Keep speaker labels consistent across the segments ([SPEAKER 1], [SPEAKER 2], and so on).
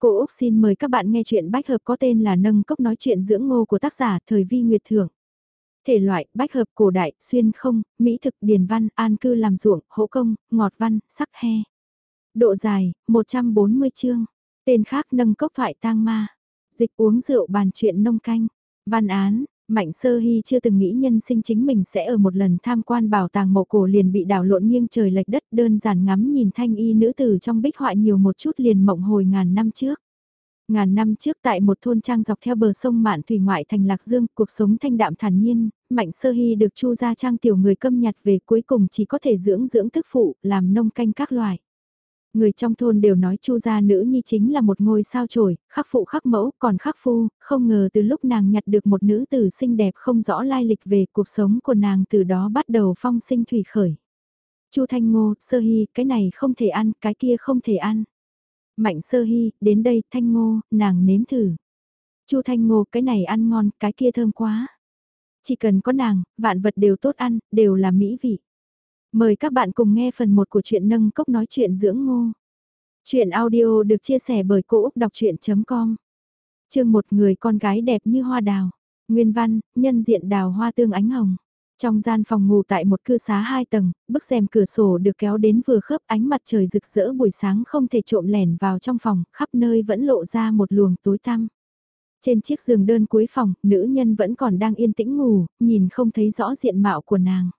[SPEAKER 1] Cô Úc xin mời các bạn nghe chuyện bách hợp có tên là Nâng Cốc nói chuyện dưỡng ngô của tác giả Thời Vi Nguyệt Thưởng. Thể loại, bách hợp cổ đại, xuyên không, mỹ thực, điền văn, an cư làm ruộng, hỗ công, ngọt văn, sắc he. Độ dài, 140 chương. Tên khác Nâng Cốc thoại tang ma. Dịch uống rượu bàn chuyện nông canh. Văn án, Mạnh Sơ Hy chưa từng nghĩ nhân sinh chính mình sẽ ở một lần tham quan bảo tàng mộ cổ liền bị đảo lộn nghiêng trời lệch đất đơn giản ngắm nhìn thanh y nữ tử trong bích họa nhiều một chút liền mộng hồi ngàn năm trước. Ngàn năm trước tại một thôn trang dọc theo bờ sông Mạn Thủy ngoại thành Lạc Dương, cuộc sống thanh đạm thản nhiên, Mạnh Sơ Hy được Chu gia trang tiểu người câm nhặt về cuối cùng chỉ có thể dưỡng dưỡng thức phụ, làm nông canh các loại. Người trong thôn đều nói chu gia nữ nhi chính là một ngôi sao trổi, khắc phụ khắc mẫu, còn khắc phu, không ngờ từ lúc nàng nhặt được một nữ tử xinh đẹp không rõ lai lịch về cuộc sống của nàng từ đó bắt đầu phong sinh thủy khởi. chu Thanh Ngô, Sơ Hy, cái này không thể ăn, cái kia không thể ăn. Mạnh Sơ Hy, đến đây, Thanh Ngô, nàng nếm thử. chu Thanh Ngô, cái này ăn ngon, cái kia thơm quá. Chỉ cần có nàng, vạn vật đều tốt ăn, đều là mỹ vị. Mời các bạn cùng nghe phần 1 của truyện nâng cốc nói chuyện dưỡng ngô. Chuyện audio được chia sẻ bởi Cô Úc Đọc Chuyện.com Chương một người con gái đẹp như hoa đào. Nguyên văn, nhân diện đào hoa tương ánh hồng. Trong gian phòng ngủ tại một cư xá hai tầng, bức rèm cửa sổ được kéo đến vừa khớp ánh mặt trời rực rỡ buổi sáng không thể trộm lẻn vào trong phòng, khắp nơi vẫn lộ ra một luồng tối tăm. Trên chiếc giường đơn cuối phòng, nữ nhân vẫn còn đang yên tĩnh ngủ, nhìn không thấy rõ diện mạo của nàng.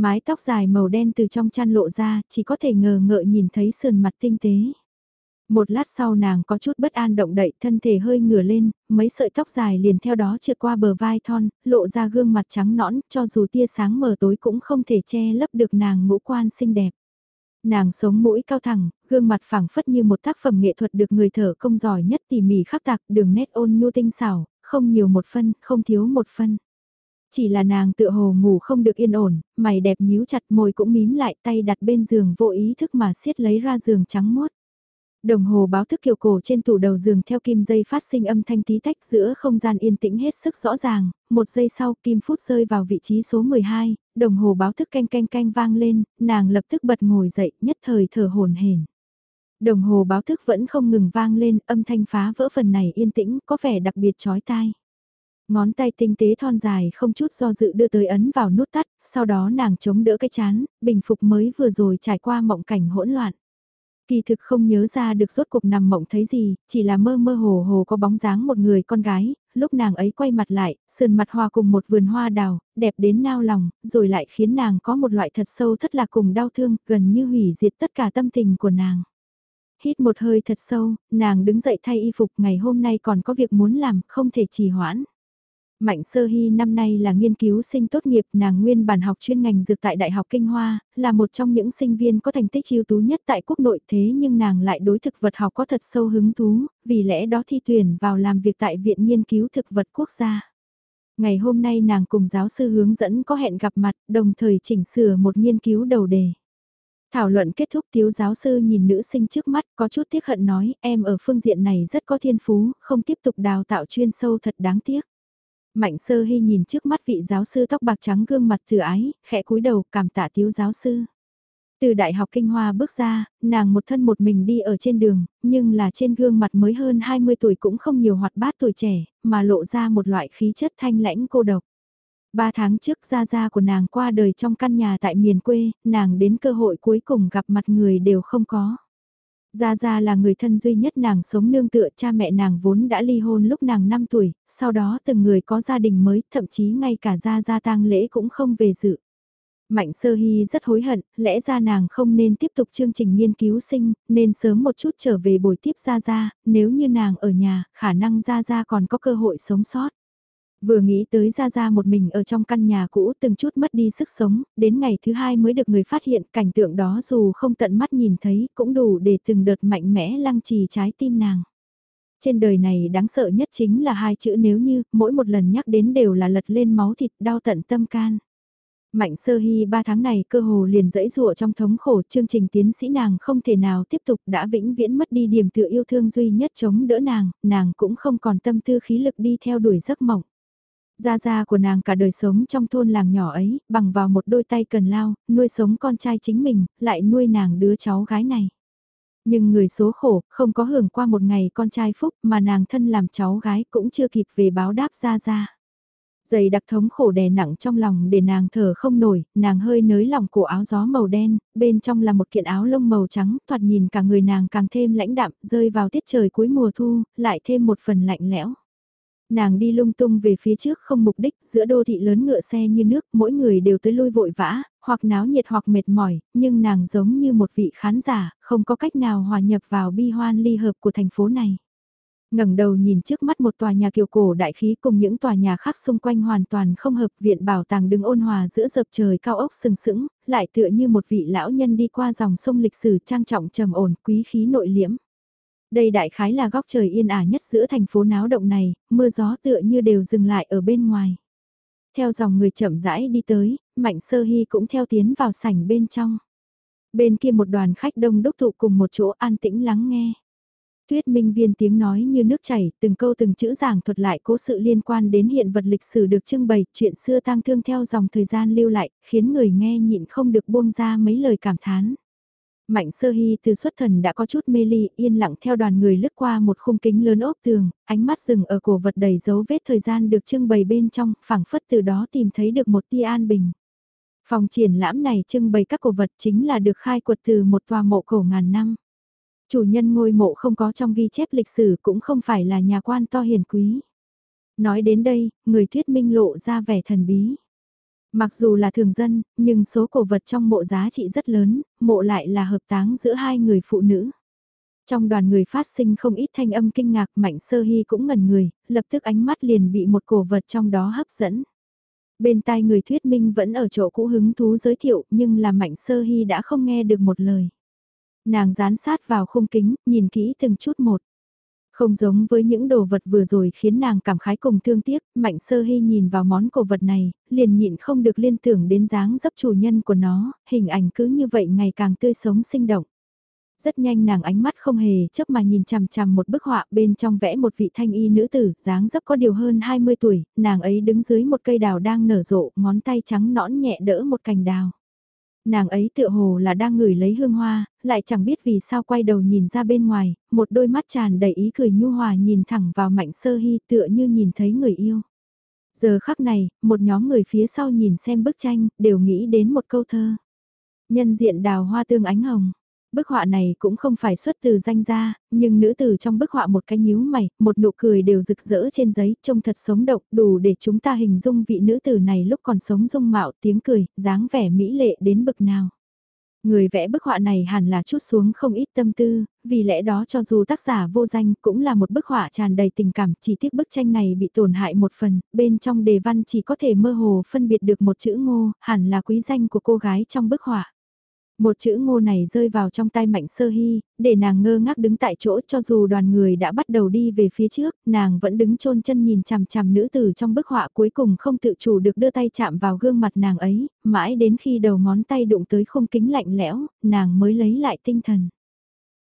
[SPEAKER 1] Mái tóc dài màu đen từ trong chăn lộ ra, chỉ có thể ngờ ngợ nhìn thấy sườn mặt tinh tế. Một lát sau nàng có chút bất an động đậy thân thể hơi ngửa lên, mấy sợi tóc dài liền theo đó trượt qua bờ vai thon, lộ ra gương mặt trắng nõn, cho dù tia sáng mờ tối cũng không thể che lấp được nàng ngũ quan xinh đẹp. Nàng sống mũi cao thẳng, gương mặt phẳng phất như một tác phẩm nghệ thuật được người thở công giỏi nhất tỉ mỉ khắc tạc đường nét ôn nhu tinh xảo, không nhiều một phân, không thiếu một phân. Chỉ là nàng tựa hồ ngủ không được yên ổn, mày đẹp nhíu chặt môi cũng mím lại tay đặt bên giường vô ý thức mà siết lấy ra giường trắng muốt. Đồng hồ báo thức kiều cổ trên tủ đầu giường theo kim dây phát sinh âm thanh tí tách giữa không gian yên tĩnh hết sức rõ ràng, một giây sau kim phút rơi vào vị trí số 12, đồng hồ báo thức canh canh canh vang lên, nàng lập tức bật ngồi dậy nhất thời thở hồn hển. Đồng hồ báo thức vẫn không ngừng vang lên, âm thanh phá vỡ phần này yên tĩnh có vẻ đặc biệt chói tai. Ngón tay tinh tế thon dài không chút do dự đưa tới ấn vào nút tắt, sau đó nàng chống đỡ cái chán, bình phục mới vừa rồi trải qua mộng cảnh hỗn loạn. Kỳ thực không nhớ ra được rốt cuộc nằm mộng thấy gì, chỉ là mơ mơ hồ hồ có bóng dáng một người con gái, lúc nàng ấy quay mặt lại, sườn mặt hoa cùng một vườn hoa đào, đẹp đến nao lòng, rồi lại khiến nàng có một loại thật sâu thất lạc cùng đau thương, gần như hủy diệt tất cả tâm tình của nàng. Hít một hơi thật sâu, nàng đứng dậy thay y phục ngày hôm nay còn có việc muốn làm, không thể trì hoãn. Mạnh Sơ Hy năm nay là nghiên cứu sinh tốt nghiệp nàng nguyên bản học chuyên ngành dược tại Đại học Kinh Hoa, là một trong những sinh viên có thành tích ưu tú nhất tại quốc nội thế nhưng nàng lại đối thực vật học có thật sâu hứng thú, vì lẽ đó thi tuyển vào làm việc tại Viện Nghiên cứu Thực vật Quốc gia. Ngày hôm nay nàng cùng giáo sư hướng dẫn có hẹn gặp mặt, đồng thời chỉnh sửa một nghiên cứu đầu đề. Thảo luận kết thúc thiếu giáo sư nhìn nữ sinh trước mắt có chút tiếc hận nói em ở phương diện này rất có thiên phú, không tiếp tục đào tạo chuyên sâu thật đáng tiếc. Mạnh sơ hy nhìn trước mắt vị giáo sư tóc bạc trắng gương mặt từ ái, khẽ cúi đầu cảm tạ thiếu giáo sư. Từ đại học Kinh Hoa bước ra, nàng một thân một mình đi ở trên đường, nhưng là trên gương mặt mới hơn 20 tuổi cũng không nhiều hoạt bát tuổi trẻ, mà lộ ra một loại khí chất thanh lãnh cô độc. Ba tháng trước gia gia của nàng qua đời trong căn nhà tại miền quê, nàng đến cơ hội cuối cùng gặp mặt người đều không có. Gia Gia là người thân duy nhất nàng sống nương tựa cha mẹ nàng vốn đã ly hôn lúc nàng 5 tuổi, sau đó từng người có gia đình mới, thậm chí ngay cả Gia Gia tang lễ cũng không về dự. Mạnh sơ hy rất hối hận, lẽ ra nàng không nên tiếp tục chương trình nghiên cứu sinh, nên sớm một chút trở về buổi tiếp Gia Gia, nếu như nàng ở nhà, khả năng Gia Gia còn có cơ hội sống sót. Vừa nghĩ tới ra ra một mình ở trong căn nhà cũ từng chút mất đi sức sống, đến ngày thứ hai mới được người phát hiện cảnh tượng đó dù không tận mắt nhìn thấy cũng đủ để từng đợt mạnh mẽ lăng trì trái tim nàng. Trên đời này đáng sợ nhất chính là hai chữ nếu như, mỗi một lần nhắc đến đều là lật lên máu thịt đau tận tâm can. Mạnh sơ hy ba tháng này cơ hồ liền dẫy dụa trong thống khổ chương trình tiến sĩ nàng không thể nào tiếp tục đã vĩnh viễn mất đi điểm tựa yêu thương duy nhất chống đỡ nàng, nàng cũng không còn tâm tư khí lực đi theo đuổi giấc mộng. Gia gia của nàng cả đời sống trong thôn làng nhỏ ấy, bằng vào một đôi tay cần lao, nuôi sống con trai chính mình, lại nuôi nàng đứa cháu gái này. Nhưng người số khổ, không có hưởng qua một ngày con trai phúc mà nàng thân làm cháu gái cũng chưa kịp về báo đáp gia gia Dày đặc thống khổ đè nặng trong lòng để nàng thở không nổi, nàng hơi nới lòng cổ áo gió màu đen, bên trong là một kiện áo lông màu trắng, thoạt nhìn cả người nàng càng thêm lãnh đạm, rơi vào tiết trời cuối mùa thu, lại thêm một phần lạnh lẽo. Nàng đi lung tung về phía trước không mục đích, giữa đô thị lớn ngựa xe như nước, mỗi người đều tới lui vội vã, hoặc náo nhiệt hoặc mệt mỏi, nhưng nàng giống như một vị khán giả, không có cách nào hòa nhập vào bi hoan ly hợp của thành phố này ngẩng đầu nhìn trước mắt một tòa nhà kiều cổ đại khí cùng những tòa nhà khác xung quanh hoàn toàn không hợp viện bảo tàng đứng ôn hòa giữa dập trời cao ốc sừng sững, lại tựa như một vị lão nhân đi qua dòng sông lịch sử trang trọng trầm ổn quý khí nội liễm. Đây đại khái là góc trời yên ả nhất giữa thành phố náo động này, mưa gió tựa như đều dừng lại ở bên ngoài. Theo dòng người chậm rãi đi tới, Mạnh Sơ Hy cũng theo tiến vào sảnh bên trong. Bên kia một đoàn khách đông đúc tụ cùng một chỗ an tĩnh lắng nghe. Tuyết Minh Viên tiếng nói như nước chảy, từng câu từng chữ giảng thuật lại cố sự liên quan đến hiện vật lịch sử được trưng bày, chuyện xưa tang thương theo dòng thời gian lưu lại, khiến người nghe nhịn không được buông ra mấy lời cảm thán. Mạnh sơ hy từ xuất thần đã có chút mê ly, yên lặng theo đoàn người lướt qua một khung kính lớn ốp tường, ánh mắt dừng ở cổ vật đầy dấu vết thời gian được trưng bày bên trong, phảng phất từ đó tìm thấy được một tia an bình. Phòng triển lãm này trưng bày các cổ vật chính là được khai quật từ một tòa mộ cổ ngàn năm. Chủ nhân ngôi mộ không có trong ghi chép lịch sử cũng không phải là nhà quan to hiền quý. Nói đến đây, người thuyết minh lộ ra vẻ thần bí. Mặc dù là thường dân, nhưng số cổ vật trong mộ giá trị rất lớn, mộ lại là hợp táng giữa hai người phụ nữ. Trong đoàn người phát sinh không ít thanh âm kinh ngạc mạnh sơ hy cũng ngần người, lập tức ánh mắt liền bị một cổ vật trong đó hấp dẫn. Bên tai người thuyết minh vẫn ở chỗ cũ hứng thú giới thiệu nhưng là mạnh sơ hy đã không nghe được một lời. Nàng dán sát vào khung kính, nhìn kỹ từng chút một. Không giống với những đồ vật vừa rồi khiến nàng cảm khái cùng thương tiếc, mạnh sơ hy nhìn vào món cổ vật này, liền nhịn không được liên tưởng đến dáng dấp chủ nhân của nó, hình ảnh cứ như vậy ngày càng tươi sống sinh động. Rất nhanh nàng ánh mắt không hề chớp mà nhìn chằm chằm một bức họa bên trong vẽ một vị thanh y nữ tử, dáng dấp có điều hơn 20 tuổi, nàng ấy đứng dưới một cây đào đang nở rộ, ngón tay trắng nõn nhẹ đỡ một cành đào nàng ấy tựa hồ là đang ngửi lấy hương hoa, lại chẳng biết vì sao quay đầu nhìn ra bên ngoài, một đôi mắt tràn đầy ý cười nhu hòa nhìn thẳng vào mạnh sơ hy tựa như nhìn thấy người yêu. Giờ khắc này, một nhóm người phía sau nhìn xem bức tranh, đều nghĩ đến một câu thơ. Nhân diện đào hoa tương ánh hồng, Bức họa này cũng không phải xuất từ danh gia, nhưng nữ tử trong bức họa một cái nhíu mày, một nụ cười đều rực rỡ trên giấy, trông thật sống động, đủ để chúng ta hình dung vị nữ tử này lúc còn sống dung mạo tiếng cười, dáng vẻ mỹ lệ đến bực nào. Người vẽ bức họa này hẳn là chút xuống không ít tâm tư, vì lẽ đó cho dù tác giả vô danh cũng là một bức họa tràn đầy tình cảm, chỉ tiếc bức tranh này bị tổn hại một phần, bên trong đề văn chỉ có thể mơ hồ phân biệt được một chữ ngô, hẳn là quý danh của cô gái trong bức họa. Một chữ ngô này rơi vào trong tay mạnh sơ hy, để nàng ngơ ngác đứng tại chỗ cho dù đoàn người đã bắt đầu đi về phía trước, nàng vẫn đứng chôn chân nhìn chằm chằm nữ tử trong bức họa cuối cùng không tự chủ được đưa tay chạm vào gương mặt nàng ấy, mãi đến khi đầu ngón tay đụng tới khung kính lạnh lẽo, nàng mới lấy lại tinh thần.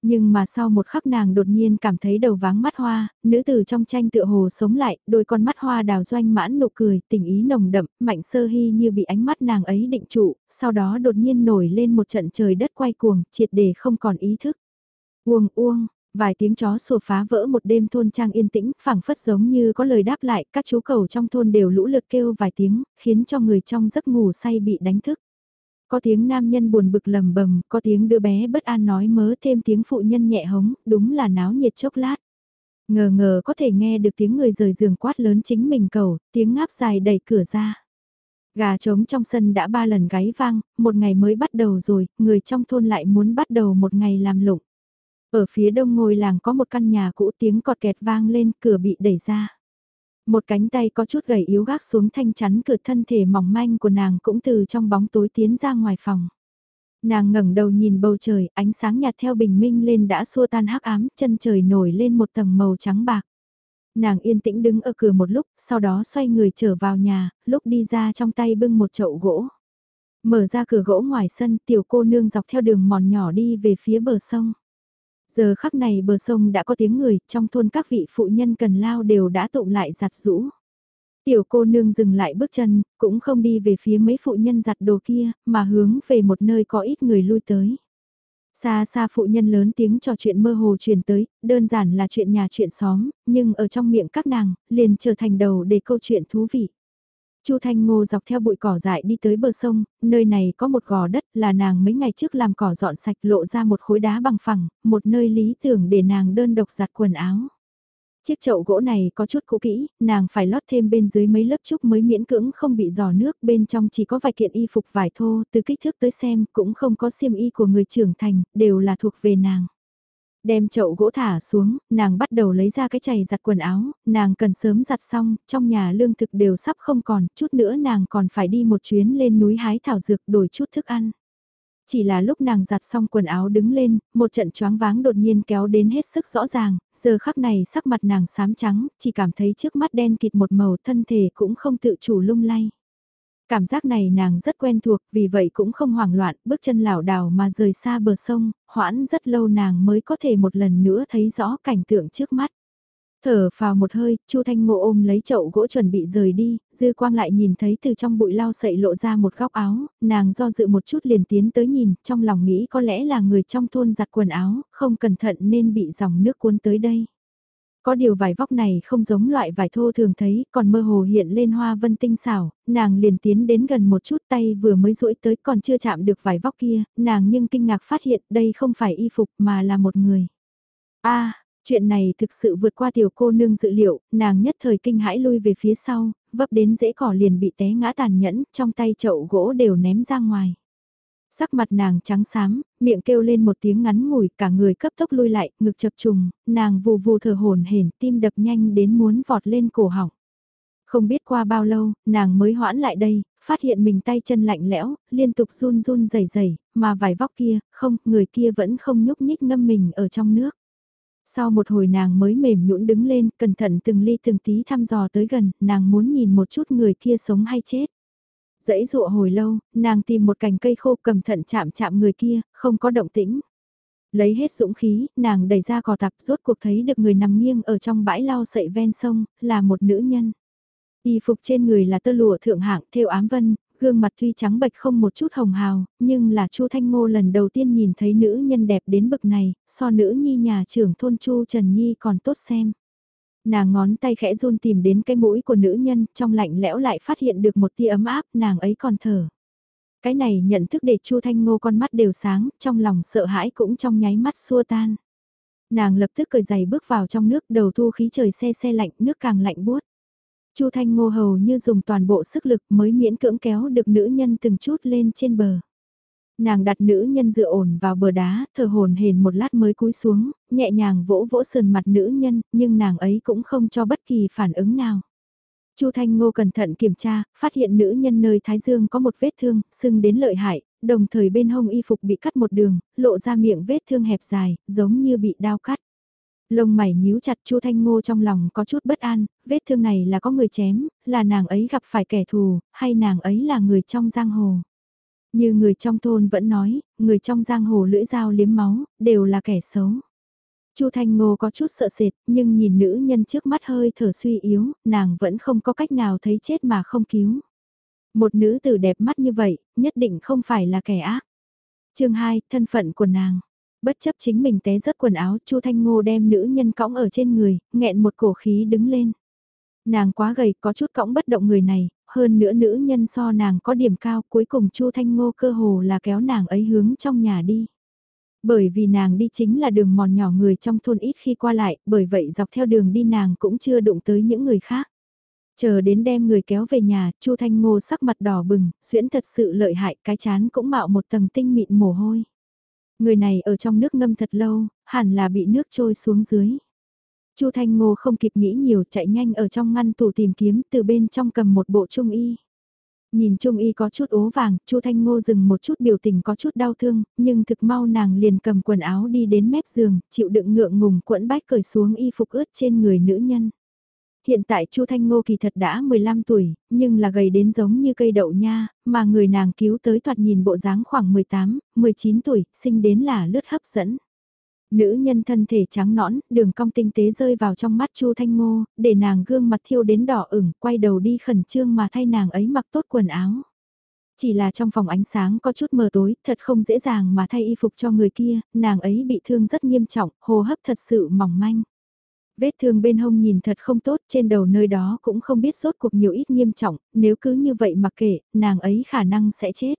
[SPEAKER 1] Nhưng mà sau một khắc nàng đột nhiên cảm thấy đầu váng mắt hoa, nữ tử trong tranh tựa hồ sống lại, đôi con mắt hoa đào doanh mãn nụ cười, tình ý nồng đậm, mạnh sơ hy như bị ánh mắt nàng ấy định trụ, sau đó đột nhiên nổi lên một trận trời đất quay cuồng, triệt để không còn ý thức. Uông uông, vài tiếng chó sủa phá vỡ một đêm thôn trang yên tĩnh, phảng phất giống như có lời đáp lại, các chú cầu trong thôn đều lũ lượt kêu vài tiếng, khiến cho người trong giấc ngủ say bị đánh thức. Có tiếng nam nhân buồn bực lầm bầm, có tiếng đứa bé bất an nói mớ thêm tiếng phụ nhân nhẹ hống, đúng là náo nhiệt chốc lát. Ngờ ngờ có thể nghe được tiếng người rời giường quát lớn chính mình cầu, tiếng ngáp dài đẩy cửa ra. Gà trống trong sân đã ba lần gáy vang, một ngày mới bắt đầu rồi, người trong thôn lại muốn bắt đầu một ngày làm lụng. Ở phía đông ngôi làng có một căn nhà cũ tiếng cọt kẹt vang lên, cửa bị đẩy ra. Một cánh tay có chút gầy yếu gác xuống thanh chắn cửa thân thể mỏng manh của nàng cũng từ trong bóng tối tiến ra ngoài phòng. Nàng ngẩng đầu nhìn bầu trời, ánh sáng nhạt theo bình minh lên đã xua tan hắc ám, chân trời nổi lên một tầng màu trắng bạc. Nàng yên tĩnh đứng ở cửa một lúc, sau đó xoay người trở vào nhà, lúc đi ra trong tay bưng một chậu gỗ. Mở ra cửa gỗ ngoài sân, tiểu cô nương dọc theo đường mòn nhỏ đi về phía bờ sông. Giờ khắc này bờ sông đã có tiếng người, trong thôn các vị phụ nhân cần lao đều đã tụng lại giặt rũ. Tiểu cô nương dừng lại bước chân, cũng không đi về phía mấy phụ nhân giặt đồ kia, mà hướng về một nơi có ít người lui tới. Xa xa phụ nhân lớn tiếng trò chuyện mơ hồ truyền tới, đơn giản là chuyện nhà chuyện xóm, nhưng ở trong miệng các nàng, liền trở thành đầu để câu chuyện thú vị. Chu Thanh Ngô dọc theo bụi cỏ dại đi tới bờ sông, nơi này có một gò đất là nàng mấy ngày trước làm cỏ dọn sạch lộ ra một khối đá bằng phẳng, một nơi lý tưởng để nàng đơn độc giặt quần áo. Chiếc chậu gỗ này có chút cũ kỹ, nàng phải lót thêm bên dưới mấy lớp trúc mới miễn cưỡng không bị giò nước, bên trong chỉ có vài kiện y phục vải thô, từ kích thước tới xem cũng không có xiêm y của người trưởng thành, đều là thuộc về nàng. Đem chậu gỗ thả xuống, nàng bắt đầu lấy ra cái chày giặt quần áo, nàng cần sớm giặt xong, trong nhà lương thực đều sắp không còn, chút nữa nàng còn phải đi một chuyến lên núi hái thảo dược đổi chút thức ăn. Chỉ là lúc nàng giặt xong quần áo đứng lên, một trận choáng váng đột nhiên kéo đến hết sức rõ ràng, giờ khắc này sắc mặt nàng xám trắng, chỉ cảm thấy trước mắt đen kịt một màu thân thể cũng không tự chủ lung lay. Cảm giác này nàng rất quen thuộc, vì vậy cũng không hoảng loạn, bước chân lảo đảo mà rời xa bờ sông, hoãn rất lâu nàng mới có thể một lần nữa thấy rõ cảnh tượng trước mắt. Thở vào một hơi, Chu Thanh Ngộ ôm lấy chậu gỗ chuẩn bị rời đi, dư quang lại nhìn thấy từ trong bụi lau sậy lộ ra một góc áo, nàng do dự một chút liền tiến tới nhìn, trong lòng nghĩ có lẽ là người trong thôn giặt quần áo, không cẩn thận nên bị dòng nước cuốn tới đây. Có điều vải vóc này không giống loại vải thô thường thấy, còn mơ hồ hiện lên hoa vân tinh xảo, nàng liền tiến đến gần một chút tay vừa mới duỗi tới còn chưa chạm được vải vóc kia, nàng nhưng kinh ngạc phát hiện đây không phải y phục mà là một người. a chuyện này thực sự vượt qua tiểu cô nương dự liệu, nàng nhất thời kinh hãi lui về phía sau, vấp đến dễ cỏ liền bị té ngã tàn nhẫn, trong tay chậu gỗ đều ném ra ngoài. Sắc mặt nàng trắng xám, miệng kêu lên một tiếng ngắn ngủi, cả người cấp tốc lui lại, ngực chập trùng, nàng vù vù thở hổn hển, tim đập nhanh đến muốn vọt lên cổ họng. Không biết qua bao lâu, nàng mới hoãn lại đây, phát hiện mình tay chân lạnh lẽo, liên tục run run rẩy rẩy, mà vài vóc kia, không, người kia vẫn không nhúc nhích ngâm mình ở trong nước. Sau một hồi nàng mới mềm nhũn đứng lên, cẩn thận từng ly từng tí thăm dò tới gần, nàng muốn nhìn một chút người kia sống hay chết. Dãy dụa hồi lâu, nàng tìm một cành cây khô cầm thận chạm chạm người kia, không có động tĩnh. Lấy hết dũng khí, nàng đẩy ra cò tạp rốt cuộc thấy được người nằm nghiêng ở trong bãi lau sậy ven sông, là một nữ nhân. Y phục trên người là tơ lụa thượng hạng theo ám vân, gương mặt tuy trắng bệch không một chút hồng hào, nhưng là Chu Thanh Ngô lần đầu tiên nhìn thấy nữ nhân đẹp đến bực này, so nữ nhi nhà trưởng thôn Chu Trần Nhi còn tốt xem. Nàng ngón tay khẽ run tìm đến cái mũi của nữ nhân, trong lạnh lẽo lại phát hiện được một tia ấm áp, nàng ấy còn thở. Cái này nhận thức để Chu Thanh Ngô con mắt đều sáng, trong lòng sợ hãi cũng trong nháy mắt xua tan. Nàng lập tức cởi giày bước vào trong nước đầu thu khí trời xe xe lạnh, nước càng lạnh buốt. Chu Thanh Ngô hầu như dùng toàn bộ sức lực mới miễn cưỡng kéo được nữ nhân từng chút lên trên bờ. Nàng đặt nữ nhân dựa ổn vào bờ đá, thở hồn hển một lát mới cúi xuống, nhẹ nhàng vỗ vỗ sườn mặt nữ nhân, nhưng nàng ấy cũng không cho bất kỳ phản ứng nào. Chu Thanh Ngô cẩn thận kiểm tra, phát hiện nữ nhân nơi thái dương có một vết thương, sưng đến lợi hại, đồng thời bên hông y phục bị cắt một đường, lộ ra miệng vết thương hẹp dài, giống như bị đao cắt. Lông mày nhíu chặt Chu Thanh Ngô trong lòng có chút bất an, vết thương này là có người chém, là nàng ấy gặp phải kẻ thù, hay nàng ấy là người trong giang hồ. Như người trong thôn vẫn nói, người trong giang hồ lưỡi dao liếm máu, đều là kẻ xấu. Chu Thanh Ngô có chút sợ sệt, nhưng nhìn nữ nhân trước mắt hơi thở suy yếu, nàng vẫn không có cách nào thấy chết mà không cứu. Một nữ tử đẹp mắt như vậy, nhất định không phải là kẻ ác. chương 2, thân phận của nàng. Bất chấp chính mình té rớt quần áo, Chu Thanh Ngô đem nữ nhân cõng ở trên người, nghẹn một cổ khí đứng lên. Nàng quá gầy, có chút cõng bất động người này, hơn nữa nữ nhân so nàng có điểm cao, cuối cùng Chu Thanh Ngô cơ hồ là kéo nàng ấy hướng trong nhà đi. Bởi vì nàng đi chính là đường mòn nhỏ người trong thôn ít khi qua lại, bởi vậy dọc theo đường đi nàng cũng chưa đụng tới những người khác. Chờ đến đem người kéo về nhà, Chu Thanh Ngô sắc mặt đỏ bừng, xuyễn thật sự lợi hại, cái chán cũng mạo một tầng tinh mịn mồ hôi. Người này ở trong nước ngâm thật lâu, hẳn là bị nước trôi xuống dưới. Chu Thanh Ngô không kịp nghĩ nhiều chạy nhanh ở trong ngăn tủ tìm kiếm từ bên trong cầm một bộ trung y. Nhìn trung y có chút ố vàng, Chu Thanh Ngô dừng một chút biểu tình có chút đau thương, nhưng thực mau nàng liền cầm quần áo đi đến mép giường, chịu đựng ngượng ngùng quẫn bách cởi xuống y phục ướt trên người nữ nhân. Hiện tại Chu Thanh Ngô kỳ thật đã 15 tuổi, nhưng là gầy đến giống như cây đậu nha, mà người nàng cứu tới thoạt nhìn bộ dáng khoảng 18, 19 tuổi, sinh đến là lướt hấp dẫn. Nữ nhân thân thể trắng nõn, đường cong tinh tế rơi vào trong mắt Chu Thanh Ngô, để nàng gương mặt thiêu đến đỏ ửng, quay đầu đi khẩn trương mà thay nàng ấy mặc tốt quần áo. Chỉ là trong phòng ánh sáng có chút mờ tối, thật không dễ dàng mà thay y phục cho người kia, nàng ấy bị thương rất nghiêm trọng, hô hấp thật sự mỏng manh. Vết thương bên hông nhìn thật không tốt, trên đầu nơi đó cũng không biết rốt cuộc nhiều ít nghiêm trọng, nếu cứ như vậy mặc kệ, nàng ấy khả năng sẽ chết.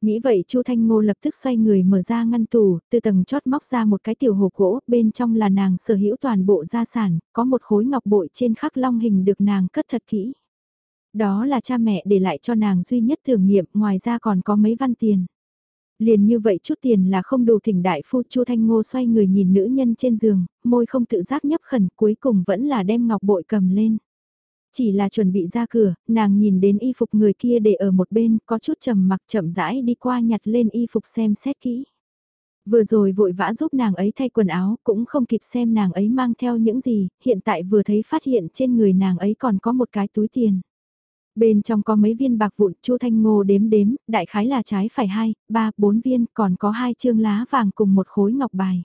[SPEAKER 1] Nghĩ vậy Chu Thanh Ngô lập tức xoay người mở ra ngăn tủ, từ tầng chót móc ra một cái tiểu hộp gỗ, bên trong là nàng sở hữu toàn bộ gia sản, có một khối ngọc bội trên khắc long hình được nàng cất thật kỹ. Đó là cha mẹ để lại cho nàng duy nhất thưởng nghiệm ngoài ra còn có mấy văn tiền. Liền như vậy chút tiền là không đủ thỉnh đại phu Chu Thanh Ngô xoay người nhìn nữ nhân trên giường, môi không tự giác nhấp khẩn cuối cùng vẫn là đem ngọc bội cầm lên. Chỉ là chuẩn bị ra cửa, nàng nhìn đến y phục người kia để ở một bên, có chút trầm mặc chậm rãi đi qua nhặt lên y phục xem xét kỹ. Vừa rồi vội vã giúp nàng ấy thay quần áo, cũng không kịp xem nàng ấy mang theo những gì, hiện tại vừa thấy phát hiện trên người nàng ấy còn có một cái túi tiền. Bên trong có mấy viên bạc vụn, Chu Thanh Ngô đếm đếm, đại khái là trái phải hai, ba, bốn viên, còn có hai chương lá vàng cùng một khối ngọc bài.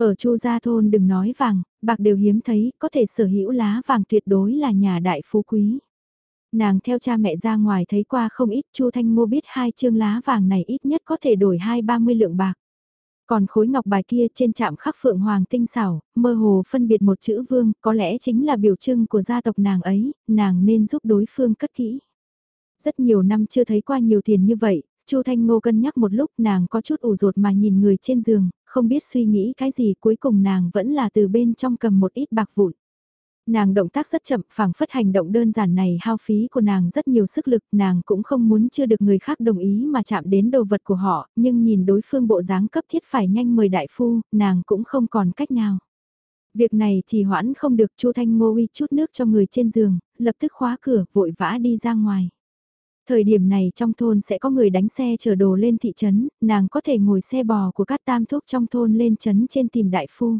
[SPEAKER 1] Ở Chu Gia Thôn đừng nói vàng, bạc đều hiếm thấy, có thể sở hữu lá vàng tuyệt đối là nhà đại phú quý. Nàng theo cha mẹ ra ngoài thấy qua không ít, Chu Thanh Ngô biết hai chương lá vàng này ít nhất có thể đổi hai ba mươi lượng bạc. Còn khối ngọc bài kia trên chạm khắc phượng hoàng tinh xảo, mơ hồ phân biệt một chữ vương, có lẽ chính là biểu trưng của gia tộc nàng ấy, nàng nên giúp đối phương cất kỹ. Rất nhiều năm chưa thấy qua nhiều tiền như vậy, Chu Thanh Ngô cân nhắc một lúc nàng có chút ủ rột mà nhìn người trên giường, không biết suy nghĩ cái gì cuối cùng nàng vẫn là từ bên trong cầm một ít bạc vụn. Nàng động tác rất chậm, phảng phất hành động đơn giản này hao phí của nàng rất nhiều sức lực, nàng cũng không muốn chưa được người khác đồng ý mà chạm đến đồ vật của họ, nhưng nhìn đối phương bộ dáng cấp thiết phải nhanh mời đại phu, nàng cũng không còn cách nào. Việc này chỉ hoãn không được Chu Thanh Ngô uy chút nước cho người trên giường, lập tức khóa cửa, vội vã đi ra ngoài. Thời điểm này trong thôn sẽ có người đánh xe chở đồ lên thị trấn, nàng có thể ngồi xe bò của các tam thúc trong thôn lên trấn trên tìm đại phu.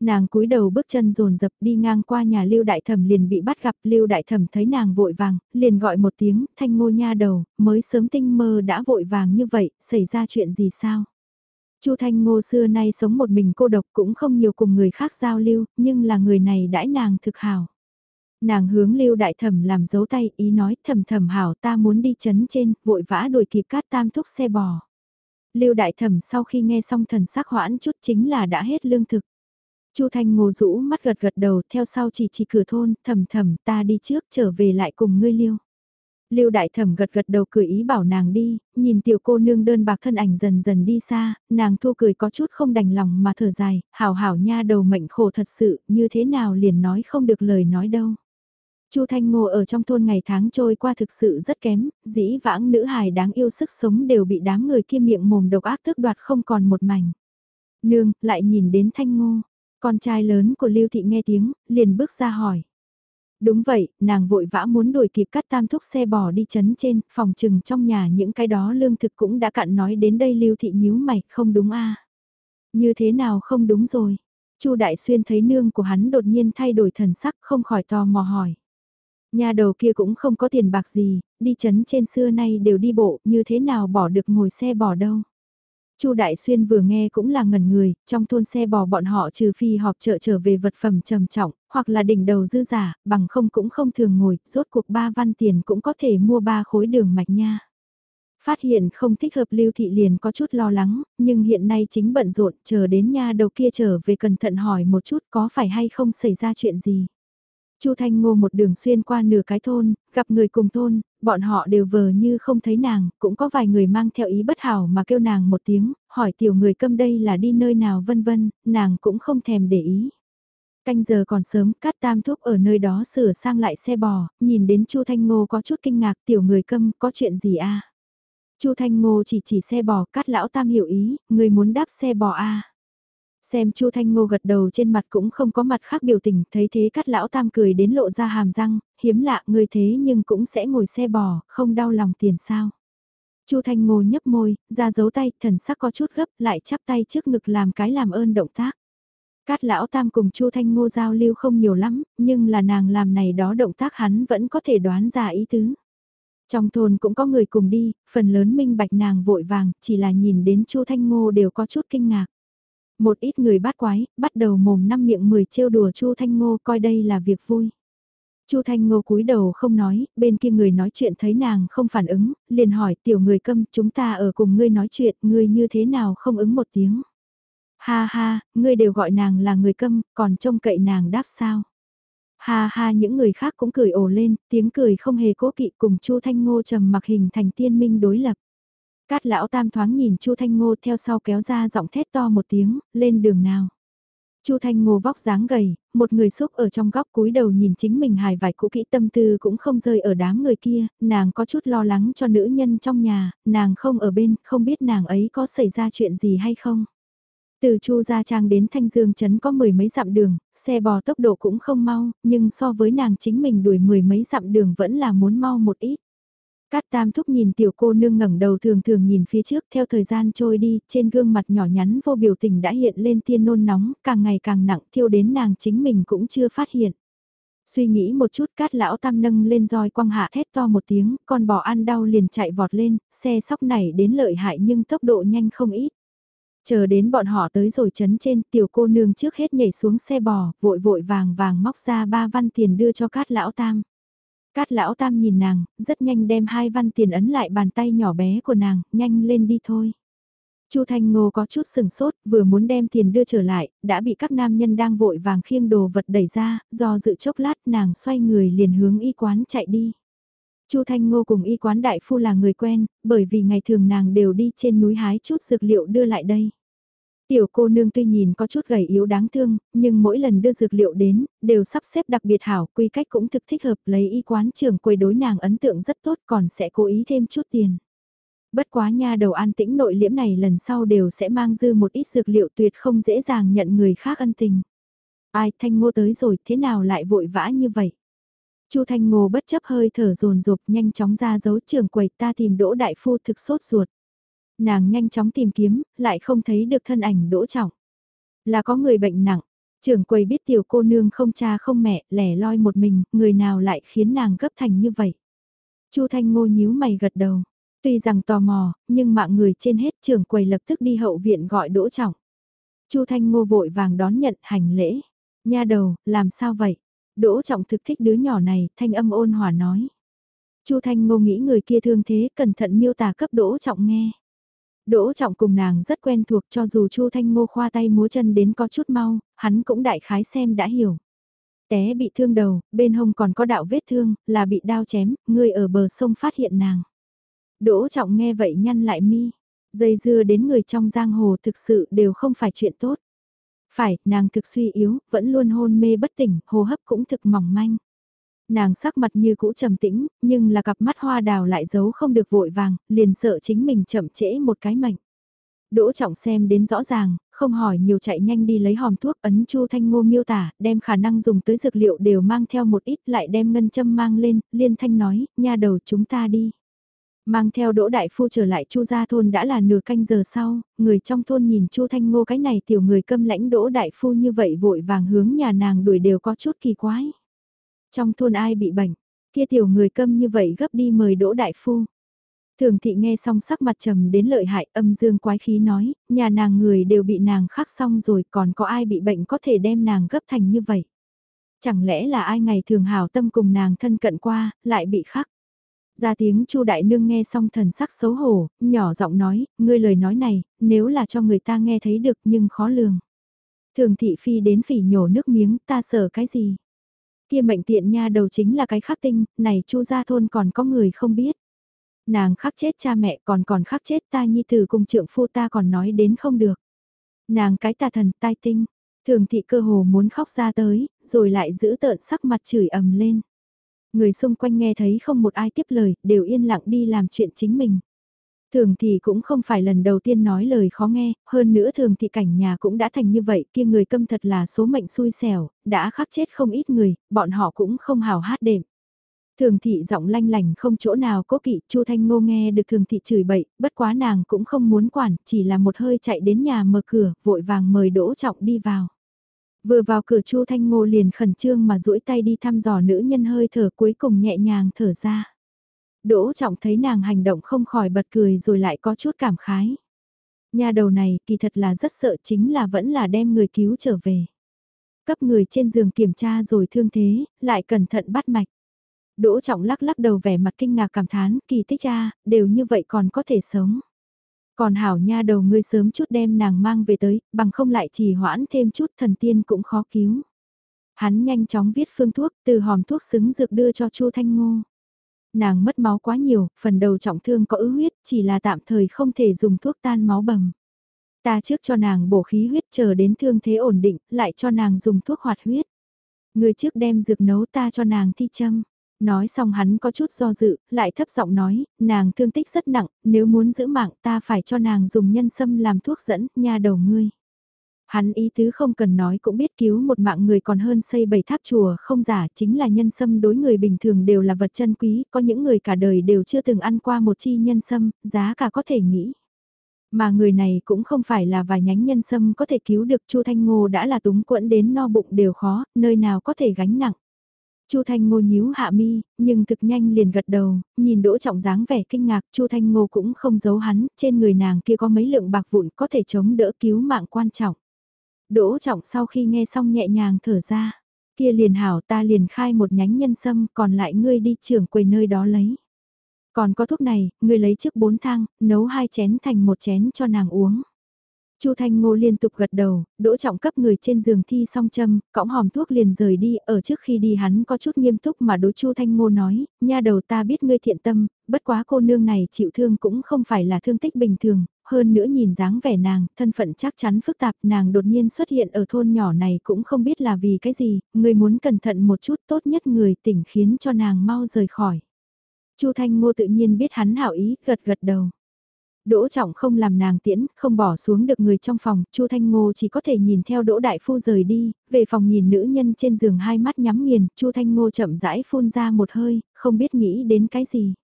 [SPEAKER 1] Nàng cúi đầu bước chân rồn dập đi ngang qua nhà Lưu Đại Thẩm liền bị bắt gặp Lưu Đại Thẩm thấy nàng vội vàng, liền gọi một tiếng, thanh ngô nha đầu, mới sớm tinh mơ đã vội vàng như vậy, xảy ra chuyện gì sao? Chu Thanh Ngô xưa nay sống một mình cô độc cũng không nhiều cùng người khác giao lưu, nhưng là người này đãi nàng thực hảo Nàng hướng Lưu Đại Thẩm làm dấu tay, ý nói thầm thầm hảo ta muốn đi chấn trên, vội vã đuổi kịp cát tam thúc xe bò. Lưu Đại Thẩm sau khi nghe xong thần sắc hoãn chút chính là đã hết lương thực. Chu Thanh Ngô rũ mắt gật gật đầu, theo sau chỉ chỉ cửa thôn, thầm thầm ta đi trước trở về lại cùng ngươi Lưu. Lưu Đại Thẩm gật gật đầu cười ý bảo nàng đi, nhìn tiểu cô nương đơn bạc thân ảnh dần dần đi xa, nàng thu cười có chút không đành lòng mà thở dài, hảo hảo nha đầu mệnh khổ thật sự, như thế nào liền nói không được lời nói đâu. Chu Thanh Ngô ở trong thôn ngày tháng trôi qua thực sự rất kém, dĩ vãng nữ hài đáng yêu sức sống đều bị đám người kia miệng mồm độc ác tước đoạt không còn một mảnh. Nương, lại nhìn đến Thanh Ngô, con trai lớn của Lưu Thị nghe tiếng, liền bước ra hỏi. Đúng vậy, nàng vội vã muốn đuổi kịp cắt tam thúc xe bò đi chấn trên, phòng trừng trong nhà những cái đó lương thực cũng đã cạn nói đến đây Lưu Thị nhíu mày, không đúng a Như thế nào không đúng rồi. Chu Đại Xuyên thấy nương của hắn đột nhiên thay đổi thần sắc không khỏi tò mò hỏi. Nhà đầu kia cũng không có tiền bạc gì, đi chấn trên xưa nay đều đi bộ, như thế nào bỏ được ngồi xe bò đâu. Chu Đại Xuyên vừa nghe cũng là ngẩn người, trong thôn xe bò bọn họ trừ phi họp chợ trở về vật phẩm trầm trọng, hoặc là đỉnh đầu dư giả, bằng không cũng không thường ngồi, rốt cuộc ba văn tiền cũng có thể mua ba khối đường mạch nha. Phát hiện không thích hợp lưu thị liền có chút lo lắng, nhưng hiện nay chính bận rộn, chờ đến nha đầu kia trở về cẩn thận hỏi một chút có phải hay không xảy ra chuyện gì. Chu Thanh Ngô một đường xuyên qua nửa cái thôn, gặp người cùng thôn, bọn họ đều vờ như không thấy nàng, cũng có vài người mang theo ý bất hảo mà kêu nàng một tiếng, hỏi tiểu người câm đây là đi nơi nào vân vân, nàng cũng không thèm để ý. Canh giờ còn sớm, Cát Tam Thúc ở nơi đó sửa sang lại xe bò, nhìn đến Chu Thanh Ngô có chút kinh ngạc tiểu người câm, có chuyện gì a? Chu Thanh Ngô chỉ chỉ xe bò, Cát Lão Tam hiểu ý, người muốn đáp xe bò a. Xem Chu Thanh Ngô gật đầu trên mặt cũng không có mặt khác biểu tình, thấy thế cắt lão tam cười đến lộ ra hàm răng, hiếm lạ người thế nhưng cũng sẽ ngồi xe bò, không đau lòng tiền sao. Chu Thanh Ngô nhấp môi, ra giấu tay, thần sắc có chút gấp, lại chắp tay trước ngực làm cái làm ơn động tác. Cát lão tam cùng Chu Thanh Ngô giao lưu không nhiều lắm, nhưng là nàng làm này đó động tác hắn vẫn có thể đoán ra ý tứ. Trong thôn cũng có người cùng đi, phần lớn minh bạch nàng vội vàng, chỉ là nhìn đến Chu Thanh Ngô đều có chút kinh ngạc. Một ít người bắt quái, bắt đầu mồm năm miệng mười trêu đùa Chu Thanh Ngô coi đây là việc vui. Chu Thanh Ngô cúi đầu không nói, bên kia người nói chuyện thấy nàng không phản ứng, liền hỏi tiểu người câm chúng ta ở cùng ngươi nói chuyện, ngươi như thế nào không ứng một tiếng. Ha ha, ngươi đều gọi nàng là người câm, còn trông cậy nàng đáp sao. Ha ha những người khác cũng cười ồ lên, tiếng cười không hề cố kỵ cùng Chu Thanh Ngô trầm mặc hình thành tiên minh đối lập. Cát lão tam thoáng nhìn Chu Thanh Ngô theo sau kéo ra giọng thét to một tiếng, lên đường nào. Chu Thanh Ngô vóc dáng gầy, một người xúc ở trong góc cúi đầu nhìn chính mình hài vải cũ kỹ tâm tư cũng không rơi ở đám người kia, nàng có chút lo lắng cho nữ nhân trong nhà, nàng không ở bên, không biết nàng ấy có xảy ra chuyện gì hay không. Từ Chu Gia Trang đến Thanh Dương Trấn có mười mấy dặm đường, xe bò tốc độ cũng không mau, nhưng so với nàng chính mình đuổi mười mấy dặm đường vẫn là muốn mau một ít. Cát Tam Thúc nhìn tiểu cô nương ngẩng đầu thường thường nhìn phía trước theo thời gian trôi đi, trên gương mặt nhỏ nhắn vô biểu tình đã hiện lên tiên nôn nóng, càng ngày càng nặng thiêu đến nàng chính mình cũng chưa phát hiện. Suy nghĩ một chút cát lão tam nâng lên roi quăng hạ thét to một tiếng, con bò ăn đau liền chạy vọt lên, xe sóc này đến lợi hại nhưng tốc độ nhanh không ít. Chờ đến bọn họ tới rồi chấn trên, tiểu cô nương trước hết nhảy xuống xe bò, vội vội vàng vàng móc ra ba văn tiền đưa cho cát lão tam. Cát lão tam nhìn nàng, rất nhanh đem hai văn tiền ấn lại bàn tay nhỏ bé của nàng, nhanh lên đi thôi. Chu Thanh Ngô có chút sừng sốt, vừa muốn đem tiền đưa trở lại, đã bị các nam nhân đang vội vàng khiêng đồ vật đẩy ra, do dự chốc lát nàng xoay người liền hướng y quán chạy đi. Chu Thanh Ngô cùng y quán đại phu là người quen, bởi vì ngày thường nàng đều đi trên núi hái chút dược liệu đưa lại đây. Tiểu cô nương tuy nhìn có chút gầy yếu đáng thương, nhưng mỗi lần đưa dược liệu đến, đều sắp xếp đặc biệt hảo, quy cách cũng thực thích hợp lấy y quán trưởng quầy đối nàng ấn tượng rất tốt còn sẽ cố ý thêm chút tiền. Bất quá nha đầu an tĩnh nội liễm này lần sau đều sẽ mang dư một ít dược liệu tuyệt không dễ dàng nhận người khác ân tình. Ai thanh ngô tới rồi thế nào lại vội vã như vậy? Chu Thanh Ngô bất chấp hơi thở dồn dập nhanh chóng ra dấu trường quầy ta tìm đỗ đại phu thực sốt ruột. Nàng nhanh chóng tìm kiếm, lại không thấy được thân ảnh đỗ trọng. Là có người bệnh nặng, trưởng quầy biết tiểu cô nương không cha không mẹ, lẻ loi một mình, người nào lại khiến nàng gấp thành như vậy. Chu Thanh Ngô nhíu mày gật đầu. Tuy rằng tò mò, nhưng mạng người trên hết trưởng quầy lập tức đi hậu viện gọi đỗ trọng. Chu Thanh Ngô vội vàng đón nhận hành lễ. Nha đầu, làm sao vậy? Đỗ trọng thực thích đứa nhỏ này, thanh âm ôn hòa nói. Chu Thanh Ngô nghĩ người kia thương thế, cẩn thận miêu tả cấp Đỗ trọng nghe. Đỗ trọng cùng nàng rất quen thuộc cho dù Chu Thanh Ngô khoa tay múa chân đến có chút mau, hắn cũng đại khái xem đã hiểu. Té bị thương đầu, bên hông còn có đạo vết thương, là bị đao chém, người ở bờ sông phát hiện nàng. Đỗ trọng nghe vậy nhăn lại mi, dây dưa đến người trong giang hồ thực sự đều không phải chuyện tốt. Phải, nàng thực suy yếu, vẫn luôn hôn mê bất tỉnh, hô hấp cũng thực mỏng manh. Nàng sắc mặt như cũ trầm tĩnh, nhưng là cặp mắt hoa đào lại giấu không được vội vàng, liền sợ chính mình chậm trễ một cái mệnh. Đỗ trọng xem đến rõ ràng, không hỏi nhiều chạy nhanh đi lấy hòm thuốc ấn chu thanh ngô miêu tả, đem khả năng dùng tới dược liệu đều mang theo một ít lại đem ngân châm mang lên, liên thanh nói, nha đầu chúng ta đi. Mang theo đỗ đại phu trở lại chu gia thôn đã là nửa canh giờ sau, người trong thôn nhìn chu thanh ngô cái này tiểu người câm lãnh đỗ đại phu như vậy vội vàng hướng nhà nàng đuổi đều có chút kỳ quái. Trong thôn ai bị bệnh, kia tiểu người câm như vậy gấp đi mời đỗ đại phu. Thường thị nghe xong sắc mặt trầm đến lợi hại âm dương quái khí nói, nhà nàng người đều bị nàng khắc xong rồi còn có ai bị bệnh có thể đem nàng gấp thành như vậy. Chẳng lẽ là ai ngày thường hào tâm cùng nàng thân cận qua, lại bị khắc. Ra tiếng Chu đại nương nghe xong thần sắc xấu hổ, nhỏ giọng nói, ngươi lời nói này, nếu là cho người ta nghe thấy được nhưng khó lường. Thường thị phi đến phỉ nhổ nước miếng, ta sợ cái gì? Kia mệnh tiện nha đầu chính là cái khắc tinh, này Chu gia thôn còn có người không biết. Nàng khắc chết cha mẹ còn còn khắc chết ta nhi tử cùng trượng phu ta còn nói đến không được. Nàng cái tà thần tai tinh, thường thị cơ hồ muốn khóc ra tới, rồi lại giữ tợn sắc mặt chửi ầm lên. Người xung quanh nghe thấy không một ai tiếp lời, đều yên lặng đi làm chuyện chính mình. Thường thì cũng không phải lần đầu tiên nói lời khó nghe, hơn nữa thường thì cảnh nhà cũng đã thành như vậy, kia người câm thật là số mệnh xui xẻo, đã khắc chết không ít người, bọn họ cũng không hào hát đệm. Thường thị giọng lanh lành không chỗ nào cố kỵ, Chu Thanh Ngô nghe được thường thị chửi bậy, bất quá nàng cũng không muốn quản, chỉ là một hơi chạy đến nhà mở cửa, vội vàng mời Đỗ Trọng đi vào. Vừa vào cửa Chu Thanh Ngô liền khẩn trương mà duỗi tay đi thăm dò nữ nhân hơi thở cuối cùng nhẹ nhàng thở ra. Đỗ Trọng thấy nàng hành động không khỏi bật cười rồi lại có chút cảm khái. Nhà đầu này kỳ thật là rất sợ chính là vẫn là đem người cứu trở về. cấp người trên giường kiểm tra rồi thương thế, lại cẩn thận bắt mạch. Đỗ Trọng lắc lắc đầu vẻ mặt kinh ngạc cảm thán, kỳ tích ra, đều như vậy còn có thể sống. Còn hảo nha đầu ngươi sớm chút đem nàng mang về tới, bằng không lại chỉ hoãn thêm chút thần tiên cũng khó cứu. Hắn nhanh chóng viết phương thuốc, từ hòm thuốc xứng dược đưa cho Chu Thanh Ngô. Nàng mất máu quá nhiều, phần đầu trọng thương có ứ huyết, chỉ là tạm thời không thể dùng thuốc tan máu bầm. Ta trước cho nàng bổ khí huyết chờ đến thương thế ổn định, lại cho nàng dùng thuốc hoạt huyết. Người trước đem dược nấu ta cho nàng thi châm. Nói xong hắn có chút do dự, lại thấp giọng nói, nàng thương tích rất nặng, nếu muốn giữ mạng ta phải cho nàng dùng nhân sâm làm thuốc dẫn, nha đầu ngươi. Hắn ý tứ không cần nói cũng biết cứu một mạng người còn hơn xây bảy tháp chùa không giả chính là nhân sâm đối người bình thường đều là vật chân quý, có những người cả đời đều chưa từng ăn qua một chi nhân sâm, giá cả có thể nghĩ. Mà người này cũng không phải là vài nhánh nhân sâm có thể cứu được Chu Thanh Ngô đã là túng quẫn đến no bụng đều khó, nơi nào có thể gánh nặng. Chu Thanh Ngô nhíu hạ mi, nhưng thực nhanh liền gật đầu, nhìn Đỗ Trọng dáng vẻ kinh ngạc, Chu Thanh Ngô cũng không giấu hắn, trên người nàng kia có mấy lượng bạc vụn có thể chống đỡ cứu mạng quan trọng. Đỗ Trọng sau khi nghe xong nhẹ nhàng thở ra, kia liền hảo ta liền khai một nhánh nhân sâm, còn lại ngươi đi trưởng quầy nơi đó lấy. Còn có thuốc này, ngươi lấy trước bốn thang, nấu hai chén thành một chén cho nàng uống. Chu Thanh Ngô liên tục gật đầu, đỗ trọng cấp người trên giường thi xong châm, cõng hòm thuốc liền rời đi, ở trước khi đi hắn có chút nghiêm túc mà đối Chu Thanh Ngô nói, nha đầu ta biết ngươi thiện tâm, bất quá cô nương này chịu thương cũng không phải là thương tích bình thường, hơn nữa nhìn dáng vẻ nàng, thân phận chắc chắn phức tạp, nàng đột nhiên xuất hiện ở thôn nhỏ này cũng không biết là vì cái gì, người muốn cẩn thận một chút tốt nhất người tỉnh khiến cho nàng mau rời khỏi. Chu Thanh Ngô tự nhiên biết hắn hảo ý, gật gật đầu. Đỗ Trọng không làm nàng tiễn, không bỏ xuống được người trong phòng, Chu Thanh Ngô chỉ có thể nhìn theo Đỗ Đại Phu rời đi, về phòng nhìn nữ nhân trên giường hai mắt nhắm nghiền, Chu Thanh Ngô chậm rãi phun ra một hơi, không biết nghĩ đến cái gì.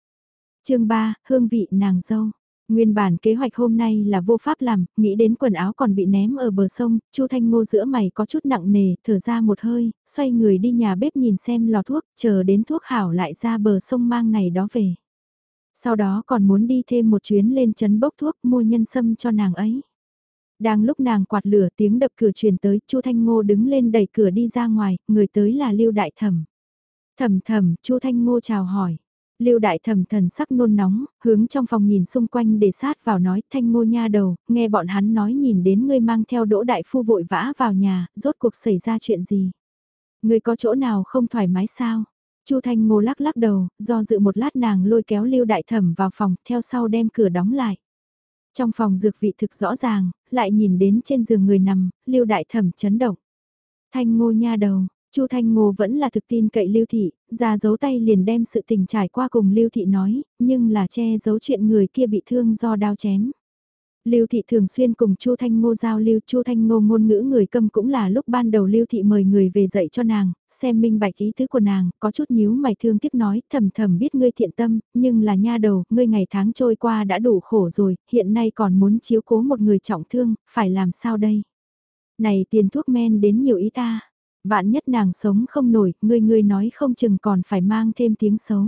[SPEAKER 1] chương 3, hương vị nàng dâu. Nguyên bản kế hoạch hôm nay là vô pháp làm, nghĩ đến quần áo còn bị ném ở bờ sông, Chu Thanh Ngô giữa mày có chút nặng nề, thở ra một hơi, xoay người đi nhà bếp nhìn xem lò thuốc, chờ đến thuốc hảo lại ra bờ sông mang này đó về. Sau đó còn muốn đi thêm một chuyến lên chấn bốc thuốc mua nhân sâm cho nàng ấy. Đang lúc nàng quạt lửa tiếng đập cửa truyền tới, Chu Thanh Ngô đứng lên đẩy cửa đi ra ngoài, người tới là Lưu Đại Thẩm. Thẩm thẩm, Chu Thanh Ngô chào hỏi. Lưu đại thẩm thần sắc nôn nóng, hướng trong phòng nhìn xung quanh để sát vào nói thanh ngô nha đầu, nghe bọn hắn nói nhìn đến ngươi mang theo đỗ đại phu vội vã vào nhà, rốt cuộc xảy ra chuyện gì. Ngươi có chỗ nào không thoải mái sao? Chu Thanh Ngô lắc lắc đầu, do dự một lát nàng lôi kéo Lưu Đại Thẩm vào phòng, theo sau đem cửa đóng lại. Trong phòng dược vị thực rõ ràng, lại nhìn đến trên giường người nằm, Lưu Đại Thẩm chấn động. Thanh Ngô nha đầu, Chu Thanh Ngô vẫn là thực tin cậy Lưu Thị, ra giấu tay liền đem sự tình trải qua cùng Lưu Thị nói, nhưng là che giấu chuyện người kia bị thương do đao chém. Lưu Thị thường xuyên cùng Chu Thanh Ngô giao lưu, Chu Thanh Ngô ngôn ngữ người câm cũng là lúc ban đầu Lưu Thị mời người về dạy cho nàng, xem minh bạch ý tứ của nàng, có chút nhíu mày thương tiếp nói, thầm thầm biết ngươi thiện tâm, nhưng là nha đầu, ngươi ngày tháng trôi qua đã đủ khổ rồi, hiện nay còn muốn chiếu cố một người trọng thương, phải làm sao đây? Này tiền thuốc men đến nhiều ý ta, Vạn nhất nàng sống không nổi, ngươi ngươi nói không chừng còn phải mang thêm tiếng xấu.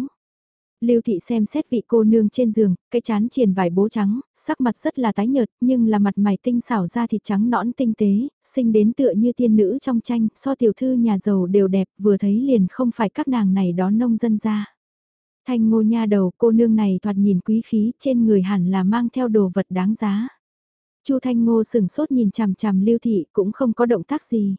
[SPEAKER 1] Lưu thị xem xét vị cô nương trên giường, cái chán triền vải bố trắng, sắc mặt rất là tái nhợt, nhưng là mặt mày tinh xảo da thịt trắng nõn tinh tế, sinh đến tựa như tiên nữ trong tranh, so tiểu thư nhà giàu đều đẹp, vừa thấy liền không phải các nàng này đó nông dân ra. Thanh ngô nha đầu cô nương này thoạt nhìn quý khí, trên người hẳn là mang theo đồ vật đáng giá. Chu Thanh Ngô sừng sốt nhìn chằm chằm Lưu thị cũng không có động tác gì.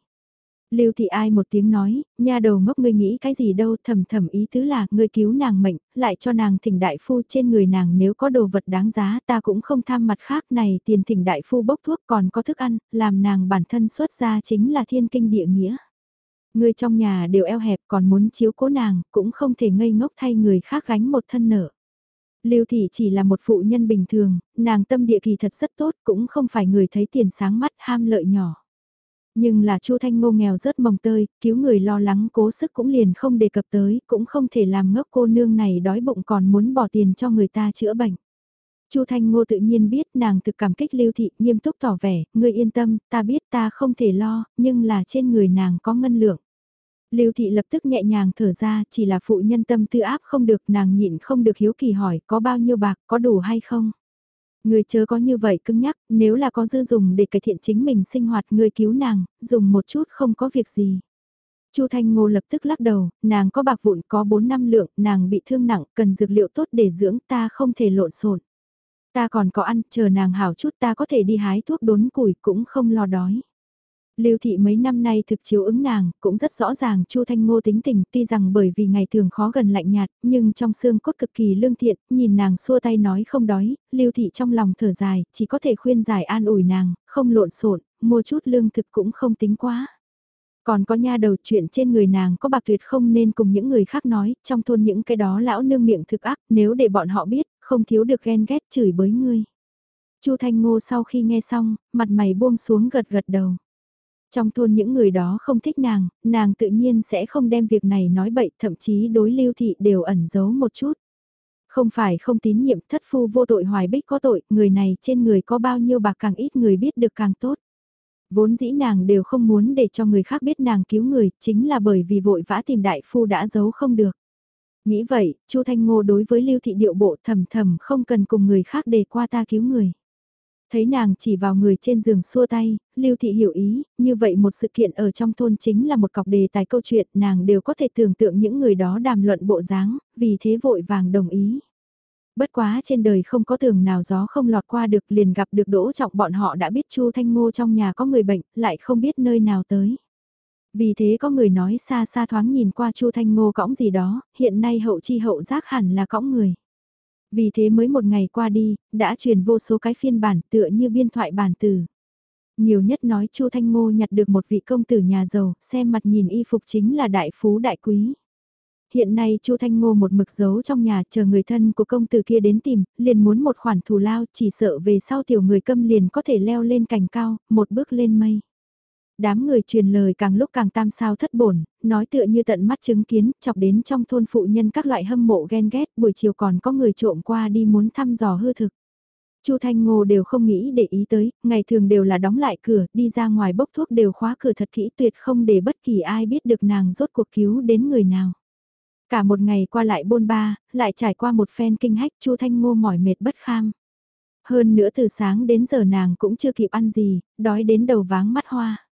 [SPEAKER 1] Lưu thị ai một tiếng nói, nha đầu ngốc ngươi nghĩ cái gì đâu, thầm thầm ý tứ là, ngươi cứu nàng mệnh, lại cho nàng thỉnh đại phu trên người nàng nếu có đồ vật đáng giá ta cũng không tham mặt khác này tiền thỉnh đại phu bốc thuốc còn có thức ăn, làm nàng bản thân xuất ra chính là thiên kinh địa nghĩa. Ngươi trong nhà đều eo hẹp còn muốn chiếu cố nàng, cũng không thể ngây ngốc thay người khác gánh một thân nợ. Lưu thị chỉ là một phụ nhân bình thường, nàng tâm địa kỳ thật rất tốt, cũng không phải người thấy tiền sáng mắt ham lợi nhỏ. Nhưng là Chu Thanh Ngô nghèo rất mồng tơi, cứu người lo lắng cố sức cũng liền không đề cập tới, cũng không thể làm ngốc cô nương này đói bụng còn muốn bỏ tiền cho người ta chữa bệnh. Chu Thanh Ngô tự nhiên biết nàng thực cảm kích Lưu Thị, nghiêm túc tỏ vẻ, ngươi yên tâm, ta biết ta không thể lo, nhưng là trên người nàng có ngân lượng. Lưu Thị lập tức nhẹ nhàng thở ra, chỉ là phụ nhân tâm tư áp không được, nàng nhịn không được hiếu kỳ hỏi, có bao nhiêu bạc, có đủ hay không? Người chớ có như vậy cứng nhắc, nếu là có dư dùng để cải thiện chính mình sinh hoạt người cứu nàng, dùng một chút không có việc gì. Chu Thanh Ngô lập tức lắc đầu, nàng có bạc vụn có 4 năm lượng, nàng bị thương nặng, cần dược liệu tốt để dưỡng ta không thể lộn xộn. Ta còn có ăn, chờ nàng hảo chút ta có thể đi hái thuốc đốn củi cũng không lo đói. Lưu thị mấy năm nay thực chiếu ứng nàng, cũng rất rõ ràng Chu Thanh Ngô tính tình, tuy rằng bởi vì ngày thường khó gần lạnh nhạt, nhưng trong xương cốt cực kỳ lương thiện, nhìn nàng xua tay nói không đói, Lưu thị trong lòng thở dài, chỉ có thể khuyên giải an ủi nàng, không lộn xộn, mua chút lương thực cũng không tính quá. Còn có nha đầu chuyện trên người nàng có bạc tuyệt không nên cùng những người khác nói, trong thôn những cái đó lão nương miệng thực ác, nếu để bọn họ biết, không thiếu được ghen ghét chửi bới ngươi. Chu Thanh Ngô sau khi nghe xong, mặt mày buông xuống gật gật đầu. Trong thôn những người đó không thích nàng, nàng tự nhiên sẽ không đem việc này nói bậy, thậm chí đối lưu thị đều ẩn giấu một chút. Không phải không tín nhiệm thất phu vô tội hoài bích có tội, người này trên người có bao nhiêu bạc càng ít người biết được càng tốt. Vốn dĩ nàng đều không muốn để cho người khác biết nàng cứu người, chính là bởi vì vội vã tìm đại phu đã giấu không được. Nghĩ vậy, Chu Thanh Ngô đối với Lưu Thị điệu bộ thầm thầm không cần cùng người khác để qua ta cứu người. Thấy nàng chỉ vào người trên giường xua tay, Lưu Thị hiểu ý, như vậy một sự kiện ở trong thôn chính là một cọc đề tài câu chuyện, nàng đều có thể tưởng tượng những người đó đàm luận bộ dáng, vì thế vội vàng đồng ý. Bất quá trên đời không có tường nào gió không lọt qua được liền gặp được đỗ trọng bọn họ đã biết Chu Thanh Ngô trong nhà có người bệnh, lại không biết nơi nào tới. Vì thế có người nói xa xa thoáng nhìn qua Chu Thanh Ngô cõng gì đó, hiện nay hậu chi hậu giác hẳn là cõng người. Vì thế mới một ngày qua đi, đã truyền vô số cái phiên bản tựa như biên thoại bản từ. Nhiều nhất nói Chu Thanh Ngô nhặt được một vị công tử nhà giàu, xem mặt nhìn y phục chính là đại phú đại quý. Hiện nay Chu Thanh Ngô một mực giấu trong nhà chờ người thân của công tử kia đến tìm, liền muốn một khoản thù lao, chỉ sợ về sau tiểu người câm liền có thể leo lên cành cao, một bước lên mây. Đám người truyền lời càng lúc càng tam sao thất bổn, nói tựa như tận mắt chứng kiến, chọc đến trong thôn phụ nhân các loại hâm mộ ghen ghét, buổi chiều còn có người trộm qua đi muốn thăm dò hư thực. Chu Thanh Ngô đều không nghĩ để ý tới, ngày thường đều là đóng lại cửa, đi ra ngoài bốc thuốc đều khóa cửa thật kỹ tuyệt không để bất kỳ ai biết được nàng rốt cuộc cứu đến người nào. Cả một ngày qua lại bôn ba, lại trải qua một phen kinh hách Chu Thanh Ngô mỏi mệt bất kham. Hơn nữa từ sáng đến giờ nàng cũng chưa kịp ăn gì, đói đến đầu váng mắt hoa.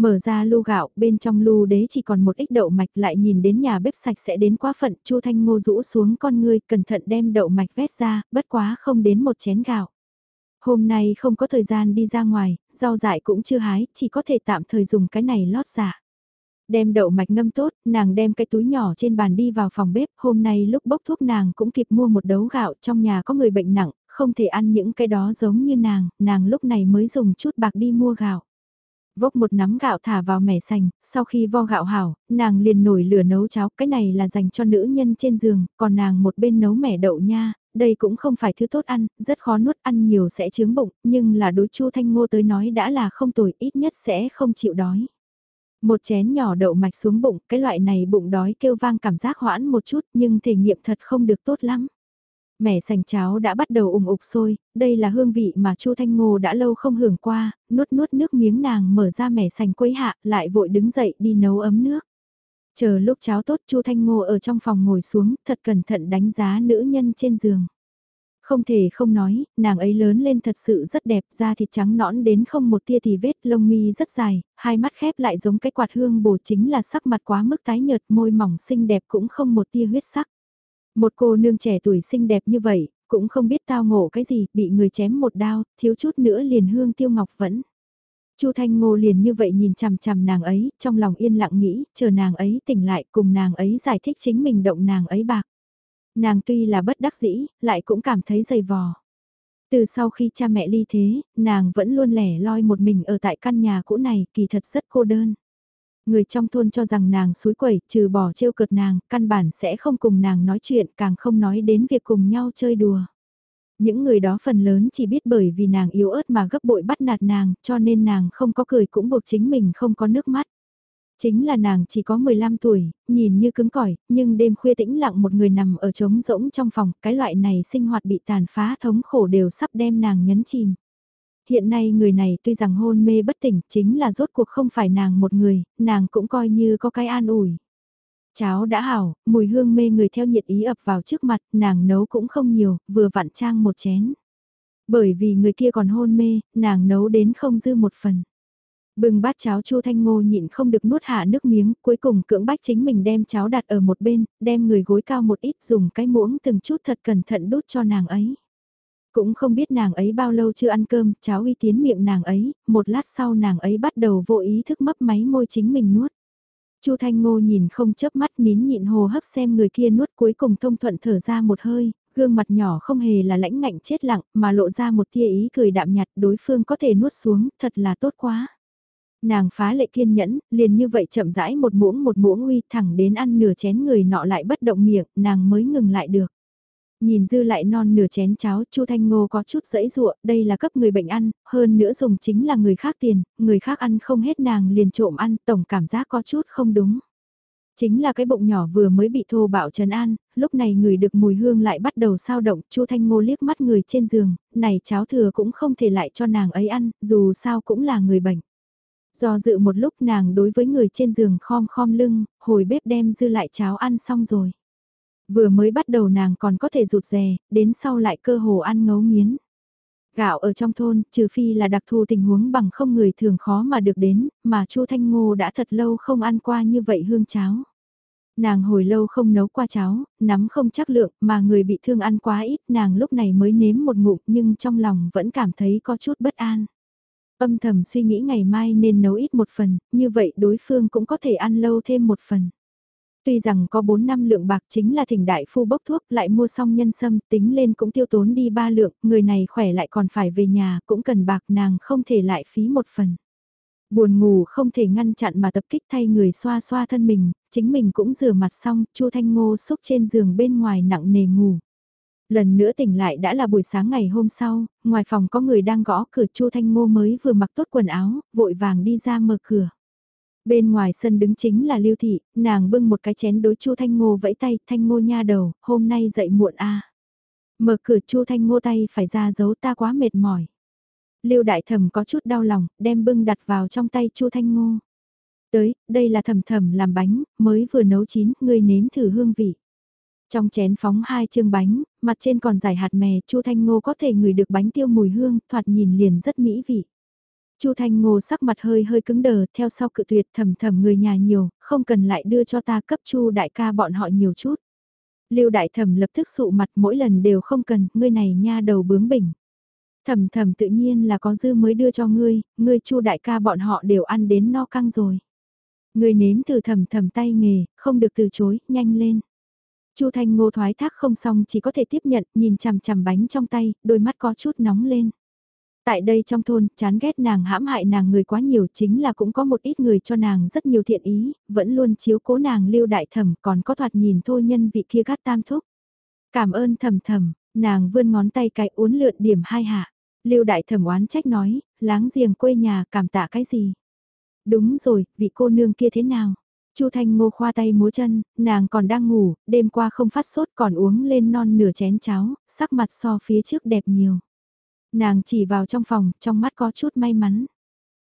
[SPEAKER 1] Mở ra lu gạo, bên trong lu đế chỉ còn một ít đậu mạch lại nhìn đến nhà bếp sạch sẽ đến quá phận, Chu Thanh Ngô rũ xuống con ngươi, cẩn thận đem đậu mạch vét ra, bất quá không đến một chén gạo. Hôm nay không có thời gian đi ra ngoài, rau dại cũng chưa hái, chỉ có thể tạm thời dùng cái này lót giả. Đem đậu mạch ngâm tốt, nàng đem cái túi nhỏ trên bàn đi vào phòng bếp, hôm nay lúc bốc thuốc nàng cũng kịp mua một đấu gạo, trong nhà có người bệnh nặng, không thể ăn những cái đó giống như nàng, nàng lúc này mới dùng chút bạc đi mua gạo. Vốc một nắm gạo thả vào mẻ sành, sau khi vo gạo hảo, nàng liền nổi lửa nấu cháo, cái này là dành cho nữ nhân trên giường, còn nàng một bên nấu mẻ đậu nha, đây cũng không phải thứ tốt ăn, rất khó nuốt ăn nhiều sẽ chướng bụng, nhưng là đối chu thanh ngô tới nói đã là không tồi, ít nhất sẽ không chịu đói. Một chén nhỏ đậu mạch xuống bụng, cái loại này bụng đói kêu vang cảm giác hoãn một chút nhưng thể nghiệm thật không được tốt lắm. Mẻ sành cháo đã bắt đầu ủng ục sôi, đây là hương vị mà Chu Thanh Ngô đã lâu không hưởng qua, nuốt nuốt nước miếng nàng mở ra mẻ sành quấy hạ, lại vội đứng dậy đi nấu ấm nước. Chờ lúc cháo tốt Chu Thanh Ngô ở trong phòng ngồi xuống, thật cẩn thận đánh giá nữ nhân trên giường. Không thể không nói, nàng ấy lớn lên thật sự rất đẹp, da thịt trắng nõn đến không một tia thì vết, lông mi rất dài, hai mắt khép lại giống cái quạt hương bổ chính là sắc mặt quá mức tái nhợt, môi mỏng xinh đẹp cũng không một tia huyết sắc. Một cô nương trẻ tuổi xinh đẹp như vậy, cũng không biết tao ngộ cái gì, bị người chém một đao, thiếu chút nữa liền hương tiêu ngọc vẫn. Chu Thanh Ngô liền như vậy nhìn chằm chằm nàng ấy, trong lòng yên lặng nghĩ, chờ nàng ấy tỉnh lại cùng nàng ấy giải thích chính mình động nàng ấy bạc. Nàng tuy là bất đắc dĩ, lại cũng cảm thấy dày vò. Từ sau khi cha mẹ ly thế, nàng vẫn luôn lẻ loi một mình ở tại căn nhà cũ này, kỳ thật rất cô đơn. Người trong thôn cho rằng nàng suối quẩy, trừ bỏ trêu cợt nàng, căn bản sẽ không cùng nàng nói chuyện, càng không nói đến việc cùng nhau chơi đùa. Những người đó phần lớn chỉ biết bởi vì nàng yếu ớt mà gấp bội bắt nạt nàng, cho nên nàng không có cười cũng buộc chính mình không có nước mắt. Chính là nàng chỉ có 15 tuổi, nhìn như cứng cỏi, nhưng đêm khuya tĩnh lặng một người nằm ở trống rỗng trong phòng, cái loại này sinh hoạt bị tàn phá thống khổ đều sắp đem nàng nhấn chìm. Hiện nay người này tuy rằng hôn mê bất tỉnh chính là rốt cuộc không phải nàng một người, nàng cũng coi như có cái an ủi. Cháo đã hảo, mùi hương mê người theo nhiệt ý ập vào trước mặt, nàng nấu cũng không nhiều, vừa vặn trang một chén. Bởi vì người kia còn hôn mê, nàng nấu đến không dư một phần. Bừng bát cháo Chu Thanh Ngô nhịn không được nuốt hạ nước miếng, cuối cùng cưỡng bách chính mình đem cháo đặt ở một bên, đem người gối cao một ít dùng cái muỗng từng chút thật cẩn thận đút cho nàng ấy. Cũng không biết nàng ấy bao lâu chưa ăn cơm, cháo uy tiến miệng nàng ấy, một lát sau nàng ấy bắt đầu vô ý thức mấp máy môi chính mình nuốt. Chu Thanh Ngô nhìn không chớp mắt nín nhịn hồ hấp xem người kia nuốt cuối cùng thông thuận thở ra một hơi, gương mặt nhỏ không hề là lãnh ngạnh chết lặng mà lộ ra một tia ý cười đạm nhạt đối phương có thể nuốt xuống, thật là tốt quá. Nàng phá lệ kiên nhẫn, liền như vậy chậm rãi một muỗng một muỗng uy thẳng đến ăn nửa chén người nọ lại bất động miệng, nàng mới ngừng lại được. Nhìn dư lại non nửa chén cháo, Chu Thanh Ngô có chút dẫy dụa, đây là cấp người bệnh ăn, hơn nữa dùng chính là người khác tiền, người khác ăn không hết nàng liền trộm ăn, tổng cảm giác có chút không đúng. Chính là cái bụng nhỏ vừa mới bị thô bạo trần an, lúc này người được mùi hương lại bắt đầu sao động, Chu Thanh Ngô liếc mắt người trên giường, này cháo thừa cũng không thể lại cho nàng ấy ăn, dù sao cũng là người bệnh. Do dự một lúc nàng đối với người trên giường khom khom lưng, hồi bếp đem dư lại cháo ăn xong rồi. Vừa mới bắt đầu nàng còn có thể rụt rè, đến sau lại cơ hồ ăn ngấu nghiến. Gạo ở trong thôn, trừ phi là đặc thù tình huống bằng không người thường khó mà được đến, mà Chu Thanh Ngô đã thật lâu không ăn qua như vậy hương cháo. Nàng hồi lâu không nấu qua cháo, nắm không chắc lượng, mà người bị thương ăn quá ít, nàng lúc này mới nếm một ngụm nhưng trong lòng vẫn cảm thấy có chút bất an. Âm thầm suy nghĩ ngày mai nên nấu ít một phần, như vậy đối phương cũng có thể ăn lâu thêm một phần. Tuy rằng có 4 năm lượng bạc chính là thỉnh đại phu bốc thuốc lại mua xong nhân sâm tính lên cũng tiêu tốn đi ba lượng, người này khỏe lại còn phải về nhà cũng cần bạc nàng không thể lại phí một phần. Buồn ngủ không thể ngăn chặn mà tập kích thay người xoa xoa thân mình, chính mình cũng rửa mặt xong, Chu Thanh Ngô xúc trên giường bên ngoài nặng nề ngủ. Lần nữa tỉnh lại đã là buổi sáng ngày hôm sau, ngoài phòng có người đang gõ cửa Chu Thanh Ngô mới vừa mặc tốt quần áo, vội vàng đi ra mở cửa. Bên ngoài sân đứng chính là Lưu Thị, nàng bưng một cái chén đối Chu Thanh Ngô vẫy tay, Thanh Ngô nha đầu, hôm nay dậy muộn a. Mở cửa Chu Thanh Ngô tay phải ra giấu ta quá mệt mỏi. Lưu Đại Thẩm có chút đau lòng, đem bưng đặt vào trong tay Chu Thanh Ngô. Tới, đây là thầm thầm làm bánh, mới vừa nấu chín, ngươi nếm thử hương vị. Trong chén phóng hai chương bánh, mặt trên còn giải hạt mè, Chu Thanh Ngô có thể ngửi được bánh tiêu mùi hương, thoạt nhìn liền rất mỹ vị. Chu Thanh Ngô sắc mặt hơi hơi cứng đờ, theo sau cự tuyệt thầm thầm người nhà nhiều, không cần lại đưa cho ta cấp Chu đại ca bọn họ nhiều chút. Lưu đại thẩm lập tức sụ mặt mỗi lần đều không cần, ngươi này nha đầu bướng bỉnh. Thầm thầm tự nhiên là có dư mới đưa cho ngươi, ngươi Chu đại ca bọn họ đều ăn đến no căng rồi. Ngươi nếm từ thầm thầm tay nghề, không được từ chối, nhanh lên. Chu Thanh Ngô thoái thác không xong chỉ có thể tiếp nhận, nhìn chằm chằm bánh trong tay, đôi mắt có chút nóng lên. Tại đây trong thôn, chán ghét nàng hãm hại nàng người quá nhiều chính là cũng có một ít người cho nàng rất nhiều thiện ý, vẫn luôn chiếu cố nàng lưu đại thẩm còn có thoạt nhìn thôi nhân vị kia gắt tam thúc. Cảm ơn thầm thầm, nàng vươn ngón tay cái uốn lượn điểm hai hạ. Lưu đại thẩm oán trách nói, láng giềng quê nhà cảm tạ cái gì. Đúng rồi, vị cô nương kia thế nào? Chu Thanh Ngô khoa tay múa chân, nàng còn đang ngủ, đêm qua không phát sốt còn uống lên non nửa chén cháo, sắc mặt so phía trước đẹp nhiều. Nàng chỉ vào trong phòng, trong mắt có chút may mắn.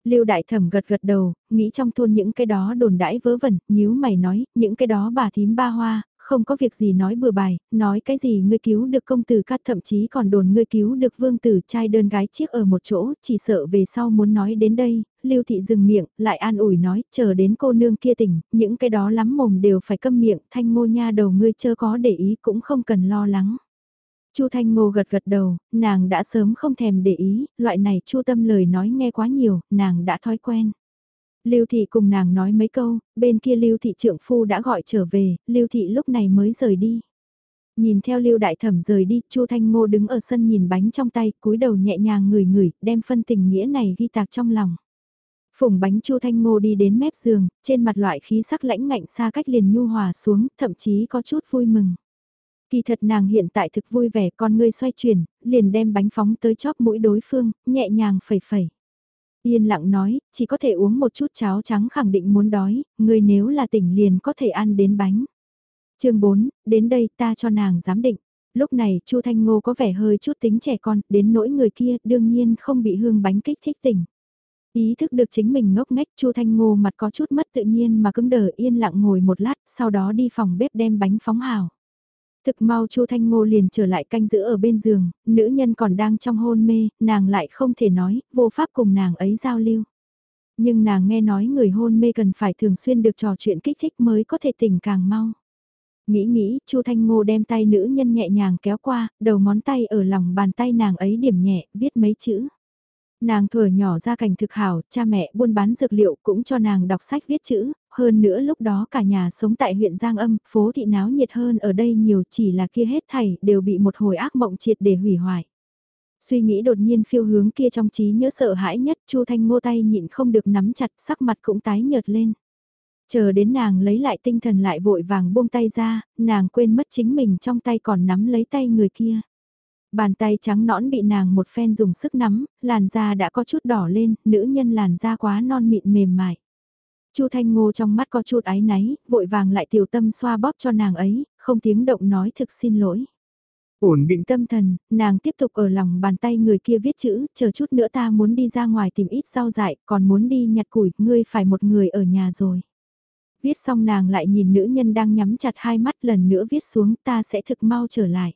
[SPEAKER 1] Lưu đại thẩm gật gật đầu, nghĩ trong thôn những cái đó đồn đãi vớ vẩn, nhíu mày nói, những cái đó bà thím ba hoa, không có việc gì nói bừa bài, nói cái gì ngươi cứu được công tử cát thậm chí còn đồn ngươi cứu được vương tử trai đơn gái chiếc ở một chỗ, chỉ sợ về sau muốn nói đến đây, lưu thị dừng miệng, lại an ủi nói, chờ đến cô nương kia tỉnh, những cái đó lắm mồm đều phải câm miệng, thanh ngô nha đầu ngươi chưa có để ý cũng không cần lo lắng. Chu Thanh Ngô gật gật đầu, nàng đã sớm không thèm để ý, loại này Chu Tâm lời nói nghe quá nhiều, nàng đã thói quen. Lưu Thị cùng nàng nói mấy câu, bên kia Lưu Thị trưởng phu đã gọi trở về, Lưu Thị lúc này mới rời đi. Nhìn theo Lưu Đại Thẩm rời đi, Chu Thanh Ngô đứng ở sân nhìn bánh trong tay, cúi đầu nhẹ nhàng ngửi ngửi, đem phân tình nghĩa này ghi tạc trong lòng. Phùng bánh Chu Thanh Ngô đi đến mép giường, trên mặt loại khí sắc lãnh ngạnh xa cách liền nhu hòa xuống, thậm chí có chút vui mừng. Kỳ thật nàng hiện tại thực vui vẻ con ngươi xoay chuyển, liền đem bánh phóng tới chóp mũi đối phương, nhẹ nhàng phẩy phẩy. Yên lặng nói, chỉ có thể uống một chút cháo trắng khẳng định muốn đói, ngươi nếu là tỉnh liền có thể ăn đến bánh. chương 4, đến đây ta cho nàng giám định. Lúc này Chu Thanh Ngô có vẻ hơi chút tính trẻ con, đến nỗi người kia đương nhiên không bị hương bánh kích thích tỉnh. Ý thức được chính mình ngốc nghếch Chu Thanh Ngô mặt có chút mất tự nhiên mà cứng đờ yên lặng ngồi một lát, sau đó đi phòng bếp đem bánh phóng hào. Thực mau Chu Thanh Ngô liền trở lại canh giữ ở bên giường, nữ nhân còn đang trong hôn mê, nàng lại không thể nói, vô pháp cùng nàng ấy giao lưu. Nhưng nàng nghe nói người hôn mê cần phải thường xuyên được trò chuyện kích thích mới có thể tỉnh càng mau. Nghĩ nghĩ, Chu Thanh Ngô đem tay nữ nhân nhẹ nhàng kéo qua, đầu ngón tay ở lòng bàn tay nàng ấy điểm nhẹ, viết mấy chữ. Nàng thuở nhỏ ra cảnh thực hảo, cha mẹ buôn bán dược liệu cũng cho nàng đọc sách viết chữ, hơn nữa lúc đó cả nhà sống tại huyện Giang Âm, phố thị náo nhiệt hơn ở đây nhiều chỉ là kia hết thảy đều bị một hồi ác mộng triệt để hủy hoại. Suy nghĩ đột nhiên phiêu hướng kia trong trí nhớ sợ hãi nhất, Chu Thanh ngô tay nhịn không được nắm chặt, sắc mặt cũng tái nhợt lên. Chờ đến nàng lấy lại tinh thần lại vội vàng buông tay ra, nàng quên mất chính mình trong tay còn nắm lấy tay người kia. Bàn tay trắng nõn bị nàng một phen dùng sức nắm, làn da đã có chút đỏ lên, nữ nhân làn da quá non mịn mềm mại. Chu Thanh Ngô trong mắt có chút áy náy, vội vàng lại tiểu tâm xoa bóp cho nàng ấy, không tiếng động nói thực xin lỗi. Ổn định tâm thần, nàng tiếp tục ở lòng bàn tay người kia viết chữ, chờ chút nữa ta muốn đi ra ngoài tìm ít rau dại, còn muốn đi nhặt củi, ngươi phải một người ở nhà rồi. Viết xong nàng lại nhìn nữ nhân đang nhắm chặt hai mắt lần nữa viết xuống ta sẽ thực mau trở lại.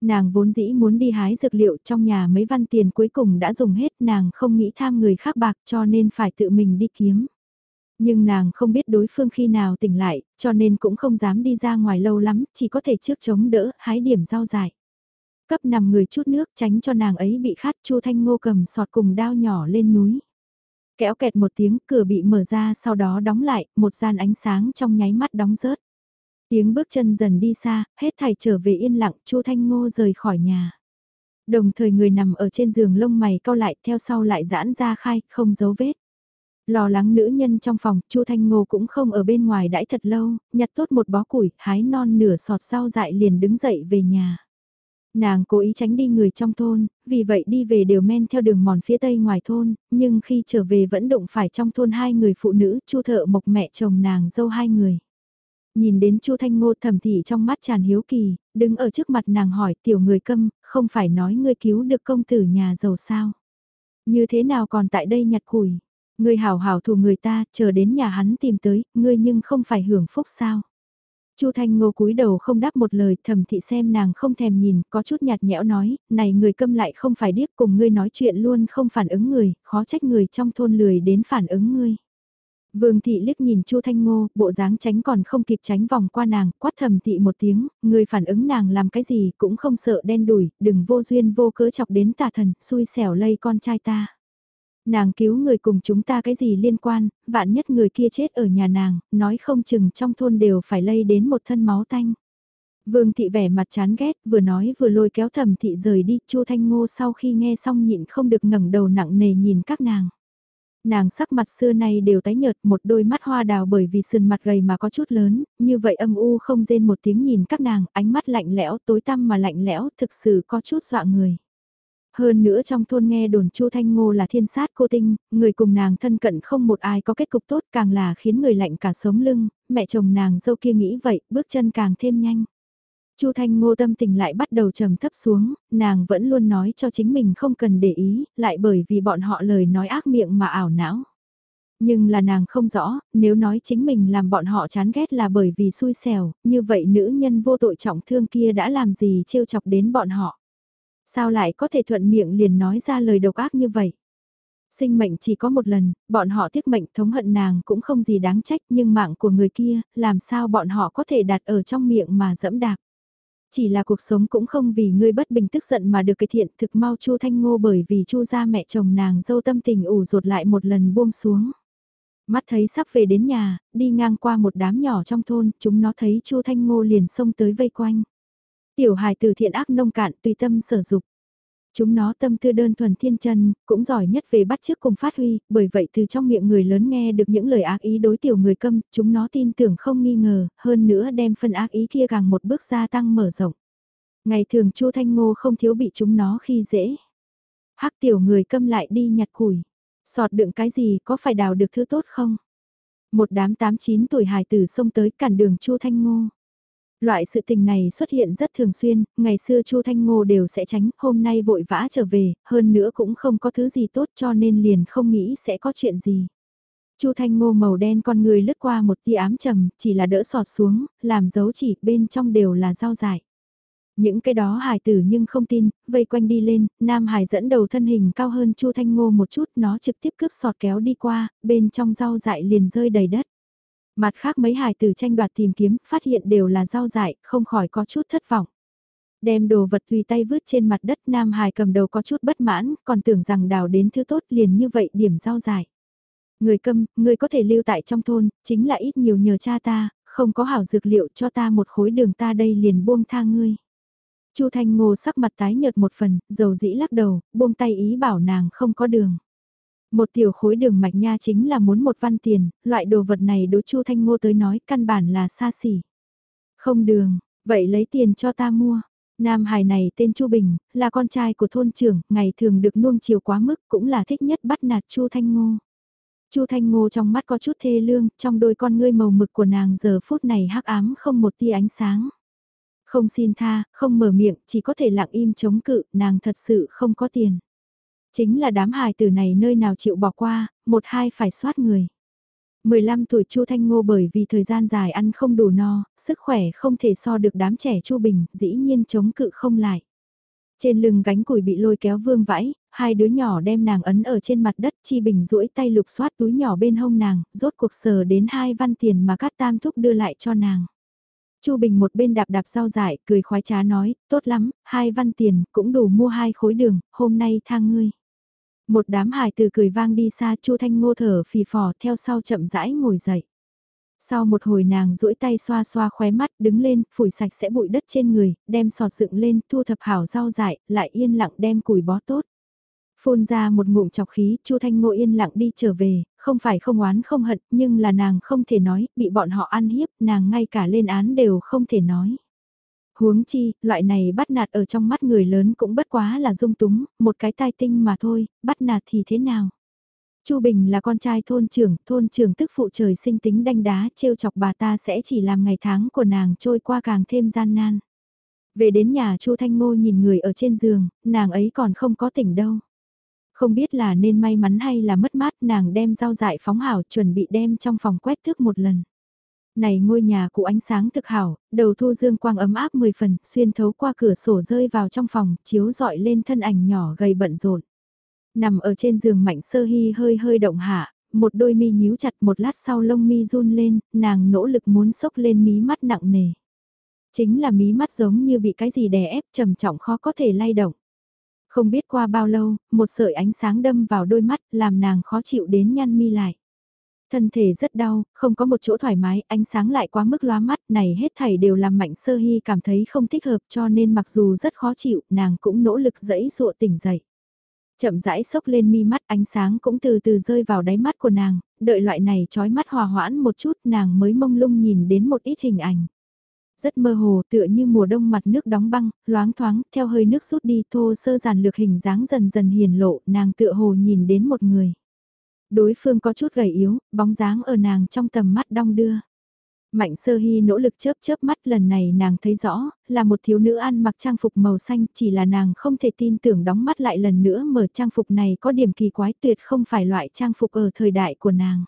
[SPEAKER 1] Nàng vốn dĩ muốn đi hái dược liệu trong nhà mấy văn tiền cuối cùng đã dùng hết nàng không nghĩ tham người khác bạc cho nên phải tự mình đi kiếm. Nhưng nàng không biết đối phương khi nào tỉnh lại, cho nên cũng không dám đi ra ngoài lâu lắm, chỉ có thể trước chống đỡ, hái điểm rau dại. Cấp nằm người chút nước tránh cho nàng ấy bị khát Chu Thanh Ngô cầm sọt cùng đao nhỏ lên núi. Kéo kẹt một tiếng cửa bị mở ra sau đó đóng lại, một gian ánh sáng trong nháy mắt đóng rớt. Tiếng bước chân dần đi xa, hết thảy trở về yên lặng, Chu Thanh Ngô rời khỏi nhà. Đồng thời người nằm ở trên giường lông mày cau lại theo sau lại giãn ra khai, không dấu vết. Lo lắng nữ nhân trong phòng, Chu Thanh Ngô cũng không ở bên ngoài đãi thật lâu, nhặt tốt một bó củi, hái non nửa sọt rau dại liền đứng dậy về nhà. Nàng cố ý tránh đi người trong thôn, vì vậy đi về đều men theo đường mòn phía tây ngoài thôn, nhưng khi trở về vẫn đụng phải trong thôn hai người phụ nữ, Chu thợ mộc mẹ chồng nàng dâu hai người. Nhìn đến Chu Thanh Ngô thầm thị trong mắt tràn hiếu kỳ, đứng ở trước mặt nàng hỏi tiểu người câm, không phải nói ngươi cứu được công tử nhà giàu sao? Như thế nào còn tại đây nhặt củi? Ngươi hảo hảo thù người ta, chờ đến nhà hắn tìm tới, ngươi nhưng không phải hưởng phúc sao? Chu Thanh Ngô cúi đầu không đáp một lời, thẩm thị xem nàng không thèm nhìn, có chút nhạt nhẽo nói, này người câm lại không phải điếc cùng ngươi nói chuyện luôn không phản ứng người, khó trách người trong thôn lười đến phản ứng ngươi. Vương thị liếc nhìn Chu Thanh Ngô, bộ dáng tránh còn không kịp tránh vòng qua nàng, quát thầm thị một tiếng, người phản ứng nàng làm cái gì cũng không sợ đen đủi, đừng vô duyên vô cớ chọc đến tà thần, xui xẻo lây con trai ta. Nàng cứu người cùng chúng ta cái gì liên quan, vạn nhất người kia chết ở nhà nàng, nói không chừng trong thôn đều phải lây đến một thân máu tanh. Vương thị vẻ mặt chán ghét, vừa nói vừa lôi kéo thẩm thị rời đi, Chu Thanh Ngô sau khi nghe xong nhịn không được ngẩng đầu nặng nề nhìn các nàng. Nàng sắc mặt xưa nay đều tái nhợt một đôi mắt hoa đào bởi vì sườn mặt gầy mà có chút lớn, như vậy âm u không rên một tiếng nhìn các nàng, ánh mắt lạnh lẽo tối tăm mà lạnh lẽo thực sự có chút dọa người. Hơn nữa trong thôn nghe đồn Chu Thanh Ngô là thiên sát cô tinh, người cùng nàng thân cận không một ai có kết cục tốt càng là khiến người lạnh cả sống lưng, mẹ chồng nàng dâu kia nghĩ vậy, bước chân càng thêm nhanh. Chu Thanh Ngô tâm tình lại bắt đầu trầm thấp xuống, nàng vẫn luôn nói cho chính mình không cần để ý, lại bởi vì bọn họ lời nói ác miệng mà ảo não. Nhưng là nàng không rõ, nếu nói chính mình làm bọn họ chán ghét là bởi vì xui xẻo, như vậy nữ nhân vô tội trọng thương kia đã làm gì trêu chọc đến bọn họ. Sao lại có thể thuận miệng liền nói ra lời độc ác như vậy? Sinh mệnh chỉ có một lần, bọn họ tiếc mệnh thống hận nàng cũng không gì đáng trách nhưng mạng của người kia, làm sao bọn họ có thể đặt ở trong miệng mà dẫm đạp. Chỉ là cuộc sống cũng không vì ngươi bất bình tức giận mà được cải thiện thực mau Chu Thanh Ngô bởi vì Chu gia mẹ chồng nàng dâu tâm tình ủ rột lại một lần buông xuống. Mắt thấy sắp về đến nhà, đi ngang qua một đám nhỏ trong thôn, chúng nó thấy Chu Thanh Ngô liền xông tới vây quanh. Tiểu hài từ thiện ác nông cạn tùy tâm sở dục. Chúng nó tâm tư đơn thuần thiên chân, cũng giỏi nhất về bắt chước cùng phát huy, bởi vậy từ trong miệng người lớn nghe được những lời ác ý đối tiểu người câm, chúng nó tin tưởng không nghi ngờ, hơn nữa đem phân ác ý kia càng một bước gia tăng mở rộng. Ngày thường Chu Thanh Ngô không thiếu bị chúng nó khi dễ. Hắc tiểu người câm lại đi nhặt củi. Sọt đựng cái gì có phải đào được thứ tốt không? Một đám 8-9 tuổi hài tử xông tới cản đường Chu Thanh Ngô. Loại sự tình này xuất hiện rất thường xuyên, ngày xưa Chu Thanh Ngô đều sẽ tránh, hôm nay vội vã trở về, hơn nữa cũng không có thứ gì tốt cho nên liền không nghĩ sẽ có chuyện gì. Chu Thanh Ngô màu đen con người lướt qua một tia ám trầm, chỉ là đỡ sọt xuống, làm dấu chỉ bên trong đều là rau dại. Những cái đó hài tử nhưng không tin, vây quanh đi lên, nam hài dẫn đầu thân hình cao hơn Chu Thanh Ngô một chút, nó trực tiếp cướp sọt kéo đi qua, bên trong rau dại liền rơi đầy đất. Mặt khác mấy hài tử tranh đoạt tìm kiếm, phát hiện đều là rau dại, không khỏi có chút thất vọng. Đem đồ vật tùy tay vứt trên mặt đất Nam Hải cầm đầu có chút bất mãn, còn tưởng rằng đào đến thứ tốt liền như vậy điểm rau dại. Người câm, người có thể lưu tại trong thôn, chính là ít nhiều nhờ cha ta, không có hảo dược liệu cho ta một khối đường ta đây liền buông tha ngươi. Chu Thanh Ngô sắc mặt tái nhợt một phần, dầu dĩ lắc đầu, buông tay ý bảo nàng không có đường. Một tiểu khối đường mạch nha chính là muốn một văn tiền, loại đồ vật này đối Chu Thanh Ngô tới nói căn bản là xa xỉ. Không đường, vậy lấy tiền cho ta mua. Nam hài này tên Chu Bình, là con trai của thôn trưởng, ngày thường được nuông chiều quá mức cũng là thích nhất bắt nạt Chu Thanh Ngô. Chu Thanh Ngô trong mắt có chút thê lương, trong đôi con ngươi màu mực của nàng giờ phút này hắc ám không một tia ánh sáng. Không xin tha, không mở miệng, chỉ có thể lặng im chống cự, nàng thật sự không có tiền. Chính là đám hài tử này nơi nào chịu bỏ qua, một hai phải soát người. 15 tuổi Chu Thanh Ngô bởi vì thời gian dài ăn không đủ no, sức khỏe không thể so được đám trẻ Chu Bình, dĩ nhiên chống cự không lại. Trên lưng gánh củi bị lôi kéo vương vãi, hai đứa nhỏ đem nàng ấn ở trên mặt đất Chi Bình duỗi tay lục soát túi nhỏ bên hông nàng, rốt cuộc sờ đến hai văn tiền mà các tam thúc đưa lại cho nàng. Chu Bình một bên đạp đạp rau dại, cười khoái trá nói, tốt lắm, hai văn tiền, cũng đủ mua hai khối đường, hôm nay thang ngươi. Một đám hài từ cười vang đi xa Chu Thanh Ngô thở phì phò theo sau chậm rãi ngồi dậy. Sau một hồi nàng duỗi tay xoa xoa khóe mắt đứng lên, phủi sạch sẽ bụi đất trên người, đem sọt dựng lên, thu thập hảo rau dại, lại yên lặng đem củi bó tốt. Phun ra một ngụm chọc khí, Chu Thanh Ngô yên lặng đi trở về, không phải không oán không hận, nhưng là nàng không thể nói, bị bọn họ ăn hiếp, nàng ngay cả lên án đều không thể nói. Huống chi, loại này bắt nạt ở trong mắt người lớn cũng bất quá là dung túng, một cái tai tinh mà thôi, bắt nạt thì thế nào? Chu Bình là con trai thôn trưởng, thôn trưởng tức phụ trời sinh tính đanh đá, trêu chọc bà ta sẽ chỉ làm ngày tháng của nàng trôi qua càng thêm gian nan. Về đến nhà Chu Thanh Ngô nhìn người ở trên giường, nàng ấy còn không có tỉnh đâu. Không biết là nên may mắn hay là mất mát nàng đem rau dại phóng hảo chuẩn bị đem trong phòng quét thước một lần. Này ngôi nhà cụ ánh sáng thực hảo, đầu thu dương quang ấm áp 10 phần, xuyên thấu qua cửa sổ rơi vào trong phòng, chiếu dọi lên thân ảnh nhỏ gầy bận rộn. Nằm ở trên giường mạnh sơ hy hơi hơi động hạ, một đôi mi nhíu chặt một lát sau lông mi run lên, nàng nỗ lực muốn sốc lên mí mắt nặng nề. Chính là mí mắt giống như bị cái gì đè ép trầm trọng khó có thể lay động. Không biết qua bao lâu, một sợi ánh sáng đâm vào đôi mắt làm nàng khó chịu đến nhăn mi lại. Thân thể rất đau, không có một chỗ thoải mái, ánh sáng lại quá mức loa mắt, này hết thảy đều làm Mạnh Sơ Hy cảm thấy không thích hợp cho nên mặc dù rất khó chịu, nàng cũng nỗ lực dẫy dụa tỉnh dậy. Chậm rãi sốc lên mi mắt ánh sáng cũng từ từ rơi vào đáy mắt của nàng, đợi loại này trói mắt hòa hoãn một chút nàng mới mông lung nhìn đến một ít hình ảnh. Rất mơ hồ tựa như mùa đông mặt nước đóng băng, loáng thoáng, theo hơi nước rút đi thô sơ giản lược hình dáng dần dần hiền lộ, nàng tựa hồ nhìn đến một người. Đối phương có chút gầy yếu, bóng dáng ở nàng trong tầm mắt đong đưa. Mạnh sơ hy nỗ lực chớp chớp mắt lần này nàng thấy rõ, là một thiếu nữ ăn mặc trang phục màu xanh, chỉ là nàng không thể tin tưởng đóng mắt lại lần nữa mở trang phục này có điểm kỳ quái tuyệt không phải loại trang phục ở thời đại của nàng.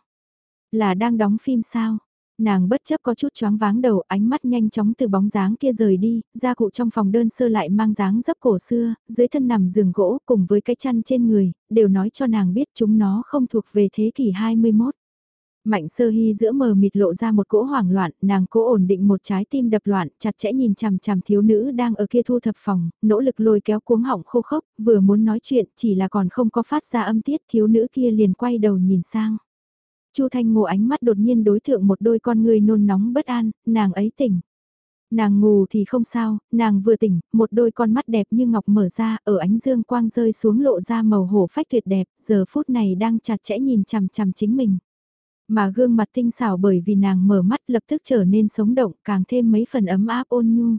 [SPEAKER 1] Là đang đóng phim sao? Nàng bất chấp có chút choáng váng đầu ánh mắt nhanh chóng từ bóng dáng kia rời đi, gia cụ trong phòng đơn sơ lại mang dáng dấp cổ xưa, dưới thân nằm giường gỗ cùng với cái chăn trên người, đều nói cho nàng biết chúng nó không thuộc về thế kỷ 21. Mạnh sơ hy giữa mờ mịt lộ ra một cỗ hoảng loạn, nàng cố ổn định một trái tim đập loạn, chặt chẽ nhìn chằm chằm thiếu nữ đang ở kia thu thập phòng, nỗ lực lôi kéo cuống họng khô khốc, vừa muốn nói chuyện chỉ là còn không có phát ra âm tiết thiếu nữ kia liền quay đầu nhìn sang. Chu Thanh Ngô ánh mắt đột nhiên đối thượng một đôi con người nôn nóng bất an, nàng ấy tỉnh. Nàng ngủ thì không sao, nàng vừa tỉnh, một đôi con mắt đẹp như ngọc mở ra, ở ánh dương quang rơi xuống lộ ra màu hổ phách tuyệt đẹp, giờ phút này đang chặt chẽ nhìn chằm chằm chính mình. Mà gương mặt tinh xảo bởi vì nàng mở mắt lập tức trở nên sống động, càng thêm mấy phần ấm áp ôn nhu.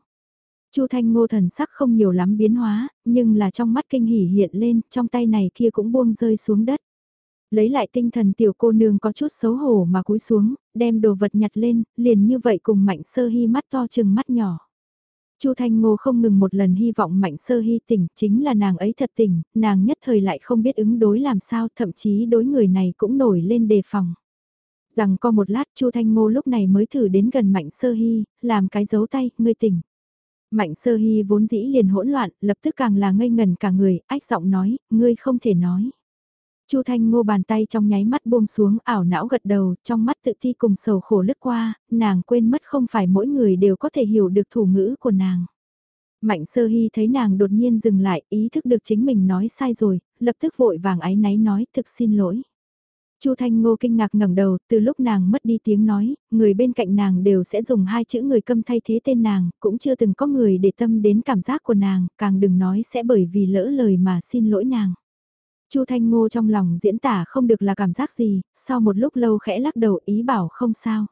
[SPEAKER 1] Chu Thanh Ngô thần sắc không nhiều lắm biến hóa, nhưng là trong mắt kinh hỉ hiện lên, trong tay này kia cũng buông rơi xuống đất. Lấy lại tinh thần tiểu cô nương có chút xấu hổ mà cúi xuống, đem đồ vật nhặt lên, liền như vậy cùng mạnh sơ hy mắt to chừng mắt nhỏ. Chu Thanh Ngô không ngừng một lần hy vọng Mạnh Sơ Hy tỉnh, chính là nàng ấy thật tỉnh, nàng nhất thời lại không biết ứng đối làm sao, thậm chí đối người này cũng nổi lên đề phòng. Rằng có một lát Chu Thanh Ngô lúc này mới thử đến gần Mạnh Sơ Hy, làm cái dấu tay, ngươi tỉnh. Mạnh sơ hy vốn dĩ liền hỗn loạn, lập tức càng là ngây ngần cả người, ách giọng nói, ngươi không thể nói. Chu Thanh Ngô bàn tay trong nháy mắt buông xuống ảo não gật đầu, trong mắt tự thi cùng sầu khổ lướt qua, nàng quên mất không phải mỗi người đều có thể hiểu được thủ ngữ của nàng. Mạnh sơ hy thấy nàng đột nhiên dừng lại, ý thức được chính mình nói sai rồi, lập tức vội vàng áy náy nói thực xin lỗi. Chu Thanh Ngô kinh ngạc ngẩng đầu, từ lúc nàng mất đi tiếng nói, người bên cạnh nàng đều sẽ dùng hai chữ người câm thay thế tên nàng, cũng chưa từng có người để tâm đến cảm giác của nàng, càng đừng nói sẽ bởi vì lỡ lời mà xin lỗi nàng. Chu Thanh Ngô trong lòng diễn tả không được là cảm giác gì, sau một lúc lâu khẽ lắc đầu ý bảo không sao.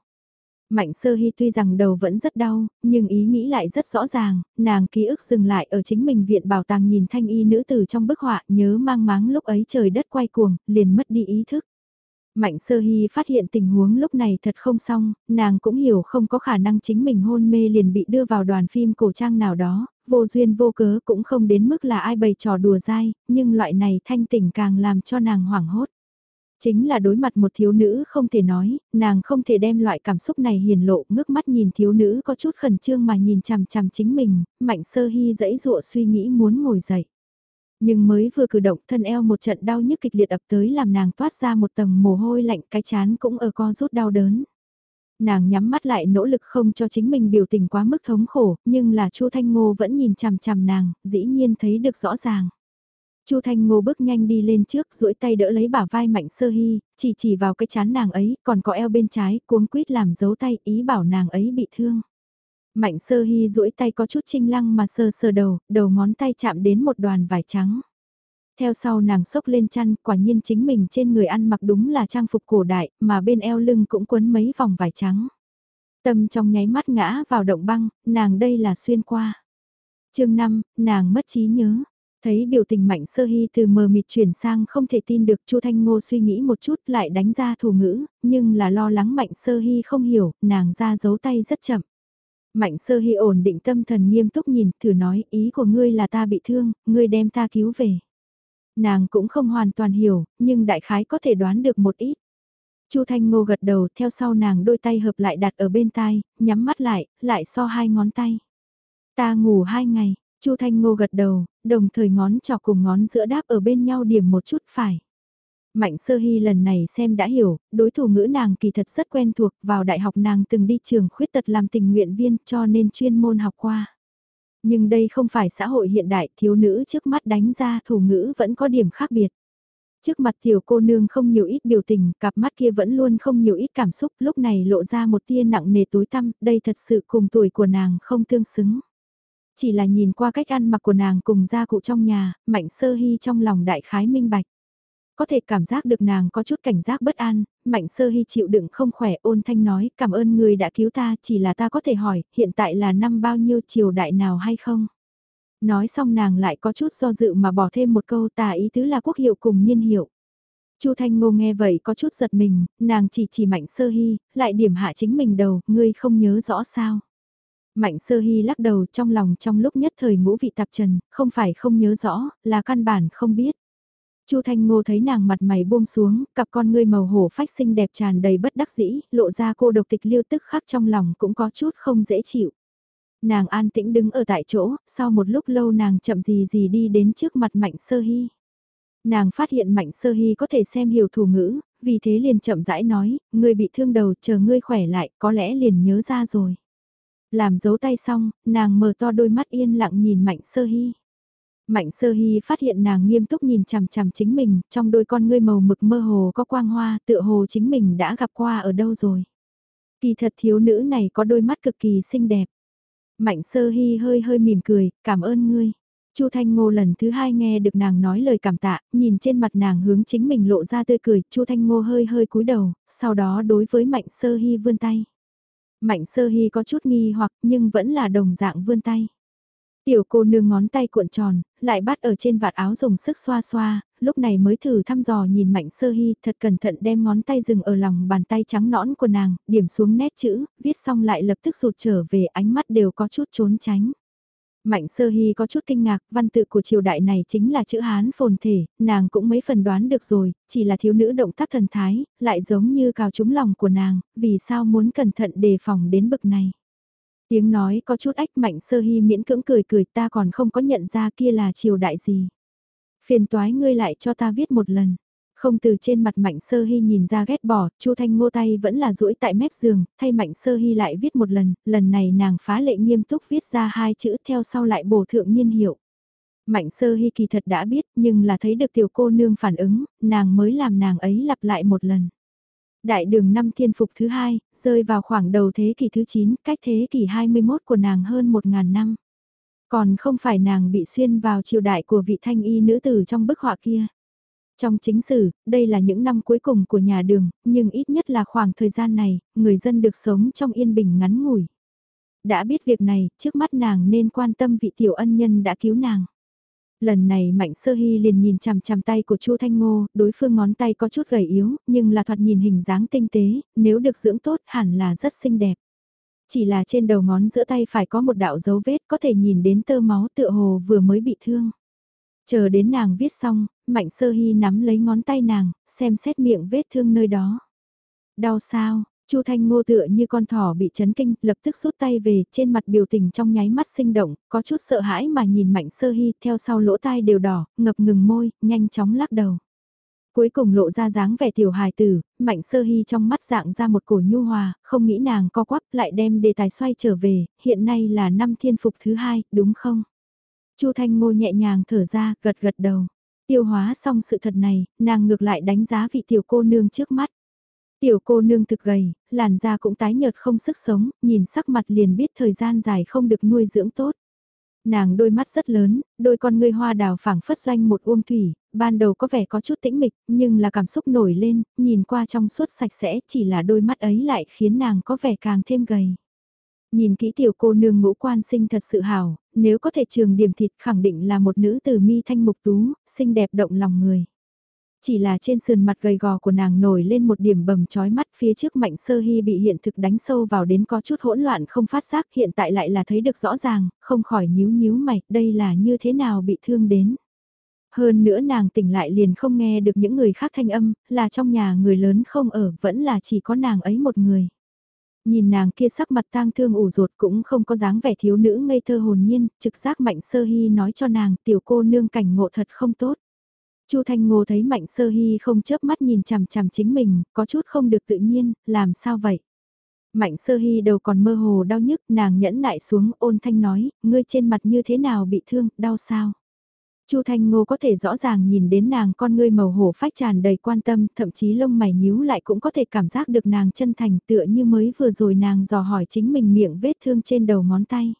[SPEAKER 1] Mạnh sơ hy tuy rằng đầu vẫn rất đau, nhưng ý nghĩ lại rất rõ ràng, nàng ký ức dừng lại ở chính mình viện bảo tàng nhìn thanh y nữ tử trong bức họa nhớ mang máng lúc ấy trời đất quay cuồng, liền mất đi ý thức. Mạnh sơ hy phát hiện tình huống lúc này thật không xong, nàng cũng hiểu không có khả năng chính mình hôn mê liền bị đưa vào đoàn phim cổ trang nào đó, vô duyên vô cớ cũng không đến mức là ai bày trò đùa dai, nhưng loại này thanh tỉnh càng làm cho nàng hoảng hốt. Chính là đối mặt một thiếu nữ không thể nói, nàng không thể đem loại cảm xúc này hiền lộ, ngước mắt nhìn thiếu nữ có chút khẩn trương mà nhìn chằm chằm chính mình, mạnh sơ hy dãy dụa suy nghĩ muốn ngồi dậy. Nhưng mới vừa cử động thân eo một trận đau nhức kịch liệt ập tới làm nàng toát ra một tầng mồ hôi lạnh cái chán cũng ở co rút đau đớn. Nàng nhắm mắt lại nỗ lực không cho chính mình biểu tình quá mức thống khổ, nhưng là Chu Thanh Ngô vẫn nhìn chằm chằm nàng, dĩ nhiên thấy được rõ ràng. Chu Thanh Ngô bước nhanh đi lên trước, duỗi tay đỡ lấy bả vai Mạnh Sơ Hy, chỉ chỉ vào cái chán nàng ấy, còn có eo bên trái, cuống quýt làm dấu tay, ý bảo nàng ấy bị thương. Mạnh Sơ Hy duỗi tay có chút trinh lăng mà sờ sờ đầu, đầu ngón tay chạm đến một đoàn vải trắng. Theo sau nàng sốc lên chăn, quả nhiên chính mình trên người ăn mặc đúng là trang phục cổ đại, mà bên eo lưng cũng quấn mấy vòng vải trắng. Tâm trong nháy mắt ngã vào động băng, nàng đây là xuyên qua. chương 5, nàng mất trí nhớ. Thấy biểu tình mạnh sơ hy từ mờ mịt chuyển sang không thể tin được Chu Thanh Ngô suy nghĩ một chút lại đánh ra thủ ngữ, nhưng là lo lắng mạnh sơ hy không hiểu, nàng ra giấu tay rất chậm. Mạnh sơ hy ổn định tâm thần nghiêm túc nhìn, thử nói ý của ngươi là ta bị thương, ngươi đem ta cứu về. Nàng cũng không hoàn toàn hiểu, nhưng đại khái có thể đoán được một ít. Chu Thanh Ngô gật đầu theo sau nàng đôi tay hợp lại đặt ở bên tai, nhắm mắt lại, lại so hai ngón tay. Ta ngủ hai ngày, Chu Thanh Ngô gật đầu, đồng thời ngón trỏ cùng ngón giữa đáp ở bên nhau điểm một chút phải. Mạnh sơ hy lần này xem đã hiểu, đối thủ ngữ nàng kỳ thật rất quen thuộc, vào đại học nàng từng đi trường khuyết tật làm tình nguyện viên cho nên chuyên môn học qua. Nhưng đây không phải xã hội hiện đại, thiếu nữ trước mắt đánh ra thủ ngữ vẫn có điểm khác biệt. Trước mặt tiểu cô nương không nhiều ít biểu tình, cặp mắt kia vẫn luôn không nhiều ít cảm xúc, lúc này lộ ra một tia nặng nề tối tăm, đây thật sự cùng tuổi của nàng không tương xứng. Chỉ là nhìn qua cách ăn mặc của nàng cùng gia cụ trong nhà, mạnh sơ hy trong lòng đại khái minh bạch. Có thể cảm giác được nàng có chút cảnh giác bất an, mạnh sơ hy chịu đựng không khỏe ôn thanh nói cảm ơn người đã cứu ta chỉ là ta có thể hỏi hiện tại là năm bao nhiêu triều đại nào hay không. Nói xong nàng lại có chút do dự mà bỏ thêm một câu tà ý tứ là quốc hiệu cùng niên hiệu. Chu Thanh Ngô nghe vậy có chút giật mình, nàng chỉ chỉ mạnh sơ hy, lại điểm hạ chính mình đầu, ngươi không nhớ rõ sao. Mạnh sơ hy lắc đầu trong lòng trong lúc nhất thời ngũ vị tạp trần, không phải không nhớ rõ, là căn bản không biết. Chu Thanh Ngô thấy nàng mặt mày buông xuống, cặp con ngươi màu hổ phách xinh đẹp tràn đầy bất đắc dĩ, lộ ra cô độc tịch liêu tức khắc trong lòng cũng có chút không dễ chịu. Nàng an tĩnh đứng ở tại chỗ, sau một lúc lâu nàng chậm gì gì đi đến trước mặt Mạnh Sơ Hy. Nàng phát hiện Mạnh Sơ Hy có thể xem hiểu thủ ngữ, vì thế liền chậm rãi nói, ngươi bị thương đầu chờ ngươi khỏe lại, có lẽ liền nhớ ra rồi. Làm dấu tay xong, nàng mở to đôi mắt yên lặng nhìn Mạnh Sơ Hy. Mạnh Sơ Hy phát hiện nàng nghiêm túc nhìn chằm chằm chính mình, trong đôi con ngươi màu mực mơ hồ có quang hoa, tựa hồ chính mình đã gặp qua ở đâu rồi. Kỳ thật thiếu nữ này có đôi mắt cực kỳ xinh đẹp. Mạnh Sơ Hy hơi hơi mỉm cười, cảm ơn ngươi. Chu Thanh Ngô lần thứ hai nghe được nàng nói lời cảm tạ, nhìn trên mặt nàng hướng chính mình lộ ra tươi cười, Chu Thanh Ngô hơi hơi cúi đầu, sau đó đối với Mạnh Sơ Hy vươn tay. Mạnh Sơ Hy có chút nghi hoặc nhưng vẫn là đồng dạng vươn tay. Tiểu cô nương ngón tay cuộn tròn, lại bắt ở trên vạt áo dùng sức xoa xoa, lúc này mới thử thăm dò nhìn Mạnh Sơ Hy thật cẩn thận đem ngón tay dừng ở lòng bàn tay trắng nõn của nàng, điểm xuống nét chữ, viết xong lại lập tức rụt trở về ánh mắt đều có chút trốn tránh. Mạnh sơ hy có chút kinh ngạc, văn tự của triều đại này chính là chữ Hán phồn thể, nàng cũng mấy phần đoán được rồi, chỉ là thiếu nữ động tác thần thái, lại giống như cào trúng lòng của nàng, vì sao muốn cẩn thận đề phòng đến bực này. Tiếng nói có chút ách mạnh sơ hy miễn cưỡng cười cười ta còn không có nhận ra kia là triều đại gì. Phiền toái ngươi lại cho ta viết một lần. Không từ trên mặt Mạnh Sơ Hy nhìn ra ghét bỏ, Chu Thanh Ngô tay vẫn là duỗi tại mép giường, thay Mạnh Sơ Hy lại viết một lần, lần này nàng phá lệ nghiêm túc viết ra hai chữ theo sau lại bổ thượng nhiên hiệu. Mạnh Sơ Hy kỳ thật đã biết, nhưng là thấy được tiểu cô nương phản ứng, nàng mới làm nàng ấy lặp lại một lần. Đại đường năm thiên phục thứ hai, rơi vào khoảng đầu thế kỷ thứ 9, cách thế kỷ 21 của nàng hơn 1.000 năm. Còn không phải nàng bị xuyên vào triều đại của vị thanh y nữ tử trong bức họa kia. Trong chính sử, đây là những năm cuối cùng của nhà đường, nhưng ít nhất là khoảng thời gian này, người dân được sống trong yên bình ngắn ngủi. Đã biết việc này, trước mắt nàng nên quan tâm vị tiểu ân nhân đã cứu nàng. Lần này Mạnh Sơ Hy liền nhìn chằm chằm tay của Chu Thanh Ngô, đối phương ngón tay có chút gầy yếu, nhưng là thoạt nhìn hình dáng tinh tế, nếu được dưỡng tốt hẳn là rất xinh đẹp. Chỉ là trên đầu ngón giữa tay phải có một đạo dấu vết có thể nhìn đến tơ máu tựa hồ vừa mới bị thương. Chờ đến nàng viết xong, Mạnh Sơ Hy nắm lấy ngón tay nàng, xem xét miệng vết thương nơi đó. Đau sao, Chu Thanh Ngô tựa như con thỏ bị chấn kinh, lập tức rút tay về, trên mặt biểu tình trong nháy mắt sinh động, có chút sợ hãi mà nhìn Mạnh Sơ Hy, theo sau lỗ tai đều đỏ, ngập ngừng môi, nhanh chóng lắc đầu. Cuối cùng lộ ra dáng vẻ tiểu hài tử, Mạnh Sơ Hy trong mắt dạng ra một cổ nhu hòa, không nghĩ nàng co quắp lại đem đề tài xoay trở về, hiện nay là năm thiên phục thứ hai, đúng không? Chu Thanh Ngô nhẹ nhàng thở ra, gật gật đầu. Tiêu hóa xong sự thật này, nàng ngược lại đánh giá vị tiểu cô nương trước mắt. Tiểu cô nương thực gầy, làn da cũng tái nhợt không sức sống, nhìn sắc mặt liền biết thời gian dài không được nuôi dưỡng tốt. Nàng đôi mắt rất lớn, đôi con ngươi hoa đào phảng phất doanh một uông thủy, ban đầu có vẻ có chút tĩnh mịch, nhưng là cảm xúc nổi lên, nhìn qua trong suốt sạch sẽ chỉ là đôi mắt ấy lại khiến nàng có vẻ càng thêm gầy. Nhìn kỹ tiểu cô nương ngũ quan sinh thật sự hảo, nếu có thể trường điểm thịt khẳng định là một nữ từ mi thanh mục tú, xinh đẹp động lòng người. Chỉ là trên sườn mặt gầy gò của nàng nổi lên một điểm bầm chói mắt phía trước mạnh sơ hy bị hiện thực đánh sâu vào đến có chút hỗn loạn không phát giác hiện tại lại là thấy được rõ ràng, không khỏi nhíu nhíu mày, đây là như thế nào bị thương đến. Hơn nữa nàng tỉnh lại liền không nghe được những người khác thanh âm, là trong nhà người lớn không ở, vẫn là chỉ có nàng ấy một người. Nhìn nàng kia sắc mặt tang thương ủ rột cũng không có dáng vẻ thiếu nữ ngây thơ hồn nhiên, trực giác mạnh sơ hy nói cho nàng tiểu cô nương cảnh ngộ thật không tốt. Chu Thanh Ngô thấy Mạnh Sơ Hy không chớp mắt nhìn chằm chằm chính mình, có chút không được tự nhiên, làm sao vậy? Mạnh Sơ Hy đầu còn mơ hồ đau nhức, nàng nhẫn nại xuống, ôn thanh nói, ngươi trên mặt như thế nào bị thương, đau sao? Chu Thanh Ngô có thể rõ ràng nhìn đến nàng con ngươi màu hổ phách tràn đầy quan tâm, thậm chí lông mày nhíu lại cũng có thể cảm giác được nàng chân thành tựa như mới vừa rồi nàng dò hỏi chính mình miệng vết thương trên đầu ngón tay.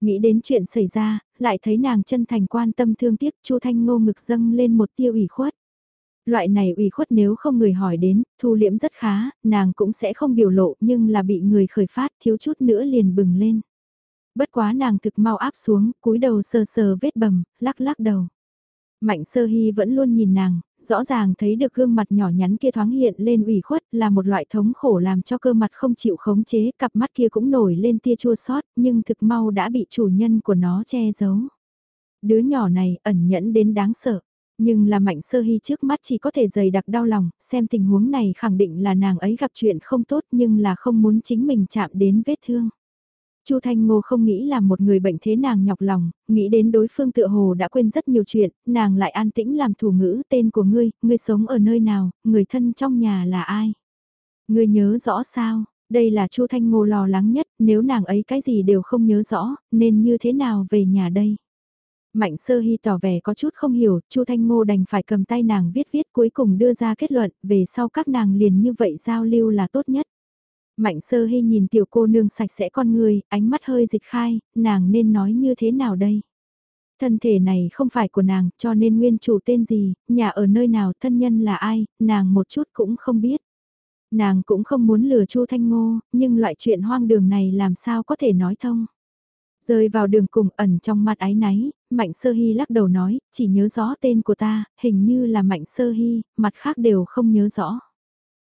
[SPEAKER 1] Nghĩ đến chuyện xảy ra, lại thấy nàng chân thành quan tâm thương tiếc Chu Thanh Ngô ngực dâng lên một tiêu ủy khuất. Loại này ủy khuất nếu không người hỏi đến, thu liễm rất khá, nàng cũng sẽ không biểu lộ nhưng là bị người khởi phát thiếu chút nữa liền bừng lên. Bất quá nàng thực mau áp xuống, cúi đầu sờ sờ vết bầm, lắc lắc đầu. Mạnh sơ hy vẫn luôn nhìn nàng, rõ ràng thấy được gương mặt nhỏ nhắn kia thoáng hiện lên ủy khuất là một loại thống khổ làm cho cơ mặt không chịu khống chế, cặp mắt kia cũng nổi lên tia chua sót, nhưng thực mau đã bị chủ nhân của nó che giấu. Đứa nhỏ này ẩn nhẫn đến đáng sợ, nhưng là mạnh sơ hy trước mắt chỉ có thể dày đặc đau lòng, xem tình huống này khẳng định là nàng ấy gặp chuyện không tốt nhưng là không muốn chính mình chạm đến vết thương. Chu Thanh Ngô không nghĩ là một người bệnh thế nàng nhọc lòng, nghĩ đến đối phương tựa hồ đã quên rất nhiều chuyện, nàng lại an tĩnh làm thủ ngữ tên của ngươi, ngươi sống ở nơi nào, người thân trong nhà là ai. Ngươi nhớ rõ sao, đây là Chu Thanh Ngô lo lắng nhất, nếu nàng ấy cái gì đều không nhớ rõ, nên như thế nào về nhà đây. Mạnh sơ hy tỏ vẻ có chút không hiểu, Chu Thanh Ngô đành phải cầm tay nàng viết viết cuối cùng đưa ra kết luận, về sau các nàng liền như vậy giao lưu là tốt nhất. Mạnh sơ hy nhìn tiểu cô nương sạch sẽ con người, ánh mắt hơi dịch khai, nàng nên nói như thế nào đây? Thân thể này không phải của nàng, cho nên nguyên chủ tên gì, nhà ở nơi nào, thân nhân là ai, nàng một chút cũng không biết. Nàng cũng không muốn lừa Chu Thanh Ngô, nhưng loại chuyện hoang đường này làm sao có thể nói thông. Rơi vào đường cùng ẩn trong mặt ái náy, Mạnh Sơ Hy lắc đầu nói, chỉ nhớ rõ tên của ta, hình như là Mạnh Sơ Hy, mặt khác đều không nhớ rõ.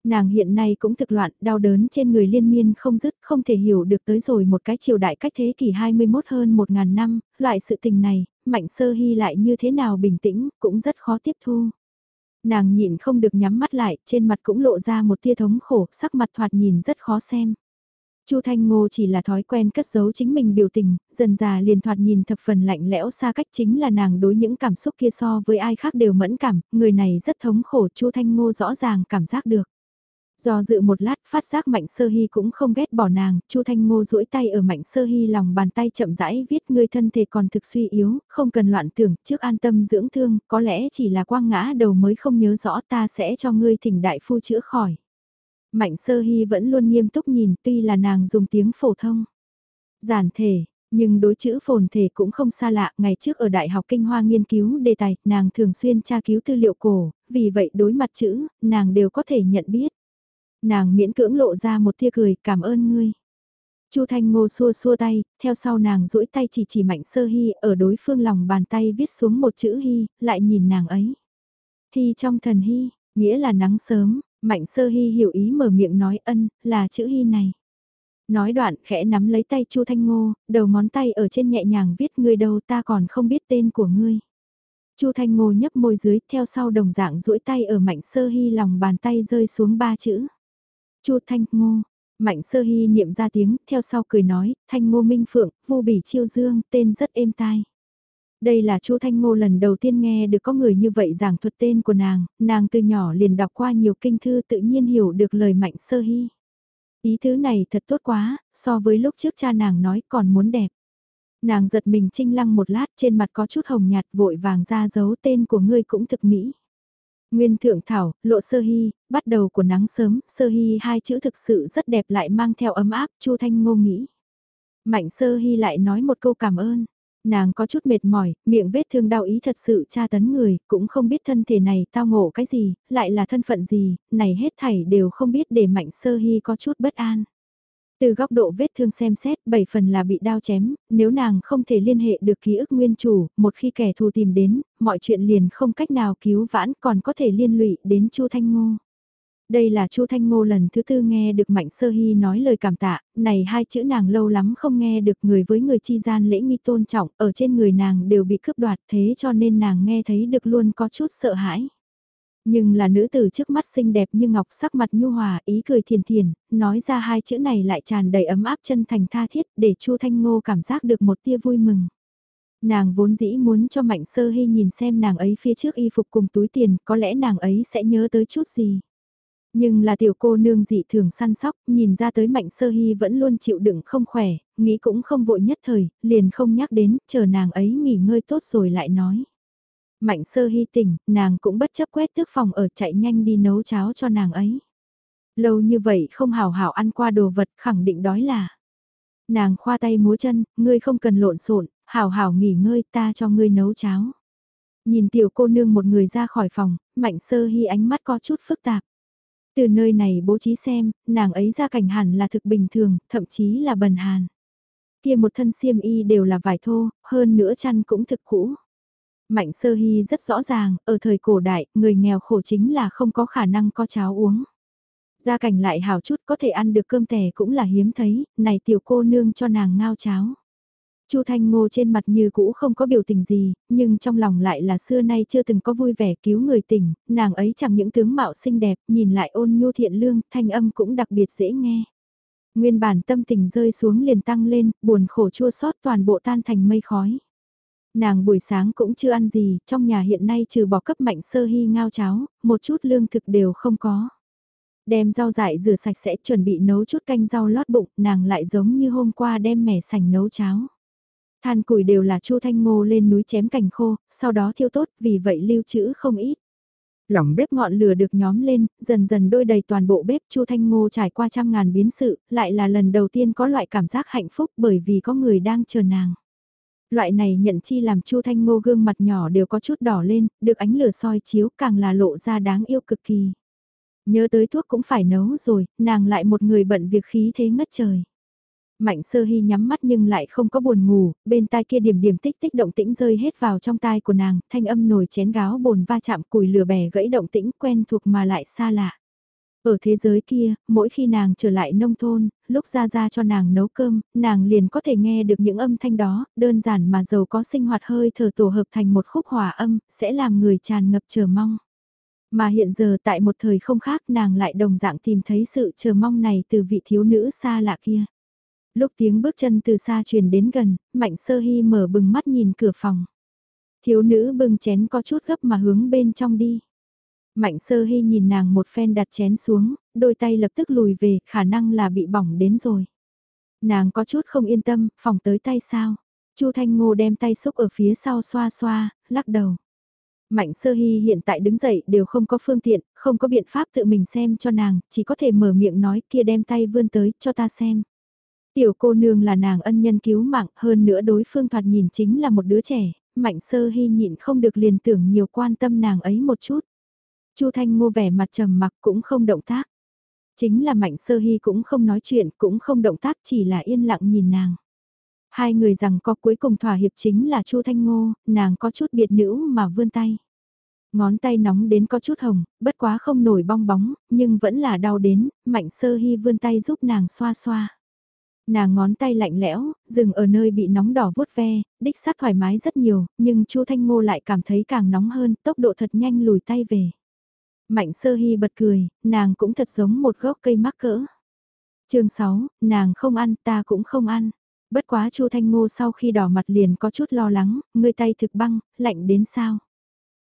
[SPEAKER 1] Nàng hiện nay cũng thực loạn, đau đớn trên người liên miên không dứt, không thể hiểu được tới rồi một cái triều đại cách thế kỷ 21 hơn 1.000 năm, loại sự tình này, mạnh sơ hy lại như thế nào bình tĩnh, cũng rất khó tiếp thu. Nàng nhịn không được nhắm mắt lại, trên mặt cũng lộ ra một tia thống khổ, sắc mặt thoạt nhìn rất khó xem. Chu Thanh Ngô chỉ là thói quen cất giấu chính mình biểu tình, dần già liền thoạt nhìn thập phần lạnh lẽo xa cách chính là nàng đối những cảm xúc kia so với ai khác đều mẫn cảm, người này rất thống khổ Chu Thanh Ngô rõ ràng cảm giác được. Do dự một lát phát giác Mạnh Sơ Hy cũng không ghét bỏ nàng, Chu Thanh Ngô duỗi tay ở Mạnh Sơ Hy lòng bàn tay chậm rãi viết ngươi thân thể còn thực suy yếu, không cần loạn tưởng, trước an tâm dưỡng thương, có lẽ chỉ là quang ngã đầu mới không nhớ rõ ta sẽ cho ngươi thỉnh đại phu chữa khỏi. Mạnh Sơ Hy vẫn luôn nghiêm túc nhìn tuy là nàng dùng tiếng phổ thông. Giản thể, nhưng đối chữ phồn thể cũng không xa lạ, ngày trước ở Đại học Kinh Hoa nghiên cứu đề tài, nàng thường xuyên tra cứu tư liệu cổ, vì vậy đối mặt chữ, nàng đều có thể nhận biết. Nàng miễn cưỡng lộ ra một tia cười, cảm ơn ngươi. Chu Thanh Ngô xua xua tay, theo sau nàng duỗi tay chỉ chỉ Mạnh Sơ Hy, ở đối phương lòng bàn tay viết xuống một chữ Hy, lại nhìn nàng ấy. Hy trong thần Hy, nghĩa là nắng sớm, Mạnh sơ hy hiểu ý mở miệng nói ân, là chữ hy này. Nói đoạn khẽ nắm lấy tay Chu Thanh Ngô, đầu ngón tay ở trên nhẹ nhàng viết ngươi đâu ta còn không biết tên của ngươi. Chu Thanh Ngô nhấp môi dưới theo sau đồng dạng duỗi tay ở Mạnh Sơ Hy lòng bàn tay rơi xuống ba chữ. Chu Thanh Ngô, Mạnh Sơ Hy niệm ra tiếng, theo sau cười nói, Thanh Ngô Minh Phượng, vô bỉ chiêu dương, tên rất êm tai. Đây là Chu Thanh Ngô lần đầu tiên nghe được có người như vậy giảng thuật tên của nàng, nàng từ nhỏ liền đọc qua nhiều kinh thư tự nhiên hiểu được lời mạnh sơ hy. Ý thứ này thật tốt quá, so với lúc trước cha nàng nói còn muốn đẹp. Nàng giật mình trinh lăng một lát trên mặt có chút hồng nhạt vội vàng ra dấu tên của ngươi cũng thực mỹ. Nguyên thượng thảo, lộ sơ hy, bắt đầu của nắng sớm, sơ hy hai chữ thực sự rất đẹp lại mang theo ấm áp, Chu Thanh Ngô nghĩ. Mạnh sơ hy lại nói một câu cảm ơn. Nàng có chút mệt mỏi, miệng vết thương đau ý thật sự tra tấn người, cũng không biết thân thể này tao ngộ cái gì, lại là thân phận gì, này hết thảy đều không biết để mạnh sơ hy có chút bất an. Từ góc độ vết thương xem xét, bảy phần là bị đao chém, nếu nàng không thể liên hệ được ký ức nguyên chủ, một khi kẻ thù tìm đến, mọi chuyện liền không cách nào cứu vãn còn có thể liên lụy đến Chu Thanh Ngô. Đây là Chu Thanh Ngô lần thứ tư nghe được Mạnh Sơ Hy nói lời cảm tạ, này hai chữ nàng lâu lắm không nghe được người với người chi gian lễ nghi tôn trọng, ở trên người nàng đều bị cướp đoạt thế cho nên nàng nghe thấy được luôn có chút sợ hãi. Nhưng là nữ tử trước mắt xinh đẹp như ngọc sắc mặt nhu hòa, ý cười thiền thiền, nói ra hai chữ này lại tràn đầy ấm áp chân thành tha thiết để Chu Thanh Ngô cảm giác được một tia vui mừng. Nàng vốn dĩ muốn cho Mạnh Sơ Hy nhìn xem nàng ấy phía trước y phục cùng túi tiền, có lẽ nàng ấy sẽ nhớ tới chút gì. Nhưng là tiểu cô nương dị thường săn sóc, nhìn ra tới mạnh sơ hy vẫn luôn chịu đựng không khỏe, nghĩ cũng không vội nhất thời, liền không nhắc đến, chờ nàng ấy nghỉ ngơi tốt rồi lại nói. Mạnh sơ hy tỉnh, nàng cũng bất chấp quét tước phòng ở chạy nhanh đi nấu cháo cho nàng ấy. Lâu như vậy không hào hảo ăn qua đồ vật khẳng định đói là. Nàng khoa tay múa chân, ngươi không cần lộn xộn, hào hảo nghỉ ngơi ta cho ngươi nấu cháo. Nhìn tiểu cô nương một người ra khỏi phòng, mạnh sơ hy ánh mắt có chút phức tạp. Từ nơi này bố trí xem, nàng ấy ra cảnh hẳn là thực bình thường, thậm chí là bần hàn. Kia một thân xiêm y đều là vải thô, hơn nữa chăn cũng thực cũ. Mạnh sơ hy rất rõ ràng, ở thời cổ đại, người nghèo khổ chính là không có khả năng có cháo uống. Gia cảnh lại hào chút có thể ăn được cơm tẻ cũng là hiếm thấy, này tiểu cô nương cho nàng ngao cháo. Chu Thanh Ngô trên mặt như cũ không có biểu tình gì, nhưng trong lòng lại là xưa nay chưa từng có vui vẻ cứu người tình, nàng ấy chẳng những tướng mạo xinh đẹp, nhìn lại ôn nhu thiện lương, thanh âm cũng đặc biệt dễ nghe. Nguyên bản tâm tình rơi xuống liền tăng lên, buồn khổ chua xót toàn bộ tan thành mây khói. Nàng buổi sáng cũng chưa ăn gì, trong nhà hiện nay trừ bỏ cấp mạnh sơ hy ngao cháo, một chút lương thực đều không có. Đem rau dại rửa sạch sẽ chuẩn bị nấu chút canh rau lót bụng, nàng lại giống như hôm qua đem mẻ sành nấu cháo. Than củi đều là Chu Thanh Ngô lên núi chém cành khô, sau đó thiêu tốt, vì vậy lưu trữ không ít. Lỏng bếp ngọn lửa được nhóm lên, dần dần đôi đầy toàn bộ bếp Chu Thanh Ngô trải qua trăm ngàn biến sự, lại là lần đầu tiên có loại cảm giác hạnh phúc bởi vì có người đang chờ nàng. Loại này nhận chi làm Chu Thanh Ngô gương mặt nhỏ đều có chút đỏ lên, được ánh lửa soi chiếu càng là lộ ra đáng yêu cực kỳ. Nhớ tới thuốc cũng phải nấu rồi, nàng lại một người bận việc khí thế ngất trời. Mạnh sơ hy nhắm mắt nhưng lại không có buồn ngủ, bên tai kia điểm điểm tích tích động tĩnh rơi hết vào trong tai của nàng, thanh âm nổi chén gáo bồn va chạm cùi lửa bè gãy động tĩnh quen thuộc mà lại xa lạ. Ở thế giới kia, mỗi khi nàng trở lại nông thôn, lúc ra ra cho nàng nấu cơm, nàng liền có thể nghe được những âm thanh đó, đơn giản mà giàu có sinh hoạt hơi thở tổ hợp thành một khúc hòa âm, sẽ làm người tràn ngập chờ mong. Mà hiện giờ tại một thời không khác nàng lại đồng dạng tìm thấy sự chờ mong này từ vị thiếu nữ xa lạ kia. Lúc tiếng bước chân từ xa truyền đến gần, Mạnh Sơ Hy mở bừng mắt nhìn cửa phòng. Thiếu nữ bưng chén có chút gấp mà hướng bên trong đi. Mạnh Sơ Hy nhìn nàng một phen đặt chén xuống, đôi tay lập tức lùi về, khả năng là bị bỏng đến rồi. Nàng có chút không yên tâm, phòng tới tay sao? Chu Thanh Ngô đem tay xúc ở phía sau xoa xoa, lắc đầu. Mạnh sơ hy hiện tại đứng dậy đều không có phương tiện, không có biện pháp tự mình xem cho nàng, chỉ có thể mở miệng nói kia đem tay vươn tới cho ta xem. Tiểu cô nương là nàng ân nhân cứu mạng hơn nữa đối phương thoạt nhìn chính là một đứa trẻ, mạnh sơ hy nhịn không được liền tưởng nhiều quan tâm nàng ấy một chút. Chu Thanh Ngô vẻ mặt trầm mặc cũng không động tác. Chính là mạnh sơ hy cũng không nói chuyện cũng không động tác chỉ là yên lặng nhìn nàng. Hai người rằng có cuối cùng thỏa hiệp chính là Chu Thanh Ngô, nàng có chút biệt nữ mà vươn tay. Ngón tay nóng đến có chút hồng, bất quá không nổi bong bóng, nhưng vẫn là đau đến, mạnh sơ hy vươn tay giúp nàng xoa xoa. Nàng ngón tay lạnh lẽo, dừng ở nơi bị nóng đỏ vuốt ve, đích xác thoải mái rất nhiều, nhưng Chu Thanh Ngô lại cảm thấy càng nóng hơn, tốc độ thật nhanh lùi tay về. Mạnh sơ hy bật cười, nàng cũng thật giống một gốc cây mắc cỡ. chương 6, nàng không ăn ta cũng không ăn. Bất quá Chu Thanh Ngô sau khi đỏ mặt liền có chút lo lắng, người tay thực băng, lạnh đến sao.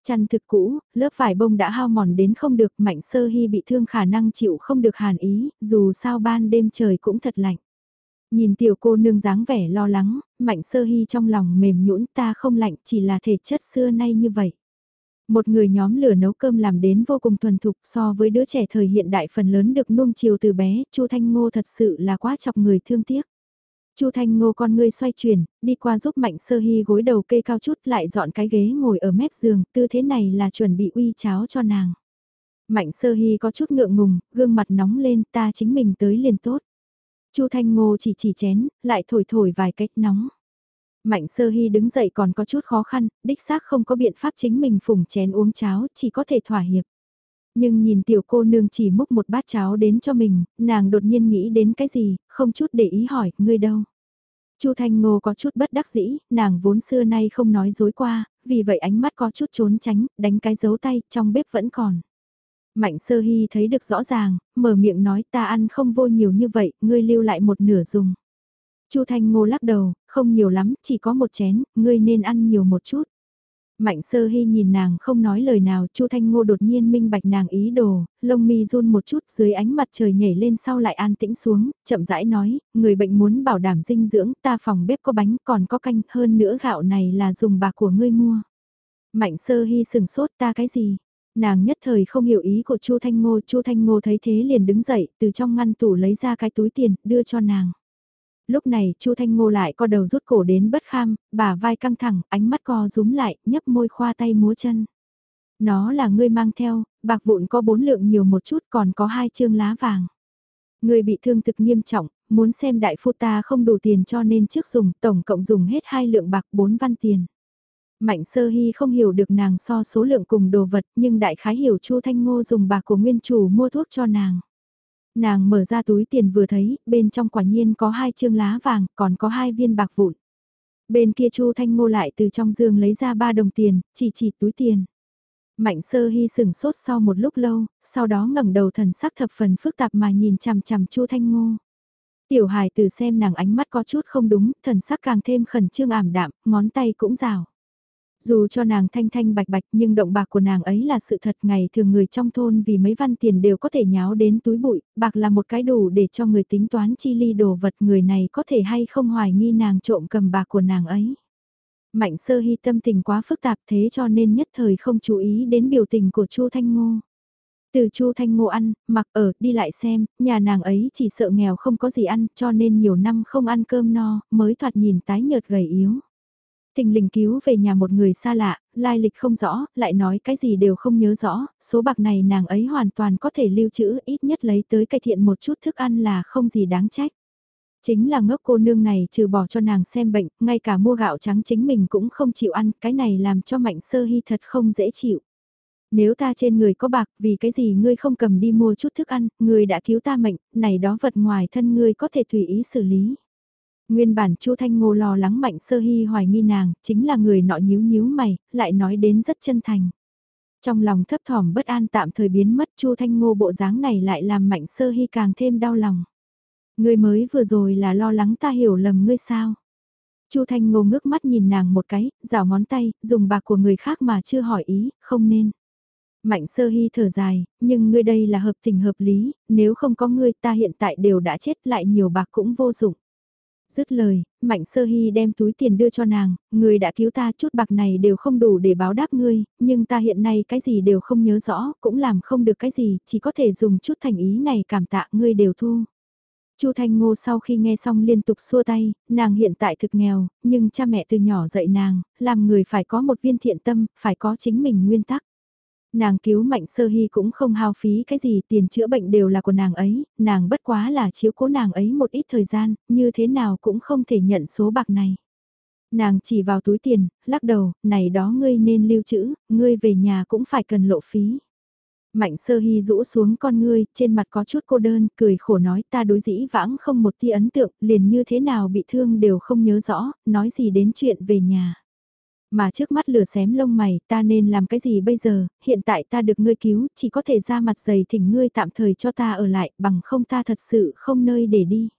[SPEAKER 1] Chăn thực cũ, lớp vải bông đã hao mòn đến không được, mạnh sơ hy bị thương khả năng chịu không được hàn ý, dù sao ban đêm trời cũng thật lạnh. Nhìn tiểu cô nương dáng vẻ lo lắng, mạnh sơ hy trong lòng mềm nhũn ta không lạnh chỉ là thể chất xưa nay như vậy. Một người nhóm lửa nấu cơm làm đến vô cùng thuần thục so với đứa trẻ thời hiện đại phần lớn được nuông chiều từ bé, Chu Thanh Ngô thật sự là quá chọc người thương tiếc. Chu Thanh Ngô con ngươi xoay chuyển, đi qua giúp Mạnh Sơ Hy gối đầu kê cao chút lại dọn cái ghế ngồi ở mép giường, tư thế này là chuẩn bị uy cháo cho nàng. Mạnh Sơ Hy có chút ngượng ngùng, gương mặt nóng lên, ta chính mình tới liền tốt. Chu Thanh Ngô chỉ chỉ chén, lại thổi thổi vài cách nóng. Mạnh Sơ Hy đứng dậy còn có chút khó khăn, đích xác không có biện pháp chính mình phùng chén uống cháo, chỉ có thể thỏa hiệp. Nhưng nhìn tiểu cô nương chỉ múc một bát cháo đến cho mình, nàng đột nhiên nghĩ đến cái gì, không chút để ý hỏi, ngươi đâu? Chu Thanh Ngô có chút bất đắc dĩ, nàng vốn xưa nay không nói dối qua, vì vậy ánh mắt có chút trốn tránh, đánh cái dấu tay, trong bếp vẫn còn. Mạnh sơ hy thấy được rõ ràng, mở miệng nói ta ăn không vô nhiều như vậy, ngươi lưu lại một nửa dùng. Chu Thanh Ngô lắc đầu, không nhiều lắm, chỉ có một chén, ngươi nên ăn nhiều một chút. Mạnh sơ hy nhìn nàng không nói lời nào, Chu Thanh Ngô đột nhiên minh bạch nàng ý đồ, lông mi run một chút dưới ánh mặt trời nhảy lên sau lại an tĩnh xuống, chậm rãi nói, người bệnh muốn bảo đảm dinh dưỡng, ta phòng bếp có bánh còn có canh, hơn nữa gạo này là dùng bạc của ngươi mua. Mạnh sơ hy sừng sốt ta cái gì? Nàng nhất thời không hiểu ý của Chu Thanh Ngô, Chu Thanh Ngô thấy thế liền đứng dậy, từ trong ngăn tủ lấy ra cái túi tiền, đưa cho nàng. Lúc này Chu Thanh Ngô lại co đầu rút cổ đến bất kham, bà vai căng thẳng, ánh mắt co rúm lại, nhấp môi khoa tay múa chân. Nó là ngươi mang theo, bạc vụn có bốn lượng nhiều một chút còn có hai chương lá vàng. người bị thương thực nghiêm trọng, muốn xem đại phu ta không đủ tiền cho nên trước dùng, tổng cộng dùng hết hai lượng bạc bốn văn tiền. Mạnh sơ hy không hiểu được nàng so số lượng cùng đồ vật nhưng đại khái hiểu Chu Thanh Ngô dùng bạc của nguyên chủ mua thuốc cho nàng. Nàng mở ra túi tiền vừa thấy, bên trong quả nhiên có hai chương lá vàng, còn có hai viên bạc vụn. Bên kia Chu Thanh Ngô lại từ trong giường lấy ra ba đồng tiền, chỉ chỉ túi tiền. Mạnh sơ hy sửng sốt sau một lúc lâu, sau đó ngẩng đầu thần sắc thập phần phức tạp mà nhìn chằm chằm Chu Thanh Ngô. Tiểu hài từ xem nàng ánh mắt có chút không đúng, thần sắc càng thêm khẩn trương ảm đạm, ngón tay cũng rào. Dù cho nàng thanh thanh bạch bạch nhưng động bạc của nàng ấy là sự thật ngày thường người trong thôn vì mấy văn tiền đều có thể nháo đến túi bụi, bạc là một cái đủ để cho người tính toán chi ly đồ vật người này có thể hay không hoài nghi nàng trộm cầm bạc của nàng ấy. Mạnh sơ hy tâm tình quá phức tạp thế cho nên nhất thời không chú ý đến biểu tình của Chu Thanh Ngô. Từ Chu Thanh Ngô ăn, mặc ở, đi lại xem, nhà nàng ấy chỉ sợ nghèo không có gì ăn cho nên nhiều năm không ăn cơm no, mới thoạt nhìn tái nhợt gầy yếu. Tình lình cứu về nhà một người xa lạ, lai lịch không rõ, lại nói cái gì đều không nhớ rõ, số bạc này nàng ấy hoàn toàn có thể lưu trữ ít nhất lấy tới cải thiện một chút thức ăn là không gì đáng trách. Chính là ngốc cô nương này trừ bỏ cho nàng xem bệnh, ngay cả mua gạo trắng chính mình cũng không chịu ăn, cái này làm cho mạnh sơ hy thật không dễ chịu. Nếu ta trên người có bạc, vì cái gì ngươi không cầm đi mua chút thức ăn, ngươi đã cứu ta mệnh, này đó vật ngoài thân ngươi có thể tùy ý xử lý. Nguyên bản Chu Thanh Ngô lo lắng Mạnh Sơ Hy hoài nghi nàng, chính là người nọ nhíu nhíu mày, lại nói đến rất chân thành. Trong lòng thấp thỏm bất an tạm thời biến mất Chu Thanh Ngô bộ dáng này lại làm Mạnh Sơ Hy càng thêm đau lòng. Ngươi mới vừa rồi là lo lắng ta hiểu lầm ngươi sao? Chu Thanh Ngô ngước mắt nhìn nàng một cái, rảo ngón tay, dùng bạc của người khác mà chưa hỏi ý, không nên. Mạnh sơ hy thở dài, nhưng ngươi đây là hợp tình hợp lý, nếu không có ngươi ta hiện tại đều đã chết lại nhiều bạc cũng vô dụng. Dứt lời, Mạnh Sơ Hy đem túi tiền đưa cho nàng, người đã cứu ta chút bạc này đều không đủ để báo đáp ngươi, nhưng ta hiện nay cái gì đều không nhớ rõ, cũng làm không được cái gì, chỉ có thể dùng chút thành ý này cảm tạ ngươi đều thu. Chu Thanh Ngô sau khi nghe xong liên tục xua tay, nàng hiện tại thực nghèo, nhưng cha mẹ từ nhỏ dạy nàng, làm người phải có một viên thiện tâm, phải có chính mình nguyên tắc. Nàng cứu mạnh sơ hy cũng không hao phí cái gì, tiền chữa bệnh đều là của nàng ấy, nàng bất quá là chiếu cố nàng ấy một ít thời gian, như thế nào cũng không thể nhận số bạc này. Nàng chỉ vào túi tiền, lắc đầu, này đó ngươi nên lưu trữ, ngươi về nhà cũng phải cần lộ phí. Mạnh sơ hy rũ xuống con ngươi, trên mặt có chút cô đơn, cười khổ nói ta đối dĩ vãng không một tia ấn tượng, liền như thế nào bị thương đều không nhớ rõ, nói gì đến chuyện về nhà. Mà trước mắt lửa xém lông mày, ta nên làm cái gì bây giờ, hiện tại ta được ngươi cứu, chỉ có thể ra mặt dày thỉnh ngươi tạm thời cho ta ở lại, bằng không ta thật sự không nơi để đi.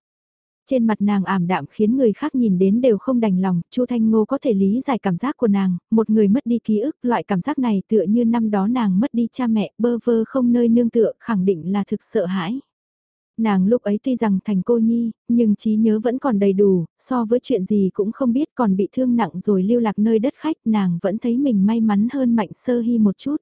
[SPEAKER 1] Trên mặt nàng ảm đạm khiến người khác nhìn đến đều không đành lòng, Chu Thanh Ngô có thể lý giải cảm giác của nàng, một người mất đi ký ức, loại cảm giác này tựa như năm đó nàng mất đi cha mẹ, bơ vơ không nơi nương tựa, khẳng định là thực sợ hãi. Nàng lúc ấy tuy rằng thành cô nhi, nhưng trí nhớ vẫn còn đầy đủ, so với chuyện gì cũng không biết còn bị thương nặng rồi lưu lạc nơi đất khách, nàng vẫn thấy mình may mắn hơn mạnh sơ hy một chút.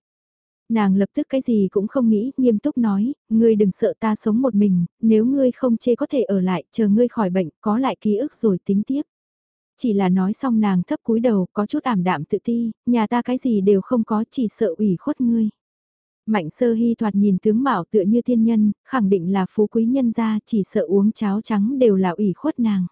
[SPEAKER 1] Nàng lập tức cái gì cũng không nghĩ, nghiêm túc nói, ngươi đừng sợ ta sống một mình, nếu ngươi không chê có thể ở lại, chờ ngươi khỏi bệnh, có lại ký ức rồi tính tiếp. Chỉ là nói xong nàng thấp cúi đầu, có chút ảm đạm tự ti, nhà ta cái gì đều không có, chỉ sợ ủy khuất ngươi. Mạnh sơ hy thoạt nhìn tướng mạo tựa như thiên nhân, khẳng định là phú quý nhân gia, chỉ sợ uống cháo trắng đều là ủy khuất nàng.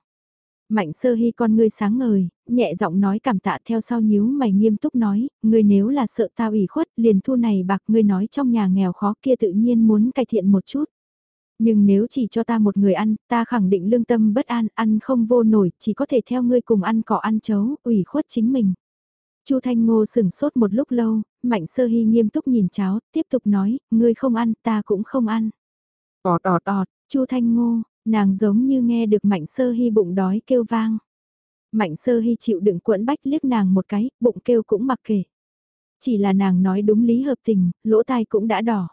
[SPEAKER 1] Mạnh sơ hy con ngươi sáng ngời, nhẹ giọng nói cảm tạ theo sau nhíu mày nghiêm túc nói, ngươi nếu là sợ ta ủy khuất liền thu này bạc ngươi nói trong nhà nghèo khó kia tự nhiên muốn cải thiện một chút. Nhưng nếu chỉ cho ta một người ăn, ta khẳng định lương tâm bất an, ăn không vô nổi, chỉ có thể theo ngươi cùng ăn cỏ ăn chấu, ủy khuất chính mình. Chu Thanh Ngô sừng sốt một lúc lâu, Mạnh Sơ Hy nghiêm túc nhìn cháu, tiếp tục nói, ngươi không ăn, ta cũng không ăn. Ọt ọt ọt, Chu Thanh Ngô, nàng giống như nghe được Mạnh Sơ Hy bụng đói kêu vang. Mạnh Sơ Hy chịu đựng cuộn bách liếc nàng một cái, bụng kêu cũng mặc kệ. Chỉ là nàng nói đúng lý hợp tình, lỗ tai cũng đã đỏ.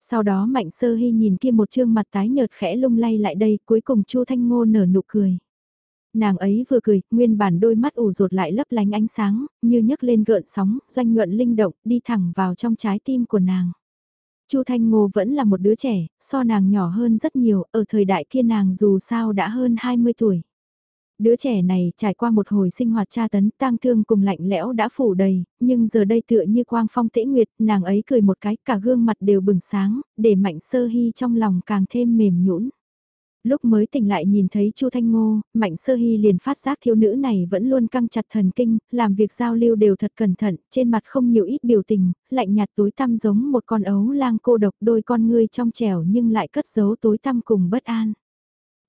[SPEAKER 1] Sau đó Mạnh Sơ Hy nhìn kia một trương mặt tái nhợt khẽ lung lay lại đây, cuối cùng Chu Thanh Ngô nở nụ cười. Nàng ấy vừa cười, nguyên bản đôi mắt ủ rột lại lấp lánh ánh sáng, như nhấc lên gợn sóng, doanh nhuận linh động, đi thẳng vào trong trái tim của nàng. Chu Thanh Ngô vẫn là một đứa trẻ, so nàng nhỏ hơn rất nhiều, ở thời đại kia nàng dù sao đã hơn 20 tuổi. Đứa trẻ này trải qua một hồi sinh hoạt tra tấn tang thương cùng lạnh lẽo đã phủ đầy, nhưng giờ đây tựa như quang phong tễ nguyệt, nàng ấy cười một cái cả gương mặt đều bừng sáng, để mạnh sơ hy trong lòng càng thêm mềm nhũn lúc mới tỉnh lại nhìn thấy Chu Thanh Ngô, Mạnh Sơ Hy liền phát giác thiếu nữ này vẫn luôn căng chặt thần kinh, làm việc giao lưu đều thật cẩn thận, trên mặt không nhiều ít biểu tình, lạnh nhạt tối tăm giống một con ấu lang cô độc đôi con ngươi trong trẻo nhưng lại cất giấu tối tăm cùng bất an.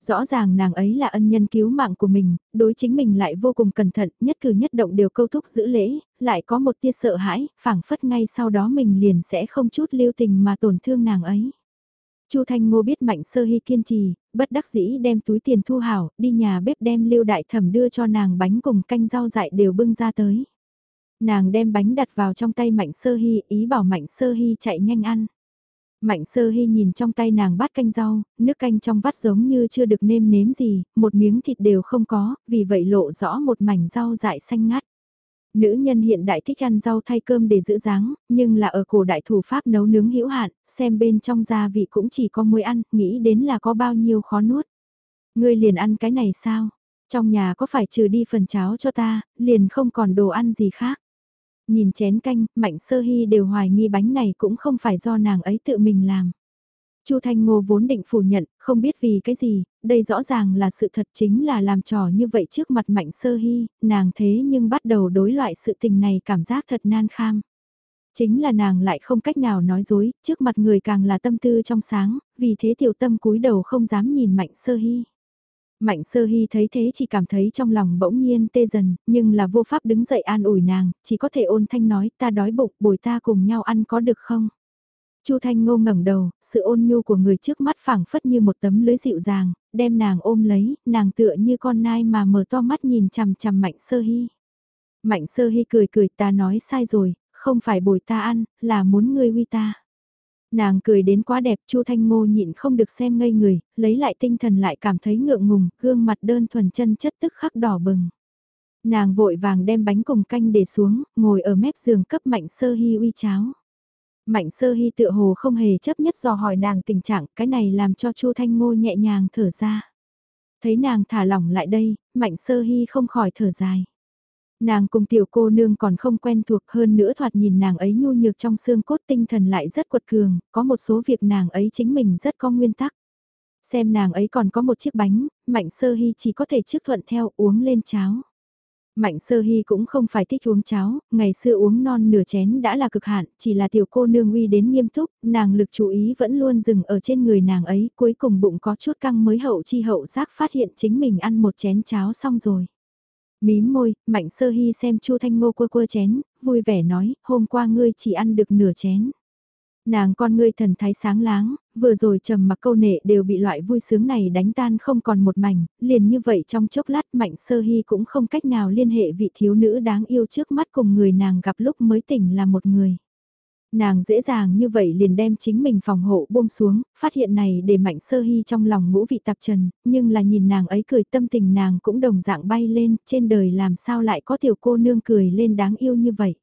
[SPEAKER 1] Rõ ràng nàng ấy là ân nhân cứu mạng của mình, đối chính mình lại vô cùng cẩn thận, nhất cử nhất động đều câu thúc giữ lễ, lại có một tia sợ hãi, phảng phất ngay sau đó mình liền sẽ không chút lưu tình mà tổn thương nàng ấy. Chu Thanh Ngô biết Mạnh Sơ Hy kiên trì, bất đắc dĩ đem túi tiền thu hảo, đi nhà bếp đem Lưu Đại Thẩm đưa cho nàng bánh cùng canh rau dại đều bưng ra tới. Nàng đem bánh đặt vào trong tay Mạnh Sơ Hy, ý bảo Mạnh Sơ Hy chạy nhanh ăn. Mạnh Sơ Hy nhìn trong tay nàng bát canh rau, nước canh trong vắt giống như chưa được nêm nếm gì, một miếng thịt đều không có, vì vậy lộ rõ một mảnh rau dại xanh ngắt. Nữ nhân hiện đại thích ăn rau thay cơm để giữ dáng, nhưng là ở cổ đại thủ pháp nấu nướng hữu hạn, xem bên trong gia vị cũng chỉ có muối ăn, nghĩ đến là có bao nhiêu khó nuốt. Ngươi liền ăn cái này sao? Trong nhà có phải trừ đi phần cháo cho ta, liền không còn đồ ăn gì khác. Nhìn chén canh, Mạnh Sơ Hy đều hoài nghi bánh này cũng không phải do nàng ấy tự mình làm. Chu Thanh Ngô vốn định phủ nhận, không biết vì cái gì, đây rõ ràng là sự thật chính là làm trò như vậy trước mặt Mạnh Sơ Hy, nàng thế nhưng bắt đầu đối loại sự tình này cảm giác thật nan kham. Chính là nàng lại không cách nào nói dối, trước mặt người càng là tâm tư trong sáng, vì thế tiểu tâm cúi đầu không dám nhìn Mạnh Sơ Hy. Mạnh Sơ Hy thấy thế chỉ cảm thấy trong lòng bỗng nhiên tê dần, nhưng là vô pháp đứng dậy an ủi nàng, chỉ có thể ôn thanh nói ta đói bụng bồi ta cùng nhau ăn có được không? Chu Thanh Ngô ngẩng đầu, sự ôn nhu của người trước mắt phảng phất như một tấm lưới dịu dàng, đem nàng ôm lấy, nàng tựa như con nai mà mở to mắt nhìn chằm chằm Mạnh Sơ Hy. Mạnh Sơ Hy cười cười ta nói sai rồi, không phải bồi ta ăn, là muốn ngươi uy ta. Nàng cười đến quá đẹp, Chu Thanh Ngô nhịn không được xem ngây người, lấy lại tinh thần lại cảm thấy ngượng ngùng, gương mặt đơn thuần chân chất tức khắc đỏ bừng. Nàng vội vàng đem bánh cùng canh để xuống, ngồi ở mép giường cấp Mạnh Sơ Hy uy cháo. Mạnh Sơ Hy tựa hồ không hề chấp nhất dò hỏi nàng tình trạng, cái này làm cho Chu Thanh Ngô nhẹ nhàng thở ra. Thấy nàng thả lỏng lại đây, Mạnh Sơ Hy không khỏi thở dài. Nàng cùng tiểu cô nương còn không quen thuộc hơn nữa thoạt nhìn nàng ấy nhu nhược trong xương cốt tinh thần lại rất quật cường, có một số việc nàng ấy chính mình rất có nguyên tắc. Xem nàng ấy còn có một chiếc bánh, Mạnh Sơ Hy chỉ có thể trước thuận theo uống lên cháo. Mạnh sơ hy cũng không phải thích uống cháo, ngày xưa uống non nửa chén đã là cực hạn, chỉ là tiểu cô nương uy đến nghiêm túc, nàng lực chú ý vẫn luôn dừng ở trên người nàng ấy, cuối cùng bụng có chút căng mới hậu chi hậu giác phát hiện chính mình ăn một chén cháo xong rồi. Mím môi, mạnh sơ hy xem chu thanh ngô quơ quơ chén, vui vẻ nói, hôm qua ngươi chỉ ăn được nửa chén. Nàng con ngươi thần thái sáng láng, vừa rồi trầm mặc câu nệ đều bị loại vui sướng này đánh tan không còn một mảnh, liền như vậy trong chốc lát mạnh sơ hy cũng không cách nào liên hệ vị thiếu nữ đáng yêu trước mắt cùng người nàng gặp lúc mới tỉnh là một người. Nàng dễ dàng như vậy liền đem chính mình phòng hộ buông xuống, phát hiện này để mạnh sơ hy trong lòng ngũ vị tạp trần, nhưng là nhìn nàng ấy cười tâm tình nàng cũng đồng dạng bay lên, trên đời làm sao lại có tiểu cô nương cười lên đáng yêu như vậy.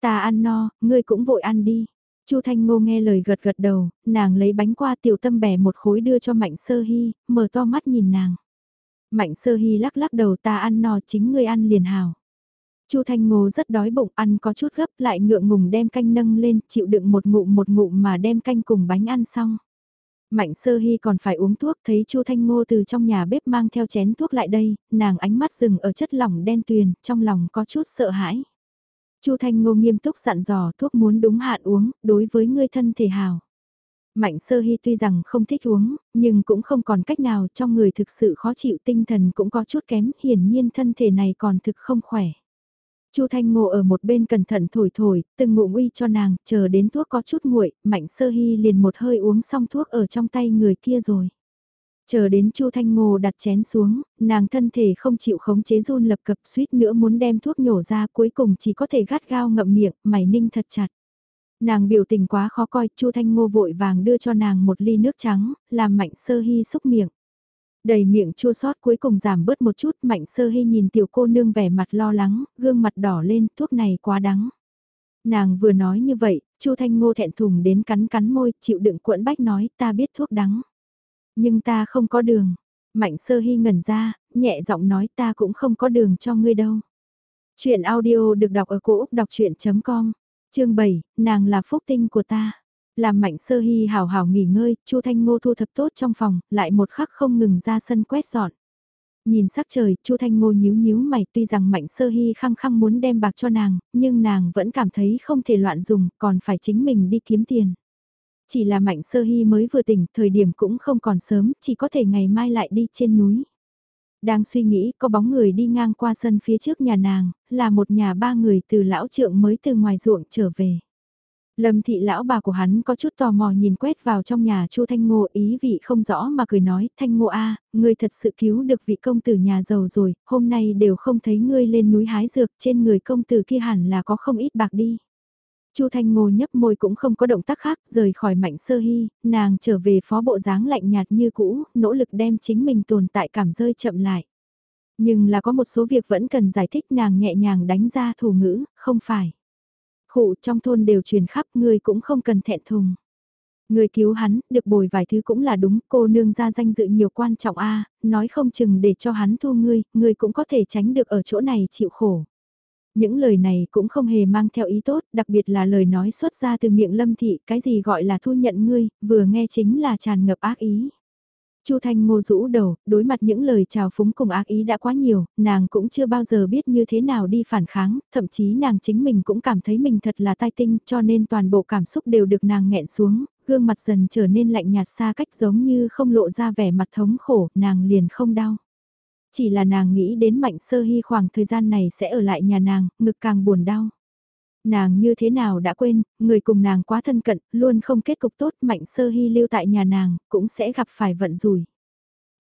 [SPEAKER 1] Ta ăn no, ngươi cũng vội ăn đi. Chu Thanh Ngô nghe lời gật gật đầu, nàng lấy bánh qua tiểu tâm bẻ một khối đưa cho Mạnh Sơ Hy, mở to mắt nhìn nàng. Mạnh Sơ Hy lắc lắc đầu ta ăn no chính ngươi ăn liền hào. Chu Thanh Ngô rất đói bụng ăn có chút gấp lại ngượng ngùng đem canh nâng lên chịu đựng một ngụm một ngụm mà đem canh cùng bánh ăn xong. Mạnh Sơ Hy còn phải uống thuốc thấy Chu Thanh Ngô từ trong nhà bếp mang theo chén thuốc lại đây, nàng ánh mắt dừng ở chất lỏng đen tuyền, trong lòng có chút sợ hãi. Chu Thanh Ngô nghiêm túc dặn dò thuốc muốn đúng hạn uống, đối với ngươi thân thể hào. Mạnh sơ hy tuy rằng không thích uống, nhưng cũng không còn cách nào trong người thực sự khó chịu tinh thần cũng có chút kém, hiển nhiên thân thể này còn thực không khỏe. Chu Thanh Ngô ở một bên cẩn thận thổi thổi, từng ngụm uy cho nàng, chờ đến thuốc có chút nguội, Mạnh Sơ Hy liền một hơi uống xong thuốc ở trong tay người kia rồi. Chờ đến Chu Thanh Ngô đặt chén xuống, nàng thân thể không chịu khống chế run lập cập suýt nữa muốn đem thuốc nhổ ra cuối cùng chỉ có thể gắt gao ngậm miệng, mày ninh thật chặt. Nàng biểu tình quá khó coi, Chu Thanh Ngô vội vàng đưa cho nàng một ly nước trắng, làm Mạnh Sơ Hy xúc miệng. Đầy miệng chua sót cuối cùng giảm bớt một chút, Mạnh Sơ Hy nhìn tiểu cô nương vẻ mặt lo lắng, gương mặt đỏ lên, thuốc này quá đắng. Nàng vừa nói như vậy, Chu Thanh Ngô thẹn thùng đến cắn cắn môi, chịu đựng cuộn bách nói ta biết thuốc đắng. Nhưng ta không có đường. Mạnh sơ hy ngẩn ra, nhẹ giọng nói ta cũng không có đường cho ngươi đâu. Chuyện audio được đọc ở cổ Úc đọc chuyện.com, chương 7, nàng là phúc tinh của ta. Làm mạnh sơ hy hào hào nghỉ ngơi, Chu Thanh Ngô thu thập tốt trong phòng, lại một khắc không ngừng ra sân quét dọn. Nhìn sắc trời, Chu Thanh Ngô nhíu nhíu mày tuy rằng mạnh sơ hy khăng khăng muốn đem bạc cho nàng, nhưng nàng vẫn cảm thấy không thể loạn dùng, còn phải chính mình đi kiếm tiền. Chỉ là Mạnh Sơ Hy mới vừa tỉnh, thời điểm cũng không còn sớm, chỉ có thể ngày mai lại đi trên núi. Đang suy nghĩ có bóng người đi ngang qua sân phía trước nhà nàng, là một nhà ba người từ lão trượng mới từ ngoài ruộng trở về. Lâm thị lão bà của hắn có chút tò mò nhìn quét vào trong nhà Chu Thanh Ngô ý vị không rõ mà cười nói, Thanh Ngô a, ngươi thật sự cứu được vị công tử nhà giàu rồi, hôm nay đều không thấy ngươi lên núi hái dược, trên người công tử kia hẳn là có không ít bạc đi. Chu Thanh Ngô nhấp môi cũng không có động tác khác, rời khỏi mạnh sơ hy, nàng trở về phó bộ dáng lạnh nhạt như cũ, nỗ lực đem chính mình tồn tại cảm rơi chậm lại. Nhưng là có một số việc vẫn cần giải thích nàng nhẹ nhàng đánh ra thủ ngữ, không phải. Khụ trong thôn đều truyền khắp người cũng không cần thẹn thùng. Người cứu hắn, được bồi vài thứ cũng là đúng, cô nương ra danh dự nhiều quan trọng a nói không chừng để cho hắn thu ngươi, ngươi cũng có thể tránh được ở chỗ này chịu khổ. Những lời này cũng không hề mang theo ý tốt, đặc biệt là lời nói xuất ra từ miệng lâm thị, cái gì gọi là thu nhận ngươi, vừa nghe chính là tràn ngập ác ý. Chu Thanh Ngô rũ đầu, đối mặt những lời chào phúng cùng ác ý đã quá nhiều, nàng cũng chưa bao giờ biết như thế nào đi phản kháng, thậm chí nàng chính mình cũng cảm thấy mình thật là tai tinh cho nên toàn bộ cảm xúc đều được nàng nghẹn xuống, gương mặt dần trở nên lạnh nhạt xa cách giống như không lộ ra vẻ mặt thống khổ, nàng liền không đau. Chỉ là nàng nghĩ đến mạnh sơ hy khoảng thời gian này sẽ ở lại nhà nàng, ngực càng buồn đau. Nàng như thế nào đã quên, người cùng nàng quá thân cận, luôn không kết cục tốt, mạnh sơ hy lưu tại nhà nàng, cũng sẽ gặp phải vận rủi.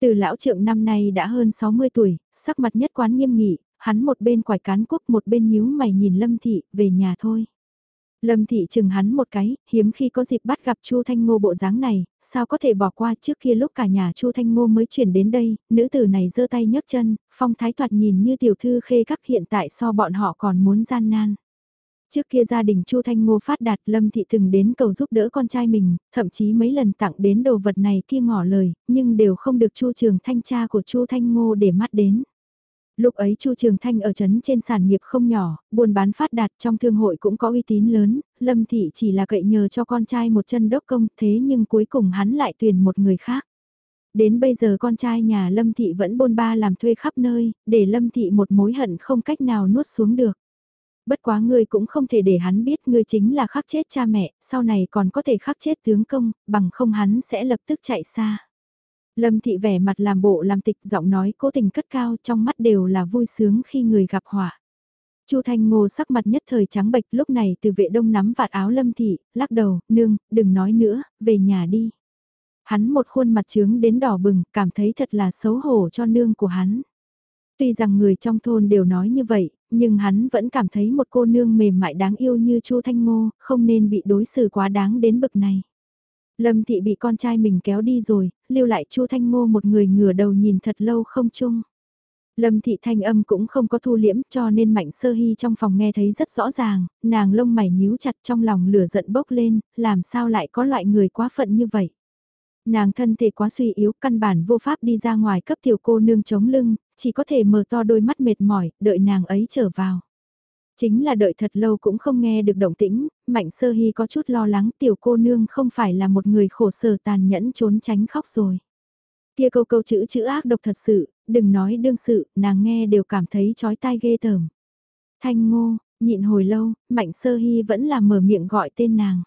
[SPEAKER 1] Từ lão trượng năm nay đã hơn 60 tuổi, sắc mặt nhất quán nghiêm nghị, hắn một bên quải cán quốc một bên nhíu mày nhìn Lâm Thị, về nhà thôi. Lâm Thị chừng hắn một cái, hiếm khi có dịp bắt gặp Chu Thanh Ngô bộ dáng này, sao có thể bỏ qua trước kia lúc cả nhà Chu Thanh Ngô mới chuyển đến đây, nữ tử này giơ tay nhấc chân, phong thái thoạt nhìn như tiểu thư khê các hiện tại so bọn họ còn muốn gian nan. Trước kia gia đình Chu Thanh Ngô phát đạt Lâm Thị từng đến cầu giúp đỡ con trai mình, thậm chí mấy lần tặng đến đồ vật này kia ngỏ lời, nhưng đều không được Chu Trường Thanh cha của Chu Thanh Ngô để mắt đến. Lúc ấy Chu Trường Thanh ở trấn trên sản nghiệp không nhỏ, buôn bán phát đạt trong thương hội cũng có uy tín lớn, Lâm Thị chỉ là cậy nhờ cho con trai một chân đốc công thế nhưng cuối cùng hắn lại tuyển một người khác. Đến bây giờ con trai nhà Lâm Thị vẫn bôn ba làm thuê khắp nơi, để Lâm Thị một mối hận không cách nào nuốt xuống được. Bất quá ngươi cũng không thể để hắn biết ngươi chính là khắc chết cha mẹ, sau này còn có thể khắc chết tướng công, bằng không hắn sẽ lập tức chạy xa. Lâm thị vẻ mặt làm bộ làm tịch giọng nói cố tình cất cao trong mắt đều là vui sướng khi người gặp họa. Chu Thanh Ngô sắc mặt nhất thời trắng bệch lúc này từ vệ đông nắm vạt áo Lâm thị, lắc đầu, nương, đừng nói nữa, về nhà đi. Hắn một khuôn mặt trướng đến đỏ bừng, cảm thấy thật là xấu hổ cho nương của hắn. Tuy rằng người trong thôn đều nói như vậy, nhưng hắn vẫn cảm thấy một cô nương mềm mại đáng yêu như Chu Thanh Ngô, không nên bị đối xử quá đáng đến bực này. Lâm Thị bị con trai mình kéo đi rồi, lưu lại Chu Thanh Ngô một người ngửa đầu nhìn thật lâu không chung. Lâm Thị thanh âm cũng không có thu liễm cho nên Mạnh Sơ Hy trong phòng nghe thấy rất rõ ràng, nàng lông mày nhíu chặt trong lòng lửa giận bốc lên, làm sao lại có loại người quá phận như vậy. Nàng thân thể quá suy yếu, căn bản vô pháp đi ra ngoài cấp tiểu cô nương chống lưng, chỉ có thể mở to đôi mắt mệt mỏi, đợi nàng ấy trở vào. Chính là đợi thật lâu cũng không nghe được động tĩnh, Mạnh Sơ Hy có chút lo lắng tiểu cô nương không phải là một người khổ sở tàn nhẫn trốn tránh khóc rồi. Kia câu câu chữ chữ ác độc thật sự, đừng nói đương sự, nàng nghe đều cảm thấy chói tai ghê tởm. Thanh ngô, nhịn hồi lâu, Mạnh Sơ Hy vẫn là mở miệng gọi tên nàng.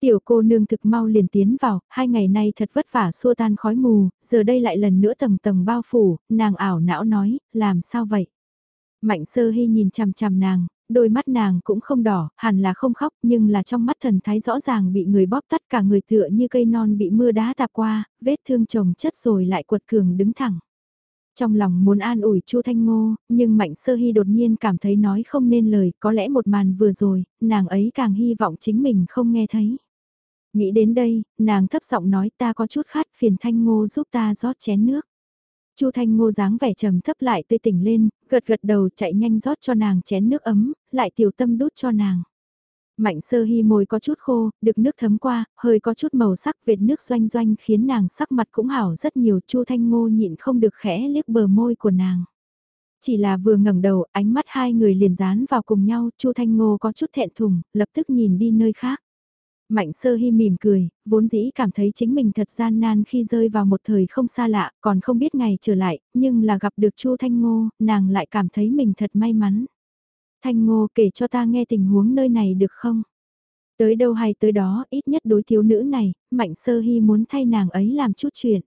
[SPEAKER 1] Tiểu cô nương thực mau liền tiến vào, hai ngày nay thật vất vả xua tan khói mù, giờ đây lại lần nữa tầng tầng bao phủ, nàng ảo não nói, làm sao vậy? Mạnh sơ hy nhìn chằm chằm nàng, đôi mắt nàng cũng không đỏ, hẳn là không khóc nhưng là trong mắt thần thái rõ ràng bị người bóp tắt cả người tựa như cây non bị mưa đá tạp qua, vết thương chồng chất rồi lại quật cường đứng thẳng. Trong lòng muốn an ủi Chu Thanh Ngô, nhưng Mạnh Sơ Hy đột nhiên cảm thấy nói không nên lời, có lẽ một màn vừa rồi, nàng ấy càng hy vọng chính mình không nghe thấy. Nghĩ đến đây, nàng thấp giọng nói ta có chút khát phiền Thanh Ngô giúp ta rót chén nước. Chu Thanh Ngô dáng vẻ trầm thấp lại tươi tỉnh lên, gật gật đầu chạy nhanh rót cho nàng chén nước ấm, lại tiểu tâm đút cho nàng. Mạnh sơ hy môi có chút khô, được nước thấm qua, hơi có chút màu sắc vệt nước doanh doanh khiến nàng sắc mặt cũng hảo rất nhiều Chu Thanh Ngô nhịn không được khẽ liếc bờ môi của nàng. Chỉ là vừa ngẩng đầu, ánh mắt hai người liền dán vào cùng nhau, Chu Thanh Ngô có chút thẹn thùng, lập tức nhìn đi nơi khác. Mạnh sơ hy mỉm cười, vốn dĩ cảm thấy chính mình thật gian nan khi rơi vào một thời không xa lạ, còn không biết ngày trở lại, nhưng là gặp được Chu Thanh Ngô, nàng lại cảm thấy mình thật may mắn. Thanh Ngô kể cho ta nghe tình huống nơi này được không? Tới đâu hay tới đó, ít nhất đối thiếu nữ này, Mạnh Sơ Hy muốn thay nàng ấy làm chút chuyện.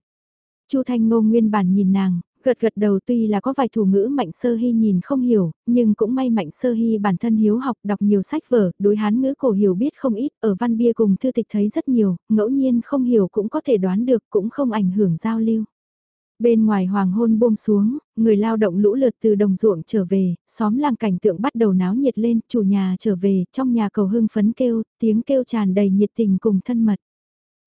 [SPEAKER 1] Chu Thanh Ngô nguyên bản nhìn nàng, Gật gật đầu tuy là có vài thủ ngữ Mạnh Sơ Hy nhìn không hiểu, nhưng cũng may Mạnh Sơ Hy bản thân hiếu học đọc nhiều sách vở, đối hán ngữ cổ hiểu biết không ít, ở văn bia cùng thư tịch thấy rất nhiều, ngẫu nhiên không hiểu cũng có thể đoán được cũng không ảnh hưởng giao lưu. Bên ngoài hoàng hôn buông xuống, người lao động lũ lượt từ đồng ruộng trở về, xóm làng cảnh tượng bắt đầu náo nhiệt lên, chủ nhà trở về, trong nhà cầu hưng phấn kêu, tiếng kêu tràn đầy nhiệt tình cùng thân mật.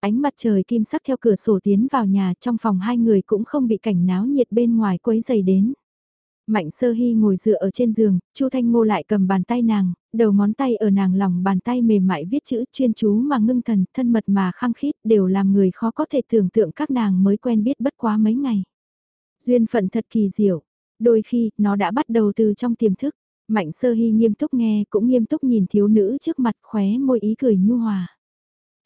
[SPEAKER 1] Ánh mặt trời kim sắc theo cửa sổ tiến vào nhà trong phòng hai người cũng không bị cảnh náo nhiệt bên ngoài quấy dày đến. Mạnh sơ hy ngồi dựa ở trên giường, Chu Thanh Ngô lại cầm bàn tay nàng, đầu ngón tay ở nàng lòng bàn tay mềm mại viết chữ chuyên chú mà ngưng thần, thân mật mà khăng khít đều làm người khó có thể tưởng tượng các nàng mới quen biết bất quá mấy ngày. Duyên phận thật kỳ diệu, đôi khi nó đã bắt đầu từ trong tiềm thức, mạnh sơ hy nghiêm túc nghe cũng nghiêm túc nhìn thiếu nữ trước mặt khóe môi ý cười nhu hòa.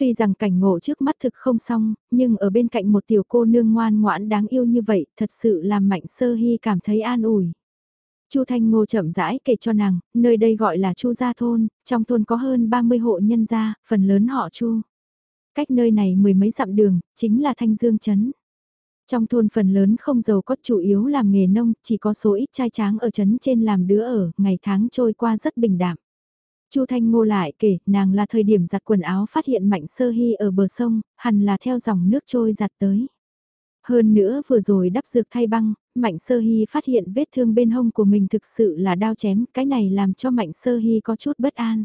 [SPEAKER 1] Tuy rằng cảnh ngộ trước mắt thực không xong, nhưng ở bên cạnh một tiểu cô nương ngoan ngoãn đáng yêu như vậy, thật sự làm Mạnh Sơ Hy cảm thấy an ủi. Chu Thanh Ngô chậm rãi kể cho nàng, nơi đây gọi là Chu Gia Thôn, trong thôn có hơn 30 hộ nhân gia, phần lớn họ Chu. Cách nơi này mười mấy dặm đường, chính là Thanh Dương Trấn. Trong thôn phần lớn không giàu có chủ yếu làm nghề nông, chỉ có số ít trai tráng ở trấn trên làm đứa ở, ngày tháng trôi qua rất bình đạm. Chu Thanh Ngô lại kể, nàng là thời điểm giặt quần áo phát hiện Mạnh Sơ Hy ở bờ sông, hẳn là theo dòng nước trôi giặt tới. Hơn nữa vừa rồi đắp dược thay băng, Mạnh Sơ Hy phát hiện vết thương bên hông của mình thực sự là đau chém, cái này làm cho Mạnh Sơ Hy có chút bất an.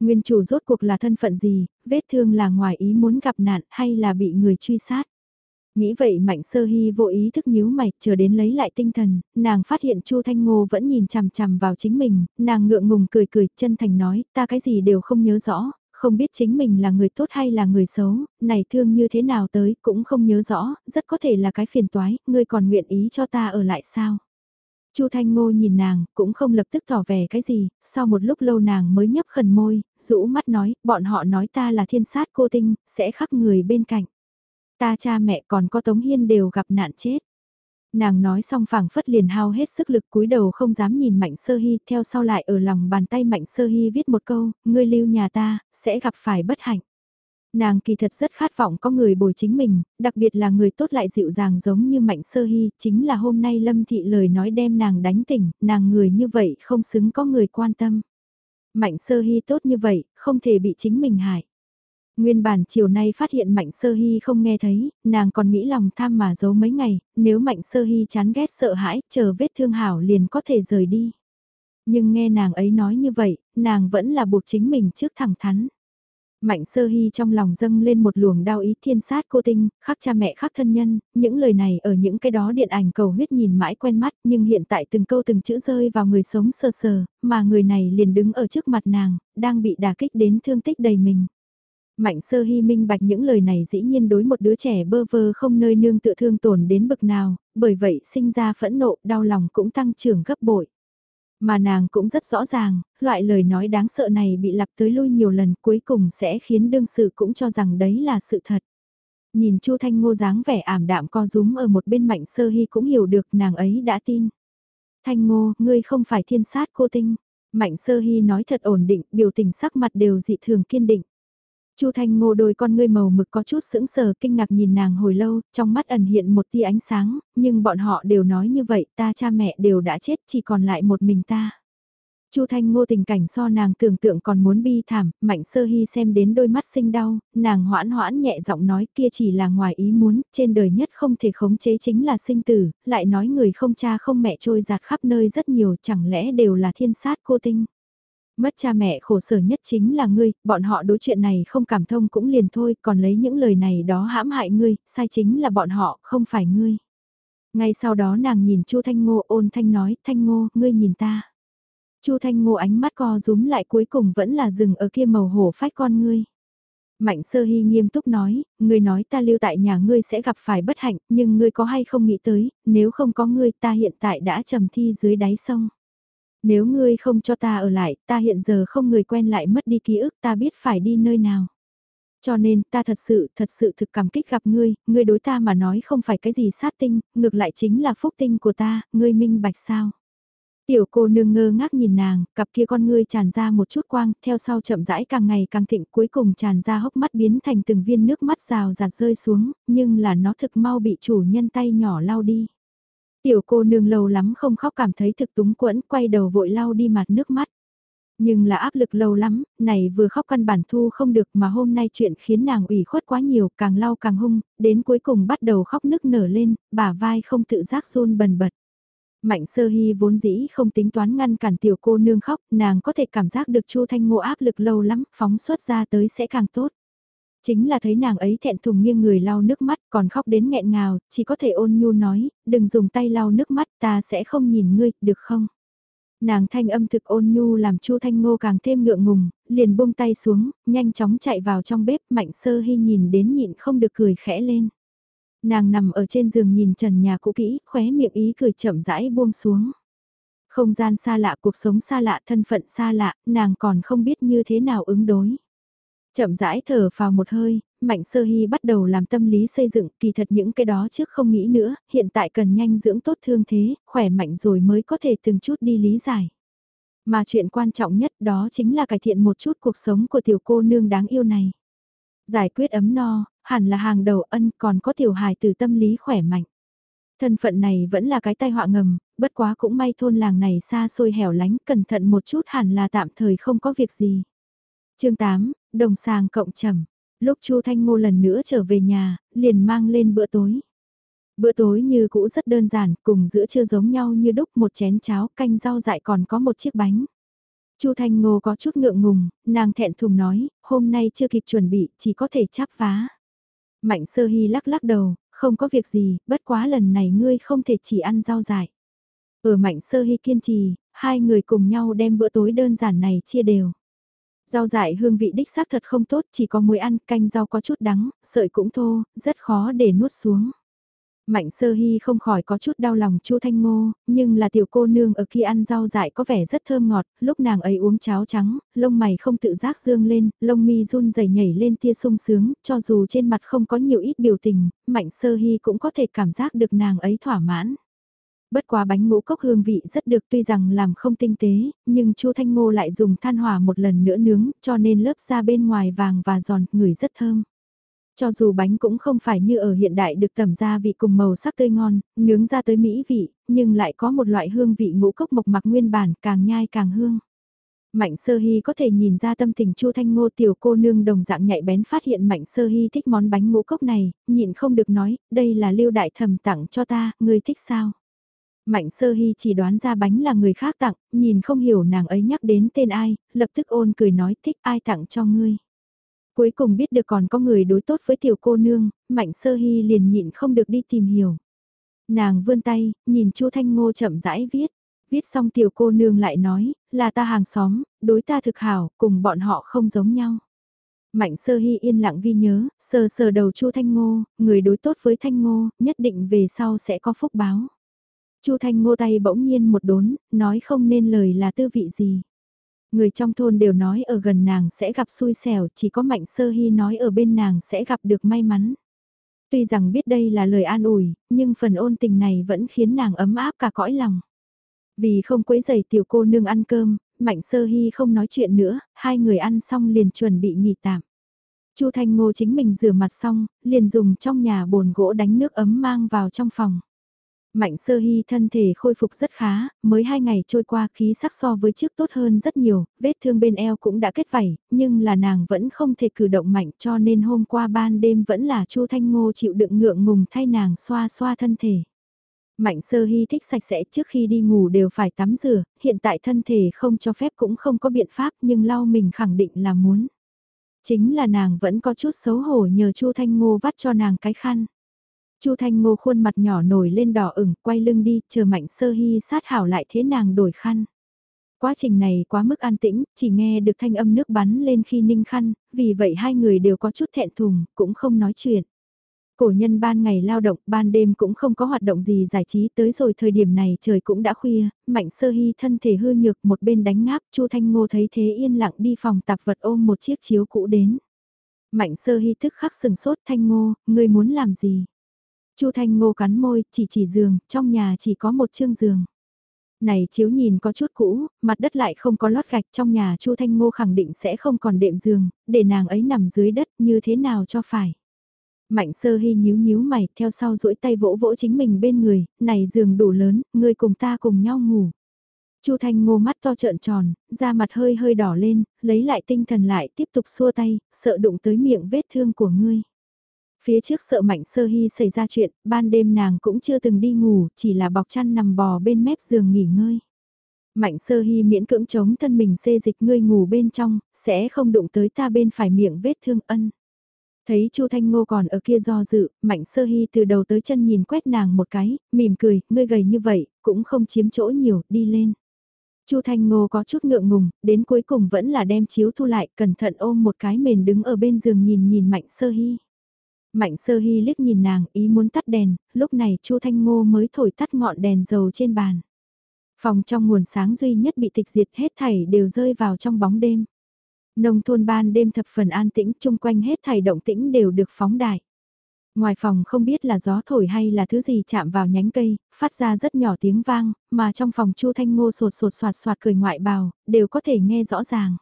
[SPEAKER 1] Nguyên chủ rốt cuộc là thân phận gì, vết thương là ngoài ý muốn gặp nạn hay là bị người truy sát. Nghĩ vậy Mạnh Sơ Hy vô ý thức nhíu mày, chờ đến lấy lại tinh thần, nàng phát hiện Chu Thanh Ngô vẫn nhìn chằm chằm vào chính mình, nàng ngượng ngùng cười cười, chân thành nói, ta cái gì đều không nhớ rõ, không biết chính mình là người tốt hay là người xấu, này thương như thế nào tới, cũng không nhớ rõ, rất có thể là cái phiền toái, ngươi còn nguyện ý cho ta ở lại sao? Chu Thanh Ngô nhìn nàng, cũng không lập tức tỏ vẻ cái gì, sau một lúc lâu nàng mới nhấp khẩn môi, rũ mắt nói, bọn họ nói ta là thiên sát cô tinh, sẽ khắc người bên cạnh. Ta cha mẹ còn có Tống Hiên đều gặp nạn chết. Nàng nói xong phảng phất liền hao hết sức lực cúi đầu không dám nhìn Mạnh Sơ Hy, theo sau lại ở lòng bàn tay Mạnh Sơ Hy viết một câu, ngươi lưu nhà ta, sẽ gặp phải bất hạnh. Nàng kỳ thật rất khát vọng có người bồi chính mình, đặc biệt là người tốt lại dịu dàng giống như Mạnh Sơ Hy, chính là hôm nay Lâm Thị lời nói đem nàng đánh tỉnh, nàng người như vậy không xứng có người quan tâm. Mạnh Sơ Hy tốt như vậy, không thể bị chính mình hại. Nguyên bản chiều nay phát hiện Mạnh Sơ Hy không nghe thấy, nàng còn nghĩ lòng tham mà giấu mấy ngày, nếu Mạnh Sơ Hy chán ghét sợ hãi, chờ vết thương hảo liền có thể rời đi. Nhưng nghe nàng ấy nói như vậy, nàng vẫn là buộc chính mình trước thẳng thắn. Mạnh sơ hy trong lòng dâng lên một luồng đau ý thiên sát cô tinh, khắc cha mẹ khắc thân nhân, những lời này ở những cái đó điện ảnh cầu huyết nhìn mãi quen mắt nhưng hiện tại từng câu từng chữ rơi vào người sống sơ sờ, mà người này liền đứng ở trước mặt nàng, đang bị đả kích đến thương tích đầy mình. Mạnh sơ hy minh bạch những lời này dĩ nhiên đối một đứa trẻ bơ vơ không nơi nương tựa thương tổn đến bực nào, bởi vậy sinh ra phẫn nộ, đau lòng cũng tăng trưởng gấp bội. Mà nàng cũng rất rõ ràng, loại lời nói đáng sợ này bị lặp tới lui nhiều lần cuối cùng sẽ khiến đương sự cũng cho rằng đấy là sự thật. Nhìn Chu Thanh Ngô dáng vẻ ảm đạm co rúm ở một bên mạnh sơ hy cũng hiểu được nàng ấy đã tin. Thanh Ngô, ngươi không phải thiên sát cô tinh. Mạnh sơ hy nói thật ổn định, biểu tình sắc mặt đều dị thường kiên định. Chu Thanh Ngô đôi con ngươi màu mực có chút sững sờ kinh ngạc nhìn nàng hồi lâu, trong mắt ẩn hiện một tia ánh sáng, nhưng bọn họ đều nói như vậy, ta cha mẹ đều đã chết, chỉ còn lại một mình ta. Chu Thanh Ngô tình cảnh so nàng tưởng tượng còn muốn bi thảm, Mạnh Sơ Hy xem đến đôi mắt sinh đau, nàng hoãn hoãn nhẹ giọng nói kia chỉ là ngoài ý muốn, trên đời nhất không thể khống chế chính là sinh tử, lại nói người không cha không mẹ trôi giạt khắp nơi rất nhiều, chẳng lẽ đều là thiên sát cô tinh. Mất cha mẹ khổ sở nhất chính là ngươi, bọn họ đối chuyện này không cảm thông cũng liền thôi, còn lấy những lời này đó hãm hại ngươi, sai chính là bọn họ, không phải ngươi. Ngay sau đó nàng nhìn Chu Thanh Ngô ôn thanh nói, Thanh Ngô, ngươi nhìn ta. Chu Thanh Ngô ánh mắt co rúm lại cuối cùng vẫn là dừng ở kia màu hổ phách con ngươi. Mạnh sơ hy nghiêm túc nói, ngươi nói ta lưu tại nhà ngươi sẽ gặp phải bất hạnh, nhưng ngươi có hay không nghĩ tới, nếu không có ngươi ta hiện tại đã trầm thi dưới đáy sông. Nếu ngươi không cho ta ở lại, ta hiện giờ không người quen lại mất đi ký ức ta biết phải đi nơi nào. Cho nên, ta thật sự, thật sự thực cảm kích gặp ngươi, ngươi đối ta mà nói không phải cái gì sát tinh, ngược lại chính là phúc tinh của ta, ngươi minh bạch sao. Tiểu cô nương ngơ ngác nhìn nàng, cặp kia con ngươi tràn ra một chút quang, theo sau chậm rãi càng ngày càng thịnh cuối cùng tràn ra hốc mắt biến thành từng viên nước mắt rào rạt rơi xuống, nhưng là nó thực mau bị chủ nhân tay nhỏ lau đi. Tiểu cô nương lâu lắm không khóc cảm thấy thực túng quẫn, quay đầu vội lau đi mặt nước mắt. Nhưng là áp lực lâu lắm, này vừa khóc căn bản thu không được mà hôm nay chuyện khiến nàng ủy khuất quá nhiều, càng lau càng hung, đến cuối cùng bắt đầu khóc nức nở lên, bả vai không tự giác run bần bật. Mạnh sơ hy vốn dĩ không tính toán ngăn cản tiểu cô nương khóc, nàng có thể cảm giác được Chu Thanh Ngô áp lực lâu lắm, phóng xuất ra tới sẽ càng tốt. Chính là thấy nàng ấy thẹn thùng nghiêng người lau nước mắt còn khóc đến nghẹn ngào, chỉ có thể ôn nhu nói, đừng dùng tay lau nước mắt ta sẽ không nhìn ngươi, được không? Nàng thanh âm thực ôn nhu làm chu thanh ngô càng thêm ngượng ngùng, liền buông tay xuống, nhanh chóng chạy vào trong bếp mạnh sơ hy nhìn đến nhịn không được cười khẽ lên. Nàng nằm ở trên giường nhìn trần nhà cũ kỹ, khóe miệng ý cười chậm rãi buông xuống. Không gian xa lạ, cuộc sống xa lạ, thân phận xa lạ, nàng còn không biết như thế nào ứng đối. Chậm rãi thở vào một hơi, Mạnh Sơ Hy bắt đầu làm tâm lý xây dựng, kỳ thật những cái đó trước không nghĩ nữa, hiện tại cần nhanh dưỡng tốt thương thế, khỏe mạnh rồi mới có thể từng chút đi lý giải. Mà chuyện quan trọng nhất đó chính là cải thiện một chút cuộc sống của tiểu cô nương đáng yêu này. Giải quyết ấm no, hẳn là hàng đầu ân còn có tiểu hài từ tâm lý khỏe mạnh. Thân phận này vẫn là cái tai họa ngầm, bất quá cũng may thôn làng này xa xôi hẻo lánh, cẩn thận một chút hẳn là tạm thời không có việc gì. chương 8, đồng sàng cộng trầm. Lúc Chu Thanh Ngô lần nữa trở về nhà, liền mang lên bữa tối. Bữa tối như cũ rất đơn giản, cùng giữa trưa giống nhau như đúc một chén cháo, canh rau dại còn có một chiếc bánh. Chu Thanh Ngô có chút ngượng ngùng, nàng thẹn thùng nói, hôm nay chưa kịp chuẩn bị, chỉ có thể chắp vá. Mạnh sơ hy lắc lắc đầu, không có việc gì, bất quá lần này ngươi không thể chỉ ăn rau dại. Ở mạnh sơ hy kiên trì, hai người cùng nhau đem bữa tối đơn giản này chia đều. Rau dại hương vị đích xác thật không tốt, chỉ có muối ăn, canh rau có chút đắng, sợi cũng thô, rất khó để nuốt xuống. Mạnh sơ hy không khỏi có chút đau lòng chu Thanh Ngô, nhưng là tiểu cô nương ở khi ăn rau dại có vẻ rất thơm ngọt, lúc nàng ấy uống cháo trắng, lông mày không tự giác dương lên, lông mi run rẩy nhảy lên tia sung sướng, cho dù trên mặt không có nhiều ít biểu tình, mạnh sơ hy cũng có thể cảm giác được nàng ấy thỏa mãn. Bất quá bánh ngũ cốc hương vị rất được tuy rằng làm không tinh tế, nhưng chu Thanh Ngô lại dùng than hỏa một lần nữa nướng, cho nên lớp da bên ngoài vàng và giòn, ngửi rất thơm. Cho dù bánh cũng không phải như ở hiện đại được tẩm gia vị cùng màu sắc tươi ngon, nướng ra tới mỹ vị, nhưng lại có một loại hương vị ngũ cốc mộc mạc nguyên bản càng nhai càng hương. Mạnh sơ hy có thể nhìn ra tâm tình chu thanh ngô tiểu cô nương đồng dạng nhạy bén phát hiện mạnh sơ hy thích món bánh ngũ cốc này, nhịn không được nói, đây là lưu đại thầm tặng cho ta, ngươi thích sao? Mạnh sơ hy chỉ đoán ra bánh là người khác tặng, nhìn không hiểu nàng ấy nhắc đến tên ai, lập tức ôn cười nói thích ai tặng cho ngươi. Cuối cùng biết được còn có người đối tốt với tiểu cô nương, Mạnh Sơ Hy liền nhịn không được đi tìm hiểu. Nàng vươn tay, nhìn Chu Thanh Ngô chậm rãi viết. Viết xong tiểu cô nương lại nói, là ta hàng xóm, đối ta thực hảo, cùng bọn họ không giống nhau. Mạnh sơ hy yên lặng ghi nhớ, sờ sờ đầu Chu Thanh Ngô, người đối tốt với Thanh Ngô, nhất định về sau sẽ có phúc báo. Chu Thanh Ngô tay bỗng nhiên một đốn, nói không nên lời là tư vị gì. Người trong thôn đều nói ở gần nàng sẽ gặp xui xẻo, chỉ có Mạnh Sơ Hy nói ở bên nàng sẽ gặp được may mắn. Tuy rằng biết đây là lời an ủi, nhưng phần ôn tình này vẫn khiến nàng ấm áp cả cõi lòng. Vì không quấy giày tiểu cô nương ăn cơm, Mạnh Sơ Hy không nói chuyện nữa, hai người ăn xong liền chuẩn bị nghỉ tạm. Chu Thanh Ngô chính mình rửa mặt xong, liền dùng trong nhà bồn gỗ đánh nước ấm mang vào trong phòng. Mạnh sơ hy thân thể khôi phục rất khá, mới hai ngày trôi qua khí sắc so với trước tốt hơn rất nhiều, vết thương bên eo cũng đã kết vảy, nhưng là nàng vẫn không thể cử động mạnh cho nên hôm qua ban đêm vẫn là Chu Thanh Ngô chịu đựng ngượng ngùng thay nàng xoa xoa thân thể. Mạnh sơ hy thích sạch sẽ trước khi đi ngủ đều phải tắm rửa, hiện tại thân thể không cho phép cũng không có biện pháp nhưng lau mình khẳng định là muốn. Chính là nàng vẫn có chút xấu hổ nhờ Chu Thanh Ngô vắt cho nàng cái khăn. Chu Thanh Ngô khuôn mặt nhỏ nổi lên đỏ ửng, quay lưng đi, chờ Mạnh Sơ Hy sát hảo lại thế nàng đổi khăn. Quá trình này quá mức an tĩnh, chỉ nghe được thanh âm nước bắn lên khi ninh khăn, vì vậy hai người đều có chút thẹn thùng, cũng không nói chuyện. Cổ nhân ban ngày lao động, ban đêm cũng không có hoạt động gì giải trí tới rồi thời điểm này trời cũng đã khuya, Mạnh Sơ Hy thân thể hư nhược một bên đánh ngáp, Chu Thanh Ngô thấy thế yên lặng đi phòng tạp vật ôm một chiếc chiếu cũ đến. Mạnh Sơ Hy thức khắc sừng sốt Thanh Ngô, ngươi muốn làm gì? Chu Thanh Ngô cắn môi, chỉ chỉ giường, trong nhà chỉ có một chương giường. Này chiếu nhìn có chút cũ, mặt đất lại không có lót gạch trong nhà Chu Thanh Ngô khẳng định sẽ không còn đệm giường, để nàng ấy nằm dưới đất như thế nào cho phải. Mạnh sơ hy nhíu nhíu mày, theo sau duỗi tay vỗ vỗ chính mình bên người, này giường đủ lớn, ngươi cùng ta cùng nhau ngủ. Chu Thanh Ngô mắt to trợn tròn, da mặt hơi hơi đỏ lên, lấy lại tinh thần lại tiếp tục xua tay, sợ đụng tới miệng vết thương của ngươi. Phía trước sợ mạnh sơ hy xảy ra chuyện, ban đêm nàng cũng chưa từng đi ngủ, chỉ là bọc chăn nằm bò bên mép giường nghỉ ngơi. Mạnh sơ hy miễn cưỡng chống thân mình xê dịch ngươi ngủ bên trong, sẽ không đụng tới ta bên phải miệng vết thương ân. Thấy Chu Thanh Ngô còn ở kia do dự, Mạnh Sơ Hy từ đầu tới chân nhìn quét nàng một cái, mỉm cười, ngươi gầy như vậy, cũng không chiếm chỗ nhiều, đi lên. Chu Thanh Ngô có chút ngượng ngùng, đến cuối cùng vẫn là đem chiếu thu lại, cẩn thận ôm một cái mền đứng ở bên giường nhìn nhìn Mạnh Sơ Hy. Mạnh sơ hy liếc nhìn nàng, ý muốn tắt đèn, lúc này Chu Thanh Ngô mới thổi tắt ngọn đèn dầu trên bàn. Phòng trong nguồn sáng duy nhất bị tịch diệt hết thảy đều rơi vào trong bóng đêm. Nông thôn ban đêm thập phần an tĩnh, chung quanh hết thảy động tĩnh đều được phóng đại. Ngoài phòng không biết là gió thổi hay là thứ gì chạm vào nhánh cây, phát ra rất nhỏ tiếng vang, mà trong phòng Chu Thanh Ngô sột sột soạt soạt cười ngoại bào, đều có thể nghe rõ ràng.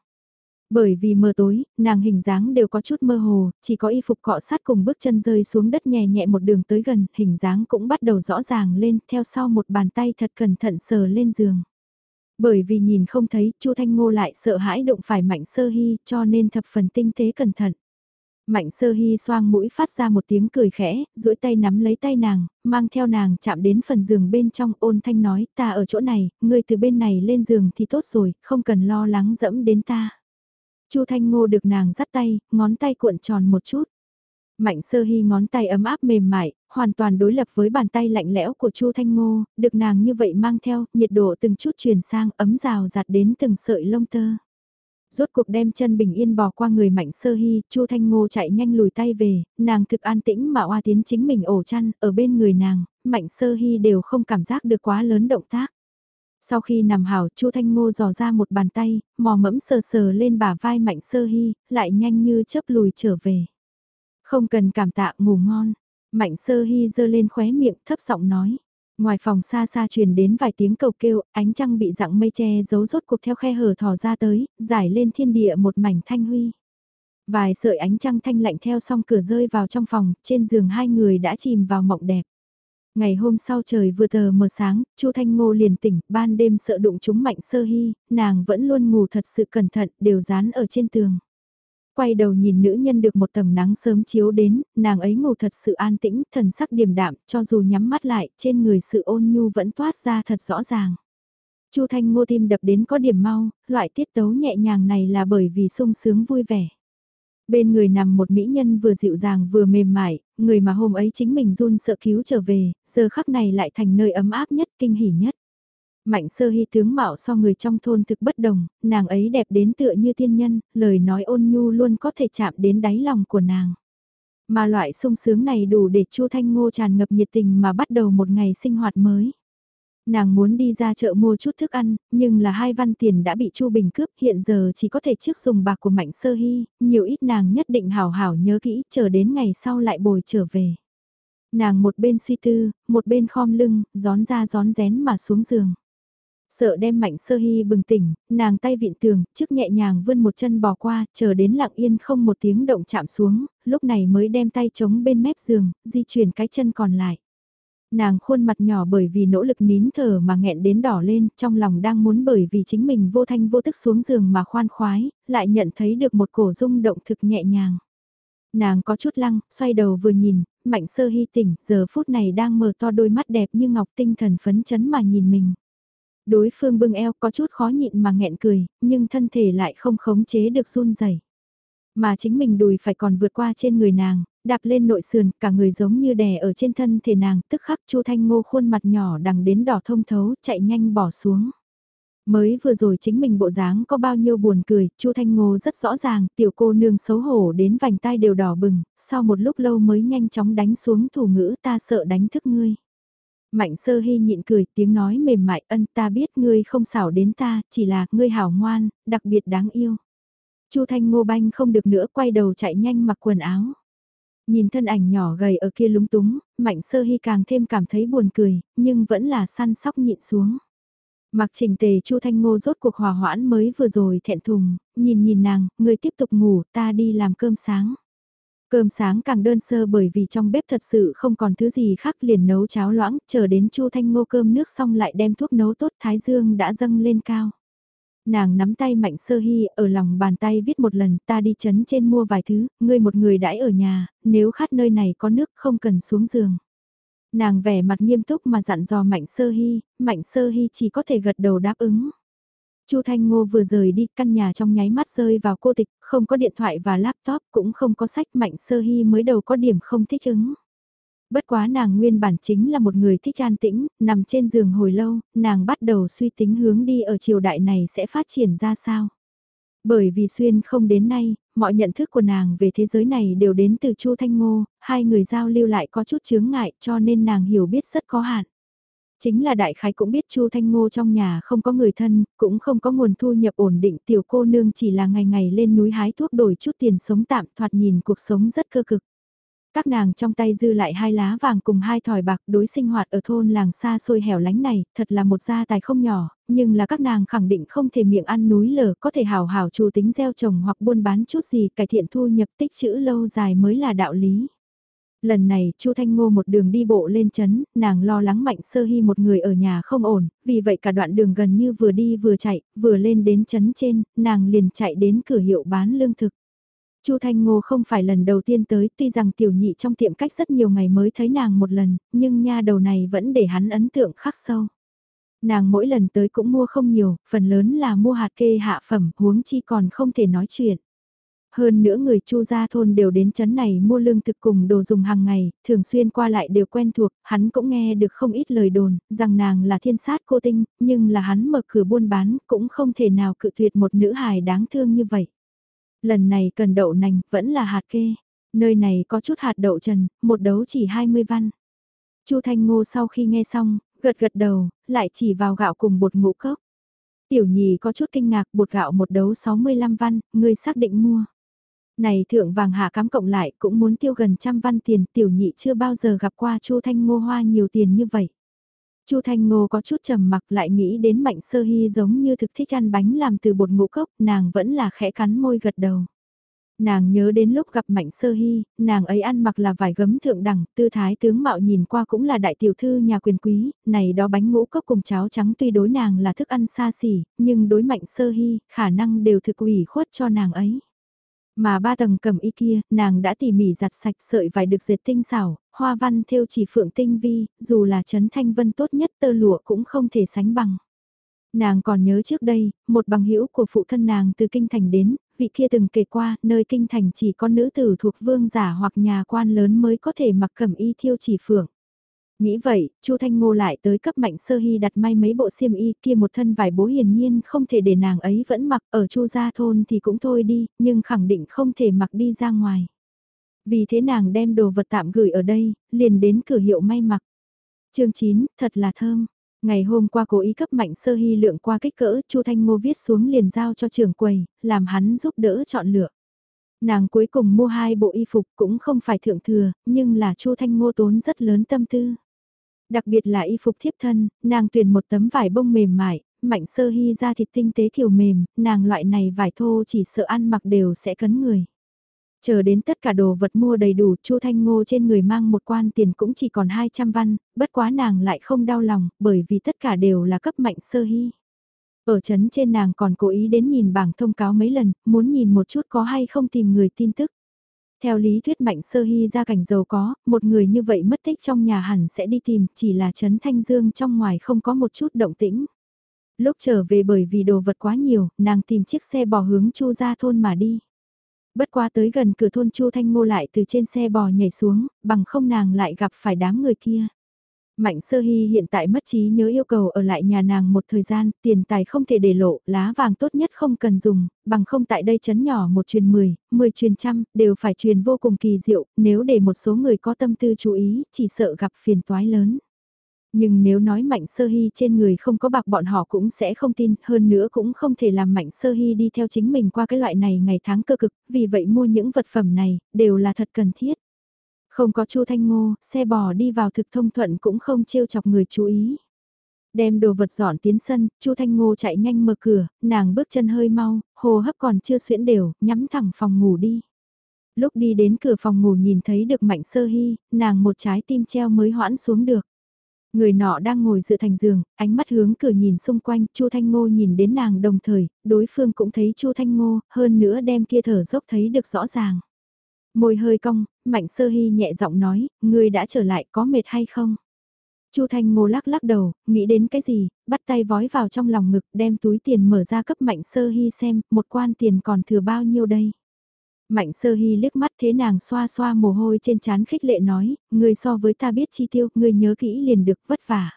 [SPEAKER 1] Bởi vì mờ tối, nàng hình dáng đều có chút mơ hồ, chỉ có y phục cọ sát cùng bước chân rơi xuống đất nhẹ nhẹ một đường tới gần, hình dáng cũng bắt đầu rõ ràng lên, theo sau một bàn tay thật cẩn thận sờ lên giường. Bởi vì nhìn không thấy, Chu Thanh Ngô lại sợ hãi đụng phải Mạnh Sơ Hy, cho nên thập phần tinh tế cẩn thận. Mạnh Sơ Hy xoang mũi phát ra một tiếng cười khẽ, duỗi tay nắm lấy tay nàng, mang theo nàng chạm đến phần giường bên trong ôn thanh nói ta ở chỗ này, ngươi từ bên này lên giường thì tốt rồi, không cần lo lắng dẫm đến ta. Chu Thanh Ngô được nàng dắt tay, ngón tay cuộn tròn một chút. Mạnh sơ hy ngón tay ấm áp mềm mại, hoàn toàn đối lập với bàn tay lạnh lẽo của Chu Thanh Ngô, được nàng như vậy mang theo, nhiệt độ từng chút truyền sang ấm rào giặt đến từng sợi lông tơ. Rốt cuộc đem chân bình yên bò qua người mạnh sơ hy, Chu Thanh Ngô chạy nhanh lùi tay về, nàng thực an tĩnh mà oa tiến chính mình ổ chăn, ở bên người nàng, mạnh sơ hy đều không cảm giác được quá lớn động tác. Sau khi nằm hảo, Chu Thanh Ngô dò ra một bàn tay, mò mẫm sờ sờ lên bả vai Mạnh Sơ Hy, lại nhanh như chớp lùi trở về. Không cần cảm tạ ngủ ngon. Mạnh Sơ Hy giơ lên khóe miệng thấp giọng nói. Ngoài phòng xa xa truyền đến vài tiếng cầu kêu, ánh trăng bị dạng mây che giấu rốt cuộc theo khe hở thò ra tới, giải lên thiên địa một mảnh thanh huy. Vài sợi ánh trăng thanh lạnh theo song cửa rơi vào trong phòng, trên giường hai người đã chìm vào mộng đẹp. Ngày hôm sau trời vừa tờ mờ sáng, Chu Thanh Ngô liền tỉnh, ban đêm sợ đụng chúng mạnh sơ hy, nàng vẫn luôn ngủ thật sự cẩn thận, đều dán ở trên tường. Quay đầu nhìn nữ nhân được một tầng nắng sớm chiếu đến, nàng ấy ngủ thật sự an tĩnh, thần sắc điềm đạm, cho dù nhắm mắt lại, trên người sự ôn nhu vẫn toát ra thật rõ ràng. Chu Thanh Ngô tim đập đến có điểm mau, loại tiết tấu nhẹ nhàng này là bởi vì sung sướng vui vẻ. Bên người nằm một mỹ nhân vừa dịu dàng vừa mềm mại, người mà hôm ấy chính mình run sợ cứu trở về, giờ khắc này lại thành nơi ấm áp nhất, kinh hỉ nhất. Mạnh sơ hy tướng mạo so người trong thôn thực bất đồng, nàng ấy đẹp đến tựa như tiên nhân, lời nói ôn nhu luôn có thể chạm đến đáy lòng của nàng. Mà loại sung sướng này đủ để Chu Thanh Ngô tràn ngập nhiệt tình mà bắt đầu một ngày sinh hoạt mới. Nàng muốn đi ra chợ mua chút thức ăn, nhưng là hai văn tiền đã bị Chu Bình cướp, hiện giờ chỉ có thể trước dùng bạc của Mạnh Sơ Hy, nhiều ít nàng nhất định hảo hảo nhớ kỹ, chờ đến ngày sau lại bồi trở về. Nàng một bên suy tư, một bên khom lưng, gión ra gión rén mà xuống giường. Sợ đem Mạnh Sơ Hy bừng tỉnh, nàng tay vịn tường, trước nhẹ nhàng vươn một chân bò qua, chờ đến lặng yên không một tiếng động chạm xuống, lúc này mới đem tay chống bên mép giường, di chuyển cái chân còn lại. Nàng khuôn mặt nhỏ bởi vì nỗ lực nín thở mà nghẹn đến đỏ lên, trong lòng đang muốn bởi vì chính mình vô thanh vô tức xuống giường mà khoan khoái, lại nhận thấy được một cổ rung động thực nhẹ nhàng. Nàng có chút lăng, xoay đầu vừa nhìn, mạnh sơ hy tỉnh, giờ phút này đang mở to đôi mắt đẹp như ngọc tinh thần phấn chấn mà nhìn mình. Đối phương bưng eo có chút khó nhịn mà nghẹn cười, nhưng thân thể lại không khống chế được run rẩy Mà chính mình đùi phải còn vượt qua trên người nàng, đạp lên nội sườn, cả người giống như đè ở trên thân thể nàng, tức khắc Chu Thanh Ngô khuôn mặt nhỏ đằng đến đỏ thông thấu, chạy nhanh bỏ xuống. Mới vừa rồi chính mình bộ dáng có bao nhiêu buồn cười, Chu Thanh Ngô rất rõ ràng, tiểu cô nương xấu hổ đến vành tai đều đỏ bừng, sau một lúc lâu mới nhanh chóng đánh xuống thủ ngữ ta sợ đánh thức ngươi. Mạnh sơ hy nhịn cười tiếng nói mềm mại ân ta biết ngươi không xảo đến ta, chỉ là ngươi hảo ngoan, đặc biệt đáng yêu. Chu Thanh Ngô banh không được nữa quay đầu chạy nhanh mặc quần áo. Nhìn thân ảnh nhỏ gầy ở kia lúng túng, mạnh sơ hy càng thêm cảm thấy buồn cười, nhưng vẫn là săn sóc nhịn xuống. Mặc trình tề Chu Thanh Ngô rốt cuộc hòa hoãn mới vừa rồi thẹn thùng, nhìn nhìn nàng, người tiếp tục ngủ, ta đi làm cơm sáng. Cơm sáng càng đơn sơ bởi vì trong bếp thật sự không còn thứ gì khác liền nấu cháo loãng, chờ đến Chu Thanh Ngô cơm nước xong lại đem thuốc nấu tốt Thái Dương đã dâng lên cao. Nàng nắm tay Mạnh Sơ Hy ở lòng bàn tay viết một lần ta đi chấn trên mua vài thứ, ngươi một người đãi ở nhà, nếu khát nơi này có nước không cần xuống giường. Nàng vẻ mặt nghiêm túc mà dặn dò Mạnh Sơ Hy, Mạnh Sơ Hy chỉ có thể gật đầu đáp ứng. Chu Thanh Ngô vừa rời đi, căn nhà trong nháy mắt rơi vào cô tịch, không có điện thoại và laptop, cũng không có sách Mạnh Sơ Hy mới đầu có điểm không thích ứng. Bất quá nàng nguyên bản chính là một người thích an tĩnh, nằm trên giường hồi lâu, nàng bắt đầu suy tính hướng đi ở triều đại này sẽ phát triển ra sao. Bởi vì xuyên không đến nay, mọi nhận thức của nàng về thế giới này đều đến từ Chu Thanh Ngô, hai người giao lưu lại có chút chướng ngại cho nên nàng hiểu biết rất có hạn. Chính là đại khái cũng biết Chu Thanh Ngô trong nhà không có người thân, cũng không có nguồn thu nhập ổn định tiểu cô nương chỉ là ngày ngày lên núi hái thuốc đổi chút tiền sống tạm thoạt nhìn cuộc sống rất cơ cực. Các nàng trong tay dư lại hai lá vàng cùng hai thỏi bạc đối sinh hoạt ở thôn làng xa xôi hẻo lánh này, thật là một gia tài không nhỏ, nhưng là các nàng khẳng định không thể miệng ăn núi lở, có thể hào hào chủ tính gieo trồng hoặc buôn bán chút gì cải thiện thu nhập tích chữ lâu dài mới là đạo lý. Lần này, Chu Thanh Ngô một đường đi bộ lên chấn, nàng lo lắng Mạnh Sơ Hy một người ở nhà không ổn, vì vậy cả đoạn đường gần như vừa đi vừa chạy, vừa lên đến chấn trên, nàng liền chạy đến cửa hiệu bán lương thực. Chu Thanh Ngô không phải lần đầu tiên tới, tuy rằng tiểu nhị trong tiệm cách rất nhiều ngày mới thấy nàng một lần, nhưng nha đầu này vẫn để hắn ấn tượng khắc sâu. Nàng mỗi lần tới cũng mua không nhiều, phần lớn là mua hạt kê hạ phẩm, huống chi còn không thể nói chuyện. Hơn nữa người Chu gia thôn đều đến chấn này mua lương thực cùng đồ dùng hàng ngày, thường xuyên qua lại đều quen thuộc, hắn cũng nghe được không ít lời đồn, rằng nàng là thiên sát cô tinh, nhưng là hắn mở cửa buôn bán, cũng không thể nào cự tuyệt một nữ hài đáng thương như vậy. Lần này cần đậu nành, vẫn là hạt kê. Nơi này có chút hạt đậu trần, một đấu chỉ 20 văn. Chu Thanh Ngô sau khi nghe xong, gật gật đầu, lại chỉ vào gạo cùng bột ngũ cốc. Tiểu nhì có chút kinh ngạc bột gạo một đấu 65 văn, người xác định mua. Này thượng vàng hạ cám cộng lại cũng muốn tiêu gần trăm văn tiền tiểu nhị chưa bao giờ gặp qua Chu Thanh Ngô hoa nhiều tiền như vậy. Chu Thanh Ngô có chút trầm mặc lại nghĩ đến Mạnh Sơ Hy giống như thực thích ăn bánh làm từ bột ngũ cốc, nàng vẫn là khẽ cắn môi gật đầu. Nàng nhớ đến lúc gặp Mạnh Sơ Hy, nàng ấy ăn mặc là vải gấm thượng đẳng, tư thái tướng mạo nhìn qua cũng là đại tiểu thư nhà quyền quý, này đó bánh ngũ cốc cùng cháo trắng tuy đối nàng là thức ăn xa xỉ, nhưng đối Mạnh Sơ Hy, khả năng đều thực ủy khuất cho nàng ấy. Mà ba tầng cầm y kia, nàng đã tỉ mỉ giặt sạch sợi vải được dệt tinh xảo, hoa văn thêu chỉ phượng tinh vi, dù là chấn thanh vân tốt nhất tơ lụa cũng không thể sánh bằng. Nàng còn nhớ trước đây, một bằng hữu của phụ thân nàng từ kinh thành đến, vị kia từng kể qua, nơi kinh thành chỉ có nữ tử thuộc vương giả hoặc nhà quan lớn mới có thể mặc cẩm y thiêu chỉ phượng. Nghĩ vậy, Chu Thanh Ngô lại tới cấp Mạnh Sơ Hy đặt may mấy bộ xiêm y kia một thân vải bố hiển nhiên không thể để nàng ấy vẫn mặc ở Chu gia thôn thì cũng thôi đi, nhưng khẳng định không thể mặc đi ra ngoài. Vì thế nàng đem đồ vật tạm gửi ở đây, liền đến cửa hiệu may mặc. chương 9, thật là thơm. Ngày hôm qua cố ý cấp Mạnh Sơ Hy lượng qua kích cỡ, Chu Thanh Ngô viết xuống liền giao cho trường quầy, làm hắn giúp đỡ chọn lựa. Nàng cuối cùng mua hai bộ y phục cũng không phải thượng thừa, nhưng là Chu Thanh Ngô tốn rất lớn tâm tư. Đặc biệt là y phục thiếp thân, nàng tuyển một tấm vải bông mềm mại, mạnh sơ hy ra thịt tinh tế kiểu mềm, nàng loại này vải thô chỉ sợ ăn mặc đều sẽ cấn người. Chờ đến tất cả đồ vật mua đầy đủ, Chu Thanh Ngô trên người mang một quan tiền cũng chỉ còn 200 văn, bất quá nàng lại không đau lòng, bởi vì tất cả đều là cấp mạnh sơ hy. Ở chấn trên nàng còn cố ý đến nhìn bảng thông cáo mấy lần, muốn nhìn một chút có hay không tìm người tin tức. Theo lý thuyết mạnh sơ hy ra cảnh giàu có, một người như vậy mất tích trong nhà hẳn sẽ đi tìm, chỉ là Trấn Thanh Dương trong ngoài không có một chút động tĩnh. Lúc trở về bởi vì đồ vật quá nhiều, nàng tìm chiếc xe bò hướng Chu ra thôn mà đi. Bất qua tới gần cửa thôn Chu Thanh Ngô lại từ trên xe bò nhảy xuống, bằng không nàng lại gặp phải đám người kia. Mạnh sơ hy hiện tại mất trí nhớ yêu cầu ở lại nhà nàng một thời gian, tiền tài không thể để lộ, lá vàng tốt nhất không cần dùng, bằng không tại đây chấn nhỏ một truyền mười, mười truyền trăm, đều phải truyền vô cùng kỳ diệu, nếu để một số người có tâm tư chú ý, chỉ sợ gặp phiền toái lớn. Nhưng nếu nói mạnh sơ hy trên người không có bạc bọn họ cũng sẽ không tin, hơn nữa cũng không thể làm mạnh sơ hy đi theo chính mình qua cái loại này ngày tháng cơ cực, vì vậy mua những vật phẩm này, đều là thật cần thiết. Không có Chu Thanh Ngô, xe bò đi vào thực thông thuận cũng không trêu chọc người chú ý. Đem đồ vật dọn tiến sân, Chu Thanh Ngô chạy nhanh mở cửa, nàng bước chân hơi mau, hồ hấp còn chưa xuyễn đều, nhắm thẳng phòng ngủ đi. Lúc đi đến cửa phòng ngủ nhìn thấy được Mạnh Sơ Hy, nàng một trái tim treo mới hoãn xuống được. Người nọ đang ngồi dựa thành giường, ánh mắt hướng cửa nhìn xung quanh, Chu Thanh Ngô nhìn đến nàng đồng thời, đối phương cũng thấy Chu Thanh Ngô, hơn nữa đem kia thở dốc thấy được rõ ràng. Môi hơi cong, Mạnh Sơ Hy nhẹ giọng nói, ngươi đã trở lại có mệt hay không? Chu Thanh Ngô lắc lắc đầu, nghĩ đến cái gì, bắt tay vói vào trong lòng ngực đem túi tiền mở ra cấp Mạnh Sơ Hy xem, một quan tiền còn thừa bao nhiêu đây? Mạnh Sơ Hy liếc mắt thế nàng xoa xoa mồ hôi trên trán khích lệ nói, người so với ta biết chi tiêu, người nhớ kỹ liền được vất vả.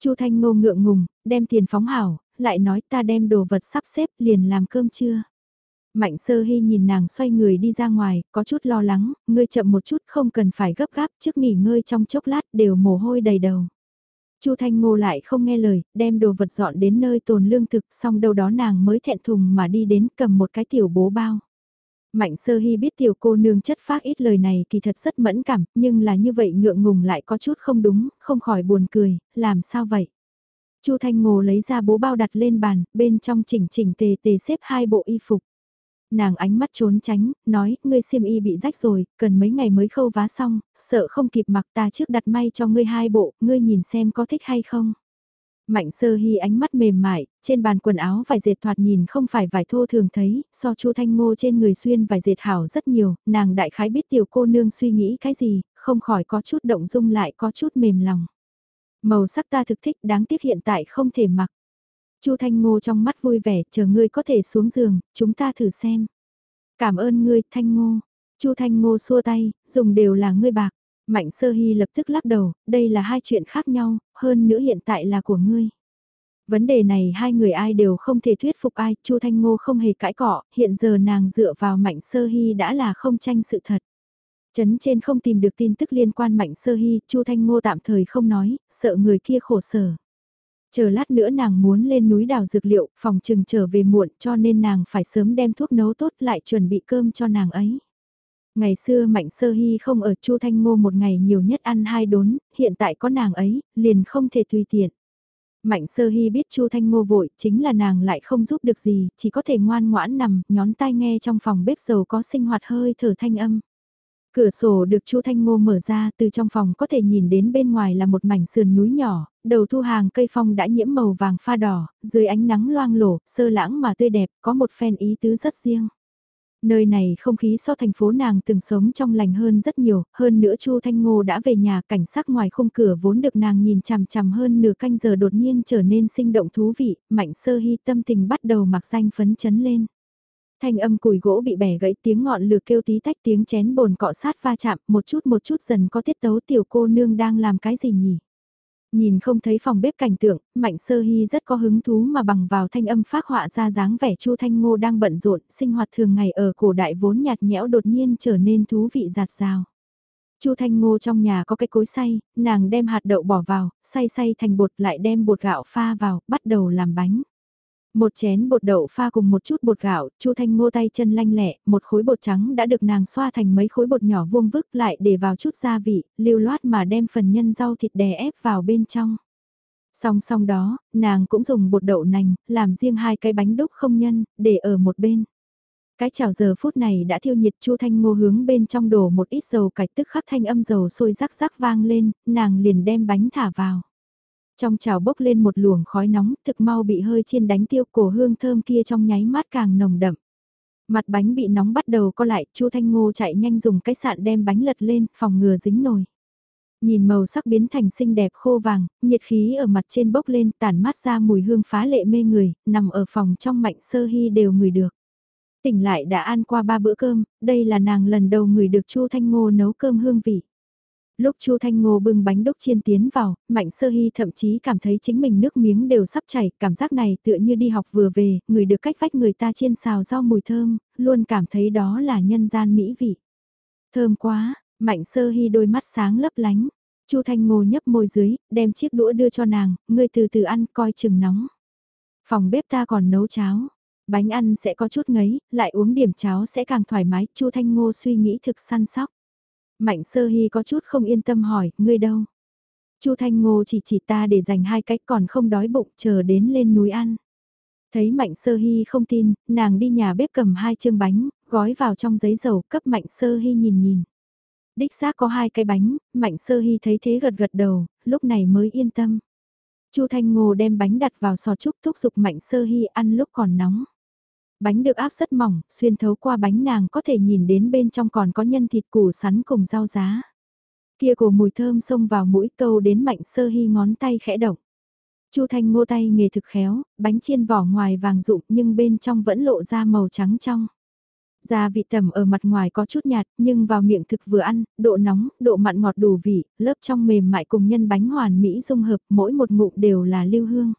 [SPEAKER 1] Chu Thanh Ngô ngượng ngùng, đem tiền phóng hảo, lại nói ta đem đồ vật sắp xếp liền làm cơm trưa. Mạnh sơ hy nhìn nàng xoay người đi ra ngoài, có chút lo lắng, ngươi chậm một chút không cần phải gấp gáp trước nghỉ ngơi trong chốc lát đều mồ hôi đầy đầu. Chu Thanh Ngô lại không nghe lời, đem đồ vật dọn đến nơi tồn lương thực, xong đâu đó nàng mới thẹn thùng mà đi đến cầm một cái tiểu bố bao. Mạnh sơ hy biết tiểu cô nương chất phác ít lời này kỳ thật rất mẫn cảm, nhưng là như vậy ngượng ngùng lại có chút không đúng, không khỏi buồn cười, làm sao vậy? Chu Thanh Ngô lấy ra bố bao đặt lên bàn, bên trong chỉnh chỉnh tề tề xếp hai bộ y phục. Nàng ánh mắt trốn tránh, nói, ngươi xiêm y bị rách rồi, cần mấy ngày mới khâu vá xong, sợ không kịp mặc ta trước đặt may cho ngươi hai bộ, ngươi nhìn xem có thích hay không. Mạnh sơ hy ánh mắt mềm mại, trên bàn quần áo vải dệt thoạt nhìn không phải vải thô thường thấy, so chu thanh ngô trên người xuyên vải dệt hảo rất nhiều, nàng đại khái biết tiểu cô nương suy nghĩ cái gì, không khỏi có chút động dung lại có chút mềm lòng. Màu sắc ta thực thích đáng tiếc hiện tại không thể mặc chu thanh ngô trong mắt vui vẻ, chờ ngươi có thể xuống giường, chúng ta thử xem. Cảm ơn ngươi, thanh ngô. chu thanh ngô xua tay, dùng đều là ngươi bạc. Mạnh sơ hy lập tức lắc đầu, đây là hai chuyện khác nhau, hơn nữa hiện tại là của ngươi. Vấn đề này hai người ai đều không thể thuyết phục ai, Chu Thanh Ngô không hề cãi cọ, hiện giờ nàng dựa vào Mạnh Sơ Hy đã là không tranh sự thật. Chấn trên không tìm được tin tức liên quan Mạnh Sơ Hy, Chu Thanh Ngô tạm thời không nói, sợ người kia khổ sở. Chờ lát nữa nàng muốn lên núi đào dược liệu, phòng trừng trở về muộn cho nên nàng phải sớm đem thuốc nấu tốt lại chuẩn bị cơm cho nàng ấy. Ngày xưa Mạnh Sơ Hy không ở Chu Thanh Ngô một ngày nhiều nhất ăn hai đốn, hiện tại có nàng ấy, liền không thể tùy tiện. Mạnh Sơ Hy biết Chu Thanh Ngô vội, chính là nàng lại không giúp được gì, chỉ có thể ngoan ngoãn nằm, nhón tai nghe trong phòng bếp dầu có sinh hoạt hơi thở thanh âm. Cửa sổ được Chu Thanh Ngô mở ra, từ trong phòng có thể nhìn đến bên ngoài là một mảnh sườn núi nhỏ, đầu thu hàng cây phong đã nhiễm màu vàng pha đỏ, dưới ánh nắng loang lổ, sơ lãng mà tươi đẹp, có một phen ý tứ rất riêng. Nơi này không khí so thành phố nàng từng sống trong lành hơn rất nhiều, hơn nữa Chu Thanh Ngô đã về nhà cảnh sát ngoài khung cửa vốn được nàng nhìn chằm chằm hơn nửa canh giờ đột nhiên trở nên sinh động thú vị, mạnh sơ hy tâm tình bắt đầu mặc danh phấn chấn lên. Thanh âm cùi gỗ bị bẻ gãy tiếng ngọn lửa kêu tí tách tiếng chén bồn cọ sát va chạm một chút một chút dần có tiết tấu tiểu cô nương đang làm cái gì nhỉ? Nhìn không thấy phòng bếp cảnh tượng, Mạnh Sơ Hy rất có hứng thú mà bằng vào thanh âm phát họa ra dáng vẻ Chu Thanh Ngô đang bận rộn, sinh hoạt thường ngày ở cổ đại vốn nhạt nhẽo đột nhiên trở nên thú vị giạt rào. Chu Thanh Ngô trong nhà có cái cối xay, nàng đem hạt đậu bỏ vào, xay xay thành bột lại đem bột gạo pha vào, bắt đầu làm bánh. Một chén bột đậu pha cùng một chút bột gạo, Chu Thanh Ngô tay chân lanh lẹ, một khối bột trắng đã được nàng xoa thành mấy khối bột nhỏ vuông vức lại để vào chút gia vị, lưu loát mà đem phần nhân rau thịt đè ép vào bên trong. Song song đó, nàng cũng dùng bột đậu nành, làm riêng hai cái bánh đúc không nhân, để ở một bên. Cái chảo giờ phút này đã thiêu nhiệt Chu Thanh Ngô hướng bên trong đổ một ít dầu cải tức khắc thanh âm dầu sôi rắc rắc vang lên, nàng liền đem bánh thả vào. Trong chảo bốc lên một luồng khói nóng, thực mau bị hơi chiên đánh tiêu cổ hương thơm kia trong nháy mắt càng nồng đậm. Mặt bánh bị nóng bắt đầu co lại, Chu Thanh Ngô chạy nhanh dùng cái sạn đem bánh lật lên, phòng ngừa dính nồi. Nhìn màu sắc biến thành xinh đẹp khô vàng, nhiệt khí ở mặt trên bốc lên tản mát ra mùi hương phá lệ mê người, nằm ở phòng trong mạnh sơ hy đều ngửi được. Tỉnh lại đã ăn qua ba bữa cơm, đây là nàng lần đầu ngửi được Chu Thanh Ngô nấu cơm hương vị. Lúc Chu Thanh Ngô bưng bánh đúc chiên tiến vào, Mạnh Sơ Hy thậm chí cảm thấy chính mình nước miếng đều sắp chảy, cảm giác này tựa như đi học vừa về, người được cách vách người ta chiên xào rau mùi thơm, luôn cảm thấy đó là nhân gian mỹ vị. Thơm quá, Mạnh Sơ Hy đôi mắt sáng lấp lánh. Chu Thanh Ngô nhấp môi dưới, đem chiếc đũa đưa cho nàng, ngươi từ từ ăn coi chừng nóng. Phòng bếp ta còn nấu cháo, bánh ăn sẽ có chút ngấy, lại uống điểm cháo sẽ càng thoải mái, Chu Thanh Ngô suy nghĩ thực săn sóc. Mạnh sơ hy có chút không yên tâm hỏi, ngươi đâu? Chu Thanh Ngô chỉ chỉ ta để dành hai cách còn không đói bụng chờ đến lên núi ăn. Thấy Mạnh Sơ Hy không tin, nàng đi nhà bếp cầm hai chương bánh, gói vào trong giấy dầu cấp Mạnh Sơ Hy nhìn nhìn. Đích xác có hai cái bánh, Mạnh Sơ Hy thấy thế gật gật đầu, lúc này mới yên tâm. Chu Thanh Ngô đem bánh đặt vào sò trúc thúc giục Mạnh Sơ Hy ăn lúc còn nóng. Bánh được áp rất mỏng, xuyên thấu qua bánh nàng có thể nhìn đến bên trong còn có nhân thịt củ sắn cùng rau giá. Kia cổ mùi thơm xông vào mũi câu đến mạnh sơ hy ngón tay khẽ động. Chu Thanh ngô tay nghề thực khéo, bánh chiên vỏ ngoài vàng rụng nhưng bên trong vẫn lộ ra màu trắng trong. Gia vị tẩm ở mặt ngoài có chút nhạt, nhưng vào miệng thực vừa ăn, độ nóng, độ mặn ngọt đủ vị, lớp trong mềm mại cùng nhân bánh hoàn mỹ dung hợp, mỗi một ngụm đều là lưu hương.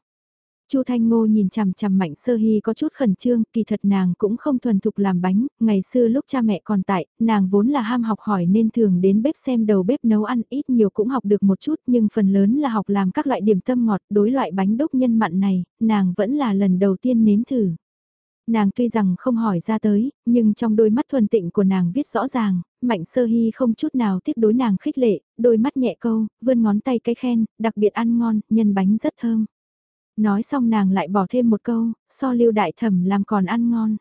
[SPEAKER 1] Chu Thanh Ngô nhìn chằm chằm Mạnh Sơ Hy có chút khẩn trương, kỳ thật nàng cũng không thuần thục làm bánh, ngày xưa lúc cha mẹ còn tại, nàng vốn là ham học hỏi nên thường đến bếp xem đầu bếp nấu ăn ít nhiều cũng học được một chút nhưng phần lớn là học làm các loại điểm tâm ngọt đối loại bánh đúc nhân mặn này, nàng vẫn là lần đầu tiên nếm thử. Nàng tuy rằng không hỏi ra tới, nhưng trong đôi mắt thuần tịnh của nàng viết rõ ràng, mạnh sơ hy không chút nào tiếc đối nàng khích lệ, đôi mắt nhẹ câu, vươn ngón tay cái khen, đặc biệt ăn ngon, nhân bánh rất thơm. Nói xong nàng lại bỏ thêm một câu, so lưu đại thẩm làm còn ăn ngon.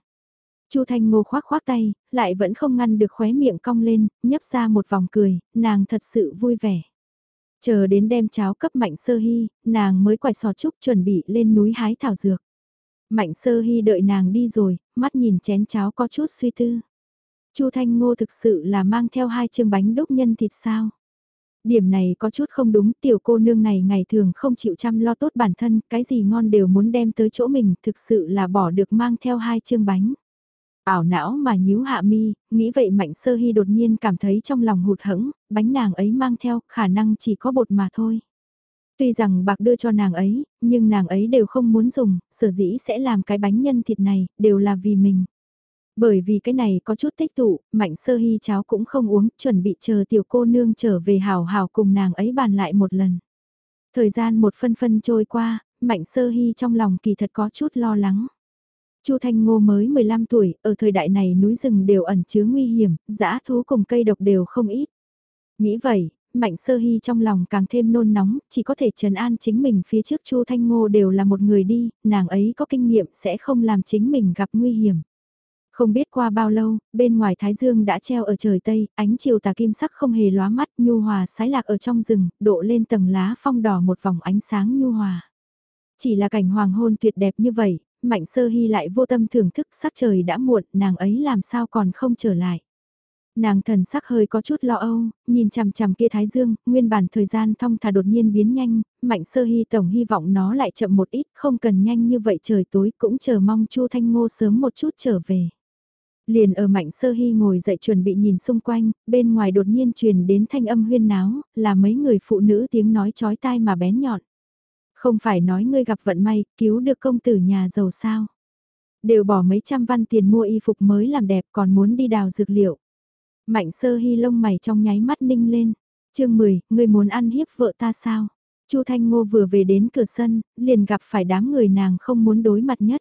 [SPEAKER 1] Chu Thanh Ngô khoác khoác tay, lại vẫn không ngăn được khóe miệng cong lên, nhấp ra một vòng cười, nàng thật sự vui vẻ. Chờ đến đem cháo cấp Mạnh Sơ Hy, nàng mới quải sò trúc chuẩn bị lên núi hái thảo dược. Mạnh Sơ Hy đợi nàng đi rồi, mắt nhìn chén cháo có chút suy tư. Chu Thanh Ngô thực sự là mang theo hai chương bánh đúc nhân thịt sao? Điểm này có chút không đúng, tiểu cô nương này ngày thường không chịu chăm lo tốt bản thân, cái gì ngon đều muốn đem tới chỗ mình, thực sự là bỏ được mang theo hai chương bánh. Ảo não mà nhíu hạ mi, nghĩ vậy mạnh sơ hy đột nhiên cảm thấy trong lòng hụt hẫng, bánh nàng ấy mang theo, khả năng chỉ có bột mà thôi. Tuy rằng bạc đưa cho nàng ấy, nhưng nàng ấy đều không muốn dùng, sở dĩ sẽ làm cái bánh nhân thịt này, đều là vì mình. Bởi vì cái này có chút tích tụ, mạnh sơ hy cháo cũng không uống, chuẩn bị chờ tiểu cô nương trở về hào hào cùng nàng ấy bàn lại một lần. Thời gian một phân phân trôi qua, mạnh sơ hy trong lòng kỳ thật có chút lo lắng. Chu Thanh Ngô mới 15 tuổi, ở thời đại này núi rừng đều ẩn chứa nguy hiểm, dã thú cùng cây độc đều không ít. Nghĩ vậy, Mạnh Sơ Hy trong lòng càng thêm nôn nóng, chỉ có thể trấn an chính mình phía trước Chu Thanh Ngô đều là một người đi, nàng ấy có kinh nghiệm sẽ không làm chính mình gặp nguy hiểm. Không biết qua bao lâu, bên ngoài Thái Dương đã treo ở trời Tây, ánh chiều tà kim sắc không hề lóa mắt, nhu hòa sái lạc ở trong rừng, độ lên tầng lá phong đỏ một vòng ánh sáng nhu hòa. Chỉ là cảnh hoàng hôn tuyệt đẹp như vậy, Mạnh Sơ Hy lại vô tâm thưởng thức sắc trời đã muộn, nàng ấy làm sao còn không trở lại. Nàng thần sắc hơi có chút lo âu, nhìn chằm chằm kia Thái Dương, nguyên bản thời gian thong thả đột nhiên biến nhanh, Mạnh Sơ Hy tổng hy vọng nó lại chậm một ít, không cần nhanh như vậy trời tối, cũng chờ mong Chu Thanh Ngô sớm một chút trở về. Liền ở Mạnh Sơ Hy ngồi dậy chuẩn bị nhìn xung quanh, bên ngoài đột nhiên truyền đến thanh âm huyên náo, là mấy người phụ nữ tiếng nói chói tai mà bén nhọn. Không phải nói ngươi gặp vận may, cứu được công tử nhà giàu sao. Đều bỏ mấy trăm văn tiền mua y phục mới làm đẹp còn muốn đi đào dược liệu. Mạnh sơ hy lông mày trong nháy mắt ninh lên. chương 10, ngươi muốn ăn hiếp vợ ta sao? Chu Thanh Ngô vừa về đến cửa sân, liền gặp phải đám người nàng không muốn đối mặt nhất.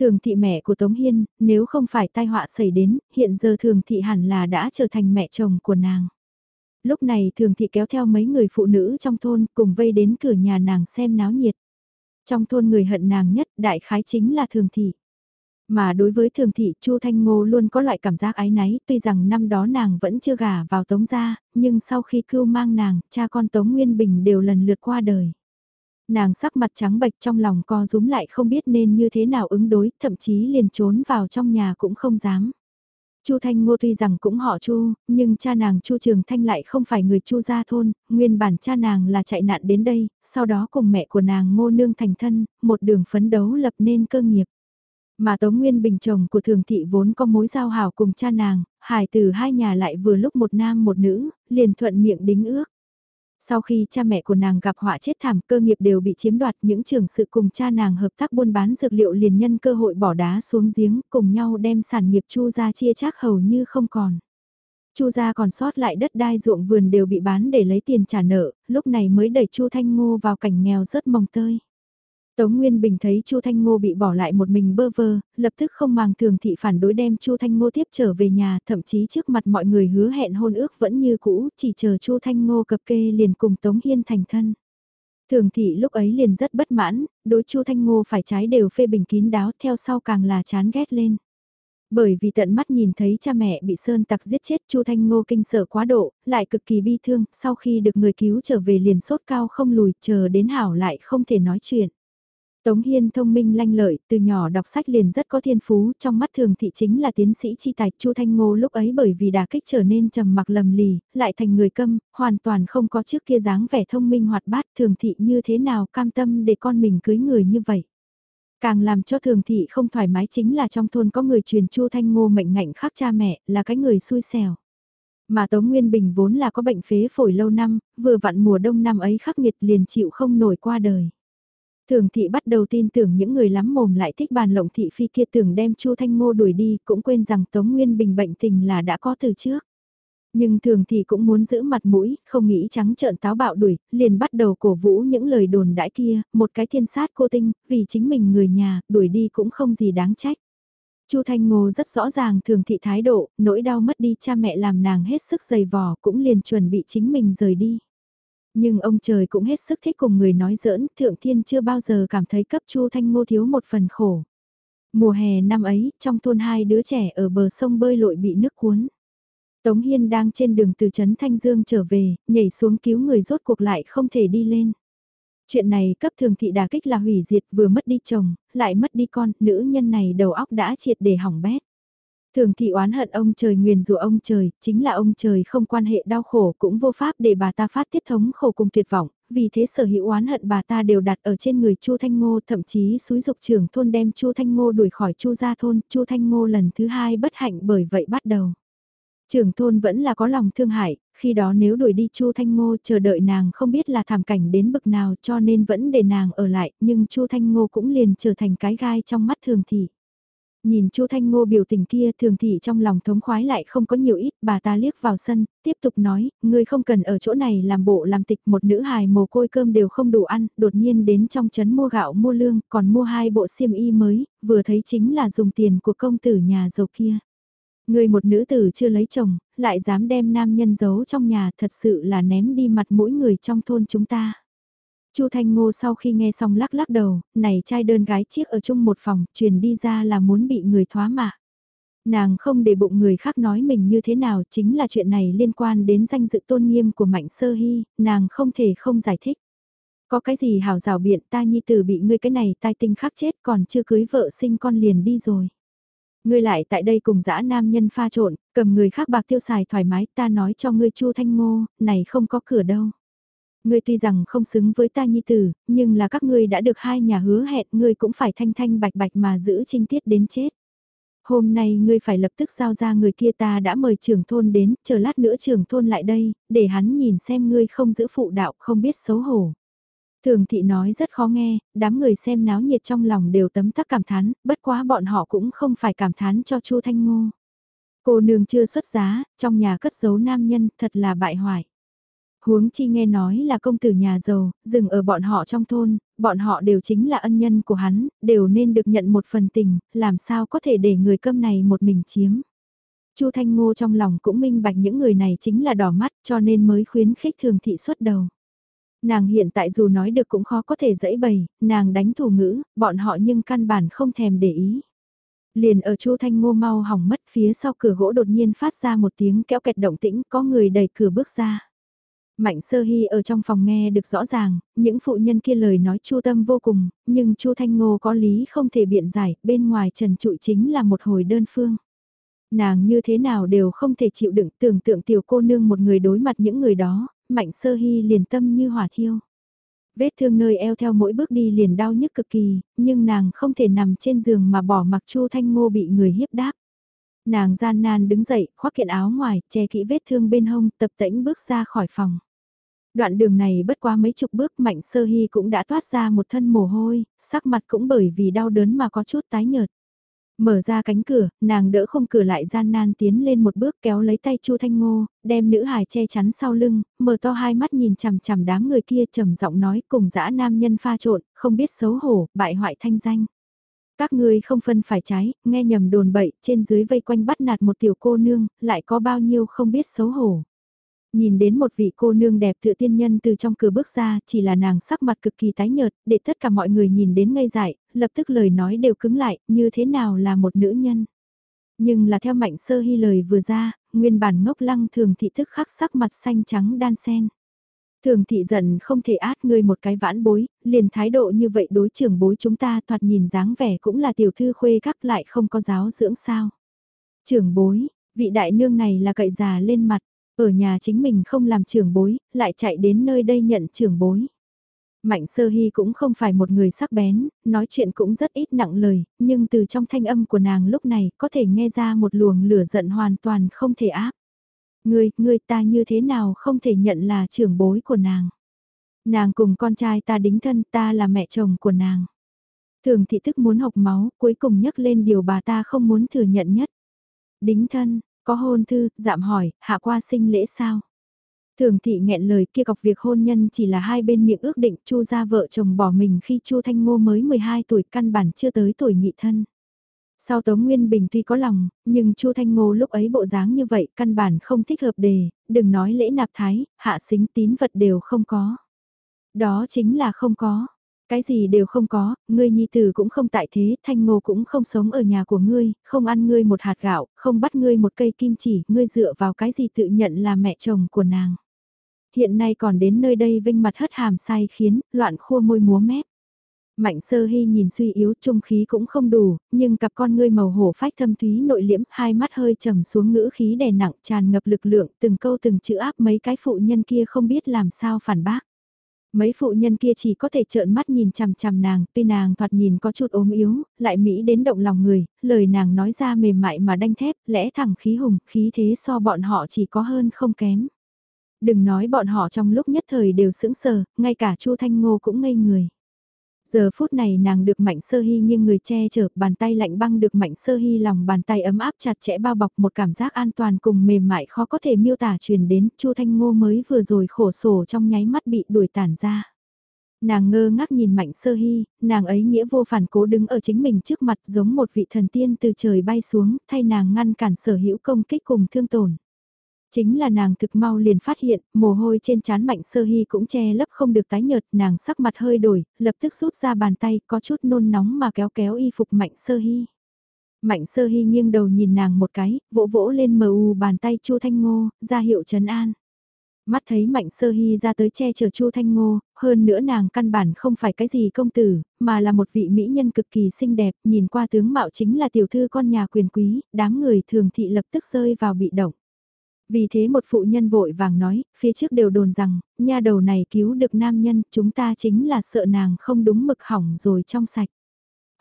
[SPEAKER 1] Thường thị mẹ của Tống Hiên, nếu không phải tai họa xảy đến, hiện giờ thường thị hẳn là đã trở thành mẹ chồng của nàng lúc này thường thị kéo theo mấy người phụ nữ trong thôn cùng vây đến cửa nhà nàng xem náo nhiệt. Trong thôn người hận nàng nhất đại khái chính là thường thị. Mà đối với thường thị Chu Thanh Ngô luôn có loại cảm giác ái náy tuy rằng năm đó nàng vẫn chưa gả vào tống gia, nhưng sau khi cưu mang nàng, cha con tống Nguyên Bình đều lần lượt qua đời. Nàng sắc mặt trắng bệch trong lòng co rúm lại không biết nên như thế nào ứng đối, thậm chí liền trốn vào trong nhà cũng không dám. Chu Thanh Ngô tuy rằng cũng họ Chu, nhưng cha nàng Chu Trường Thanh lại không phải người Chu gia thôn, nguyên bản cha nàng là chạy nạn đến đây, sau đó cùng mẹ của nàng Ngô Nương thành thân, một đường phấn đấu lập nên cơ nghiệp. Mà Tống Nguyên Bình chồng của Thường Thị vốn có mối giao hảo cùng cha nàng, hài từ hai nhà lại vừa lúc một nam một nữ, liền thuận miệng đính ước. Sau khi cha mẹ của nàng gặp họa chết thảm cơ nghiệp đều bị chiếm đoạt những trường sự cùng cha nàng hợp tác buôn bán dược liệu liền nhân cơ hội bỏ đá xuống giếng cùng nhau đem sản nghiệp chu ra chia chác hầu như không còn. Chu gia còn sót lại đất đai ruộng vườn đều bị bán để lấy tiền trả nợ, lúc này mới đẩy Chu Thanh Ngô vào cảnh nghèo rất mồng tơi. Tống Nguyên Bình thấy Chu Thanh Ngô bị bỏ lại một mình bơ vơ, lập tức không màng thường thị phản đối đem Chu Thanh Ngô tiếp trở về nhà, thậm chí trước mặt mọi người hứa hẹn hôn ước vẫn như cũ, chỉ chờ Chu Thanh Ngô cập kê liền cùng Tống Hiên thành thân. Thường thị lúc ấy liền rất bất mãn, đối Chu Thanh Ngô phải trái đều phê bình kín đáo theo sau càng là chán ghét lên. Bởi vì tận mắt nhìn thấy cha mẹ bị sơn tặc giết chết Chu Thanh Ngô kinh sợ quá độ, lại cực kỳ bi thương, sau khi được người cứu trở về liền sốt cao không lùi, chờ đến hảo lại không thể nói chuyện. Tống Hiên thông minh lanh lợi, từ nhỏ đọc sách liền rất có thiên phú, trong mắt thường thị chính là tiến sĩ chi tài. Chu Thanh Ngô lúc ấy bởi vì đả kích trở nên trầm mặc lầm lì, lại thành người câm, hoàn toàn không có trước kia dáng vẻ thông minh hoạt bát, thường thị như thế nào cam tâm để con mình cưới người như vậy. Càng làm cho thường thị không thoải mái chính là trong thôn có người truyền Chu Thanh Ngô mệnh ngạnh khác cha mẹ, là cái người xui xẻo. Mà Tống Nguyên Bình vốn là có bệnh phế phổi lâu năm, vừa vặn mùa đông năm ấy khắc nghiệt liền chịu không nổi qua đời. Thường thị bắt đầu tin tưởng những người lắm mồm lại thích bàn lộng thị phi kia tưởng đem Chu Thanh Ngô đuổi đi, cũng quên rằng Tống Nguyên Bình bệnh tình là đã có từ trước. Nhưng thường thị cũng muốn giữ mặt mũi, không nghĩ trắng trợn táo bạo đuổi, liền bắt đầu cổ vũ những lời đồn đãi kia, một cái thiên sát cô tinh, vì chính mình người nhà, đuổi đi cũng không gì đáng trách. Chu Thanh Ngô rất rõ ràng thường thị thái độ, nỗi đau mất đi cha mẹ làm nàng hết sức dày vò cũng liền chuẩn bị chính mình rời đi. Nhưng ông trời cũng hết sức thích cùng người nói giỡn, thượng thiên chưa bao giờ cảm thấy cấp Chu Thanh Ngô thiếu một phần khổ. Mùa hè năm ấy, trong thôn hai đứa trẻ ở bờ sông bơi lội bị nước cuốn. Tống Hiên đang trên đường từ Trấn Thanh Dương trở về, nhảy xuống cứu người rốt cuộc lại không thể đi lên. Chuyện này cấp thường thị đà kích là hủy diệt vừa mất đi chồng, lại mất đi con, nữ nhân này đầu óc đã triệt để hỏng bét. Thường thị oán hận ông trời nguyền rủa ông trời, chính là ông trời không quan hệ đau khổ cũng vô pháp để bà ta phát tiết thống khổ cùng tuyệt vọng, vì thế sở hữu oán hận bà ta đều đặt ở trên người Chu Thanh Ngô, thậm chí xúi dục trưởng thôn đem Chu Thanh Ngô đuổi khỏi Chu gia thôn, Chu Thanh Ngô lần thứ hai bất hạnh bởi vậy bắt đầu. Trưởng thôn vẫn là có lòng thương hại, khi đó nếu đuổi đi Chu Thanh Ngô chờ đợi nàng không biết là thảm cảnh đến bực nào cho nên vẫn để nàng ở lại, nhưng Chu Thanh Ngô cũng liền trở thành cái gai trong mắt thường thị. Nhìn Chu Thanh Ngô biểu tình kia thường thị trong lòng thống khoái lại không có nhiều ít, bà ta liếc vào sân, tiếp tục nói, ngươi không cần ở chỗ này làm bộ làm tịch một nữ hài mồ côi cơm đều không đủ ăn, đột nhiên đến trong trấn mua gạo mua lương, còn mua hai bộ xiêm y mới, vừa thấy chính là dùng tiền của công tử nhà giàu kia. Người một nữ tử chưa lấy chồng, lại dám đem nam nhân giấu trong nhà thật sự là ném đi mặt mũi người trong thôn chúng ta. Chu Thanh Ngô sau khi nghe xong lắc lắc đầu, này trai đơn gái chiếc ở chung một phòng, truyền đi ra là muốn bị người thoá mạ. Nàng không để bụng người khác nói mình như thế nào, chính là chuyện này liên quan đến danh dự tôn nghiêm của Mạnh Sơ Hy, nàng không thể không giải thích. Có cái gì hảo rào biện ta nhi tử bị ngươi cái này tai tinh khắc chết còn chưa cưới vợ sinh con liền đi rồi. Ngươi lại tại đây cùng dã nam nhân pha trộn, cầm người khác bạc tiêu xài thoải mái ta nói cho ngươi chu thanh ngô, này không có cửa đâu. Ngươi tuy rằng không xứng với ta nhi tử, nhưng là các ngươi đã được hai nhà hứa hẹn ngươi cũng phải thanh thanh bạch bạch mà giữ trinh tiết đến chết. Hôm nay ngươi phải lập tức giao ra người kia ta đã mời trưởng thôn đến, chờ lát nữa trưởng thôn lại đây, để hắn nhìn xem ngươi không giữ phụ đạo không biết xấu hổ. Thường thị nói rất khó nghe, đám người xem náo nhiệt trong lòng đều tấm tắc cảm thán, bất quá bọn họ cũng không phải cảm thán cho Chu Thanh Ngô. Cô nương chưa xuất giá, trong nhà cất giấu nam nhân, thật là bại hoại. Huống chi nghe nói là công tử nhà giàu, dừng ở bọn họ trong thôn, bọn họ đều chính là ân nhân của hắn, đều nên được nhận một phần tình, làm sao có thể để người câm này một mình chiếm. Chu Thanh Ngô trong lòng cũng minh bạch những người này chính là đỏ mắt cho nên mới khuyến khích thường thị xuất đầu. Nàng hiện tại dù nói được cũng khó có thể dẫy bày, nàng đánh thủ ngữ, bọn họ nhưng căn bản không thèm để ý. Liền ở Chu Thanh Ngô mau hỏng mất phía sau cửa gỗ đột nhiên phát ra một tiếng kéo kẹt động tĩnh có người đẩy cửa bước ra. Mạnh sơ hy ở trong phòng nghe được rõ ràng, những phụ nhân kia lời nói chu tâm vô cùng, nhưng chu Thanh Ngô có lý không thể biện giải, bên ngoài trần trụi chính là một hồi đơn phương. Nàng như thế nào đều không thể chịu đựng tưởng tượng tiểu cô nương một người đối mặt những người đó, mạnh sơ hy liền tâm như hỏa thiêu. Vết thương nơi eo theo mỗi bước đi liền đau nhức cực kỳ, nhưng nàng không thể nằm trên giường mà bỏ mặc Chu Thanh Ngô bị người hiếp đáp. Nàng gian nan đứng dậy, khoác kiện áo ngoài, che kỹ vết thương bên hông, tập tễnh bước ra khỏi phòng. Đoạn đường này bất qua mấy chục bước mạnh sơ hy cũng đã toát ra một thân mồ hôi, sắc mặt cũng bởi vì đau đớn mà có chút tái nhợt. Mở ra cánh cửa, nàng đỡ không cửa lại gian nan tiến lên một bước kéo lấy tay Chu Thanh Ngô, đem nữ hài che chắn sau lưng, mở to hai mắt nhìn chằm chằm đám người kia trầm giọng nói cùng dã nam nhân pha trộn, không biết xấu hổ, bại hoại thanh danh. Các ngươi không phân phải trái, nghe nhầm đồn bậy, trên dưới vây quanh bắt nạt một tiểu cô nương, lại có bao nhiêu không biết xấu hổ. Nhìn đến một vị cô nương đẹp tựa tiên nhân từ trong cửa bước ra, chỉ là nàng sắc mặt cực kỳ tái nhợt, để tất cả mọi người nhìn đến ngây dại, lập tức lời nói đều cứng lại, như thế nào là một nữ nhân. Nhưng là theo mạnh sơ hy lời vừa ra, nguyên bản ngốc lăng thường thị thức khắc sắc mặt xanh trắng đan sen. Thường thị giận không thể át ngươi một cái vãn bối, liền thái độ như vậy đối trưởng bối chúng ta thoạt nhìn dáng vẻ cũng là tiểu thư khuê các lại không có giáo dưỡng sao. Trưởng bối, vị đại nương này là cậy già lên mặt, ở nhà chính mình không làm trưởng bối, lại chạy đến nơi đây nhận trưởng bối. Mạnh sơ hy cũng không phải một người sắc bén, nói chuyện cũng rất ít nặng lời, nhưng từ trong thanh âm của nàng lúc này có thể nghe ra một luồng lửa giận hoàn toàn không thể áp. Ngươi, ngươi ta như thế nào không thể nhận là trưởng bối của nàng. Nàng cùng con trai ta đính thân ta là mẹ chồng của nàng. Thường thị thức muốn học máu, cuối cùng nhắc lên điều bà ta không muốn thừa nhận nhất. Đính thân, có hôn thư, dạm hỏi, hạ qua sinh lễ sao? Thường thị nghẹn lời kia cọc việc hôn nhân chỉ là hai bên miệng ước định chu gia vợ chồng bỏ mình khi chu Thanh Ngô mới 12 tuổi căn bản chưa tới tuổi nghị thân. Sau Tống Nguyên Bình tuy có lòng, nhưng Chu Thanh Ngô lúc ấy bộ dáng như vậy căn bản không thích hợp đề, đừng nói lễ nạp thái, hạ xính tín vật đều không có. Đó chính là không có. Cái gì đều không có, ngươi nhi tử cũng không tại thế, thanh ngô cũng không sống ở nhà của ngươi, không ăn ngươi một hạt gạo, không bắt ngươi một cây kim chỉ, ngươi dựa vào cái gì tự nhận là mẹ chồng của nàng. Hiện nay còn đến nơi đây vinh mặt hất hàm sai khiến, loạn khua môi múa mép. Mạnh sơ hy nhìn suy yếu trung khí cũng không đủ, nhưng cặp con ngươi màu hổ phách thâm thúy nội liễm, hai mắt hơi trầm xuống ngữ khí đè nặng tràn ngập lực lượng, từng câu từng chữ áp mấy cái phụ nhân kia không biết làm sao phản bác. Mấy phụ nhân kia chỉ có thể trợn mắt nhìn chằm chằm nàng, tuy nàng thoạt nhìn có chút ốm yếu, lại mỹ đến động lòng người, lời nàng nói ra mềm mại mà đanh thép, lẽ thẳng khí hùng, khí thế so bọn họ chỉ có hơn không kém. Đừng nói bọn họ trong lúc nhất thời đều sững sờ, ngay cả Chu Thanh Ngô cũng ngây người. Giờ phút này nàng được mạnh sơ hy nghiêng người che chở, bàn tay lạnh băng được mạnh sơ hy lòng bàn tay ấm áp chặt chẽ bao bọc một cảm giác an toàn cùng mềm mại khó có thể miêu tả truyền đến, Chu Thanh Ngô mới vừa rồi khổ sổ trong nháy mắt bị đuổi tản ra. Nàng ngơ ngác nhìn mạnh sơ hy, nàng ấy nghĩa vô phản cố đứng ở chính mình trước mặt giống một vị thần tiên từ trời bay xuống, thay nàng ngăn cản sở hữu công kích cùng thương tổn. Chính là nàng thực mau liền phát hiện, mồ hôi trên trán mạnh sơ hy cũng che lấp không được tái nhợt, nàng sắc mặt hơi đổi, lập tức rút ra bàn tay, có chút nôn nóng mà kéo kéo y phục mạnh sơ hy. Mạnh sơ hy nghiêng đầu nhìn nàng một cái, vỗ vỗ lên mờ u bàn tay chu thanh ngô, ra hiệu trấn an. Mắt thấy mạnh sơ hy ra tới che chở chu thanh ngô, hơn nữa nàng căn bản không phải cái gì công tử, mà là một vị mỹ nhân cực kỳ xinh đẹp, nhìn qua tướng mạo chính là tiểu thư con nhà quyền quý, đám người thường thị lập tức rơi vào bị động. Vì thế một phụ nhân vội vàng nói, phía trước đều đồn rằng, nha đầu này cứu được nam nhân, chúng ta chính là sợ nàng không đúng mực hỏng rồi trong sạch.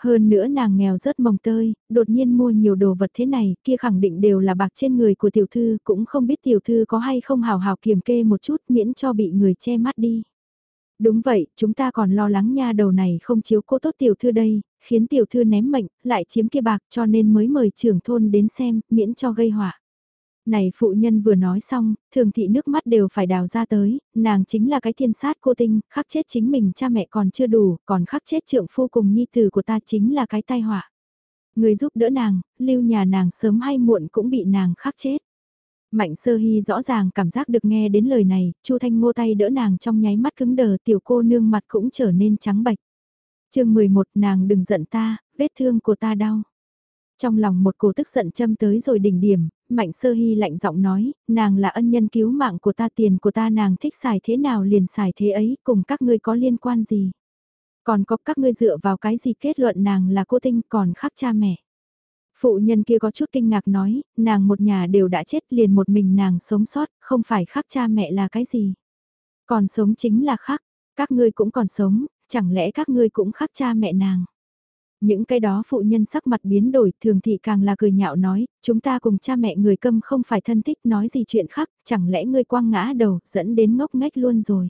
[SPEAKER 1] Hơn nữa nàng nghèo rớt mồng tơi, đột nhiên mua nhiều đồ vật thế này, kia khẳng định đều là bạc trên người của tiểu thư, cũng không biết tiểu thư có hay không hào hào kiềm kê một chút miễn cho bị người che mắt đi. Đúng vậy, chúng ta còn lo lắng nha đầu này không chiếu cố tốt tiểu thư đây, khiến tiểu thư ném mệnh, lại chiếm kia bạc cho nên mới mời trưởng thôn đến xem, miễn cho gây họa. Này phụ nhân vừa nói xong, thường thị nước mắt đều phải đào ra tới, nàng chính là cái thiên sát cô tinh, khắc chết chính mình cha mẹ còn chưa đủ, còn khắc chết trượng phu cùng nhi tử của ta chính là cái tai họa. Người giúp đỡ nàng, lưu nhà nàng sớm hay muộn cũng bị nàng khắc chết. Mạnh sơ hy rõ ràng cảm giác được nghe đến lời này, chu thanh ngô tay đỡ nàng trong nháy mắt cứng đờ tiểu cô nương mặt cũng trở nên trắng bạch. chương 11 nàng đừng giận ta, vết thương của ta đau. Trong lòng một cổ tức giận châm tới rồi đỉnh điểm, Mạnh Sơ Hy lạnh giọng nói, nàng là ân nhân cứu mạng của ta tiền của ta nàng thích xài thế nào liền xài thế ấy, cùng các ngươi có liên quan gì. Còn có các ngươi dựa vào cái gì kết luận nàng là cô tinh còn khác cha mẹ. Phụ nhân kia có chút kinh ngạc nói, nàng một nhà đều đã chết liền một mình nàng sống sót, không phải khác cha mẹ là cái gì. Còn sống chính là khác, các ngươi cũng còn sống, chẳng lẽ các ngươi cũng khác cha mẹ nàng. Những cái đó phụ nhân sắc mặt biến đổi, thường thị càng là cười nhạo nói, chúng ta cùng cha mẹ người câm không phải thân thích nói gì chuyện khác, chẳng lẽ ngươi quang ngã đầu, dẫn đến ngốc nghếch luôn rồi.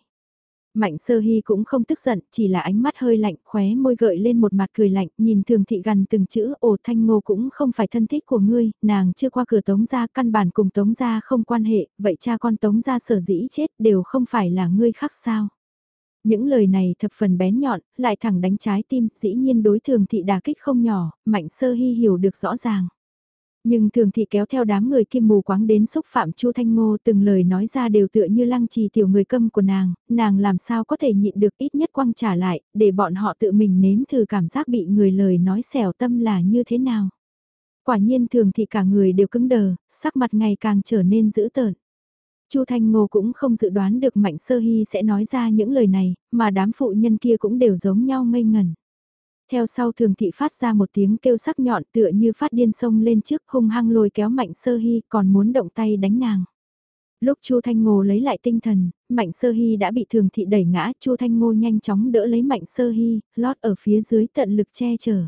[SPEAKER 1] Mạnh sơ hy cũng không tức giận, chỉ là ánh mắt hơi lạnh, khóe môi gợi lên một mặt cười lạnh, nhìn thường thị gần từng chữ, ồ thanh ngô cũng không phải thân thích của ngươi, nàng chưa qua cửa tống gia căn bản cùng tống gia không quan hệ, vậy cha con tống gia sở dĩ chết đều không phải là ngươi khác sao. Những lời này thập phần bén nhọn, lại thẳng đánh trái tim, dĩ nhiên đối thường thị đà kích không nhỏ, mạnh sơ hy hiểu được rõ ràng. Nhưng thường thị kéo theo đám người kim mù quáng đến xúc phạm Chu Thanh Ngô từng lời nói ra đều tựa như lăng trì tiểu người câm của nàng, nàng làm sao có thể nhịn được ít nhất quăng trả lại, để bọn họ tự mình nếm thử cảm giác bị người lời nói xẻo tâm là như thế nào. Quả nhiên thường thị cả người đều cứng đờ, sắc mặt ngày càng trở nên dữ tợn. Chu Thanh Ngô cũng không dự đoán được Mạnh Sơ Hy sẽ nói ra những lời này, mà đám phụ nhân kia cũng đều giống nhau ngây ngần. Theo sau thường thị phát ra một tiếng kêu sắc nhọn tựa như phát điên sông lên trước hung hăng lôi kéo Mạnh Sơ Hy còn muốn động tay đánh nàng. Lúc Chu Thanh Ngô lấy lại tinh thần, Mạnh Sơ Hy đã bị thường thị đẩy ngã, Chu Thanh Ngô nhanh chóng đỡ lấy Mạnh Sơ Hy, lót ở phía dưới tận lực che chở.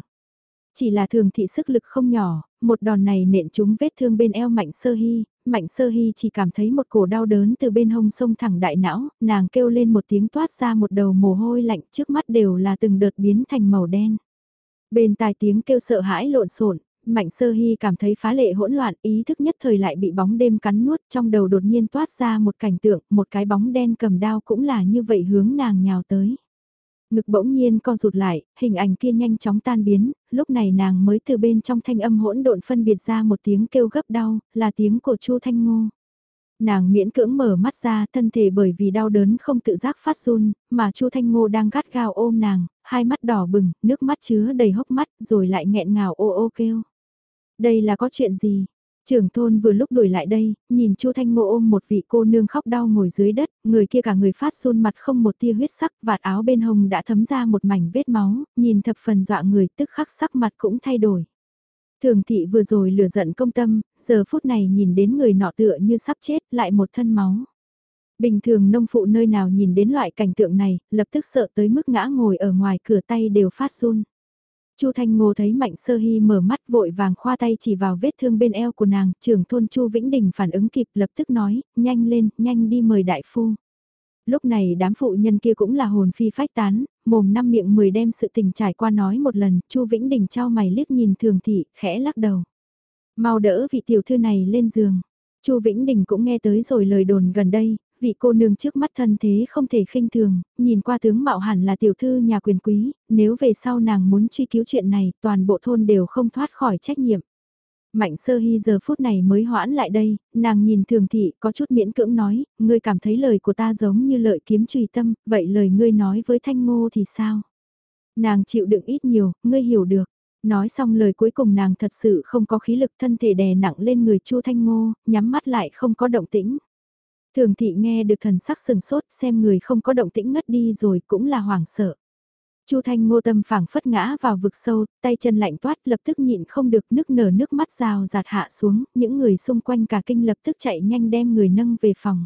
[SPEAKER 1] Chỉ là thường thị sức lực không nhỏ, một đòn này nện trúng vết thương bên eo Mạnh Sơ Hy, Mạnh Sơ Hy chỉ cảm thấy một cổ đau đớn từ bên hông sông thẳng đại não, nàng kêu lên một tiếng toát ra một đầu mồ hôi lạnh trước mắt đều là từng đợt biến thành màu đen. Bên tai tiếng kêu sợ hãi lộn xộn, Mạnh Sơ Hy cảm thấy phá lệ hỗn loạn, ý thức nhất thời lại bị bóng đêm cắn nuốt, trong đầu đột nhiên toát ra một cảnh tượng, một cái bóng đen cầm đao cũng là như vậy hướng nàng nhào tới. Ngực bỗng nhiên co rụt lại, hình ảnh kia nhanh chóng tan biến, lúc này nàng mới từ bên trong thanh âm hỗn độn phân biệt ra một tiếng kêu gấp đau, là tiếng của Chu Thanh Ngô. Nàng miễn cưỡng mở mắt ra, thân thể bởi vì đau đớn không tự giác phát run, mà Chu Thanh Ngô đang gắt gao ôm nàng, hai mắt đỏ bừng, nước mắt chứa đầy hốc mắt, rồi lại nghẹn ngào ô ô kêu. Đây là có chuyện gì? Trưởng thôn vừa lúc đuổi lại đây, nhìn Chu Thanh Ngô ôm một vị cô nương khóc đau ngồi dưới đất, người kia cả người phát run mặt không một tia huyết sắc, vạt áo bên hông đã thấm ra một mảnh vết máu, nhìn thập phần dọa người tức khắc sắc mặt cũng thay đổi. Thường thị vừa rồi lừa giận công tâm, giờ phút này nhìn đến người nọ tựa như sắp chết lại một thân máu. Bình thường nông phụ nơi nào nhìn đến loại cảnh tượng này, lập tức sợ tới mức ngã ngồi ở ngoài cửa tay đều phát run. Chu Thanh Ngô thấy Mạnh Sơ Hy mở mắt vội vàng khoa tay chỉ vào vết thương bên eo của nàng, trưởng thôn Chu Vĩnh Đình phản ứng kịp lập tức nói, nhanh lên, nhanh đi mời đại phu. Lúc này đám phụ nhân kia cũng là hồn phi phách tán, mồm năm miệng mười đem sự tình trải qua nói một lần, Chu Vĩnh Đình trao mày liếc nhìn thường thị, khẽ lắc đầu. Mau đỡ vị tiểu thư này lên giường. Chu Vĩnh Đình cũng nghe tới rồi lời đồn gần đây, vị cô nương trước mắt thân thế không thể khinh thường, nhìn qua tướng mạo hẳn là tiểu thư nhà quyền quý, nếu về sau nàng muốn truy cứu chuyện này, toàn bộ thôn đều không thoát khỏi trách nhiệm. Mạnh sơ hy giờ phút này mới hoãn lại đây, nàng nhìn thường thị có chút miễn cưỡng nói, ngươi cảm thấy lời của ta giống như lợi kiếm trùy tâm, vậy lời ngươi nói với thanh ngô thì sao? Nàng chịu đựng ít nhiều, ngươi hiểu được. Nói xong lời cuối cùng nàng thật sự không có khí lực thân thể đè nặng lên người Chu Thanh Ngô, nhắm mắt lại không có động tĩnh. Thường thị nghe được thần sắc sừng sốt xem người không có động tĩnh ngất đi rồi cũng là hoảng sợ. Chu Thanh Ngô tâm phảng phất ngã vào vực sâu, tay chân lạnh toát lập tức nhịn không được nước nở nước mắt rào giạt hạ xuống, những người xung quanh cả kinh lập tức chạy nhanh đem người nâng về phòng.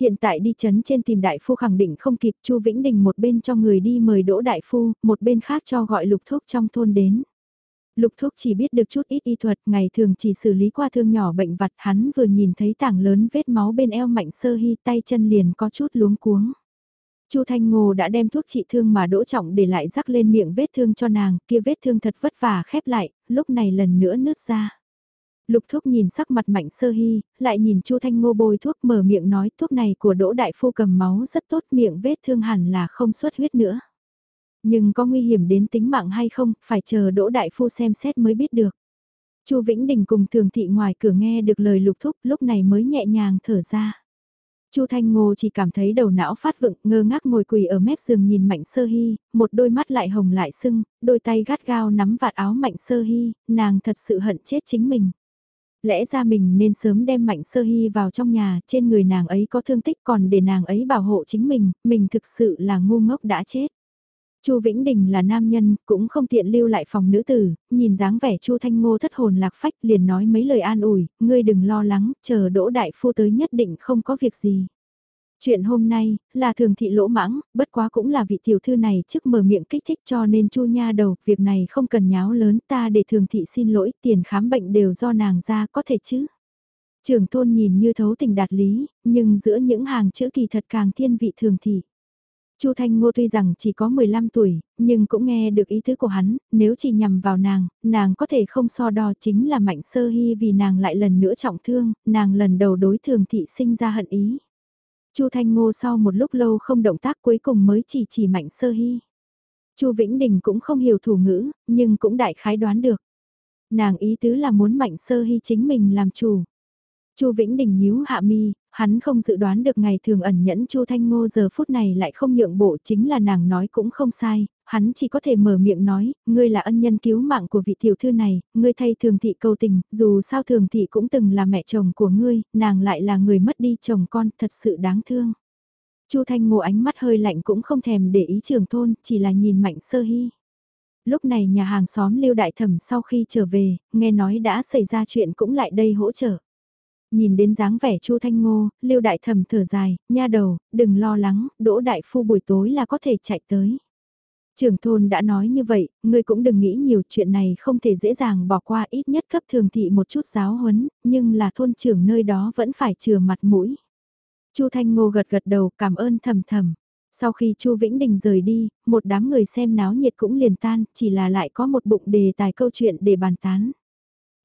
[SPEAKER 1] Hiện tại đi chấn trên tìm đại phu khẳng định không kịp Chu Vĩnh Đình một bên cho người đi mời đỗ đại phu, một bên khác cho gọi lục thuốc trong thôn đến. Lục thuốc chỉ biết được chút ít y thuật, ngày thường chỉ xử lý qua thương nhỏ bệnh vặt hắn vừa nhìn thấy tảng lớn vết máu bên eo mạnh sơ hy tay chân liền có chút luống cuống. Chu Thanh Ngô đã đem thuốc trị thương mà đỗ trọng để lại rắc lên miệng vết thương cho nàng, kia vết thương thật vất vả khép lại, lúc này lần nữa nứt ra. Lục thuốc nhìn sắc mặt mạnh sơ hy, lại nhìn Chu Thanh Ngô bôi thuốc mở miệng nói thuốc này của đỗ đại phu cầm máu rất tốt miệng vết thương hẳn là không xuất huyết nữa. Nhưng có nguy hiểm đến tính mạng hay không, phải chờ đỗ đại phu xem xét mới biết được. Chu Vĩnh Đình cùng thường thị ngoài cửa nghe được lời lục thúc lúc này mới nhẹ nhàng thở ra. Chu Thanh Ngô chỉ cảm thấy đầu não phát vựng, ngơ ngác ngồi quỳ ở mép giường nhìn Mạnh Sơ Hy, một đôi mắt lại hồng lại sưng, đôi tay gắt gao nắm vạt áo Mạnh Sơ Hy, nàng thật sự hận chết chính mình. Lẽ ra mình nên sớm đem Mạnh Sơ Hy vào trong nhà, trên người nàng ấy có thương tích còn để nàng ấy bảo hộ chính mình, mình thực sự là ngu ngốc đã chết. Chu Vĩnh Đình là nam nhân, cũng không tiện lưu lại phòng nữ tử, nhìn dáng vẻ Chu Thanh Ngô thất hồn lạc phách liền nói mấy lời an ủi, ngươi đừng lo lắng, chờ đỗ đại phu tới nhất định không có việc gì. Chuyện hôm nay, là thường thị lỗ mãng, bất quá cũng là vị tiểu thư này trước mở miệng kích thích cho nên chu nha đầu, việc này không cần nháo lớn ta để thường thị xin lỗi, tiền khám bệnh đều do nàng ra có thể chứ. Trường thôn nhìn như thấu tình đạt lý, nhưng giữa những hàng chữ kỳ thật càng thiên vị thường thị. Chu Thanh Ngô tuy rằng chỉ có 15 tuổi, nhưng cũng nghe được ý tứ của hắn, nếu chỉ nhằm vào nàng, nàng có thể không so đo chính là Mạnh Sơ Hy vì nàng lại lần nữa trọng thương, nàng lần đầu đối thường thị sinh ra hận ý. Chu Thanh Ngô sau một lúc lâu không động tác cuối cùng mới chỉ chỉ Mạnh Sơ Hy. Chu Vĩnh Đình cũng không hiểu thủ ngữ, nhưng cũng đại khái đoán được. Nàng ý tứ là muốn Mạnh Sơ Hy chính mình làm chủ. Chu Vĩnh Đình nhíu hạ mi, hắn không dự đoán được ngày thường ẩn nhẫn Chu Thanh Ngô giờ phút này lại không nhượng bộ chính là nàng nói cũng không sai, hắn chỉ có thể mở miệng nói, ngươi là ân nhân cứu mạng của vị tiểu thư này, ngươi thay thường thị cầu tình, dù sao thường thị cũng từng là mẹ chồng của ngươi, nàng lại là người mất đi chồng con, thật sự đáng thương. Chu Thanh Ngô ánh mắt hơi lạnh cũng không thèm để ý trường thôn, chỉ là nhìn mạnh sơ hy. Lúc này nhà hàng xóm lưu đại thẩm sau khi trở về, nghe nói đã xảy ra chuyện cũng lại đây hỗ trợ. Nhìn đến dáng vẻ Chu Thanh Ngô, Lưu Đại Thẩm thở dài, nha đầu, đừng lo lắng, Đỗ Đại Phu buổi tối là có thể chạy tới. Trưởng thôn đã nói như vậy, ngươi cũng đừng nghĩ nhiều chuyện này không thể dễ dàng bỏ qua ít nhất cấp thường thị một chút giáo huấn, nhưng là thôn trưởng nơi đó vẫn phải chừa mặt mũi. Chu Thanh Ngô gật gật đầu cảm ơn thầm thầm. Sau khi Chu Vĩnh Đình rời đi, một đám người xem náo nhiệt cũng liền tan, chỉ là lại có một bụng đề tài câu chuyện để bàn tán.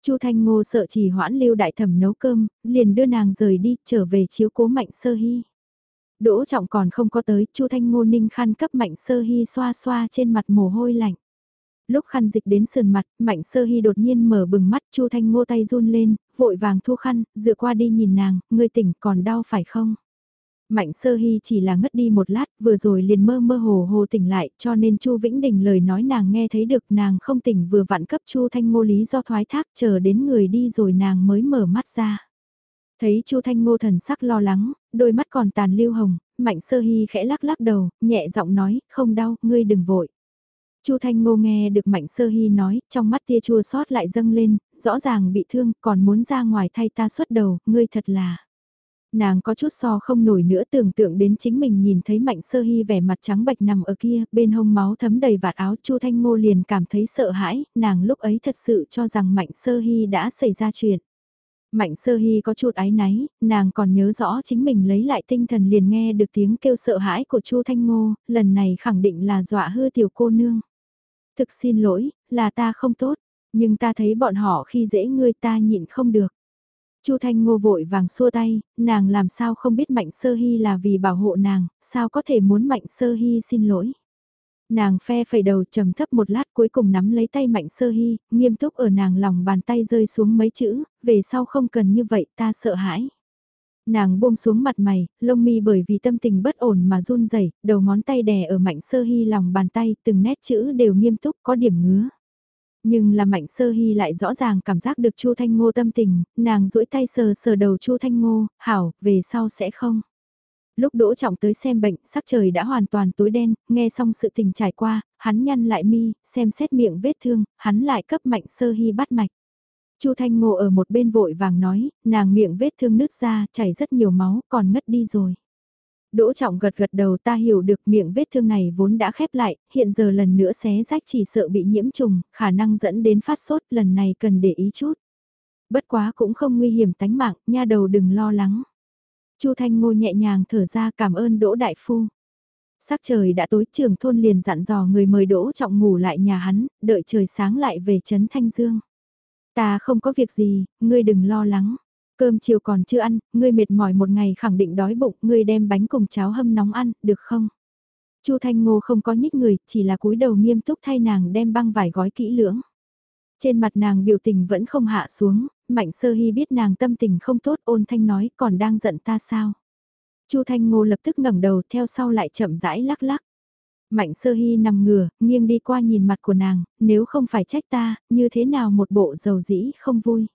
[SPEAKER 1] Chu Thanh Ngô sợ chỉ hoãn lưu đại thẩm nấu cơm, liền đưa nàng rời đi, trở về chiếu cố mạnh sơ hy. Đỗ trọng còn không có tới, Chu Thanh Ngô ninh khăn cấp Mạnh Sơ Hy xoa xoa trên mặt mồ hôi lạnh. Lúc khăn dịch đến sườn mặt, Mạnh Sơ Hy đột nhiên mở bừng mắt, Chu Thanh Ngô tay run lên, vội vàng thu khăn, dựa qua đi nhìn nàng, ngươi tỉnh còn đau phải không? Mạnh Sơ Hy chỉ là ngất đi một lát, vừa rồi liền mơ mơ hồ hồ tỉnh lại, cho nên Chu Vĩnh Đình lời nói nàng nghe thấy được, nàng không tỉnh vừa vặn cấp Chu Thanh Ngô lý do thoái thác, chờ đến người đi rồi nàng mới mở mắt ra. Thấy Chu Thanh Ngô thần sắc lo lắng, đôi mắt còn tàn lưu hồng, Mạnh Sơ Hy khẽ lắc lắc đầu, nhẹ giọng nói, không đau, ngươi đừng vội. Chu Thanh Ngô nghe được Mạnh Sơ Hy nói, trong mắt tia chua xót lại dâng lên, rõ ràng bị thương, còn muốn ra ngoài thay ta xuất đầu, ngươi thật là. Nàng có chút so không nổi nữa tưởng tượng đến chính mình nhìn thấy Mạnh Sơ Hy vẻ mặt trắng bệch nằm ở kia, bên hông máu thấm đầy vạt áo Chu Thanh Ngô liền cảm thấy sợ hãi, nàng lúc ấy thật sự cho rằng Mạnh Sơ Hy đã xảy ra chuyện. Mạnh sơ hy có chút ái náy, nàng còn nhớ rõ chính mình lấy lại tinh thần liền nghe được tiếng kêu sợ hãi của Chu Thanh Ngô, lần này khẳng định là dọa hư tiểu cô nương. Thực xin lỗi, là ta không tốt, nhưng ta thấy bọn họ khi dễ ngươi ta nhịn không được. Chu Thanh Ngô vội vàng xua tay, nàng làm sao không biết Mạnh Sơ Hy là vì bảo hộ nàng, sao có thể muốn Mạnh Sơ Hy xin lỗi. Nàng phe phẩy đầu trầm thấp một lát cuối cùng nắm lấy tay Mạnh Sơ Hy, nghiêm túc ở nàng lòng bàn tay rơi xuống mấy chữ, về sau không cần như vậy ta sợ hãi. Nàng buông xuống mặt mày, lông mi bởi vì tâm tình bất ổn mà run rẩy, đầu ngón tay đè ở Mạnh Sơ Hy lòng bàn tay, từng nét chữ đều nghiêm túc có điểm ngứa. Nhưng là Mạnh Sơ Hy lại rõ ràng cảm giác được Chu Thanh Ngô tâm tình, nàng duỗi tay sờ sờ đầu Chu Thanh Ngô, hảo, về sau sẽ không lúc Đỗ Trọng tới xem bệnh, sắc trời đã hoàn toàn tối đen, nghe xong sự tình trải qua, hắn nhăn lại mi, xem xét miệng vết thương, hắn lại cấp Mạnh Sơ Hy bắt mạch. Chu Thanh ngô ở một bên vội vàng nói, nàng miệng vết thương nứt ra, chảy rất nhiều máu, còn ngất đi rồi. Đỗ Trọng gật gật đầu ta hiểu được miệng vết thương này vốn đã khép lại, hiện giờ lần nữa xé rách chỉ sợ bị nhiễm trùng, khả năng dẫn đến phát sốt, lần này cần để ý chút. Bất quá cũng không nguy hiểm tánh mạng, nha đầu đừng lo lắng. Chu Thanh Ngô nhẹ nhàng thở ra cảm ơn Đỗ Đại Phu. Sắc trời đã tối trường thôn liền dặn dò người mời Đỗ Trọng ngủ lại nhà hắn, đợi trời sáng lại về Trấn Thanh Dương. Ta không có việc gì, ngươi đừng lo lắng. Cơm chiều còn chưa ăn, ngươi mệt mỏi một ngày khẳng định đói bụng, ngươi đem bánh cùng cháo hâm nóng ăn, được không? Chu Thanh Ngô không có nhích người, chỉ là cúi đầu nghiêm túc thay nàng đem băng vải gói kỹ lưỡng. Trên mặt nàng biểu tình vẫn không hạ xuống, Mạnh Sơ Hy biết nàng tâm tình không tốt ôn thanh nói còn đang giận ta sao. Chu Thanh Ngô lập tức ngẩng đầu theo sau lại chậm rãi lắc lắc. Mạnh Sơ Hy nằm ngửa, nghiêng đi qua nhìn mặt của nàng, nếu không phải trách ta, như thế nào một bộ dầu dĩ không vui.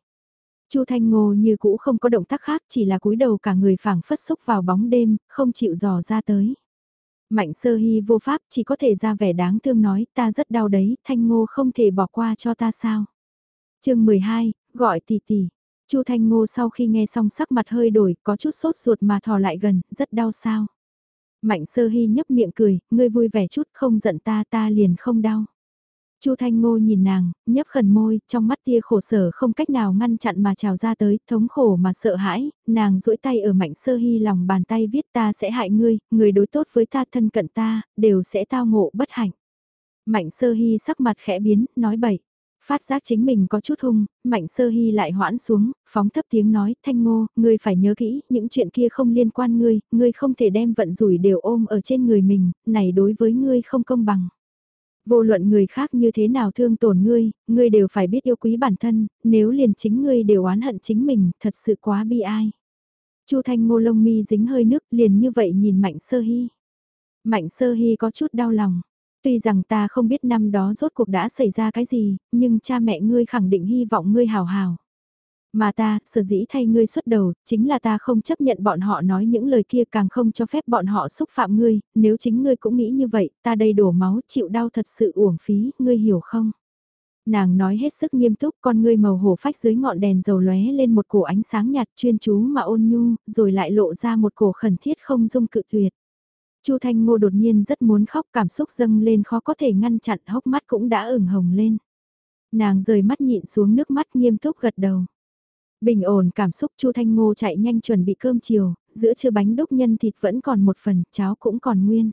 [SPEAKER 1] Chu Thanh Ngô như cũ không có động tác khác, chỉ là cúi đầu cả người phảng phất xúc vào bóng đêm, không chịu dò ra tới. Mạnh Sơ Hy vô pháp chỉ có thể ra vẻ đáng thương nói, ta rất đau đấy, Thanh Ngô không thể bỏ qua cho ta sao. chương 12, Gọi tỷ tỷ. Chu Thanh Ngô sau khi nghe xong sắc mặt hơi đổi, có chút sốt ruột mà thò lại gần, rất đau sao. Mạnh sơ hy nhấp miệng cười, ngươi vui vẻ chút không giận ta ta liền không đau. Chu Thanh Ngô nhìn nàng, nhấp khẩn môi, trong mắt tia khổ sở không cách nào ngăn chặn mà trào ra tới, thống khổ mà sợ hãi, nàng duỗi tay ở mạnh sơ hy lòng bàn tay viết ta sẽ hại ngươi, người đối tốt với ta thân cận ta, đều sẽ tao ngộ bất hạnh. Mạnh sơ hy sắc mặt khẽ biến, nói bậy. Phát giác chính mình có chút hung, mạnh sơ hy lại hoãn xuống, phóng thấp tiếng nói, thanh ngô, ngươi phải nhớ kỹ, những chuyện kia không liên quan ngươi, ngươi không thể đem vận rủi đều ôm ở trên người mình, này đối với ngươi không công bằng. Vô luận người khác như thế nào thương tổn ngươi, ngươi đều phải biết yêu quý bản thân, nếu liền chính ngươi đều oán hận chính mình, thật sự quá bi ai. Chu Thanh Ngô lông mi dính hơi nước liền như vậy nhìn Mạnh Sơ Hy. Mạnh Sơ Hy có chút đau lòng. Tuy rằng ta không biết năm đó rốt cuộc đã xảy ra cái gì, nhưng cha mẹ ngươi khẳng định hy vọng ngươi hào hào. Mà ta, sở dĩ thay ngươi xuất đầu, chính là ta không chấp nhận bọn họ nói những lời kia càng không cho phép bọn họ xúc phạm ngươi, nếu chính ngươi cũng nghĩ như vậy, ta đây đổ máu chịu đau thật sự uổng phí, ngươi hiểu không? Nàng nói hết sức nghiêm túc con ngươi màu hổ phách dưới ngọn đèn dầu lóe lên một cổ ánh sáng nhạt chuyên chú mà ôn nhu, rồi lại lộ ra một cổ khẩn thiết không dung cự tuyệt. Chu Thanh Ngô đột nhiên rất muốn khóc cảm xúc dâng lên khó có thể ngăn chặn hốc mắt cũng đã ửng hồng lên. Nàng rời mắt nhịn xuống nước mắt nghiêm túc gật đầu. Bình ổn cảm xúc Chu Thanh Ngô chạy nhanh chuẩn bị cơm chiều, giữa trưa bánh đúc nhân thịt vẫn còn một phần, cháo cũng còn nguyên.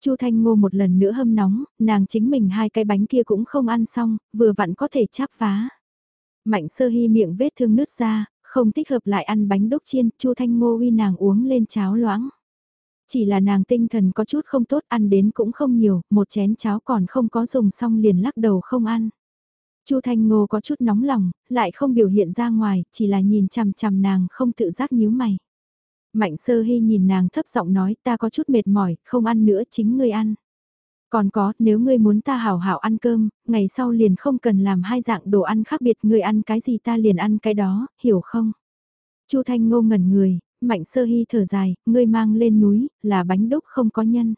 [SPEAKER 1] Chu Thanh Ngô một lần nữa hâm nóng, nàng chính mình hai cái bánh kia cũng không ăn xong, vừa vặn có thể chắp vá. Mạnh sơ hy miệng vết thương nứt ra, không thích hợp lại ăn bánh đúc chiên, Chu Thanh Ngô uy nàng uống lên cháo loãng. Chỉ là nàng tinh thần có chút không tốt ăn đến cũng không nhiều, một chén cháo còn không có dùng xong liền lắc đầu không ăn. Chu Thanh Ngô có chút nóng lòng, lại không biểu hiện ra ngoài, chỉ là nhìn chằm chằm nàng không tự giác nhíu mày. Mạnh sơ hy nhìn nàng thấp giọng nói ta có chút mệt mỏi, không ăn nữa chính ngươi ăn. Còn có, nếu ngươi muốn ta hảo hảo ăn cơm, ngày sau liền không cần làm hai dạng đồ ăn khác biệt, ngươi ăn cái gì ta liền ăn cái đó, hiểu không? Chu Thanh Ngô ngẩn người, Mạnh Sơ Hy thở dài, ngươi mang lên núi, là bánh đúc không có nhân.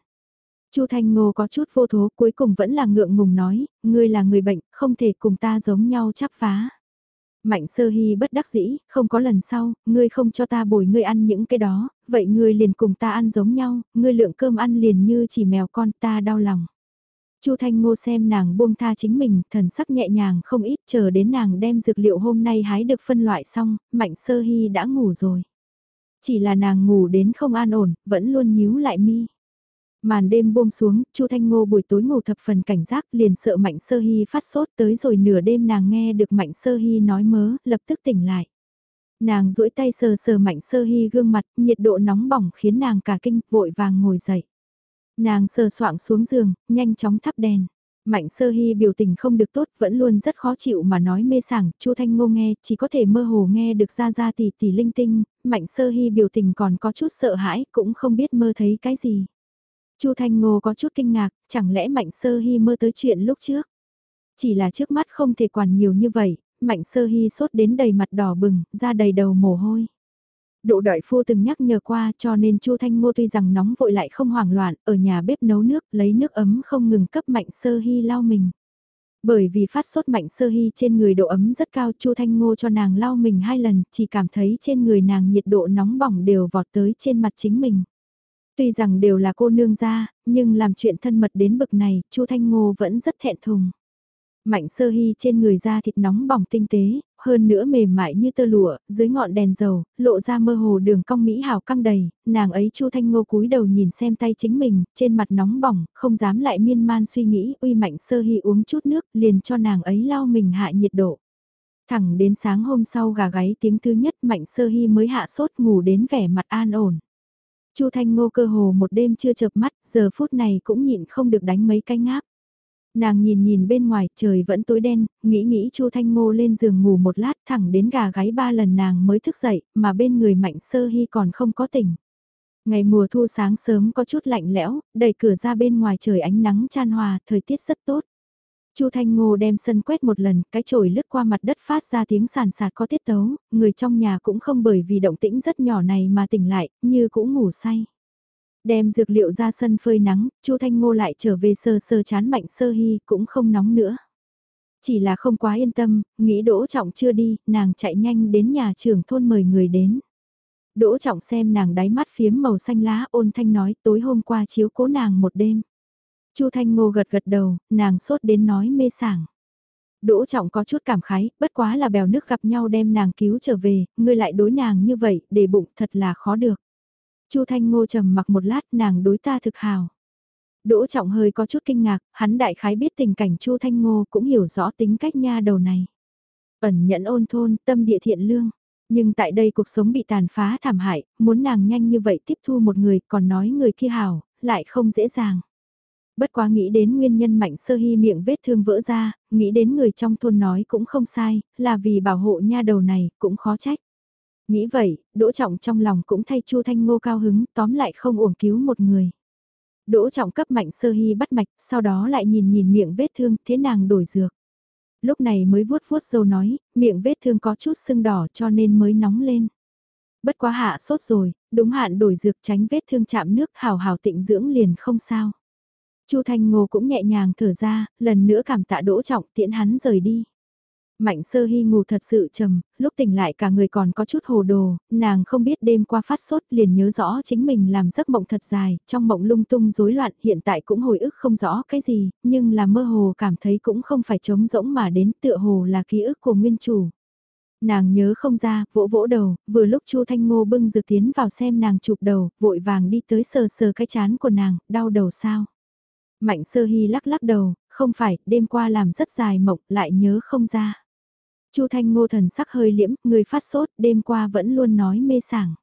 [SPEAKER 1] Chu Thanh Ngô có chút vô thố, cuối cùng vẫn là ngượng ngùng nói, ngươi là người bệnh, không thể cùng ta giống nhau chắp phá. Mạnh sơ hy bất đắc dĩ, không có lần sau, ngươi không cho ta bồi ngươi ăn những cái đó, vậy ngươi liền cùng ta ăn giống nhau, ngươi lượng cơm ăn liền như chỉ mèo con ta đau lòng. Chu Thanh Ngô xem nàng buông tha chính mình, thần sắc nhẹ nhàng không ít chờ đến nàng đem dược liệu hôm nay hái được phân loại xong, Mạnh Sơ Hy đã ngủ rồi. Chỉ là nàng ngủ đến không an ổn, vẫn luôn nhíu lại mi. Màn đêm buông xuống, Chu Thanh Ngô buổi tối ngủ thập phần cảnh giác liền sợ Mạnh Sơ Hy phát sốt tới rồi nửa đêm nàng nghe được Mạnh Sơ Hy nói mớ, lập tức tỉnh lại. Nàng duỗi tay sờ sờ Mạnh Sơ Hy gương mặt, nhiệt độ nóng bỏng khiến nàng cả kinh, vội vàng ngồi dậy. Nàng sờ soạng xuống giường, nhanh chóng thắp đèn. Mạnh sơ hy biểu tình không được tốt, vẫn luôn rất khó chịu mà nói mê sảng, Chu Thanh Ngô nghe, chỉ có thể mơ hồ nghe được ra ra tỷ tỷ linh tinh, mạnh sơ hy biểu tình còn có chút sợ hãi, cũng không biết mơ thấy cái gì. Chu Thanh Ngô có chút kinh ngạc, chẳng lẽ Mạnh Sơ Hy mơ tới chuyện lúc trước? Chỉ là trước mắt không thể quản nhiều như vậy, Mạnh Sơ Hy sốt đến đầy mặt đỏ bừng, ra đầy đầu mồ hôi. Độ đại phu từng nhắc nhở qua cho nên Chu Thanh Ngô tuy rằng nóng vội lại không hoảng loạn, ở nhà bếp nấu nước, lấy nước ấm không ngừng cấp Mạnh Sơ Hy lau mình. Bởi vì phát sốt Mạnh Sơ Hy trên người độ ấm rất cao, Chu Thanh Ngô cho nàng lau mình hai lần, chỉ cảm thấy trên người nàng nhiệt độ nóng bỏng đều vọt tới trên mặt chính mình. Tuy rằng đều là cô nương gia, nhưng làm chuyện thân mật đến bực này, Chu Thanh Ngô vẫn rất thẹn thùng. Mạnh sơ hy trên người da thịt nóng bỏng tinh tế, hơn nữa mềm mại như tơ lụa, dưới ngọn đèn dầu, lộ ra mơ hồ đường cong mỹ hào căng đầy, nàng ấy Chu Thanh Ngô cúi đầu nhìn xem tay chính mình, trên mặt nóng bỏng, không dám lại miên man suy nghĩ, uy mạnh sơ hy uống chút nước, liền cho nàng ấy lau mình hạ nhiệt độ. Thẳng đến sáng hôm sau gà gáy tiếng thứ nhất mạnh sơ hy mới hạ sốt ngủ đến vẻ mặt an ổn. Chu Thanh Ngô cơ hồ một đêm chưa chợp mắt, giờ phút này cũng nhịn không được đánh mấy cái ngáp. Nàng nhìn nhìn bên ngoài, trời vẫn tối đen, nghĩ nghĩ Chu Thanh Ngô lên giường ngủ một lát thẳng đến gà gáy ba lần nàng mới thức dậy, mà bên người Mạnh Sơ Hy còn không có tỉnh. Ngày mùa thu sáng sớm có chút lạnh lẽo, đẩy cửa ra bên ngoài trời ánh nắng chan hòa, thời tiết rất tốt. Chu Thanh Ngô đem sân quét một lần, cái chổi lướt qua mặt đất phát ra tiếng sàn sạt có tiết tấu, người trong nhà cũng không bởi vì động tĩnh rất nhỏ này mà tỉnh lại, như cũng ngủ say. Đem dược liệu ra sân phơi nắng, Chu Thanh Ngô lại trở về sơ sơ chán mạnh sơ hy, cũng không nóng nữa. Chỉ là không quá yên tâm, nghĩ Đỗ Trọng chưa đi, nàng chạy nhanh đến nhà trưởng thôn mời người đến. Đỗ Trọng xem nàng đáy mắt phiếm màu xanh lá ôn thanh nói tối hôm qua chiếu cố nàng một đêm. Chu Thanh Ngô gật gật đầu, nàng sốt đến nói mê sảng. Đỗ Trọng có chút cảm khái, bất quá là bèo nước gặp nhau đem nàng cứu trở về, ngươi lại đối nàng như vậy, để bụng thật là khó được. Chu Thanh Ngô trầm mặc một lát, nàng đối ta thực hào. Đỗ Trọng hơi có chút kinh ngạc, hắn đại khái biết tình cảnh Chu Thanh Ngô cũng hiểu rõ tính cách nha đầu này. Ẩn nhẫn ôn thôn, tâm địa thiện lương. Nhưng tại đây cuộc sống bị tàn phá thảm hại, muốn nàng nhanh như vậy tiếp thu một người còn nói người kia hào, lại không dễ dàng. Bất quá nghĩ đến nguyên nhân mạnh sơ hy miệng vết thương vỡ ra, nghĩ đến người trong thôn nói cũng không sai, là vì bảo hộ nha đầu này, cũng khó trách. Nghĩ vậy, Đỗ Trọng trong lòng cũng thay Chu Thanh Ngô cao hứng, tóm lại không uổng cứu một người. Đỗ Trọng cấp mạnh sơ hy bắt mạch, sau đó lại nhìn nhìn miệng vết thương, thế nàng đổi dược. Lúc này mới vuốt vuốt dâu nói, miệng vết thương có chút sưng đỏ cho nên mới nóng lên. Bất quá hạ sốt rồi, đúng hạn đổi dược tránh vết thương chạm nước hào hào tịnh dưỡng liền không sao. Chu Thanh Ngô cũng nhẹ nhàng thở ra, lần nữa cảm tạ Đỗ Trọng tiễn hắn rời đi. Mạnh sơ hy ngủ thật sự trầm, lúc tỉnh lại cả người còn có chút hồ đồ, nàng không biết đêm qua phát sốt liền nhớ rõ chính mình làm giấc mộng thật dài, trong mộng lung tung rối loạn hiện tại cũng hồi ức không rõ cái gì, nhưng là mơ hồ cảm thấy cũng không phải trống rỗng mà đến tựa hồ là ký ức của nguyên chủ. Nàng nhớ không ra, vỗ vỗ đầu, vừa lúc Chu Thanh Ngô bưng dược tiến vào xem nàng chụp đầu, vội vàng đi tới sờ sờ cái chán của nàng, đau đầu sao. Mạnh sơ hy lắc lắc đầu, không phải, đêm qua làm rất dài mộng, lại nhớ không ra. Chu Thanh Ngô thần sắc hơi liễm, người phát sốt, đêm qua vẫn luôn nói mê sảng.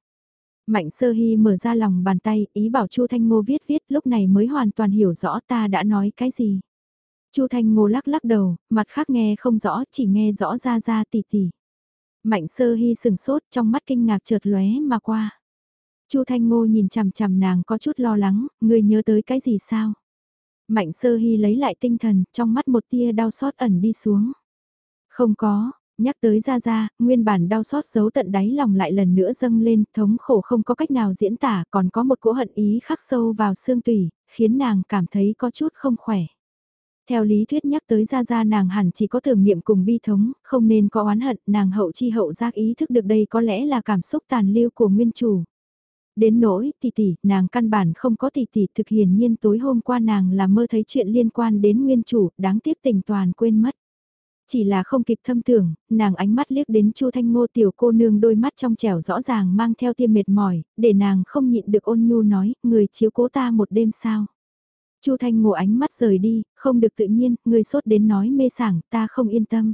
[SPEAKER 1] Mạnh sơ hy mở ra lòng bàn tay, ý bảo Chu Thanh Ngô viết viết lúc này mới hoàn toàn hiểu rõ ta đã nói cái gì. Chu Thanh Ngô lắc lắc đầu, mặt khác nghe không rõ, chỉ nghe rõ ra ra tỉ tỉ. Mạnh sơ hy sừng sốt trong mắt kinh ngạc chợt lóe mà qua. Chu Thanh Ngô nhìn chằm chằm nàng có chút lo lắng, người nhớ tới cái gì sao? Mạnh sơ hy lấy lại tinh thần, trong mắt một tia đau xót ẩn đi xuống. Không có, nhắc tới ra ra, nguyên bản đau xót giấu tận đáy lòng lại lần nữa dâng lên, thống khổ không có cách nào diễn tả, còn có một cỗ hận ý khắc sâu vào xương tủy, khiến nàng cảm thấy có chút không khỏe. Theo lý thuyết nhắc tới ra ra nàng hẳn chỉ có tưởng niệm cùng bi thống, không nên có oán hận, nàng hậu chi hậu giác ý thức được đây có lẽ là cảm xúc tàn lưu của nguyên chủ. Đến nỗi tỷ tỷ, nàng căn bản không có tỷ tỷ thực hiển nhiên tối hôm qua nàng là mơ thấy chuyện liên quan đến nguyên chủ, đáng tiếc tình toàn quên mất. Chỉ là không kịp thâm tưởng, nàng ánh mắt liếc đến Chu Thanh Ngô tiểu cô nương đôi mắt trong trẻo rõ ràng mang theo tiêm mệt mỏi, để nàng không nhịn được ôn nhu nói, người chiếu cố ta một đêm sao. Chu Thanh Ngô ánh mắt rời đi, không được tự nhiên, người sốt đến nói mê sảng, ta không yên tâm.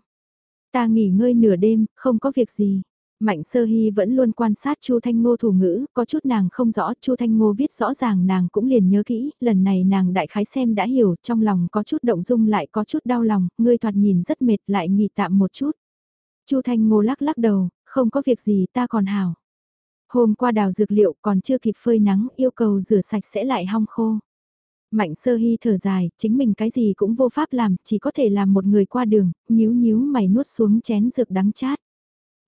[SPEAKER 1] Ta nghỉ ngơi nửa đêm, không có việc gì. Mạnh Sơ Hy vẫn luôn quan sát Chu Thanh Ngô thủ ngữ, có chút nàng không rõ, Chu Thanh Ngô viết rõ ràng nàng cũng liền nhớ kỹ, lần này nàng đại khái xem đã hiểu, trong lòng có chút động dung lại có chút đau lòng, ngươi thoạt nhìn rất mệt lại nghỉ tạm một chút. Chu Thanh Ngô lắc lắc đầu, không có việc gì ta còn hào. Hôm qua đào dược liệu còn chưa kịp phơi nắng, yêu cầu rửa sạch sẽ lại hong khô. Mạnh sơ hy thở dài, chính mình cái gì cũng vô pháp làm, chỉ có thể làm một người qua đường, nhíu nhíu mày nuốt xuống chén dược đắng chát.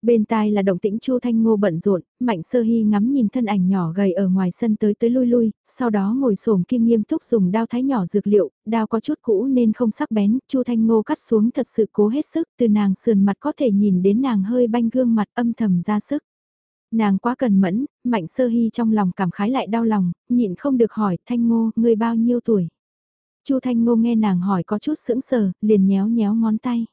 [SPEAKER 1] Bên tai là động tĩnh Chu Thanh Ngô bận rộn, Mạnh Sơ Hy ngắm nhìn thân ảnh nhỏ gầy ở ngoài sân tới tới lui lui, sau đó ngồi xổm kim nghiêm túc dùng đao thái nhỏ dược liệu, đao có chút cũ nên không sắc bén, Chu Thanh Ngô cắt xuống thật sự cố hết sức, từ nàng sườn mặt có thể nhìn đến nàng hơi banh gương mặt âm thầm ra sức. Nàng quá cần mẫn, Mạnh Sơ Hy trong lòng cảm khái lại đau lòng, nhịn không được hỏi, Thanh Ngô, người bao nhiêu tuổi? Chu Thanh Ngô nghe nàng hỏi có chút sững sờ, liền nhéo nhéo ngón tay.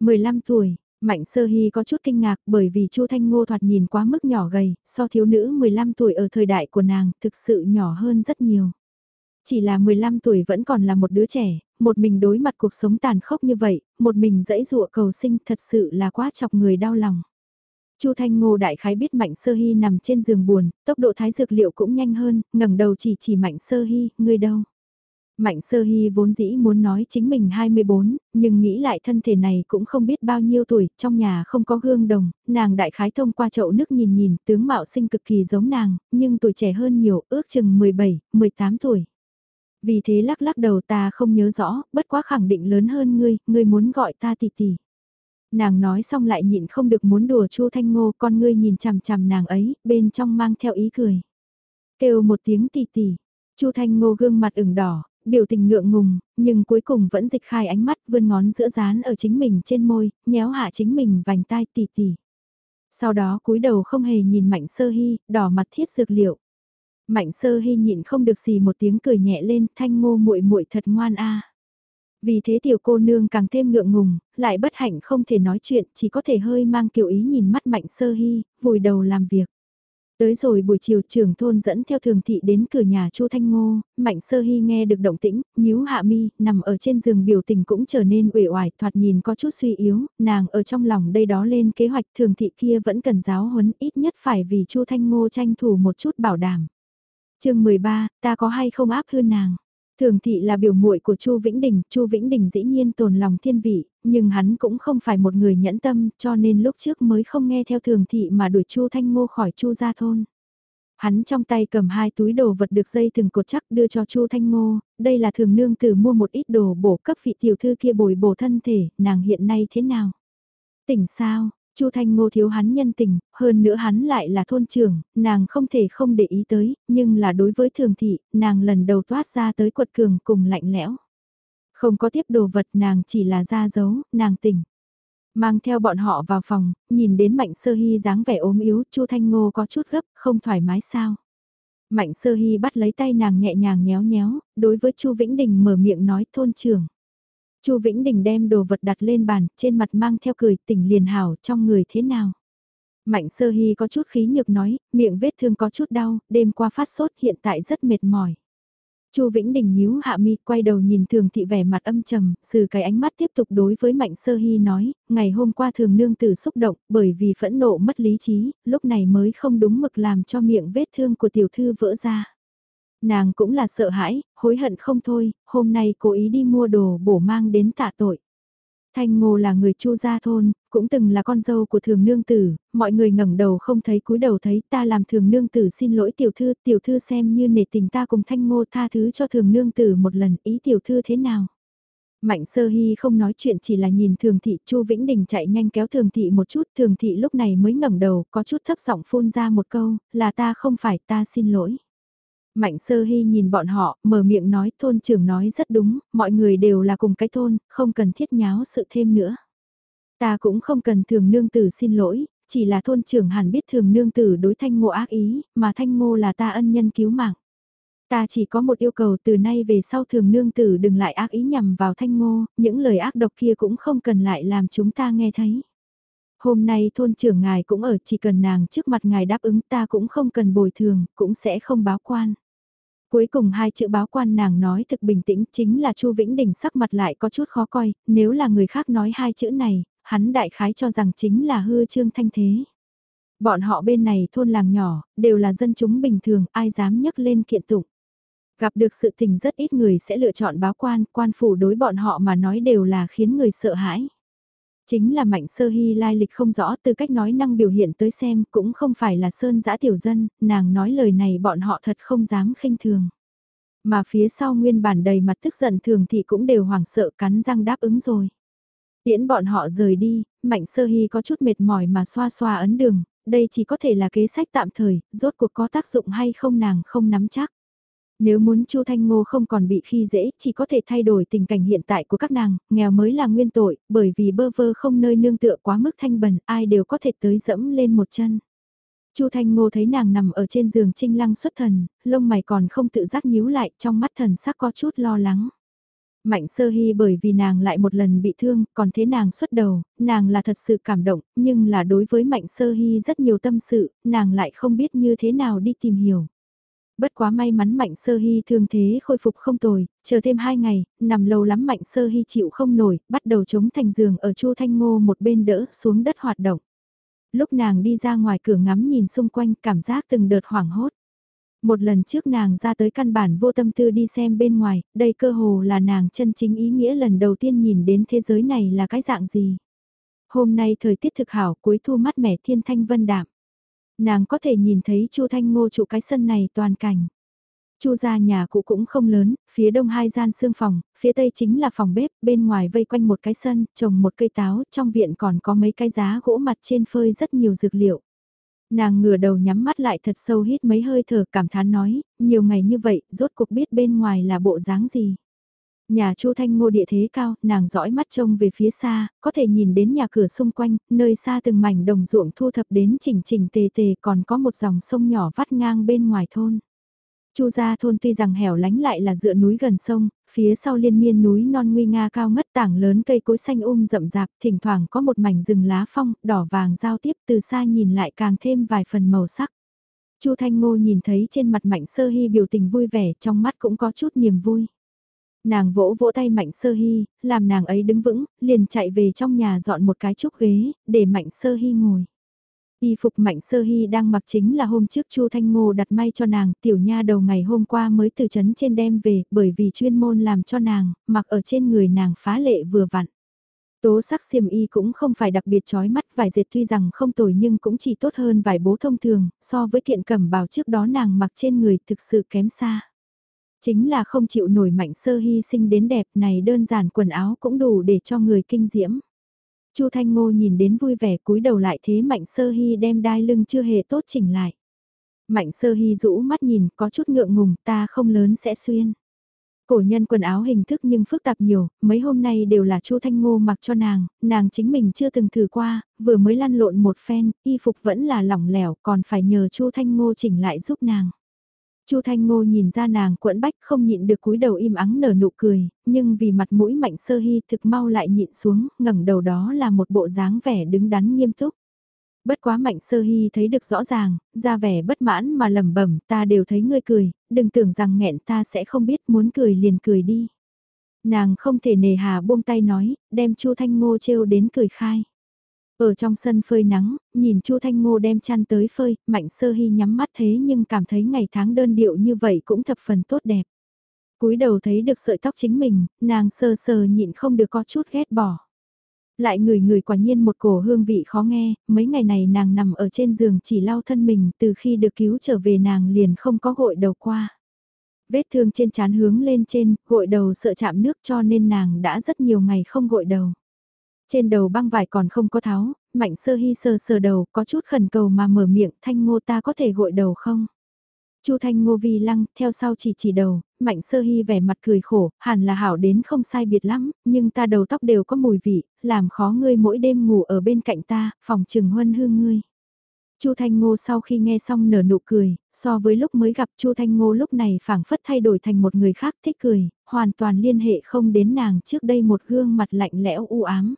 [SPEAKER 1] 15 tuổi, Mạnh sơ hy có chút kinh ngạc bởi vì Chu Thanh Ngô thoạt nhìn quá mức nhỏ gầy, so thiếu nữ 15 tuổi ở thời đại của nàng thực sự nhỏ hơn rất nhiều. Chỉ là 15 tuổi vẫn còn là một đứa trẻ, một mình đối mặt cuộc sống tàn khốc như vậy, một mình dẫy dụa cầu sinh thật sự là quá chọc người đau lòng. Chu Thanh Ngô đại khái biết Mạnh Sơ Hy nằm trên giường buồn, tốc độ thái dược liệu cũng nhanh hơn, ngẩng đầu chỉ chỉ Mạnh Sơ Hy, người đâu? Mạnh sơ hy vốn dĩ muốn nói chính mình 24, nhưng nghĩ lại thân thể này cũng không biết bao nhiêu tuổi, trong nhà không có gương đồng, nàng đại khái thông qua chậu nước nhìn nhìn, tướng mạo sinh cực kỳ giống nàng, nhưng tuổi trẻ hơn nhiều, ước chừng 17, 18 tuổi. Vì thế lắc lắc đầu ta không nhớ rõ, bất quá khẳng định lớn hơn ngươi, ngươi muốn gọi ta tỷ tỷ. Nàng nói xong lại nhịn không được muốn đùa Chu Thanh Ngô, con ngươi nhìn chằm chằm nàng ấy, bên trong mang theo ý cười. Kêu một tiếng tỷ tỷ, Chu Thanh Ngô gương mặt ửng đỏ, biểu tình ngượng ngùng, nhưng cuối cùng vẫn dịch khai ánh mắt vươn ngón giữa dán ở chính mình trên môi, nhéo hạ chính mình vành tai tỉ tỉ. Sau đó cúi đầu không hề nhìn Mạnh Sơ Hy, đỏ mặt thiết dược liệu. Mạnh Sơ Hy nhịn không được gì một tiếng cười nhẹ lên, thanh ngô muội muội thật ngoan a. Vì thế tiểu cô nương càng thêm ngượng ngùng, lại bất hạnh không thể nói chuyện, chỉ có thể hơi mang kiểu ý nhìn mắt Mạnh Sơ Hy, vùi đầu làm việc. Tới rồi buổi chiều trưởng thôn dẫn theo thường thị đến cửa nhà Chu Thanh Ngô, Mạnh Sơ Hy nghe được động tĩnh, nhíu hạ mi, nằm ở trên giường biểu tình cũng trở nên uể oải, thoạt nhìn có chút suy yếu, nàng ở trong lòng đây đó lên kế hoạch thường thị kia vẫn cần giáo huấn ít nhất phải vì Chu Thanh Ngô tranh thủ một chút bảo đảm. chương 13, ta có hay không áp hư nàng? Thường thị là biểu muội của Chu Vĩnh Đình, Chu Vĩnh Đình dĩ nhiên tồn lòng thiên vị, nhưng hắn cũng không phải một người nhẫn tâm, cho nên lúc trước mới không nghe theo thường thị mà đuổi Chu Thanh Ngô khỏi Chu gia thôn. Hắn trong tay cầm hai túi đồ vật được dây từng cột chắc đưa cho Chu Thanh Ngô, đây là thường nương tử mua một ít đồ bổ cấp vị tiểu thư kia bồi bổ thân thể, nàng hiện nay thế nào? Tỉnh sao, Chu Thanh Ngô thiếu hắn nhân tình, hơn nữa hắn lại là thôn trưởng, nàng không thể không để ý tới, nhưng là đối với thường thị, nàng lần đầu toát ra tới quật cường cùng lạnh lẽo. Không có tiếp đồ vật nàng chỉ là ra dấu, nàng tỉnh. Mang theo bọn họ vào phòng, nhìn đến Mạnh Sơ Hy dáng vẻ ốm yếu, Chu Thanh Ngô có chút gấp, không thoải mái sao. Mạnh Sơ Hy bắt lấy tay nàng nhẹ nhàng nhéo nhéo, đối với Chu Vĩnh Đình mở miệng nói thôn trưởng. Chu Vĩnh Đình đem đồ vật đặt lên bàn, trên mặt mang theo cười tỉnh liền hảo trong người thế nào. Mạnh sơ hy có chút khí nhược nói, miệng vết thương có chút đau, đêm qua phát sốt hiện tại rất mệt mỏi. Chu Vĩnh Đình nhíu hạ mi, quay đầu nhìn Thường thị vẻ mặt âm trầm, sử cái ánh mắt tiếp tục đối với Mạnh Sơ Hy nói, ngày hôm qua Thường nương tử xúc động, bởi vì phẫn nộ mất lý trí, lúc này mới không đúng mực làm cho miệng vết thương của tiểu thư vỡ ra. Nàng cũng là sợ hãi, hối hận không thôi, hôm nay cố ý đi mua đồ bổ mang đến tạ tội. Thanh Ngô là người Chu gia thôn, cũng từng là con dâu của thường nương tử, mọi người ngẩng đầu không thấy cúi đầu thấy ta làm thường nương tử xin lỗi tiểu thư, tiểu thư xem như nể tình ta cùng Thanh Ngô tha thứ cho thường nương tử một lần, ý tiểu thư thế nào? Mạnh sơ hy không nói chuyện chỉ là nhìn thường thị Chu Vĩnh Đình chạy nhanh kéo thường thị một chút, thường thị lúc này mới ngẩng đầu, có chút thấp giọng phun ra một câu, là ta không phải ta xin lỗi. Mạnh sơ hy nhìn bọn họ, mở miệng nói thôn trưởng nói rất đúng, mọi người đều là cùng cái thôn, không cần thiết nháo sự thêm nữa. Ta cũng không cần thường nương tử xin lỗi, chỉ là thôn trưởng hẳn biết thường nương tử đối thanh ngô ác ý, mà thanh ngô là ta ân nhân cứu mạng. Ta chỉ có một yêu cầu từ nay về sau thường nương tử đừng lại ác ý nhằm vào thanh ngô, những lời ác độc kia cũng không cần lại làm chúng ta nghe thấy. Hôm nay thôn trưởng ngài cũng ở chỉ cần nàng trước mặt ngài đáp ứng ta cũng không cần bồi thường, cũng sẽ không báo quan. Cuối cùng hai chữ báo quan nàng nói thực bình tĩnh chính là Chu Vĩnh Đình sắc mặt lại có chút khó coi, nếu là người khác nói hai chữ này, hắn đại khái cho rằng chính là hư trương thanh thế. Bọn họ bên này thôn làng nhỏ, đều là dân chúng bình thường, ai dám nhấc lên kiện tụng. Gặp được sự tình rất ít người sẽ lựa chọn báo quan, quan phủ đối bọn họ mà nói đều là khiến người sợ hãi. Chính là mạnh sơ hy lai lịch không rõ từ cách nói năng biểu hiện tới xem cũng không phải là sơn giã tiểu dân, nàng nói lời này bọn họ thật không dám khinh thường. Mà phía sau nguyên bản đầy mặt tức giận thường thì cũng đều hoảng sợ cắn răng đáp ứng rồi. Tiễn bọn họ rời đi, mạnh sơ hy có chút mệt mỏi mà xoa xoa ấn đường, đây chỉ có thể là kế sách tạm thời, rốt cuộc có tác dụng hay không nàng không nắm chắc. Nếu muốn Chu Thanh Ngô không còn bị khi dễ, chỉ có thể thay đổi tình cảnh hiện tại của các nàng, nghèo mới là nguyên tội, bởi vì bơ vơ không nơi nương tựa quá mức thanh bần, ai đều có thể tới dẫm lên một chân. Chu Thanh Ngô thấy nàng nằm ở trên giường trinh lăng xuất thần, lông mày còn không tự giác nhíu lại, trong mắt thần sắc có chút lo lắng. Mạnh sơ hy bởi vì nàng lại một lần bị thương, còn thế nàng xuất đầu, nàng là thật sự cảm động, nhưng là đối với mạnh sơ hy rất nhiều tâm sự, nàng lại không biết như thế nào đi tìm hiểu. Bất quá may mắn Mạnh Sơ Hy thương thế khôi phục không tồi, chờ thêm hai ngày, nằm lâu lắm Mạnh Sơ Hy chịu không nổi, bắt đầu chống thành giường ở Chu Thanh Ngô một bên đỡ xuống đất hoạt động. Lúc nàng đi ra ngoài cửa ngắm nhìn xung quanh cảm giác từng đợt hoảng hốt. Một lần trước nàng ra tới căn bản vô tâm tư đi xem bên ngoài, đây cơ hồ là nàng chân chính ý nghĩa lần đầu tiên nhìn đến thế giới này là cái dạng gì. Hôm nay thời tiết thực hảo cuối thu mát mẻ thiên thanh vân đạm. Nàng có thể nhìn thấy Chu Thanh Ngô trụ cái sân này toàn cảnh. Chu gia nhà cũ cũng không lớn, phía đông hai gian xương phòng, phía tây chính là phòng bếp, bên ngoài vây quanh một cái sân, trồng một cây táo, trong viện còn có mấy cái giá gỗ mặt trên phơi rất nhiều dược liệu. Nàng ngửa đầu nhắm mắt lại thật sâu hít mấy hơi thở cảm thán nói, nhiều ngày như vậy, rốt cuộc biết bên ngoài là bộ dáng gì. Nhà Chu Thanh Ngô địa thế cao, nàng dõi mắt trông về phía xa, có thể nhìn đến nhà cửa xung quanh, nơi xa từng mảnh đồng ruộng thu thập đến chỉnh chỉnh tề tề còn có một dòng sông nhỏ vắt ngang bên ngoài thôn. Chu gia thôn tuy rằng hẻo lánh lại là dựa núi gần sông, phía sau liên miên núi non nguy nga cao ngất tảng lớn cây cối xanh um rậm rạp, thỉnh thoảng có một mảnh rừng lá phong, đỏ vàng giao tiếp từ xa nhìn lại càng thêm vài phần màu sắc. Chu Thanh Ngô nhìn thấy trên mặt Mạnh Sơ Hy biểu tình vui vẻ, trong mắt cũng có chút niềm vui. Nàng vỗ vỗ tay Mạnh Sơ Hy, làm nàng ấy đứng vững, liền chạy về trong nhà dọn một cái trúc ghế, để Mạnh Sơ Hy ngồi. Y phục Mạnh Sơ Hy đang mặc chính là hôm trước Chu Thanh Ngô đặt may cho nàng, tiểu nha đầu ngày hôm qua mới từ trấn trên đem về, bởi vì chuyên môn làm cho nàng, mặc ở trên người nàng phá lệ vừa vặn. Tố sắc xiêm y cũng không phải đặc biệt chói mắt vải dệt tuy rằng không tồi nhưng cũng chỉ tốt hơn vải bố thông thường, so với kiện cẩm bào trước đó nàng mặc trên người thực sự kém xa. Chính là không chịu nổi mạnh sơ hy sinh đến đẹp này đơn giản quần áo cũng đủ để cho người kinh diễm. Chu Thanh Ngô nhìn đến vui vẻ cúi đầu lại thế Mạnh Sơ Hy đem đai lưng chưa hề tốt chỉnh lại. Mạnh Sơ Hy rũ mắt nhìn có chút ngượng ngùng ta không lớn sẽ xuyên. Cổ nhân quần áo hình thức nhưng phức tạp nhiều, mấy hôm nay đều là Chu Thanh Ngô mặc cho nàng, nàng chính mình chưa từng thử qua, vừa mới lăn lộn một phen, y phục vẫn là lỏng lẻo còn phải nhờ Chu Thanh Ngô chỉnh lại giúp nàng. Chu Thanh Ngô nhìn ra nàng quẫn bách không nhịn được cúi đầu im ắng nở nụ cười, nhưng vì mặt mũi mạnh sơ hy thực mau lại nhịn xuống, ngẩng đầu đó là một bộ dáng vẻ đứng đắn nghiêm túc. Bất quá Mạnh Sơ Hy thấy được rõ ràng, ra vẻ bất mãn mà lẩm bẩm, ta đều thấy ngươi cười, đừng tưởng rằng nghẹn ta sẽ không biết muốn cười liền cười đi. Nàng không thể nề hà buông tay nói, đem Chu Thanh Ngô trêu đến cười khai. Ở trong sân phơi nắng, nhìn Chu Thanh Ngô đem chăn tới phơi, Mạnh Sơ Hy nhắm mắt thế nhưng cảm thấy ngày tháng đơn điệu như vậy cũng thập phần tốt đẹp. cúi đầu thấy được sợi tóc chính mình, nàng sơ sờ nhịn không được có chút ghét bỏ. Lại người người quả nhiên một cổ hương vị khó nghe, mấy ngày này nàng nằm ở trên giường chỉ lau thân mình, từ khi được cứu trở về nàng liền không có gội đầu qua. Vết thương trên chán hướng lên trên, gội đầu sợ chạm nước cho nên nàng đã rất nhiều ngày không gội đầu. Trên đầu băng vải còn không có tháo, mạnh sơ hy sờ sờ đầu, có chút khẩn cầu mà mở miệng, thanh ngô ta có thể gội đầu không? Chu Thanh Ngô vi lăng, theo sau chỉ chỉ đầu, Mạnh Sơ Hy vẻ mặt cười khổ, hẳn là hảo đến không sai biệt lắm, nhưng ta đầu tóc đều có mùi vị, làm khó ngươi mỗi đêm ngủ ở bên cạnh ta, phòng trừng huân hương ngươi. Chu Thanh Ngô sau khi nghe xong nở nụ cười, so với lúc mới gặp Chu Thanh Ngô lúc này phảng phất thay đổi thành một người khác thích cười, hoàn toàn liên hệ không đến nàng trước đây một gương mặt lạnh lẽo u ám.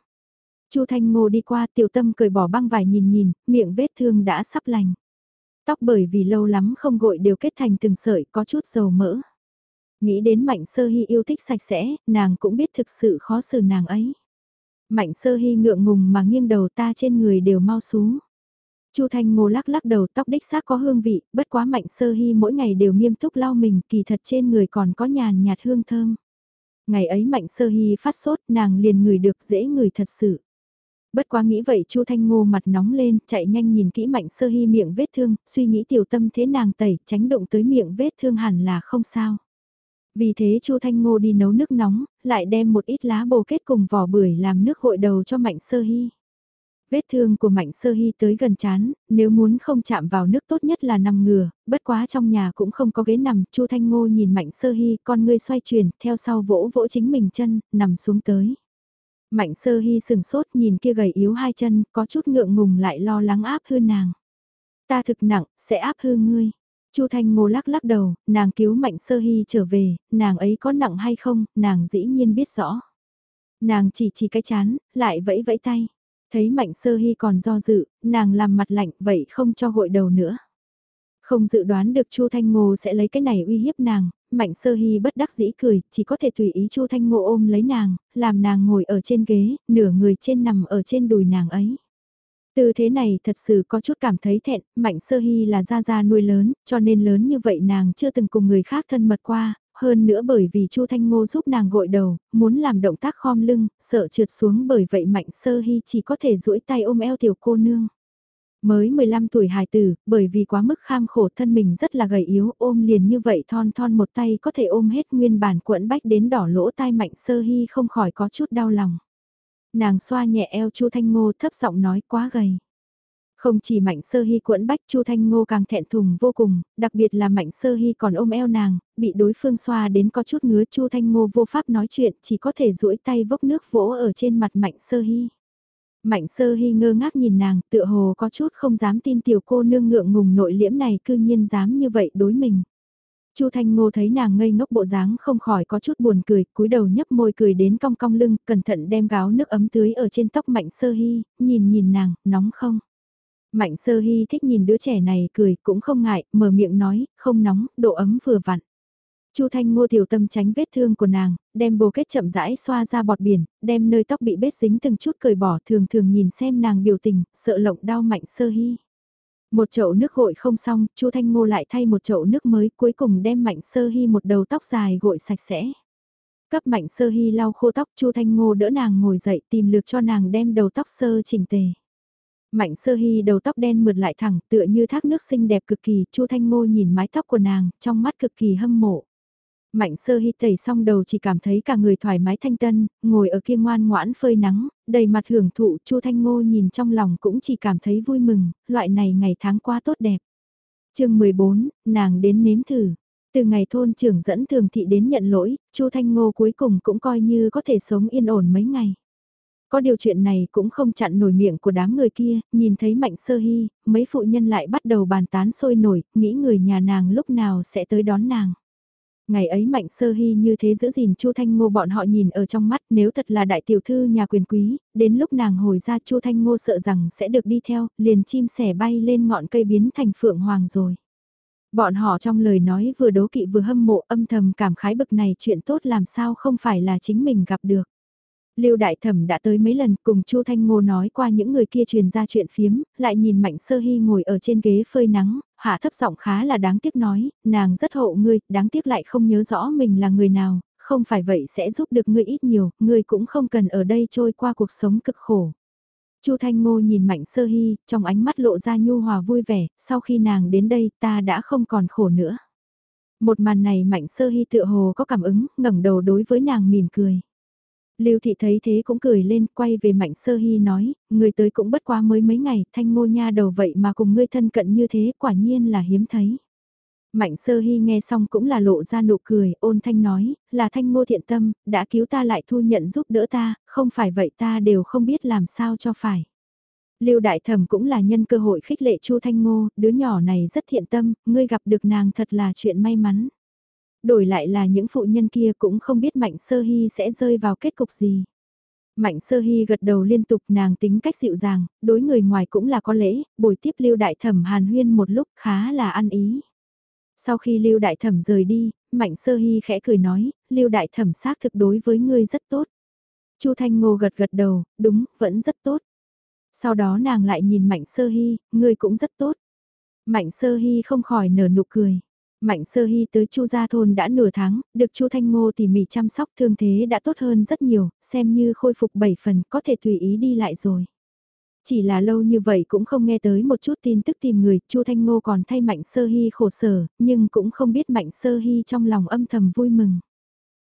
[SPEAKER 1] Chu Thanh Ngô đi qua tiểu tâm cười bỏ băng vải nhìn nhìn, miệng vết thương đã sắp lành. Tóc bởi vì lâu lắm không gội đều kết thành từng sợi có chút dầu mỡ. Nghĩ đến Mạnh Sơ Hy yêu thích sạch sẽ, nàng cũng biết thực sự khó xử nàng ấy. Mạnh Sơ Hy ngượng ngùng mà nghiêng đầu ta trên người đều mau xuống. Chu Thanh Ngô lắc lắc đầu tóc đích xác có hương vị, bất quá Mạnh Sơ Hy mỗi ngày đều nghiêm túc lau mình, kỳ thật trên người còn có nhàn nhạt hương thơm. Ngày ấy Mạnh Sơ Hy phát sốt, nàng liền ngửi được dễ ngửi thật sự. Bất quá nghĩ vậy Chu Thanh Ngô mặt nóng lên, chạy nhanh nhìn kỹ Mạnh Sơ Hy miệng vết thương, suy nghĩ tiểu tâm thế nàng tẩy, tránh động tới miệng vết thương hẳn là không sao. Vì thế Chu Thanh Ngô đi nấu nước nóng, lại đem một ít lá bồ kết cùng vỏ bưởi làm nước hội đầu cho Mạnh Sơ Hy. Vết thương của Mạnh Sơ Hy tới gần chán, nếu muốn không chạm vào nước tốt nhất là nằm ngừa, bất quá trong nhà cũng không có ghế nằm, Chu Thanh Ngô nhìn Mạnh Sơ Hy, con ngươi xoay chuyển, theo sau vỗ vỗ chính mình chân, nằm xuống tới. Mạnh Sơ Hy sừng sốt nhìn kia gầy yếu hai chân, có chút ngượng ngùng lại lo lắng áp hư nàng. Ta thực nặng, sẽ áp hư ngươi. Chu Thanh Ngô lắc lắc đầu, nàng cứu Mạnh Sơ Hy trở về, nàng ấy có nặng hay không, nàng dĩ nhiên biết rõ. Nàng chỉ chỉ cái chán, lại vẫy vẫy tay. Thấy Mạnh Sơ Hy còn do dự, nàng làm mặt lạnh vậy không cho gội đầu nữa. Không dự đoán được Chu Thanh Ngô sẽ lấy cái này uy hiếp nàng, Mạnh Sơ Hy bất đắc dĩ cười, chỉ có thể tùy ý Chu Thanh Ngô ôm lấy nàng, làm nàng ngồi ở trên ghế, nửa người trên nằm ở trên đùi nàng ấy. Từ thế này thật sự có chút cảm thấy thẹn, Mạnh Sơ Hy là gia gia nuôi lớn, cho nên lớn như vậy nàng chưa từng cùng người khác thân mật qua, hơn nữa bởi vì Chu Thanh Ngô giúp nàng gội đầu, muốn làm động tác khom lưng, sợ trượt xuống bởi vậy Mạnh Sơ Hy chỉ có thể duỗi tay ôm eo tiểu cô nương. Mới 15 tuổi hài tử, bởi vì quá mức kham khổ thân mình rất là gầy yếu, ôm liền như vậy thon thon một tay có thể ôm hết nguyên bản quẫn bách đến đỏ lỗ tai Mạnh Sơ Hy không khỏi có chút đau lòng. Nàng xoa nhẹ eo Chu Thanh Ngô thấp giọng nói quá gầy. Không chỉ Mạnh Sơ Hy quẫn bách Chu Thanh Ngô càng thẹn thùng vô cùng, đặc biệt là Mạnh Sơ Hy còn ôm eo nàng, bị đối phương xoa đến có chút ngứa Chu Thanh Ngô vô pháp nói chuyện chỉ có thể duỗi tay vốc nước vỗ ở trên mặt Mạnh Sơ Hy. Mạnh Sơ Hy ngơ ngác nhìn nàng tựa hồ có chút không dám tin tiểu cô nương ngượng ngùng nội liễm này cư nhiên dám như vậy đối mình. Chu Thanh Ngô thấy nàng ngây ngốc bộ dáng không khỏi có chút buồn cười, cúi đầu nhấp môi cười đến cong cong lưng, cẩn thận đem gáo nước ấm tưới ở trên tóc Mạnh Sơ Hy, nhìn nhìn nàng, nóng không? Mạnh Sơ Hy thích nhìn đứa trẻ này cười, cũng không ngại, mở miệng nói, không nóng, độ ấm vừa vặn. Chu Thanh Ngô tiểu tâm tránh vết thương của nàng, đem bồ kết chậm rãi xoa ra bọt biển, đem nơi tóc bị bết dính từng chút cởi bỏ, thường thường nhìn xem nàng biểu tình, sợ lộng đau Mạnh Sơ Hy. Một chậu nước gội không xong, Chu Thanh Ngô lại thay một chậu nước mới, cuối cùng đem Mạnh Sơ Hy một đầu tóc dài gội sạch sẽ. Cấp Mạnh Sơ Hy lau khô tóc, Chu Thanh Ngô đỡ nàng ngồi dậy, tìm lược cho nàng đem đầu tóc sơ chỉnh tề. Mạnh Sơ Hy đầu tóc đen mượt lại thẳng, tựa như thác nước xinh đẹp cực kỳ, Chu Thanh Ngô nhìn mái tóc của nàng, trong mắt cực kỳ hâm mộ. Mạnh sơ hy tẩy xong đầu chỉ cảm thấy cả người thoải mái thanh tân, ngồi ở kia ngoan ngoãn phơi nắng, đầy mặt hưởng thụ, Chu Thanh Ngô nhìn trong lòng cũng chỉ cảm thấy vui mừng, loại này ngày tháng qua tốt đẹp. chương 14, nàng đến nếm thử. Từ ngày thôn trưởng dẫn thường thị đến nhận lỗi, Chu Thanh Ngô cuối cùng cũng coi như có thể sống yên ổn mấy ngày. Có điều chuyện này cũng không chặn nổi miệng của đám người kia, nhìn thấy mạnh sơ hy, mấy phụ nhân lại bắt đầu bàn tán sôi nổi, nghĩ người nhà nàng lúc nào sẽ tới đón nàng. Ngày ấy Mạnh Sơ Hy như thế giữ gìn Chu Thanh Ngô bọn họ nhìn ở trong mắt nếu thật là đại tiểu thư nhà quyền quý, đến lúc nàng hồi ra Chu Thanh Ngô sợ rằng sẽ được đi theo, liền chim sẻ bay lên ngọn cây biến thành phượng hoàng rồi. Bọn họ trong lời nói vừa đố kỵ vừa hâm mộ âm thầm cảm khái bực này chuyện tốt làm sao không phải là chính mình gặp được. Lưu Đại Thẩm đã tới mấy lần cùng Chu Thanh Ngô nói qua những người kia truyền ra chuyện phiếm, lại nhìn Mạnh Sơ Hy ngồi ở trên ghế phơi nắng, hạ thấp giọng khá là đáng tiếc nói, nàng rất hộ ngươi, đáng tiếc lại không nhớ rõ mình là người nào, không phải vậy sẽ giúp được ngươi ít nhiều, ngươi cũng không cần ở đây trôi qua cuộc sống cực khổ. Chu Thanh Ngô nhìn Mạnh Sơ Hy, trong ánh mắt lộ ra nhu hòa vui vẻ, sau khi nàng đến đây ta đã không còn khổ nữa. Một màn này Mạnh Sơ Hy tựa hồ có cảm ứng, ngẩng đầu đối với nàng mỉm cười. Lưu Thị thấy thế cũng cười lên, quay về Mạnh Sơ Hy nói, người tới cũng bất quá mới mấy ngày, thanh ngô nha đầu vậy mà cùng ngươi thân cận như thế, quả nhiên là hiếm thấy. Mạnh Sơ Hy nghe xong cũng là lộ ra nụ cười, ôn thanh nói, là thanh ngô thiện tâm, đã cứu ta lại thu nhận giúp đỡ ta, không phải vậy ta đều không biết làm sao cho phải. Lưu Đại Thẩm cũng là nhân cơ hội khích lệ Chu Thanh Ngô, đứa nhỏ này rất thiện tâm, ngươi gặp được nàng thật là chuyện may mắn đổi lại là những phụ nhân kia cũng không biết Mạnh Sơ Hy sẽ rơi vào kết cục gì. Mạnh Sơ Hy gật đầu liên tục nàng tính cách dịu dàng, đối người ngoài cũng là có lễ, buổi tiếp Lưu Đại Thẩm Hàn Huyên một lúc khá là ăn ý. Sau khi Lưu Đại Thẩm rời đi, Mạnh Sơ Hy khẽ cười nói, Lưu Đại Thẩm xác thực đối với ngươi rất tốt. Chu Thanh Ngô gật gật đầu, đúng, vẫn rất tốt. Sau đó nàng lại nhìn Mạnh Sơ Hy, ngươi cũng rất tốt. Mạnh Sơ Hy không khỏi nở nụ cười. Mạnh sơ hy tới Chu Gia Thôn đã nửa tháng, được Chu Thanh Ngô tỉ mỉ chăm sóc thương thế đã tốt hơn rất nhiều, xem như khôi phục 7 phần có thể tùy ý đi lại rồi. Chỉ là lâu như vậy cũng không nghe tới một chút tin tức tìm người, Chu Thanh Ngô còn thay Mạnh Sơ Hy khổ sở, nhưng cũng không biết Mạnh Sơ Hy trong lòng âm thầm vui mừng.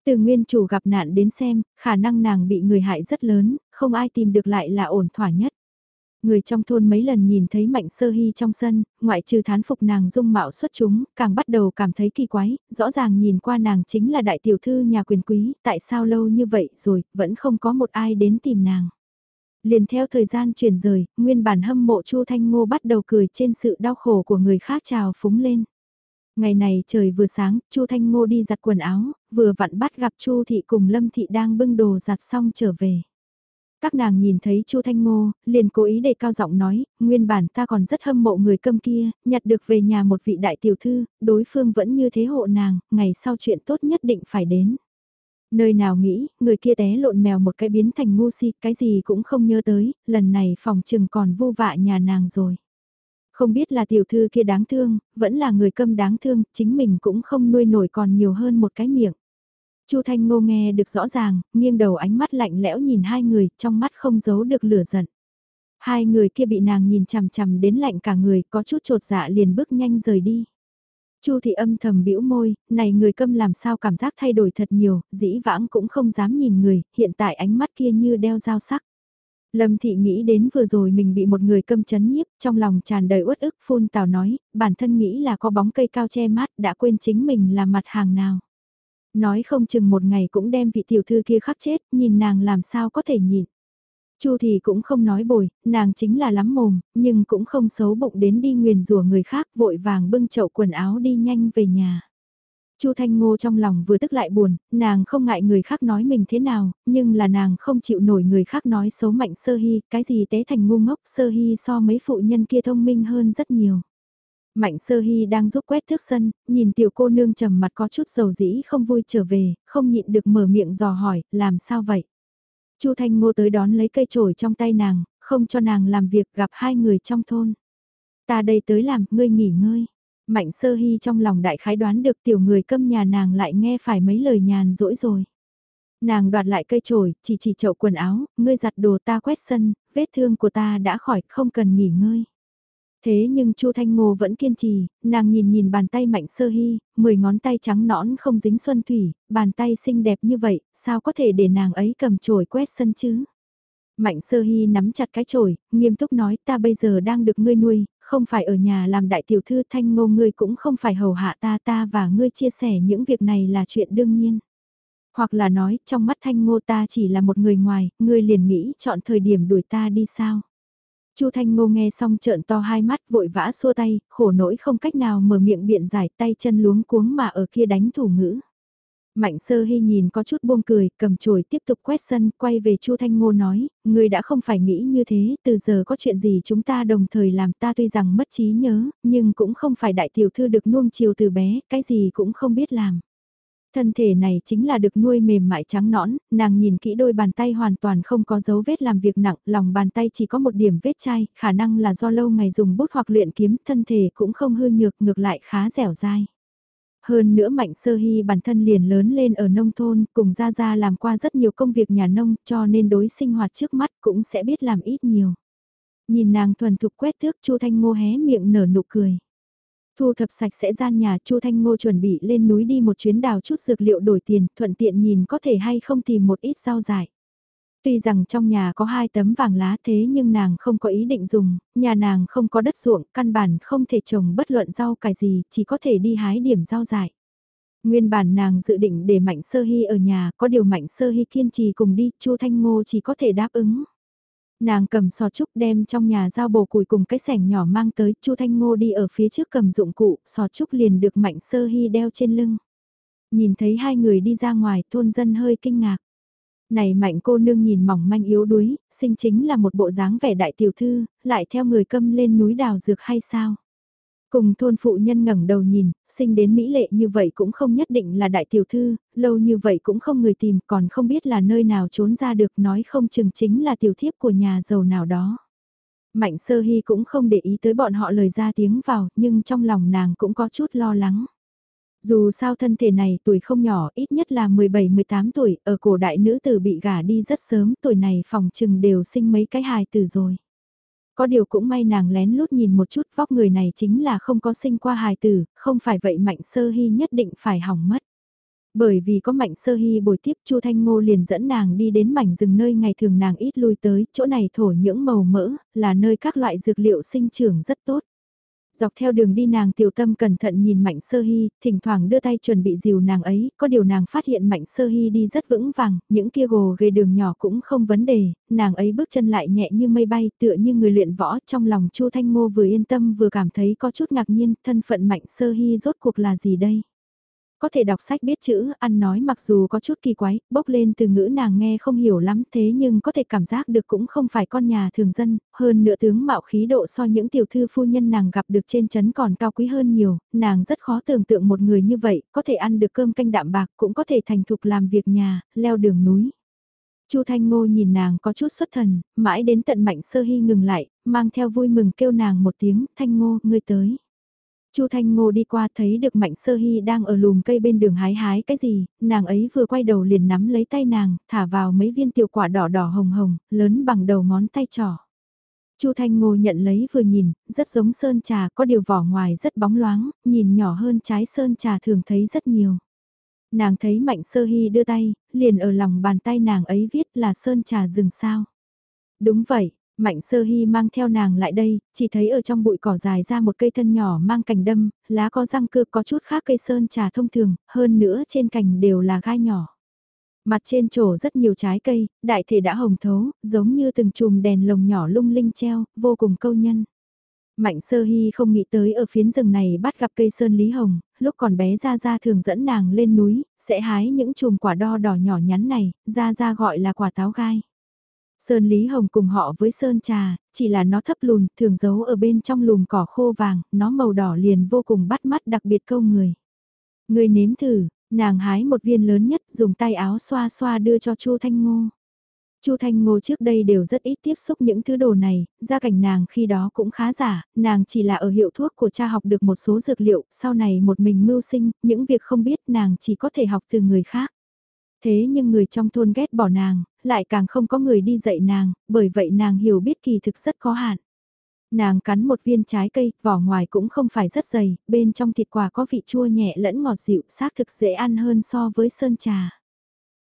[SPEAKER 1] Từ nguyên chủ gặp nạn đến xem, khả năng nàng bị người hại rất lớn, không ai tìm được lại là ổn thỏa nhất. Người trong thôn mấy lần nhìn thấy Mạnh Sơ Hy trong sân, ngoại trừ thán phục nàng dung mạo xuất chúng, càng bắt đầu cảm thấy kỳ quái, rõ ràng nhìn qua nàng chính là đại tiểu thư nhà quyền quý, tại sao lâu như vậy rồi, vẫn không có một ai đến tìm nàng. Liền theo thời gian chuyển rời, nguyên bản hâm mộ Chu Thanh Ngô bắt đầu cười trên sự đau khổ của người khác trào phúng lên. Ngày này trời vừa sáng, Chu Thanh Ngô đi giặt quần áo, vừa vặn bắt gặp Chu Thị cùng Lâm Thị đang bưng đồ giặt xong trở về. Các nàng nhìn thấy Chu Thanh Ngô, liền cố ý đề cao giọng nói, nguyên bản ta còn rất hâm mộ người câm kia, nhặt được về nhà một vị đại tiểu thư, đối phương vẫn như thế hộ nàng, ngày sau chuyện tốt nhất định phải đến. Nơi nào nghĩ, người kia té lộn mèo một cái biến thành ngu si, cái gì cũng không nhớ tới, lần này phòng trừng còn vô vạ nhà nàng rồi. Không biết là tiểu thư kia đáng thương, vẫn là người câm đáng thương, chính mình cũng không nuôi nổi còn nhiều hơn một cái miệng. Chu Thanh Ngô nghe được rõ ràng, nghiêng đầu ánh mắt lạnh lẽo nhìn hai người, trong mắt không giấu được lửa giận. Hai người kia bị nàng nhìn chằm chằm đến lạnh cả người, có chút trột dạ liền bước nhanh rời đi. Chu thị âm thầm bĩu môi, này người câm làm sao cảm giác thay đổi thật nhiều, dĩ vãng cũng không dám nhìn người, hiện tại ánh mắt kia như đeo dao sắc. Lâm thị nghĩ đến vừa rồi mình bị một người câm chấn nhiếp, trong lòng tràn đầy uất ức phun tào nói, bản thân nghĩ là có bóng cây cao che mát đã quên chính mình là mặt hàng nào. Nói không chừng một ngày cũng đem vị tiểu thư kia khắc chết, nhìn nàng làm sao có thể nhịn. Chu thì cũng không nói bồi, nàng chính là lắm mồm, nhưng cũng không xấu bụng đến đi nguyền rủa người khác vội vàng bưng chậu quần áo đi nhanh về nhà. Chu Thanh Ngô trong lòng vừa tức lại buồn, nàng không ngại người khác nói mình thế nào, nhưng là nàng không chịu nổi người khác nói xấu mạnh sơ hy, cái gì té thành ngu ngốc sơ hy so mấy phụ nhân kia thông minh hơn rất nhiều. Mạnh sơ hy đang giúp quét thước sân, nhìn tiểu cô nương trầm mặt có chút dầu dĩ không vui trở về, không nhịn được mở miệng dò hỏi, làm sao vậy? Chu Thanh Ngô tới đón lấy cây chổi trong tay nàng, không cho nàng làm việc gặp hai người trong thôn. Ta đây tới làm, ngươi nghỉ ngơi. Mạnh sơ hy trong lòng đại khái đoán được tiểu người câm nhà nàng lại nghe phải mấy lời nhàn rỗi rồi. Nàng đoạt lại cây chổi, chỉ chỉ chậu quần áo, ngươi giặt đồ ta quét sân, vết thương của ta đã khỏi, không cần nghỉ ngơi. Thế nhưng Chu Thanh Ngô vẫn kiên trì, nàng nhìn nhìn bàn tay mạnh sơ hy, mười ngón tay trắng nõn không dính xuân thủy, bàn tay xinh đẹp như vậy, sao có thể để nàng ấy cầm chổi quét sân chứ? Mạnh sơ hy nắm chặt cái chổi, nghiêm túc nói ta bây giờ đang được ngươi nuôi, không phải ở nhà làm đại tiểu thư thanh ngô ngươi cũng không phải hầu hạ ta ta và ngươi chia sẻ những việc này là chuyện đương nhiên. Hoặc là nói, trong mắt thanh ngô ta chỉ là một người ngoài, ngươi liền nghĩ chọn thời điểm đuổi ta đi sao? Chu Thanh Ngô nghe xong trợn to hai mắt vội vã xua tay, khổ nỗi không cách nào mở miệng biện giải tay chân luống cuống mà ở kia đánh thủ ngữ. Mạnh sơ hy nhìn có chút buông cười, cầm chổi tiếp tục quét sân, quay về Chu Thanh Ngô nói, người đã không phải nghĩ như thế, từ giờ có chuyện gì chúng ta đồng thời làm ta tuy rằng mất trí nhớ, nhưng cũng không phải đại tiểu thư được nuông chiều từ bé, cái gì cũng không biết làm. Thân thể này chính là được nuôi mềm mại trắng nõn, nàng nhìn kỹ đôi bàn tay hoàn toàn không có dấu vết làm việc nặng, lòng bàn tay chỉ có một điểm vết chai, khả năng là do lâu ngày dùng bút hoặc luyện kiếm, thân thể cũng không hư nhược, ngược lại khá dẻo dai. Hơn nữa Mạnh Sơ Hy bản thân liền lớn lên ở nông thôn, cùng Gia Gia làm qua rất nhiều công việc nhà nông, cho nên đối sinh hoạt trước mắt cũng sẽ biết làm ít nhiều. Nhìn nàng thuần thục quét thước Chu Thanh Ngô hé miệng nở nụ cười. Thu thập sạch sẽ gian nhà Chu Thanh Ngô chuẩn bị lên núi đi một chuyến đào chút dược liệu đổi tiền, thuận tiện nhìn có thể hay không tìm một ít rau dại. Tuy rằng trong nhà có hai tấm vàng lá thế nhưng nàng không có ý định dùng, nhà nàng không có đất ruộng, căn bản không thể trồng bất luận rau cải gì, chỉ có thể đi hái điểm rau dại. Nguyên bản nàng dự định để Mạnh Sơ Hy ở nhà, có điều Mạnh Sơ Hy kiên trì cùng đi, Chu Thanh Ngô chỉ có thể đáp ứng. Nàng cầm sò trúc đem trong nhà dao bồ củi cùng cái sẻng nhỏ mang tới, Chu Thanh Ngô đi ở phía trước cầm dụng cụ, sò trúc liền được Mạnh Sơ Hy đeo trên lưng. Nhìn thấy hai người đi ra ngoài, thôn dân hơi kinh ngạc. Này mạnh cô nương nhìn mỏng manh yếu đuối, sinh chính là một bộ dáng vẻ đại tiểu thư, lại theo người câm lên núi đào dược hay sao? Cùng thôn phụ nhân ngẩng đầu nhìn, sinh đến mỹ lệ như vậy cũng không nhất định là đại tiểu thư, lâu như vậy cũng không người tìm còn không biết là nơi nào trốn ra được nói không chừng chính là tiểu thiếp của nhà giàu nào đó. Mạnh sơ hy cũng không để ý tới bọn họ lời ra tiếng vào, nhưng trong lòng nàng cũng có chút lo lắng. Dù sao thân thể này tuổi không nhỏ, ít nhất là 17-18 tuổi, ở cổ đại nữ tử bị gả đi rất sớm, tuổi này phòng chừng đều sinh mấy cái hài tử rồi. Có điều cũng may nàng lén lút nhìn một chút vóc người này chính là không có sinh qua hài tử, không phải vậy mạnh sơ hy nhất định phải hỏng mất. Bởi vì có mạnh sơ hy bồi tiếp Chu Thanh Ngô liền dẫn nàng đi đến mảnh rừng nơi ngày thường nàng ít lui tới, chỗ này thổ những màu mỡ, là nơi các loại dược liệu sinh trưởng rất tốt. Dọc theo đường đi nàng tiểu tâm cẩn thận nhìn Mạnh Sơ Hy, thỉnh thoảng đưa tay chuẩn bị dìu nàng ấy, có điều nàng phát hiện Mạnh Sơ Hy đi rất vững vàng, những kia gồ ghề đường nhỏ cũng không vấn đề, nàng ấy bước chân lại nhẹ như mây bay tựa như người luyện võ trong lòng Chu Thanh Ngô vừa yên tâm vừa cảm thấy có chút ngạc nhiên, thân phận Mạnh Sơ Hy rốt cuộc là gì đây? Có thể đọc sách biết chữ, ăn nói mặc dù có chút kỳ quái, bốc lên từ ngữ nàng nghe không hiểu lắm thế nhưng có thể cảm giác được cũng không phải con nhà thường dân, hơn nữa tướng mạo khí độ so những tiểu thư phu nhân nàng gặp được trên chấn còn cao quý hơn nhiều, nàng rất khó tưởng tượng một người như vậy, có thể ăn được cơm canh đạm bạc cũng có thể thành thục làm việc nhà, leo đường núi. Chu Thanh Ngô nhìn nàng có chút xuất thần, mãi đến tận mạnh sơ hy ngừng lại, mang theo vui mừng kêu nàng một tiếng, Thanh Ngô, ngươi tới. Chu Thanh Ngô đi qua thấy được Mạnh Sơ Hy đang ở lùm cây bên đường hái hái cái gì, nàng ấy vừa quay đầu liền nắm lấy tay nàng, thả vào mấy viên tiểu quả đỏ đỏ hồng hồng, lớn bằng đầu ngón tay trỏ. Chu Thanh Ngô nhận lấy vừa nhìn, rất giống sơn trà, có điều vỏ ngoài rất bóng loáng, nhìn nhỏ hơn trái sơn trà thường thấy rất nhiều. Nàng thấy Mạnh Sơ Hy đưa tay, liền ở lòng bàn tay nàng ấy viết là sơn trà rừng sao. Đúng vậy, Mạnh sơ hy mang theo nàng lại đây, chỉ thấy ở trong bụi cỏ dài ra một cây thân nhỏ mang cành đâm, lá có răng cưa có chút khác cây sơn trà thông thường, hơn nữa trên cành đều là gai nhỏ. Mặt trên trổ rất nhiều trái cây, đại thể đã hồng thấu, giống như từng chùm đèn lồng nhỏ lung linh treo, vô cùng câu nhân. Mạnh sơ hy không nghĩ tới ở phiến rừng này bắt gặp cây sơn lý hồng, lúc còn bé ra ra thường dẫn nàng lên núi, sẽ hái những chùm quả đo đỏ nhỏ nhắn này, ra ra gọi là quả táo gai. Sơn Lý Hồng cùng họ với Sơn Trà, chỉ là nó thấp lùn, thường giấu ở bên trong lùm cỏ khô vàng, nó màu đỏ liền vô cùng bắt mắt đặc biệt câu người. Người nếm thử, nàng hái một viên lớn nhất dùng tay áo xoa xoa đưa cho Chu Thanh Ngô. Chu Thanh Ngô trước đây đều rất ít tiếp xúc những thứ đồ này, gia cảnh nàng khi đó cũng khá giả, nàng chỉ là ở hiệu thuốc của cha học được một số dược liệu, sau này một mình mưu sinh, những việc không biết nàng chỉ có thể học từ người khác. Thế nhưng người trong thôn ghét bỏ nàng, lại càng không có người đi dạy nàng, bởi vậy nàng hiểu biết kỳ thực rất có hạn. Nàng cắn một viên trái cây, vỏ ngoài cũng không phải rất dày, bên trong thịt quả có vị chua nhẹ lẫn ngọt dịu, xác thực dễ ăn hơn so với sơn trà.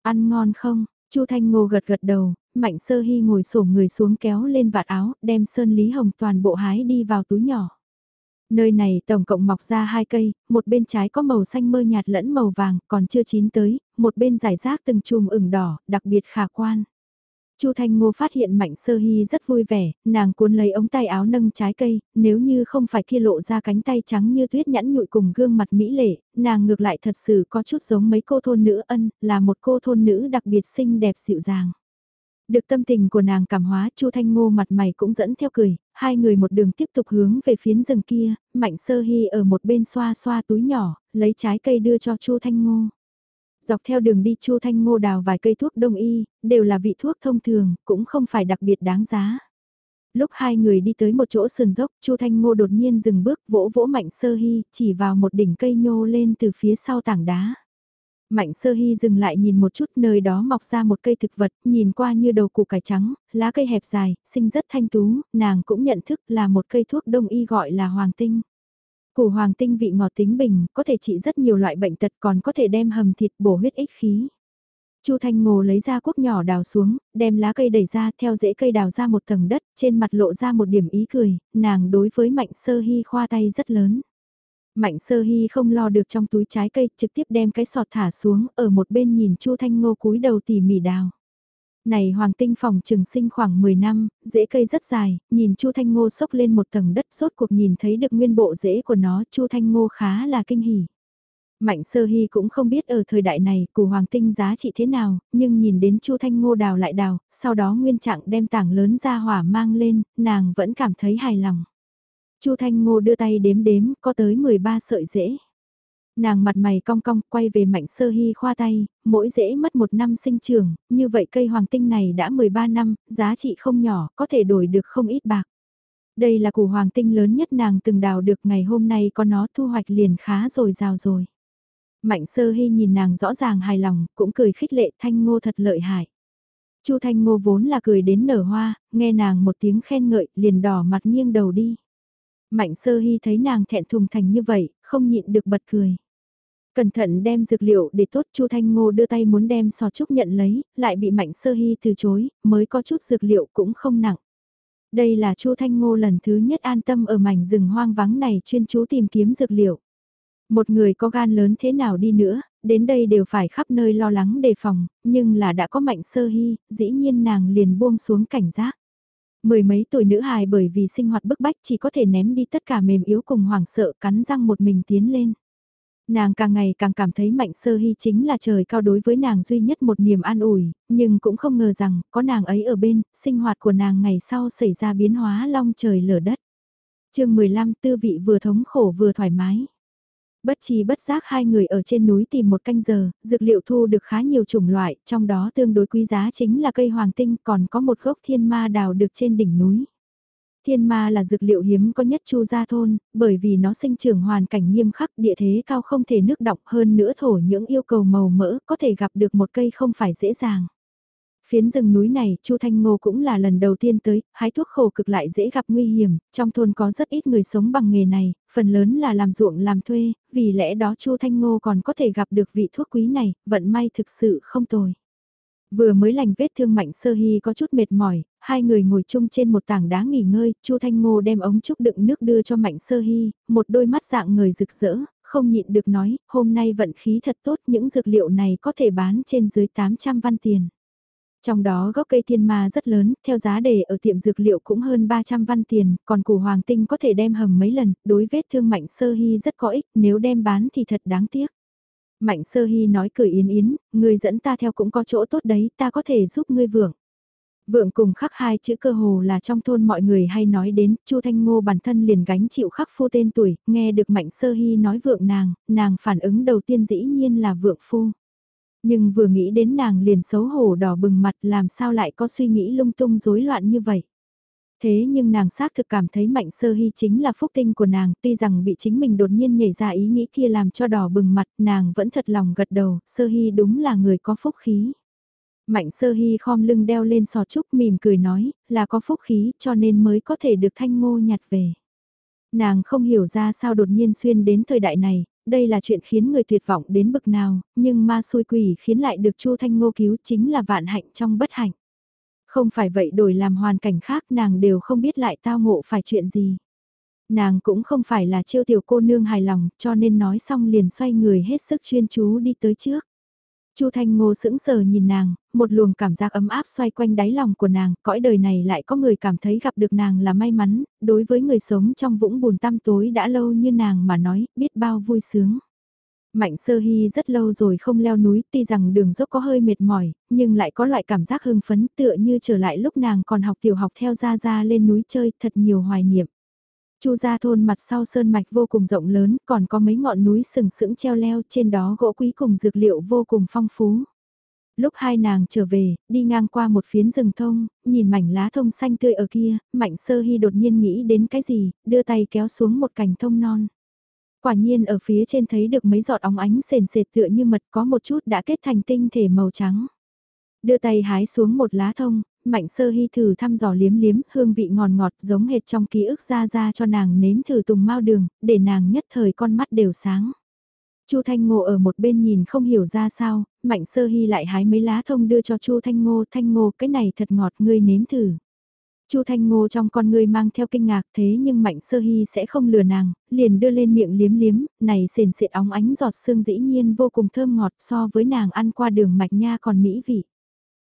[SPEAKER 1] Ăn ngon không? Chu Thanh Ngô gật gật đầu, Mạnh Sơ Hy ngồi xổm người xuống kéo lên vạt áo, đem sơn lý hồng toàn bộ hái đi vào túi nhỏ. Nơi này tổng cộng mọc ra hai cây, một bên trái có màu xanh mơ nhạt lẫn màu vàng, còn chưa chín tới, một bên giải rác từng chùm ửng đỏ, đặc biệt khả quan. Chu Thanh Ngô phát hiện Mạnh Sơ Hy rất vui vẻ, nàng cuốn lấy ống tay áo nâng trái cây, nếu như không phải kia lộ ra cánh tay trắng như tuyết nhẵn nhụi cùng gương mặt mỹ lệ, nàng ngược lại thật sự có chút giống mấy cô thôn nữ ân, là một cô thôn nữ đặc biệt xinh đẹp dịu dàng. Được tâm tình của nàng cảm hóa, Chu Thanh Ngô mặt mày cũng dẫn theo cười, hai người một đường tiếp tục hướng về phiến rừng kia, Mạnh Sơ Hy ở một bên xoa xoa túi nhỏ, lấy trái cây đưa cho Chu Thanh Ngô. Dọc theo đường đi Chu Thanh Ngô đào vài cây thuốc đông y, đều là vị thuốc thông thường, cũng không phải đặc biệt đáng giá. Lúc hai người đi tới một chỗ sườn dốc, Chu Thanh Ngô đột nhiên dừng bước, vỗ vỗ Mạnh Sơ Hy, chỉ vào một đỉnh cây nhô lên từ phía sau tảng đá. Mạnh Sơ Hy dừng lại nhìn một chút nơi đó mọc ra một cây thực vật, nhìn qua như đầu củ cải trắng, lá cây hẹp dài, sinh rất thanh tú, nàng cũng nhận thức là một cây thuốc đông y gọi là hoàng tinh. Củ hoàng tinh vị ngọt tính bình, có thể trị rất nhiều loại bệnh tật còn có thể đem hầm thịt bổ huyết ích khí. Chu Thanh Ngô lấy ra cuốc nhỏ đào xuống, đem lá cây đẩy ra theo rễ cây đào ra một tầng đất, trên mặt lộ ra một điểm ý cười, nàng đối với Mạnh Sơ Hy khoa tay rất lớn. Mạnh Sơ Hy không lo được trong túi trái cây, trực tiếp đem cái sọt thả xuống, ở một bên nhìn Chu Thanh Ngô cúi đầu tỉ mỉ đào. Này hoàng tinh phòng trường sinh khoảng 10 năm, rễ cây rất dài, nhìn Chu Thanh Ngô sốc lên một tầng đất rốt cuộc nhìn thấy được nguyên bộ rễ của nó, Chu Thanh Ngô khá là kinh hỉ. Mạnh sơ hy cũng không biết ở thời đại này củ hoàng tinh giá trị thế nào, nhưng nhìn đến Chu Thanh Ngô đào lại đào, sau đó nguyên trạng đem tảng lớn ra hỏa mang lên, nàng vẫn cảm thấy hài lòng. Chu Thanh Ngô đưa tay đếm đếm, có tới 13 sợi rễ. Nàng mặt mày cong cong quay về mạnh sơ hy khoa tay, mỗi rễ mất một năm sinh trưởng, như vậy cây hoàng tinh này đã 13 năm, giá trị không nhỏ, có thể đổi được không ít bạc. Đây là củ hoàng tinh lớn nhất nàng từng đào được ngày hôm nay có nó thu hoạch liền khá rồi rào rồi. Mạnh sơ hy nhìn nàng rõ ràng hài lòng, cũng cười khích lệ thanh ngô thật lợi hại. Chu thanh ngô vốn là cười đến nở hoa, nghe nàng một tiếng khen ngợi, liền đỏ mặt nghiêng đầu đi. Mạnh sơ hy thấy nàng thẹn thùng thành như vậy, không nhịn được bật cười. Cẩn thận đem dược liệu để tốt Chu Thanh Ngô đưa tay muốn đem sò trúc nhận lấy, lại bị Mạnh Sơ Hy từ chối, mới có chút dược liệu cũng không nặng. Đây là Chu Thanh Ngô lần thứ nhất an tâm ở mảnh rừng hoang vắng này chuyên chú tìm kiếm dược liệu. Một người có gan lớn thế nào đi nữa, đến đây đều phải khắp nơi lo lắng đề phòng, nhưng là đã có Mạnh Sơ Hy, dĩ nhiên nàng liền buông xuống cảnh giác. Mười mấy tuổi nữ hài bởi vì sinh hoạt bức bách chỉ có thể ném đi tất cả mềm yếu cùng hoảng sợ cắn răng một mình tiến lên. Nàng càng ngày càng cảm thấy mạnh sơ hy chính là trời cao đối với nàng duy nhất một niềm an ủi, nhưng cũng không ngờ rằng, có nàng ấy ở bên, sinh hoạt của nàng ngày sau xảy ra biến hóa long trời lở đất. chương 15 tư vị vừa thống khổ vừa thoải mái. Bất chi bất giác hai người ở trên núi tìm một canh giờ, dược liệu thu được khá nhiều chủng loại, trong đó tương đối quý giá chính là cây hoàng tinh còn có một gốc thiên ma đào được trên đỉnh núi. Thiên ma là dược liệu hiếm có nhất chu gia thôn, bởi vì nó sinh trưởng hoàn cảnh nghiêm khắc địa thế cao không thể nước đọng hơn nữa thổ những yêu cầu màu mỡ có thể gặp được một cây không phải dễ dàng. Phiến rừng núi này, Chu Thanh Ngô cũng là lần đầu tiên tới, hái thuốc khổ cực lại dễ gặp nguy hiểm, trong thôn có rất ít người sống bằng nghề này, phần lớn là làm ruộng làm thuê, vì lẽ đó Chu Thanh Ngô còn có thể gặp được vị thuốc quý này, vận may thực sự không tồi. Vừa mới lành vết thương mạnh sơ hy có chút mệt mỏi, hai người ngồi chung trên một tảng đá nghỉ ngơi, Chu Thanh Ngô đem ống trúc đựng nước đưa cho mạnh sơ hy, một đôi mắt dạng người rực rỡ, không nhịn được nói, hôm nay vận khí thật tốt, những dược liệu này có thể bán trên dưới 800 văn tiền. Trong đó gốc cây thiên ma rất lớn, theo giá đề ở tiệm dược liệu cũng hơn 300 văn tiền, còn củ hoàng tinh có thể đem hầm mấy lần, đối vết thương mạnh sơ hy rất có ích, nếu đem bán thì thật đáng tiếc. Mạnh sơ hy nói cười yến yến, người dẫn ta theo cũng có chỗ tốt đấy, ta có thể giúp ngươi vượng. Vượng cùng khắc hai chữ cơ hồ là trong thôn mọi người hay nói đến, Chu Thanh Ngô bản thân liền gánh chịu khắc phu tên tuổi, nghe được Mạnh Sơ Hy nói vượng nàng, nàng phản ứng đầu tiên dĩ nhiên là vượng phu. Nhưng vừa nghĩ đến nàng liền xấu hổ đỏ bừng mặt làm sao lại có suy nghĩ lung tung rối loạn như vậy. Thế nhưng nàng xác thực cảm thấy mạnh sơ hy chính là phúc tinh của nàng, tuy rằng bị chính mình đột nhiên nhảy ra ý nghĩ kia làm cho đỏ bừng mặt, nàng vẫn thật lòng gật đầu, sơ hy đúng là người có phúc khí. Mạnh sơ hy khom lưng đeo lên sò trúc mỉm cười nói, là có phúc khí cho nên mới có thể được thanh ngô nhặt về. Nàng không hiểu ra sao đột nhiên xuyên đến thời đại này, đây là chuyện khiến người tuyệt vọng đến bực nào, nhưng ma xui quỷ khiến lại được Chu Thanh Ngô cứu chính là vạn hạnh trong bất hạnh. Không phải vậy đổi làm hoàn cảnh khác nàng đều không biết lại tao ngộ phải chuyện gì. Nàng cũng không phải là chiêu tiểu cô nương hài lòng cho nên nói xong liền xoay người hết sức chuyên chú đi tới trước. Chu Thanh Ngô sững sờ nhìn nàng, một luồng cảm giác ấm áp xoay quanh đáy lòng của nàng, cõi đời này lại có người cảm thấy gặp được nàng là may mắn, đối với người sống trong vũng bùn tăm tối đã lâu như nàng mà nói, biết bao vui sướng. Mạnh sơ hy rất lâu rồi không leo núi, tuy rằng đường dốc có hơi mệt mỏi, nhưng lại có loại cảm giác hưng phấn tựa như trở lại lúc nàng còn học tiểu học theo ra ra lên núi chơi, thật nhiều hoài niệm. Chu gia thôn mặt sau sơn mạch vô cùng rộng lớn, còn có mấy ngọn núi sừng sững treo leo trên đó gỗ quý cùng dược liệu vô cùng phong phú. Lúc hai nàng trở về, đi ngang qua một phiến rừng thông, nhìn mảnh lá thông xanh tươi ở kia, mạnh sơ hy đột nhiên nghĩ đến cái gì, đưa tay kéo xuống một cành thông non. Quả nhiên ở phía trên thấy được mấy giọt óng ánh sền sệt tựa như mật có một chút đã kết thành tinh thể màu trắng. Đưa tay hái xuống một lá thông, mạnh sơ hy thử thăm dò liếm liếm, hương vị ngọt ngọt giống hệt trong ký ức ra ra cho nàng nếm thử tùng mao đường, để nàng nhất thời con mắt đều sáng. Chu Thanh Ngô ở một bên nhìn không hiểu ra sao, Mạnh Sơ Hy lại hái mấy lá thông đưa cho Chu Thanh Ngô, Thanh Ngô cái này thật ngọt ngươi nếm thử. Chu Thanh Ngô trong con ngươi mang theo kinh ngạc thế nhưng Mạnh Sơ Hy sẽ không lừa nàng, liền đưa lên miệng liếm liếm, này sền sệt óng ánh giọt xương dĩ nhiên vô cùng thơm ngọt so với nàng ăn qua đường mạch nha còn mỹ vị.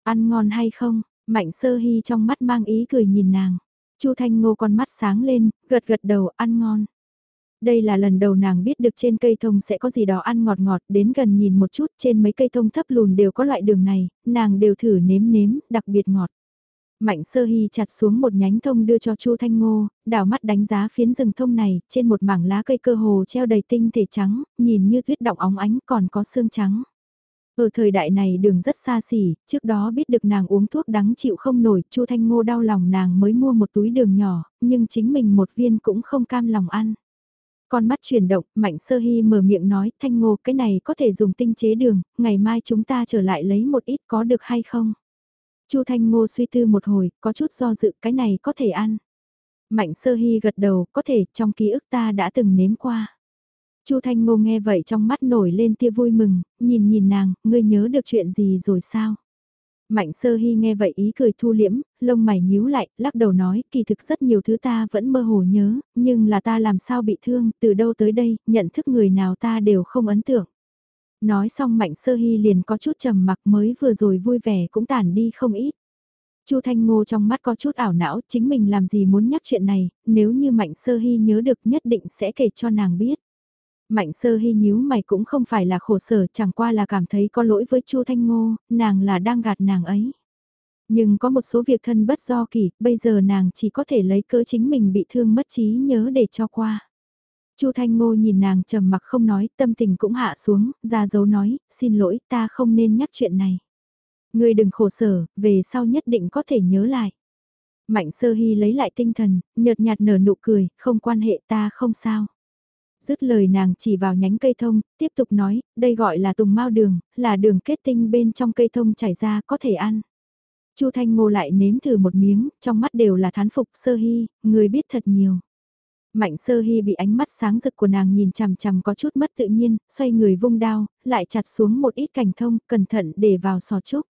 [SPEAKER 1] Ăn ngon hay không? Mạnh Sơ Hy trong mắt mang ý cười nhìn nàng. Chu Thanh Ngô con mắt sáng lên, gật gật đầu ăn ngon. Đây là lần đầu nàng biết được trên cây thông sẽ có gì đó ăn ngọt ngọt, đến gần nhìn một chút trên mấy cây thông thấp lùn đều có loại đường này, nàng đều thử nếm nếm, đặc biệt ngọt. Mạnh sơ hy chặt xuống một nhánh thông đưa cho Chu Thanh Ngô, đảo mắt đánh giá phiến rừng thông này, trên một mảng lá cây cơ hồ treo đầy tinh thể trắng, nhìn như tuyết động óng ánh còn có xương trắng. Ở thời đại này đường rất xa xỉ, trước đó biết được nàng uống thuốc đắng chịu không nổi, Chu Thanh Ngô đau lòng nàng mới mua một túi đường nhỏ, nhưng chính mình một viên cũng không cam lòng ăn. Con mắt chuyển động, Mạnh Sơ Hy mở miệng nói, Thanh Ngô cái này có thể dùng tinh chế đường, ngày mai chúng ta trở lại lấy một ít có được hay không? Chu Thanh Ngô suy tư một hồi, có chút do dự cái này có thể ăn. Mạnh Sơ Hy gật đầu, có thể, trong ký ức ta đã từng nếm qua. Chu Thanh Ngô nghe vậy trong mắt nổi lên tia vui mừng, nhìn nhìn nàng, ngươi nhớ được chuyện gì rồi sao? Mạnh sơ hy nghe vậy ý cười thu liễm, lông mày nhíu lại, lắc đầu nói, kỳ thực rất nhiều thứ ta vẫn mơ hồ nhớ, nhưng là ta làm sao bị thương, từ đâu tới đây, nhận thức người nào ta đều không ấn tượng. Nói xong mạnh sơ hy liền có chút trầm mặc mới vừa rồi vui vẻ cũng tản đi không ít. Chu Thanh Ngô trong mắt có chút ảo não, chính mình làm gì muốn nhắc chuyện này, nếu như Mạnh Sơ Hy nhớ được nhất định sẽ kể cho nàng biết. Mạnh sơ hy nhíu mày cũng không phải là khổ sở chẳng qua là cảm thấy có lỗi với Chu Thanh Ngô, nàng là đang gạt nàng ấy. Nhưng có một số việc thân bất do kỳ, bây giờ nàng chỉ có thể lấy cớ chính mình bị thương mất trí nhớ để cho qua. Chu Thanh Ngô nhìn nàng trầm mặc không nói, tâm tình cũng hạ xuống, ra dấu nói, xin lỗi, ta không nên nhắc chuyện này. Ngươi đừng khổ sở, về sau nhất định có thể nhớ lại. Mạnh sơ hy lấy lại tinh thần, nhợt nhạt nở nụ cười, không quan hệ ta không sao. Dứt lời nàng chỉ vào nhánh cây thông, tiếp tục nói, đây gọi là tùng mao đường, là đường kết tinh bên trong cây thông chảy ra có thể ăn. Chu Thanh Ngô lại nếm thử một miếng, trong mắt đều là thán phục sơ hy, người biết thật nhiều. Mạnh sơ hy bị ánh mắt sáng rực của nàng nhìn chằm chằm có chút mất tự nhiên, xoay người vung đao, lại chặt xuống một ít cành thông, cẩn thận để vào sò trúc.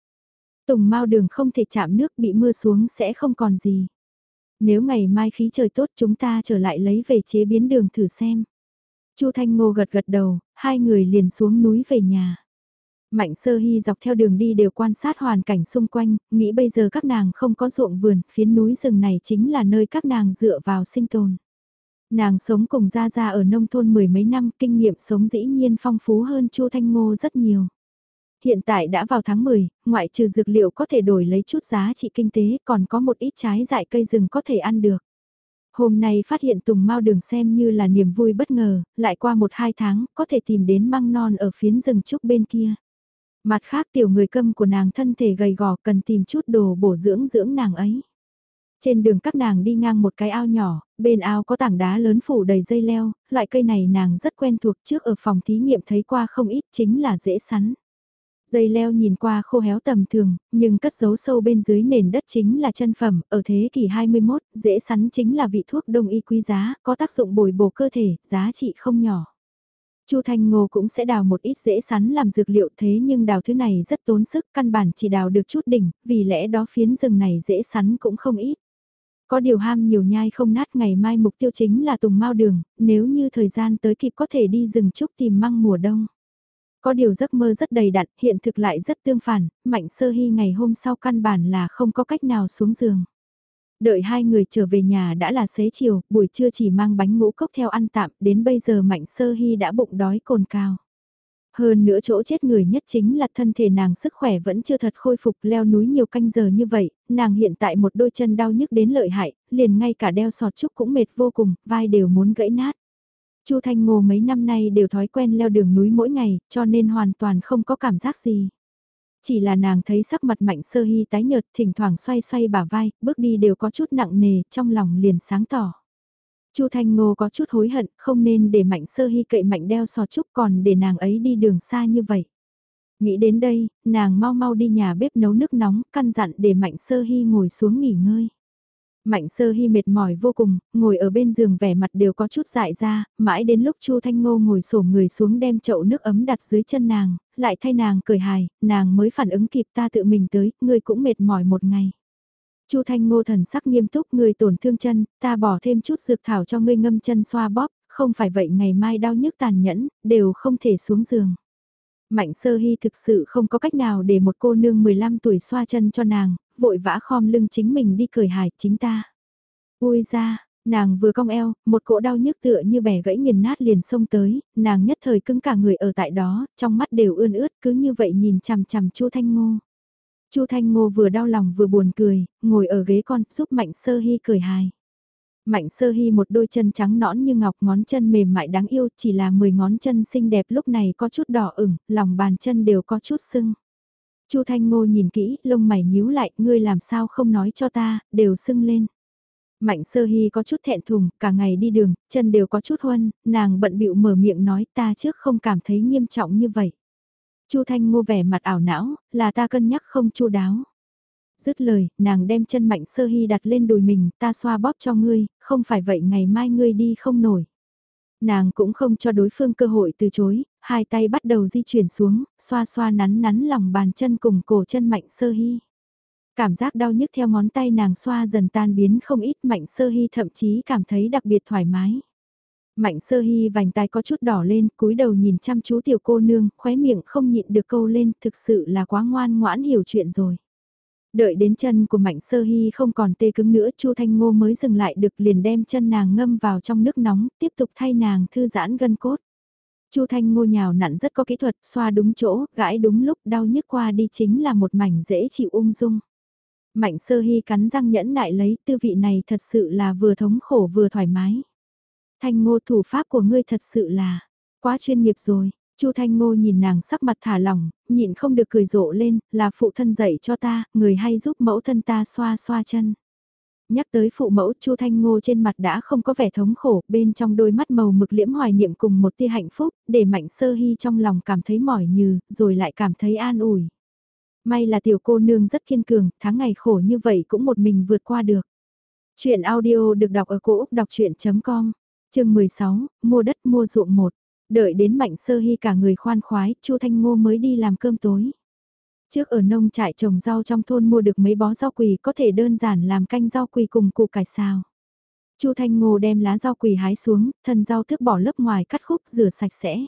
[SPEAKER 1] Tùng mao đường không thể chạm nước bị mưa xuống sẽ không còn gì. Nếu ngày mai khí trời tốt chúng ta trở lại lấy về chế biến đường thử xem. Chu Thanh Ngô gật gật đầu, hai người liền xuống núi về nhà. Mạnh sơ hy dọc theo đường đi đều quan sát hoàn cảnh xung quanh, nghĩ bây giờ các nàng không có ruộng vườn, phiến núi rừng này chính là nơi các nàng dựa vào sinh tồn. Nàng sống cùng Gia Gia ở nông thôn mười mấy năm, kinh nghiệm sống dĩ nhiên phong phú hơn Chu Thanh Ngô rất nhiều. Hiện tại đã vào tháng 10, ngoại trừ dược liệu có thể đổi lấy chút giá trị kinh tế, còn có một ít trái dại cây rừng có thể ăn được. Hôm nay phát hiện tùng mau đường xem như là niềm vui bất ngờ, lại qua một hai tháng, có thể tìm đến măng non ở phiến rừng trúc bên kia. Mặt khác tiểu người câm của nàng thân thể gầy gò cần tìm chút đồ bổ dưỡng dưỡng nàng ấy. Trên đường các nàng đi ngang một cái ao nhỏ, bên ao có tảng đá lớn phủ đầy dây leo, loại cây này nàng rất quen thuộc trước ở phòng thí nghiệm thấy qua không ít chính là dễ sắn. Dây leo nhìn qua khô héo tầm thường, nhưng cất giấu sâu bên dưới nền đất chính là chân phẩm, ở thế kỷ 21, dễ sắn chính là vị thuốc đông y quý giá, có tác dụng bồi bổ cơ thể, giá trị không nhỏ. Chu Thanh Ngô cũng sẽ đào một ít dễ sắn làm dược liệu thế nhưng đào thứ này rất tốn sức, căn bản chỉ đào được chút đỉnh, vì lẽ đó phiến rừng này dễ sắn cũng không ít. Có điều ham nhiều nhai không nát ngày mai mục tiêu chính là tùng mau đường, nếu như thời gian tới kịp có thể đi rừng trúc tìm măng mùa đông. Có điều giấc mơ rất đầy đặn, hiện thực lại rất tương phản, Mạnh Sơ Hy ngày hôm sau căn bản là không có cách nào xuống giường. Đợi hai người trở về nhà đã là xế chiều, buổi trưa chỉ mang bánh ngũ cốc theo ăn tạm, đến bây giờ Mạnh Sơ Hy đã bụng đói cồn cao. Hơn nữa chỗ chết người nhất chính là thân thể nàng sức khỏe vẫn chưa thật khôi phục leo núi nhiều canh giờ như vậy, nàng hiện tại một đôi chân đau nhức đến lợi hại, liền ngay cả đeo sọt trúc cũng mệt vô cùng, vai đều muốn gãy nát. Chu Thanh Ngô mấy năm nay đều thói quen leo đường núi mỗi ngày, cho nên hoàn toàn không có cảm giác gì. Chỉ là nàng thấy sắc mặt mạnh sơ hy tái nhợt, thỉnh thoảng xoay xoay bả vai, bước đi đều có chút nặng nề, trong lòng liền sáng tỏ. Chu Thanh Ngô có chút hối hận, không nên để Mạnh Sơ Hy cậy Mạnh đeo sò trúc còn để nàng ấy đi đường xa như vậy. Nghĩ đến đây, nàng mau mau đi nhà bếp nấu nước nóng, căn dặn để Mạnh Sơ Hy ngồi xuống nghỉ ngơi. Mạnh Sơ Hy mệt mỏi vô cùng, ngồi ở bên giường vẻ mặt đều có chút dại ra, mãi đến lúc Chu Thanh Ngô ngồi sổ người xuống đem chậu nước ấm đặt dưới chân nàng, lại thay nàng cười hài, nàng mới phản ứng kịp ta tự mình tới, ngươi cũng mệt mỏi một ngày. Chu Thanh Ngô thần sắc nghiêm túc người tổn thương chân, ta bỏ thêm chút dược thảo cho ngươi ngâm chân xoa bóp, không phải vậy ngày mai đau nhức tàn nhẫn, đều không thể xuống giường. Mạnh sơ hy thực sự không có cách nào để một cô nương 15 tuổi xoa chân cho nàng, vội vã khom lưng chính mình đi cười hài chính ta. Ui ra, nàng vừa cong eo, một cỗ đau nhức tựa như bẻ gãy nghiền nát liền xông tới, nàng nhất thời cứng cả người ở tại đó, trong mắt đều ươn ướt cứ như vậy nhìn chằm chằm chu Thanh Ngô. Chu Thanh Ngô vừa đau lòng vừa buồn cười, ngồi ở ghế con giúp Mạnh Sơ Hy cười hài. Mạnh Sơ Hy một đôi chân trắng nõn như ngọc ngón chân mềm mại đáng yêu chỉ là 10 ngón chân xinh đẹp lúc này có chút đỏ ửng, lòng bàn chân đều có chút sưng. Chu Thanh Ngô nhìn kỹ, lông mày nhíu lại, ngươi làm sao không nói cho ta, đều sưng lên. Mạnh sơ hy có chút thẹn thùng, cả ngày đi đường, chân đều có chút huân, nàng bận bịu mở miệng nói ta trước không cảm thấy nghiêm trọng như vậy. Chu Thanh Ngô vẻ mặt ảo não, là ta cân nhắc không chu đáo. Dứt lời, nàng đem chân mạnh sơ hy đặt lên đùi mình, ta xoa bóp cho ngươi, không phải vậy ngày mai ngươi đi không nổi. Nàng cũng không cho đối phương cơ hội từ chối, hai tay bắt đầu di chuyển xuống, xoa xoa nắn nắn lòng bàn chân cùng cổ chân mạnh sơ hy. Cảm giác đau nhức theo ngón tay nàng xoa dần tan biến không ít mạnh sơ hy thậm chí cảm thấy đặc biệt thoải mái. Mạnh sơ hy vành tai có chút đỏ lên, cúi đầu nhìn chăm chú tiểu cô nương, khóe miệng không nhịn được câu lên, thực sự là quá ngoan ngoãn hiểu chuyện rồi. Đợi đến chân của Mạnh Sơ Hy không còn tê cứng nữa, Chu Thanh Ngô mới dừng lại được liền đem chân nàng ngâm vào trong nước nóng, tiếp tục thay nàng thư giãn gân cốt. Chu Thanh Ngô nhào nặn rất có kỹ thuật, xoa đúng chỗ, gãi đúng lúc, đau nhức qua đi chính là một mảnh dễ chịu ung dung. Mạnh Sơ Hy cắn răng nhẫn nại lấy, tư vị này thật sự là vừa thống khổ vừa thoải mái. Thanh Ngô thủ pháp của ngươi thật sự là quá chuyên nghiệp rồi. Chu Thanh Ngô nhìn nàng sắc mặt thả lỏng, nhịn không được cười rộ lên, là phụ thân dạy cho ta, người hay giúp mẫu thân ta xoa xoa chân. Nhắc tới phụ mẫu Chu Thanh Ngô trên mặt đã không có vẻ thống khổ, bên trong đôi mắt màu mực liễm hoài niệm cùng một tia hạnh phúc, để mạnh sơ hy trong lòng cảm thấy mỏi như, rồi lại cảm thấy an ủi. May là tiểu cô nương rất kiên cường, tháng ngày khổ như vậy cũng một mình vượt qua được. Chuyện audio được đọc ở cổ Úc đọc chuyện.com, chương 16, mua đất mua ruộng một. Đợi đến mạnh sơ hy cả người khoan khoái, Chu Thanh Ngô mới đi làm cơm tối. Trước ở nông trại trồng rau trong thôn mua được mấy bó rau quỳ có thể đơn giản làm canh rau quỳ cùng củ cải xào. Chu Thanh Ngô đem lá rau quỳ hái xuống, thân rau thức bỏ lớp ngoài cắt khúc rửa sạch sẽ.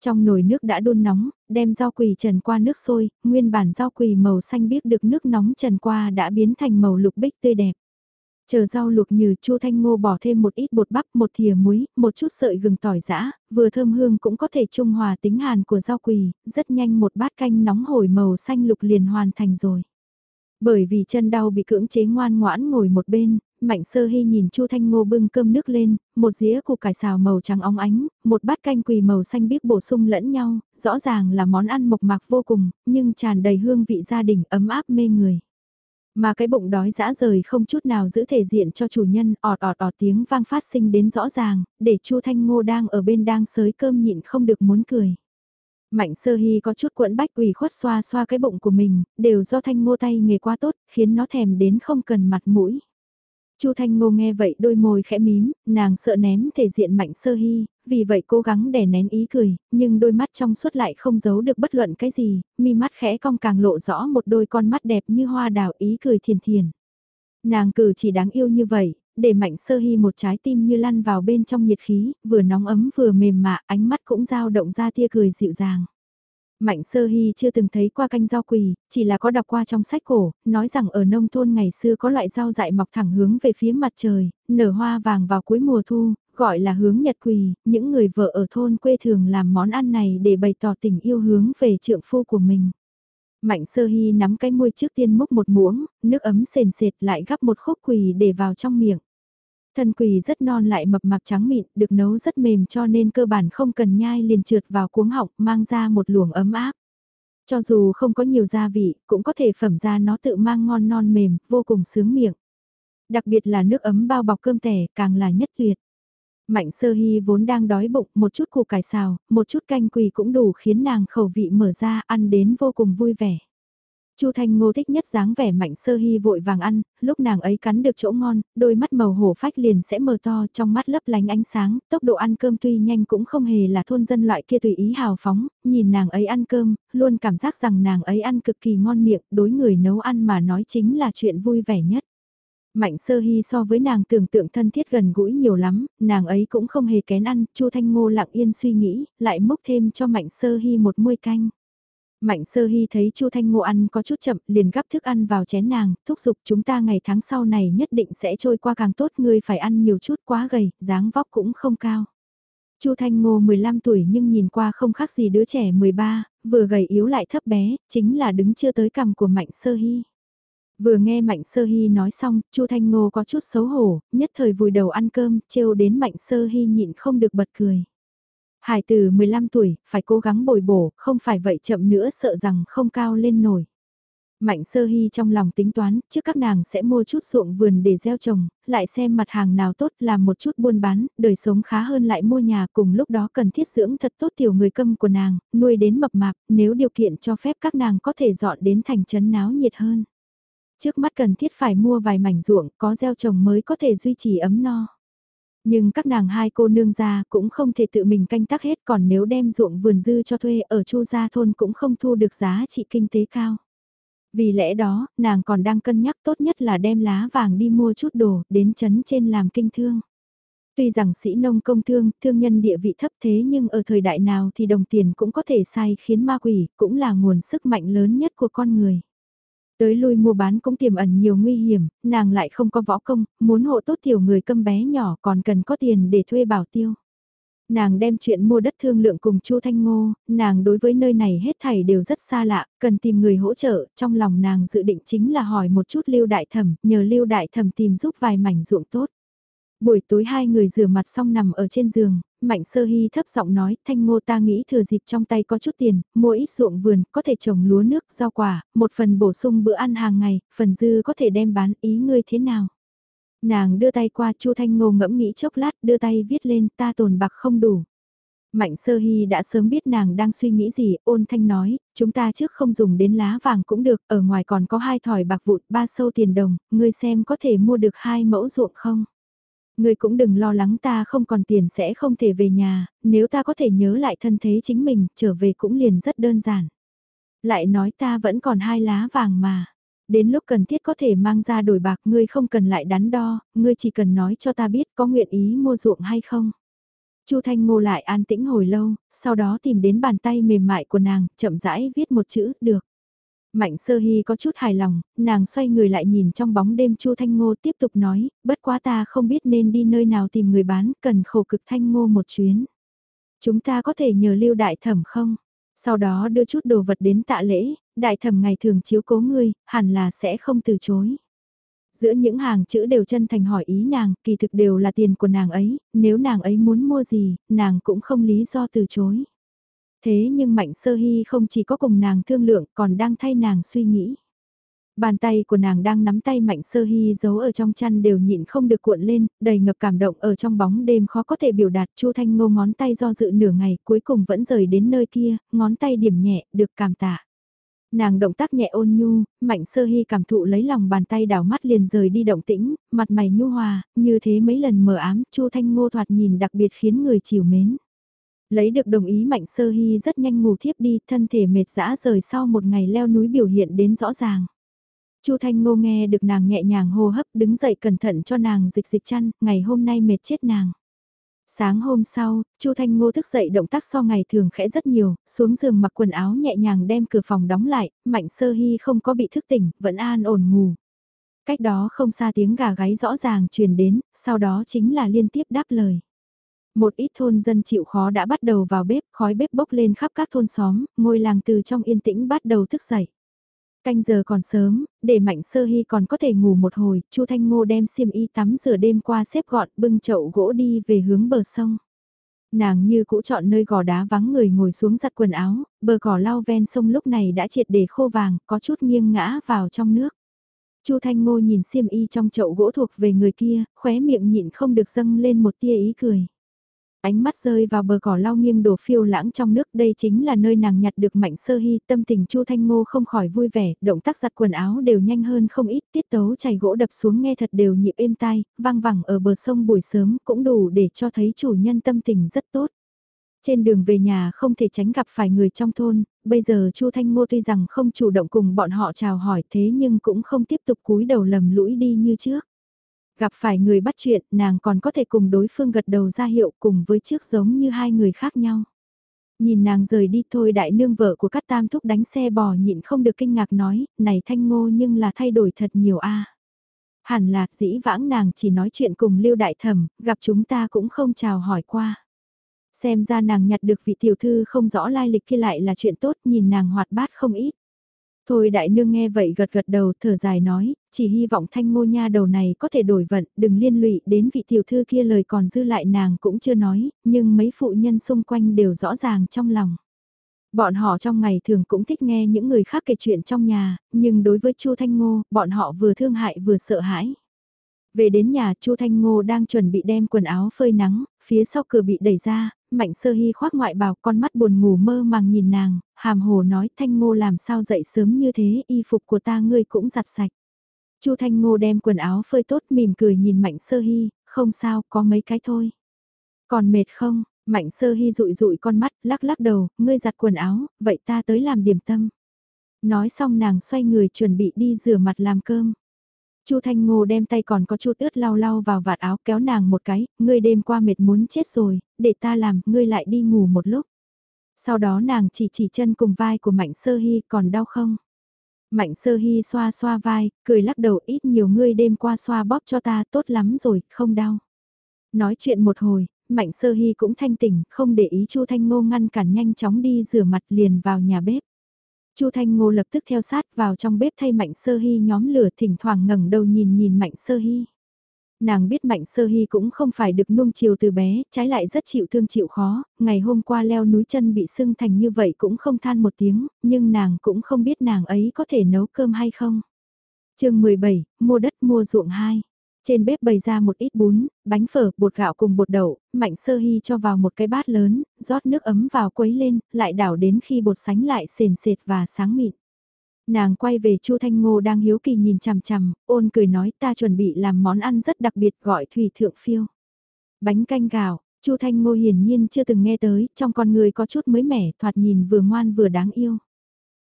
[SPEAKER 1] Trong nồi nước đã đun nóng, đem rau quỳ trần qua nước sôi, nguyên bản rau quỳ màu xanh biếc được nước nóng trần qua đã biến thành màu lục bích tươi đẹp. Chờ rau luộc như chu thanh ngô bỏ thêm một ít bột bắp, một thìa muối, một chút sợi gừng tỏi giã, vừa thơm hương cũng có thể trung hòa tính hàn của rau quỳ, rất nhanh một bát canh nóng hổi màu xanh lục liền hoàn thành rồi. Bởi vì chân đau bị cưỡng chế ngoan ngoãn ngồi một bên, Mạnh Sơ Hy nhìn Chu Thanh Ngô bưng cơm nước lên, một dĩa củ cải xào màu trắng óng ánh, một bát canh quỳ màu xanh biếc bổ sung lẫn nhau, rõ ràng là món ăn mộc mạc vô cùng, nhưng tràn đầy hương vị gia đình ấm áp mê người. Mà cái bụng đói dã rời không chút nào giữ thể diện cho chủ nhân, ọt ọt ọt tiếng vang phát sinh đến rõ ràng, để Chu Thanh Ngô đang ở bên đang sới cơm nhịn không được muốn cười. Mạnh sơ hy có chút quẫn bách ủy khuất xoa xoa cái bụng của mình, đều do thanh ngô tay nghề quá tốt, khiến nó thèm đến không cần mặt mũi. Chu Thanh Ngô nghe vậy đôi môi khẽ mím, nàng sợ ném thể diện mạnh sơ hy, vì vậy cố gắng để nén ý cười, nhưng đôi mắt trong suốt lại không giấu được bất luận cái gì, mi mắt khẽ cong càng lộ rõ một đôi con mắt đẹp như hoa đào ý cười thiền thiền. Nàng cử chỉ đáng yêu như vậy, để mạnh sơ hy một trái tim như lăn vào bên trong nhiệt khí, vừa nóng ấm vừa mềm mạ, ánh mắt cũng dao động ra tia cười dịu dàng. Mạnh sơ hy chưa từng thấy qua canh rau quỳ, chỉ là có đọc qua trong sách cổ, nói rằng ở nông thôn ngày xưa có loại rau dại mọc thẳng hướng về phía mặt trời, nở hoa vàng vào cuối mùa thu, gọi là hướng nhật quỳ, những người vợ ở thôn quê thường làm món ăn này để bày tỏ tình yêu hướng về trượng phu của mình. Mạnh sơ hy nắm cái môi trước tiên múc một muỗng, nước ấm sền sệt lại gắp một khúc quỳ để vào trong miệng. Thân quỳ rất non lại mập mạp trắng mịn, được nấu rất mềm cho nên cơ bản không cần nhai liền trượt vào cuống họng mang ra một luồng ấm áp. Cho dù không có nhiều gia vị, cũng có thể phẩm ra nó tự mang ngon non mềm, vô cùng sướng miệng. Đặc biệt là nước ấm bao bọc cơm tẻ, càng là nhất tuyệt. Mạnh sơ hy vốn đang đói bụng, một chút củ cải xào, một chút canh quỳ cũng đủ khiến nàng khẩu vị mở ra, ăn đến vô cùng vui vẻ. Chu Thanh Ngô thích nhất dáng vẻ mạnh sơ hy vội vàng ăn, lúc nàng ấy cắn được chỗ ngon, đôi mắt màu hổ phách liền sẽ mở to trong mắt lấp lánh ánh sáng, tốc độ ăn cơm tuy nhanh cũng không hề là thôn dân loại kia tùy ý hào phóng, nhìn nàng ấy ăn cơm, luôn cảm giác rằng nàng ấy ăn cực kỳ ngon miệng, đối người nấu ăn mà nói chính là chuyện vui vẻ nhất. Mạnh sơ hy so với nàng tưởng tượng thân thiết gần gũi nhiều lắm, nàng ấy cũng không hề kén ăn, Chu Thanh Ngô lặng yên suy nghĩ, lại múc thêm cho Mạnh sơ hy một muôi canh. Mạnh sơ hy thấy Chu Thanh Ngô ăn có chút chậm, liền gắp thức ăn vào chén nàng, thúc giục chúng ta ngày tháng sau này nhất định sẽ trôi qua càng tốt, ngươi phải ăn nhiều chút quá gầy, dáng vóc cũng không cao. Chu Thanh Ngô 15 tuổi nhưng nhìn qua không khác gì đứa trẻ 13, vừa gầy yếu lại thấp bé, chính là đứng chưa tới cằm của Mạnh Sơ Hy. Vừa nghe Mạnh Sơ Hy nói xong, Chu Thanh Ngô có chút xấu hổ, nhất thời vùi đầu ăn cơm, trêu đến Mạnh Sơ Hy nhịn không được bật cười. Hải từ 15 tuổi, phải cố gắng bồi bổ, không phải vậy chậm nữa sợ rằng không cao lên nổi. Mạnh sơ hy trong lòng tính toán, trước các nàng sẽ mua chút ruộng vườn để gieo trồng, lại xem mặt hàng nào tốt làm một chút buôn bán, đời sống khá hơn lại mua nhà cùng lúc đó cần thiết dưỡng thật tốt tiểu người câm của nàng, nuôi đến mập mạp, nếu điều kiện cho phép các nàng có thể dọn đến thành trấn náo nhiệt hơn. Trước mắt cần thiết phải mua vài mảnh ruộng có gieo trồng mới có thể duy trì ấm no. Nhưng các nàng hai cô nương ra cũng không thể tự mình canh tác hết còn nếu đem ruộng vườn dư cho thuê ở chu gia thôn cũng không thu được giá trị kinh tế cao. Vì lẽ đó, nàng còn đang cân nhắc tốt nhất là đem lá vàng đi mua chút đồ đến chấn trên làm kinh thương. Tuy rằng sĩ nông công thương, thương nhân địa vị thấp thế nhưng ở thời đại nào thì đồng tiền cũng có thể sai khiến ma quỷ, cũng là nguồn sức mạnh lớn nhất của con người. Tới lui mua bán cũng tiềm ẩn nhiều nguy hiểm, nàng lại không có võ công, muốn hộ tốt tiểu người câm bé nhỏ còn cần có tiền để thuê bảo tiêu. Nàng đem chuyện mua đất thương lượng cùng Chu Thanh Ngô, nàng đối với nơi này hết thảy đều rất xa lạ, cần tìm người hỗ trợ, trong lòng nàng dự định chính là hỏi một chút Lưu Đại Thẩm, nhờ Lưu Đại Thẩm tìm giúp vài mảnh ruộng tốt. Buổi tối hai người rửa mặt xong nằm ở trên giường, Mạnh Sơ Hy thấp giọng nói, Thanh Ngô ta nghĩ thừa dịp trong tay có chút tiền, mua ít ruộng vườn, có thể trồng lúa nước, rau quả, một phần bổ sung bữa ăn hàng ngày, phần dư có thể đem bán ý ngươi thế nào. Nàng đưa tay qua Chu Thanh Ngô ngẫm nghĩ chốc lát, đưa tay viết lên ta tồn bạc không đủ. Mạnh Sơ Hy đã sớm biết nàng đang suy nghĩ gì, ôn thanh nói, chúng ta trước không dùng đến lá vàng cũng được, ở ngoài còn có hai thỏi bạc vụt, ba sâu tiền đồng, ngươi xem có thể mua được hai mẫu ruộng không? Ngươi cũng đừng lo lắng ta không còn tiền sẽ không thể về nhà, nếu ta có thể nhớ lại thân thế chính mình, trở về cũng liền rất đơn giản. Lại nói ta vẫn còn hai lá vàng mà. Đến lúc cần thiết có thể mang ra đổi bạc ngươi không cần lại đắn đo, ngươi chỉ cần nói cho ta biết có nguyện ý mua ruộng hay không. Chu Thanh Ngô lại an tĩnh hồi lâu, sau đó tìm đến bàn tay mềm mại của nàng, chậm rãi viết một chữ, được. Mạnh sơ hy có chút hài lòng, nàng xoay người lại nhìn trong bóng đêm Chu Thanh Ngô tiếp tục nói, bất quá ta không biết nên đi nơi nào tìm người bán, cần khổ cực Thanh Ngô một chuyến. Chúng ta có thể nhờ lưu đại thẩm không? Sau đó đưa chút đồ vật đến tạ lễ, đại thẩm ngày thường chiếu cố ngươi, hẳn là sẽ không từ chối. Giữa những hàng chữ đều chân thành hỏi ý nàng, kỳ thực đều là tiền của nàng ấy, nếu nàng ấy muốn mua gì, nàng cũng không lý do từ chối. Thế nhưng Mạnh Sơ Hy không chỉ có cùng nàng thương lượng còn đang thay nàng suy nghĩ. Bàn tay của nàng đang nắm tay Mạnh Sơ Hy giấu ở trong chăn đều nhịn không được cuộn lên, đầy ngập cảm động ở trong bóng đêm khó có thể biểu đạt Chu Thanh Ngô ngón tay do dự nửa ngày cuối cùng vẫn rời đến nơi kia, ngón tay điểm nhẹ, được cảm tạ. Nàng động tác nhẹ ôn nhu, Mạnh Sơ Hy cảm thụ lấy lòng bàn tay đảo mắt liền rời đi động tĩnh, mặt mày nhu hòa, như thế mấy lần mờ ám, Chu Thanh Ngô thoạt nhìn đặc biệt khiến người chiều mến. Lấy được đồng ý Mạnh Sơ Hy rất nhanh ngủ thiếp đi, thân thể mệt dã rời sau một ngày leo núi biểu hiện đến rõ ràng. Chu Thanh Ngô nghe được nàng nhẹ nhàng hô hấp đứng dậy cẩn thận cho nàng dịch dịch chăn, ngày hôm nay mệt chết nàng. Sáng hôm sau, Chu Thanh Ngô thức dậy động tác so ngày thường khẽ rất nhiều, xuống giường mặc quần áo nhẹ nhàng đem cửa phòng đóng lại, Mạnh Sơ Hy không có bị thức tỉnh, vẫn an ổn ngủ. Cách đó không xa tiếng gà gáy rõ ràng truyền đến, sau đó chính là liên tiếp đáp lời. Một ít thôn dân chịu khó đã bắt đầu vào bếp, khói bếp bốc lên khắp các thôn xóm, ngôi làng từ trong yên tĩnh bắt đầu thức dậy. Canh giờ còn sớm, để Mạnh Sơ Hy còn có thể ngủ một hồi, Chu Thanh Ngô đem xiêm y tắm rửa đêm qua xếp gọn bưng chậu gỗ đi về hướng bờ sông. Nàng như cũ chọn nơi gò đá vắng người ngồi xuống giặt quần áo, bờ cỏ lau ven sông lúc này đã triệt để khô vàng, có chút nghiêng ngã vào trong nước. Chu Thanh Ngô nhìn xiêm y trong chậu gỗ thuộc về người kia, khóe miệng nhịn không được dâng lên một tia ý cười. Ánh mắt rơi vào bờ cỏ lau nghiêng đổ phiêu lãng trong nước đây chính là nơi nàng nhặt được mạnh sơ hy tâm tình Chu Thanh Ngô không khỏi vui vẻ, động tác giặt quần áo đều nhanh hơn không ít tiết tấu chảy gỗ đập xuống nghe thật đều nhịp êm tai, vang vẳng ở bờ sông buổi sớm cũng đủ để cho thấy chủ nhân tâm tình rất tốt. Trên đường về nhà không thể tránh gặp phải người trong thôn, bây giờ Chu Thanh Ngô tuy rằng không chủ động cùng bọn họ chào hỏi thế nhưng cũng không tiếp tục cúi đầu lầm lũi đi như trước. Gặp phải người bắt chuyện, nàng còn có thể cùng đối phương gật đầu ra hiệu cùng với trước giống như hai người khác nhau. Nhìn nàng rời đi thôi đại nương vợ của các tam thúc đánh xe bò nhịn không được kinh ngạc nói, này thanh ngô nhưng là thay đổi thật nhiều a Hẳn là dĩ vãng nàng chỉ nói chuyện cùng lưu đại thẩm, gặp chúng ta cũng không chào hỏi qua. Xem ra nàng nhặt được vị tiểu thư không rõ lai lịch kia lại là chuyện tốt nhìn nàng hoạt bát không ít. Thôi đại nương nghe vậy gật gật đầu thở dài nói, chỉ hy vọng thanh ngô nha đầu này có thể đổi vận, đừng liên lụy đến vị tiểu thư kia lời còn dư lại nàng cũng chưa nói, nhưng mấy phụ nhân xung quanh đều rõ ràng trong lòng. Bọn họ trong ngày thường cũng thích nghe những người khác kể chuyện trong nhà, nhưng đối với Chu Thanh Ngô, bọn họ vừa thương hại vừa sợ hãi. Về đến nhà Chu Thanh Ngô đang chuẩn bị đem quần áo phơi nắng, phía sau cửa bị đẩy ra, Mạnh Sơ Hy khoác ngoại bào con mắt buồn ngủ mơ màng nhìn nàng, hàm hồ nói Thanh Ngô làm sao dậy sớm như thế, y phục của ta ngươi cũng giặt sạch. Chu Thanh Ngô đem quần áo phơi tốt mỉm cười nhìn Mạnh Sơ Hy, không sao, có mấy cái thôi. Còn mệt không? Mạnh Sơ Hy rụi rụi con mắt, lắc lắc đầu, ngươi giặt quần áo, vậy ta tới làm điểm tâm. Nói xong nàng xoay người chuẩn bị đi rửa mặt làm cơm. Chu Thanh Ngô đem tay còn có chút ướt lau lau vào vạt áo kéo nàng một cái, ngươi đêm qua mệt muốn chết rồi, để ta làm, ngươi lại đi ngủ một lúc. Sau đó nàng chỉ chỉ chân cùng vai của Mạnh Sơ Hy còn đau không? Mạnh Sơ Hy xoa xoa vai, cười lắc đầu ít nhiều ngươi đêm qua xoa bóp cho ta tốt lắm rồi, không đau. Nói chuyện một hồi, Mạnh Sơ Hy cũng thanh tỉnh, không để ý Chu Thanh Ngô ngăn cản nhanh chóng đi rửa mặt liền vào nhà bếp. Chu Thanh Ngô lập tức theo sát vào trong bếp thay Mạnh Sơ Hy nhóm lửa thỉnh thoảng ngẩng đầu nhìn nhìn Mạnh Sơ Hy. Nàng biết Mạnh Sơ Hy cũng không phải được nuông chiều từ bé, trái lại rất chịu thương chịu khó, ngày hôm qua leo núi chân bị sưng thành như vậy cũng không than một tiếng, nhưng nàng cũng không biết nàng ấy có thể nấu cơm hay không. chương 17, mua đất mua ruộng 2. Trên bếp bày ra một ít bún, bánh phở, bột gạo cùng bột đậu, Mạnh Sơ Hy cho vào một cái bát lớn, rót nước ấm vào quấy lên, lại đảo đến khi bột sánh lại sền sệt và sáng mịn. Nàng quay về Chu Thanh Ngô đang hiếu kỳ nhìn chằm chằm, ôn cười nói ta chuẩn bị làm món ăn rất đặc biệt gọi thủy thượng phiêu. Bánh canh gạo, Chu Thanh Ngô hiển nhiên chưa từng nghe tới, trong con người có chút mới mẻ, thoạt nhìn vừa ngoan vừa đáng yêu.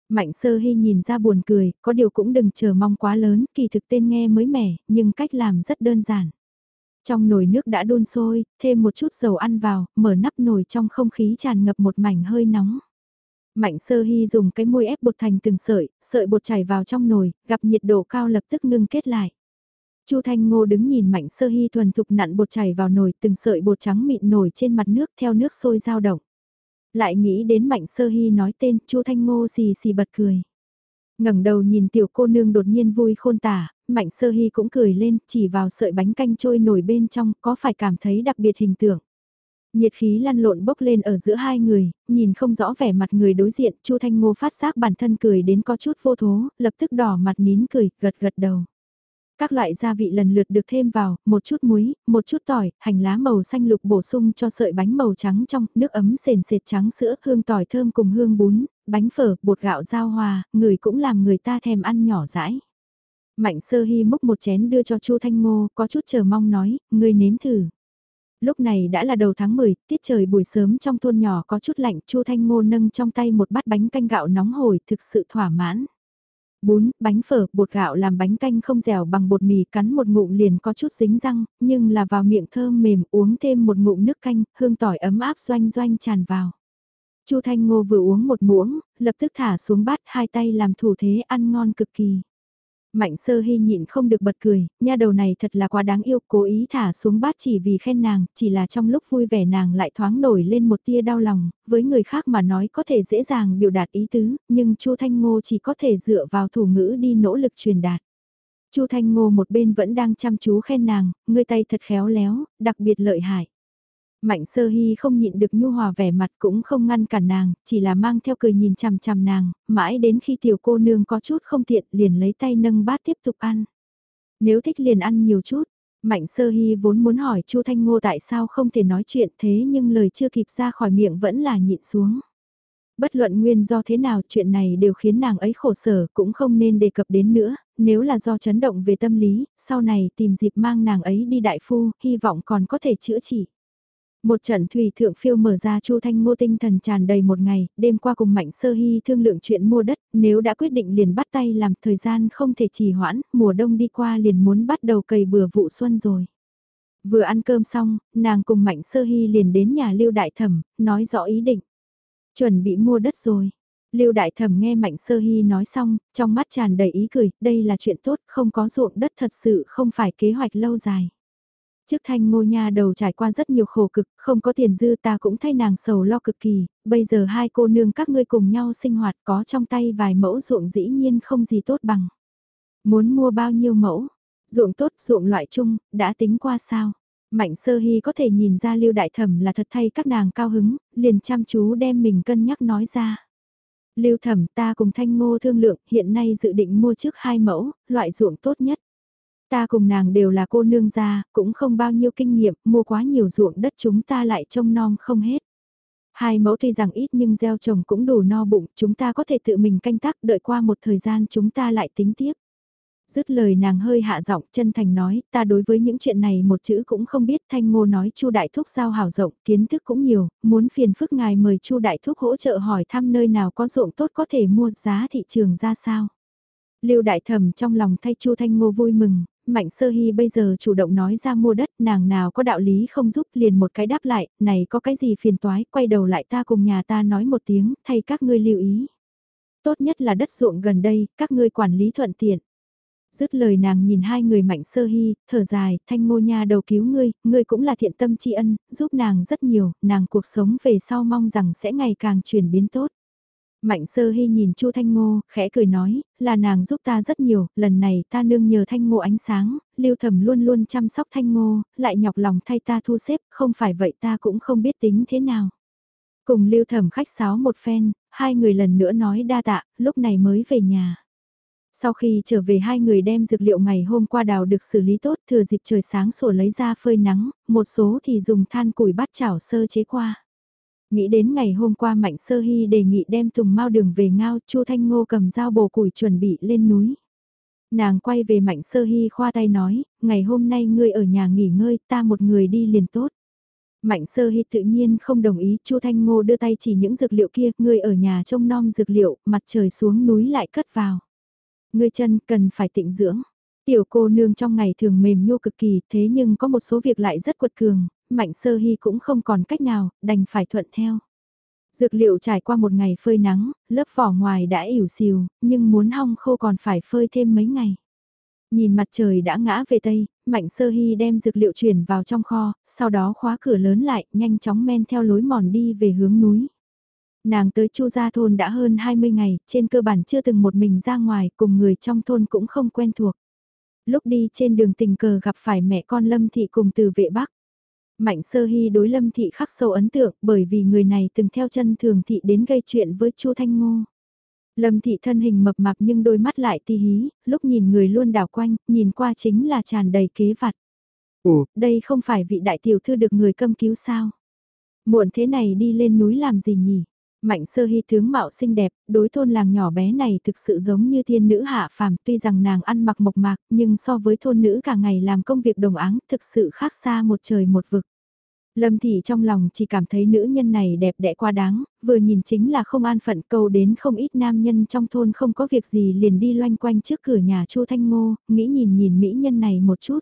[SPEAKER 1] Mạnh sơ hy nhìn ra buồn cười, có điều cũng đừng chờ mong quá lớn, kỳ thực tên nghe mới mẻ, nhưng cách làm rất đơn giản. Trong nồi nước đã đun sôi, thêm một chút dầu ăn vào, mở nắp nồi trong không khí tràn ngập một mảnh hơi nóng. Mạnh sơ hy dùng cái môi ép bột thành từng sợi, sợi bột chảy vào trong nồi, gặp nhiệt độ cao lập tức ngưng kết lại. Chu Thanh Ngô đứng nhìn Mạnh Sơ Hy thuần thục nặn bột chảy vào nồi, từng sợi bột trắng mịn nổi trên mặt nước theo nước sôi dao động. Lại nghĩ đến Mạnh Sơ Hy nói tên, Chu Thanh Ngô xì xì bật cười. ngẩng đầu nhìn tiểu cô nương đột nhiên vui khôn tả, Mạnh Sơ Hy cũng cười lên, chỉ vào sợi bánh canh trôi nổi bên trong, có phải cảm thấy đặc biệt hình tượng. Nhiệt khí lăn lộn bốc lên ở giữa hai người, nhìn không rõ vẻ mặt người đối diện, Chu Thanh Ngô phát giác bản thân cười đến có chút vô thố, lập tức đỏ mặt nín cười, gật gật đầu. Các loại gia vị lần lượt được thêm vào, một chút muối, một chút tỏi, hành lá màu xanh lục bổ sung cho sợi bánh màu trắng trong, nước ấm sền sệt trắng sữa, hương tỏi thơm cùng hương bún, bánh phở, bột gạo giao hòa, người cũng làm người ta thèm ăn nhỏ rãi. Mạnh sơ hy múc một chén đưa cho Chu Thanh Ngô, có chút chờ mong nói, người nếm thử. Lúc này đã là đầu tháng 10, tiết trời buổi sớm trong thôn nhỏ có chút lạnh, Chu Thanh Ngô nâng trong tay một bát bánh canh gạo nóng hổi thực sự thỏa mãn bún, bánh phở, bột gạo làm bánh canh không dẻo bằng bột mì cắn một ngụm liền có chút dính răng, nhưng là vào miệng thơm mềm uống thêm một ngụm nước canh, hương tỏi ấm áp doanh doanh tràn vào. Chu Thanh Ngô vừa uống một muỗng, lập tức thả xuống bát hai tay làm thủ thế ăn ngon cực kỳ. Mạnh sơ hy nhịn không được bật cười, nha đầu này thật là quá đáng yêu, cố ý thả xuống bát chỉ vì khen nàng, chỉ là trong lúc vui vẻ nàng lại thoáng nổi lên một tia đau lòng, với người khác mà nói có thể dễ dàng biểu đạt ý tứ, nhưng Chu Thanh Ngô chỉ có thể dựa vào thủ ngữ đi nỗ lực truyền đạt. Chu Thanh Ngô một bên vẫn đang chăm chú khen nàng, người tay thật khéo léo, đặc biệt lợi hại. Mạnh sơ hy không nhịn được nhu hòa vẻ mặt cũng không ngăn cản nàng, chỉ là mang theo cười nhìn chằm chằm nàng, mãi đến khi tiểu cô nương có chút không tiện liền lấy tay nâng bát tiếp tục ăn. Nếu thích liền ăn nhiều chút, Mạnh sơ hy vốn muốn hỏi Chu Thanh Ngô tại sao không thể nói chuyện thế nhưng lời chưa kịp ra khỏi miệng vẫn là nhịn xuống. Bất luận nguyên do thế nào chuyện này đều khiến nàng ấy khổ sở cũng không nên đề cập đến nữa, nếu là do chấn động về tâm lý, sau này tìm dịp mang nàng ấy đi đại phu, hy vọng còn có thể chữa trị. Một trận thủy thượng phiêu mở ra Chu Thanh Ngô tinh thần tràn đầy một ngày, đêm qua cùng Mạnh Sơ Hy thương lượng chuyện mua đất, nếu đã quyết định liền bắt tay làm thời gian không thể trì hoãn, mùa đông đi qua liền muốn bắt đầu cày bừa vụ xuân rồi. Vừa ăn cơm xong, nàng cùng Mạnh Sơ Hy liền đến nhà Lưu Đại Thẩm, nói rõ ý định. Chuẩn bị mua đất rồi. Lưu Đại Thẩm nghe Mạnh Sơ Hy nói xong, trong mắt tràn đầy ý cười, đây là chuyện tốt, không có ruộng đất thật sự không phải kế hoạch lâu dài. Trước thanh ngô nha đầu trải qua rất nhiều khổ cực, không có tiền dư ta cũng thay nàng sầu lo cực kỳ, bây giờ hai cô nương các ngươi cùng nhau sinh hoạt có trong tay vài mẫu ruộng dĩ nhiên không gì tốt bằng. Muốn mua bao nhiêu mẫu? Ruộng tốt, ruộng loại chung, đã tính qua sao? Mạnh sơ hy có thể nhìn ra lưu đại thẩm là thật thay các nàng cao hứng, liền chăm chú đem mình cân nhắc nói ra. Lưu thẩm ta cùng thanh ngô thương lượng hiện nay dự định mua trước hai mẫu, loại ruộng tốt nhất. Ta cùng nàng đều là cô nương gia, cũng không bao nhiêu kinh nghiệm, mua quá nhiều ruộng đất chúng ta lại trông non không hết. Hai mẫu tuy rằng ít nhưng gieo trồng cũng đủ no bụng, chúng ta có thể tự mình canh tác, đợi qua một thời gian chúng ta lại tính tiếp. Dứt lời nàng hơi hạ giọng chân thành nói, ta đối với những chuyện này một chữ cũng không biết, thanh ngô nói chu đại thúc giao hảo rộng, kiến thức cũng nhiều, muốn phiền phức ngài mời chu đại thúc hỗ trợ hỏi thăm nơi nào có ruộng tốt có thể mua giá thị trường ra sao. Lưu đại thẩm trong lòng thay chu thanh ngô vui mừng, Mạnh Sơ Hy bây giờ chủ động nói ra mua đất, nàng nào có đạo lý không giúp liền một cái đáp lại, này có cái gì phiền toái, quay đầu lại ta cùng nhà ta nói một tiếng, thay các ngươi lưu ý. Tốt nhất là đất ruộng gần đây, các ngươi quản lý thuận tiện. Dứt lời nàng nhìn hai người Mạnh Sơ Hy, thở dài, thanh ngô nha đầu cứu ngươi, ngươi cũng là thiện tâm tri ân, giúp nàng rất nhiều, nàng cuộc sống về sau mong rằng sẽ ngày càng chuyển biến tốt. Mạnh sơ hy nhìn Chu Thanh Ngô, khẽ cười nói, là nàng giúp ta rất nhiều, lần này ta nương nhờ Thanh Ngô ánh sáng, lưu thẩm luôn luôn chăm sóc Thanh Ngô, lại nhọc lòng thay ta thu xếp, không phải vậy ta cũng không biết tính thế nào. Cùng lưu thẩm khách sáo một phen, hai người lần nữa nói đa tạ, lúc này mới về nhà. Sau khi trở về hai người đem dược liệu ngày hôm qua đào được xử lý tốt thừa dịp trời sáng sổ lấy ra phơi nắng, một số thì dùng than củi bắt chảo sơ chế qua. Nghĩ đến ngày hôm qua Mạnh Sơ Hy đề nghị đem Tùng Mao đường về ngao, Chu Thanh Ngô cầm dao bồ củi chuẩn bị lên núi. Nàng quay về Mạnh Sơ Hy khoa tay nói, ngày hôm nay ngươi ở nhà nghỉ ngơi, ta một người đi liền tốt. Mạnh Sơ Hy tự nhiên không đồng ý, Chu Thanh Ngô đưa tay chỉ những dược liệu kia, ngươi ở nhà trông nom dược liệu, mặt trời xuống núi lại cất vào. Ngươi chân cần phải tịnh dưỡng. Tiểu cô nương trong ngày thường mềm nhô cực kỳ, thế nhưng có một số việc lại rất quật cường, Mạnh Sơ Hy cũng không còn cách nào, đành phải thuận theo. Dược liệu trải qua một ngày phơi nắng, lớp vỏ ngoài đã ỉu xìu, nhưng muốn hong khô còn phải phơi thêm mấy ngày. Nhìn mặt trời đã ngã về Tây, Mạnh Sơ Hy đem dược liệu chuyển vào trong kho, sau đó khóa cửa lớn lại, nhanh chóng men theo lối mòn đi về hướng núi. Nàng tới Chu Gia Thôn đã hơn 20 ngày, trên cơ bản chưa từng một mình ra ngoài, cùng người trong thôn cũng không quen thuộc. Lúc đi trên đường tình cờ gặp phải mẹ con Lâm Thị cùng từ vệ Bắc. Mạnh sơ hy đối lâm thị khắc sâu ấn tượng bởi vì người này từng theo chân thường thị đến gây chuyện với chu Thanh Ngô. Lâm thị thân hình mập mạp nhưng đôi mắt lại ti hí, lúc nhìn người luôn đảo quanh, nhìn qua chính là tràn đầy kế vặt. Ồ, đây không phải vị đại tiểu thư được người câm cứu sao? Muộn thế này đi lên núi làm gì nhỉ? Mạnh sơ hy tướng mạo xinh đẹp, đối thôn làng nhỏ bé này thực sự giống như thiên nữ hạ phàm tuy rằng nàng ăn mặc mộc mạc nhưng so với thôn nữ cả ngày làm công việc đồng áng thực sự khác xa một trời một vực. Lâm Thị trong lòng chỉ cảm thấy nữ nhân này đẹp đẽ quá đáng, vừa nhìn chính là không an phận câu đến không ít nam nhân trong thôn không có việc gì liền đi loanh quanh trước cửa nhà Chu Thanh Ngô, nghĩ nhìn nhìn mỹ nhân này một chút.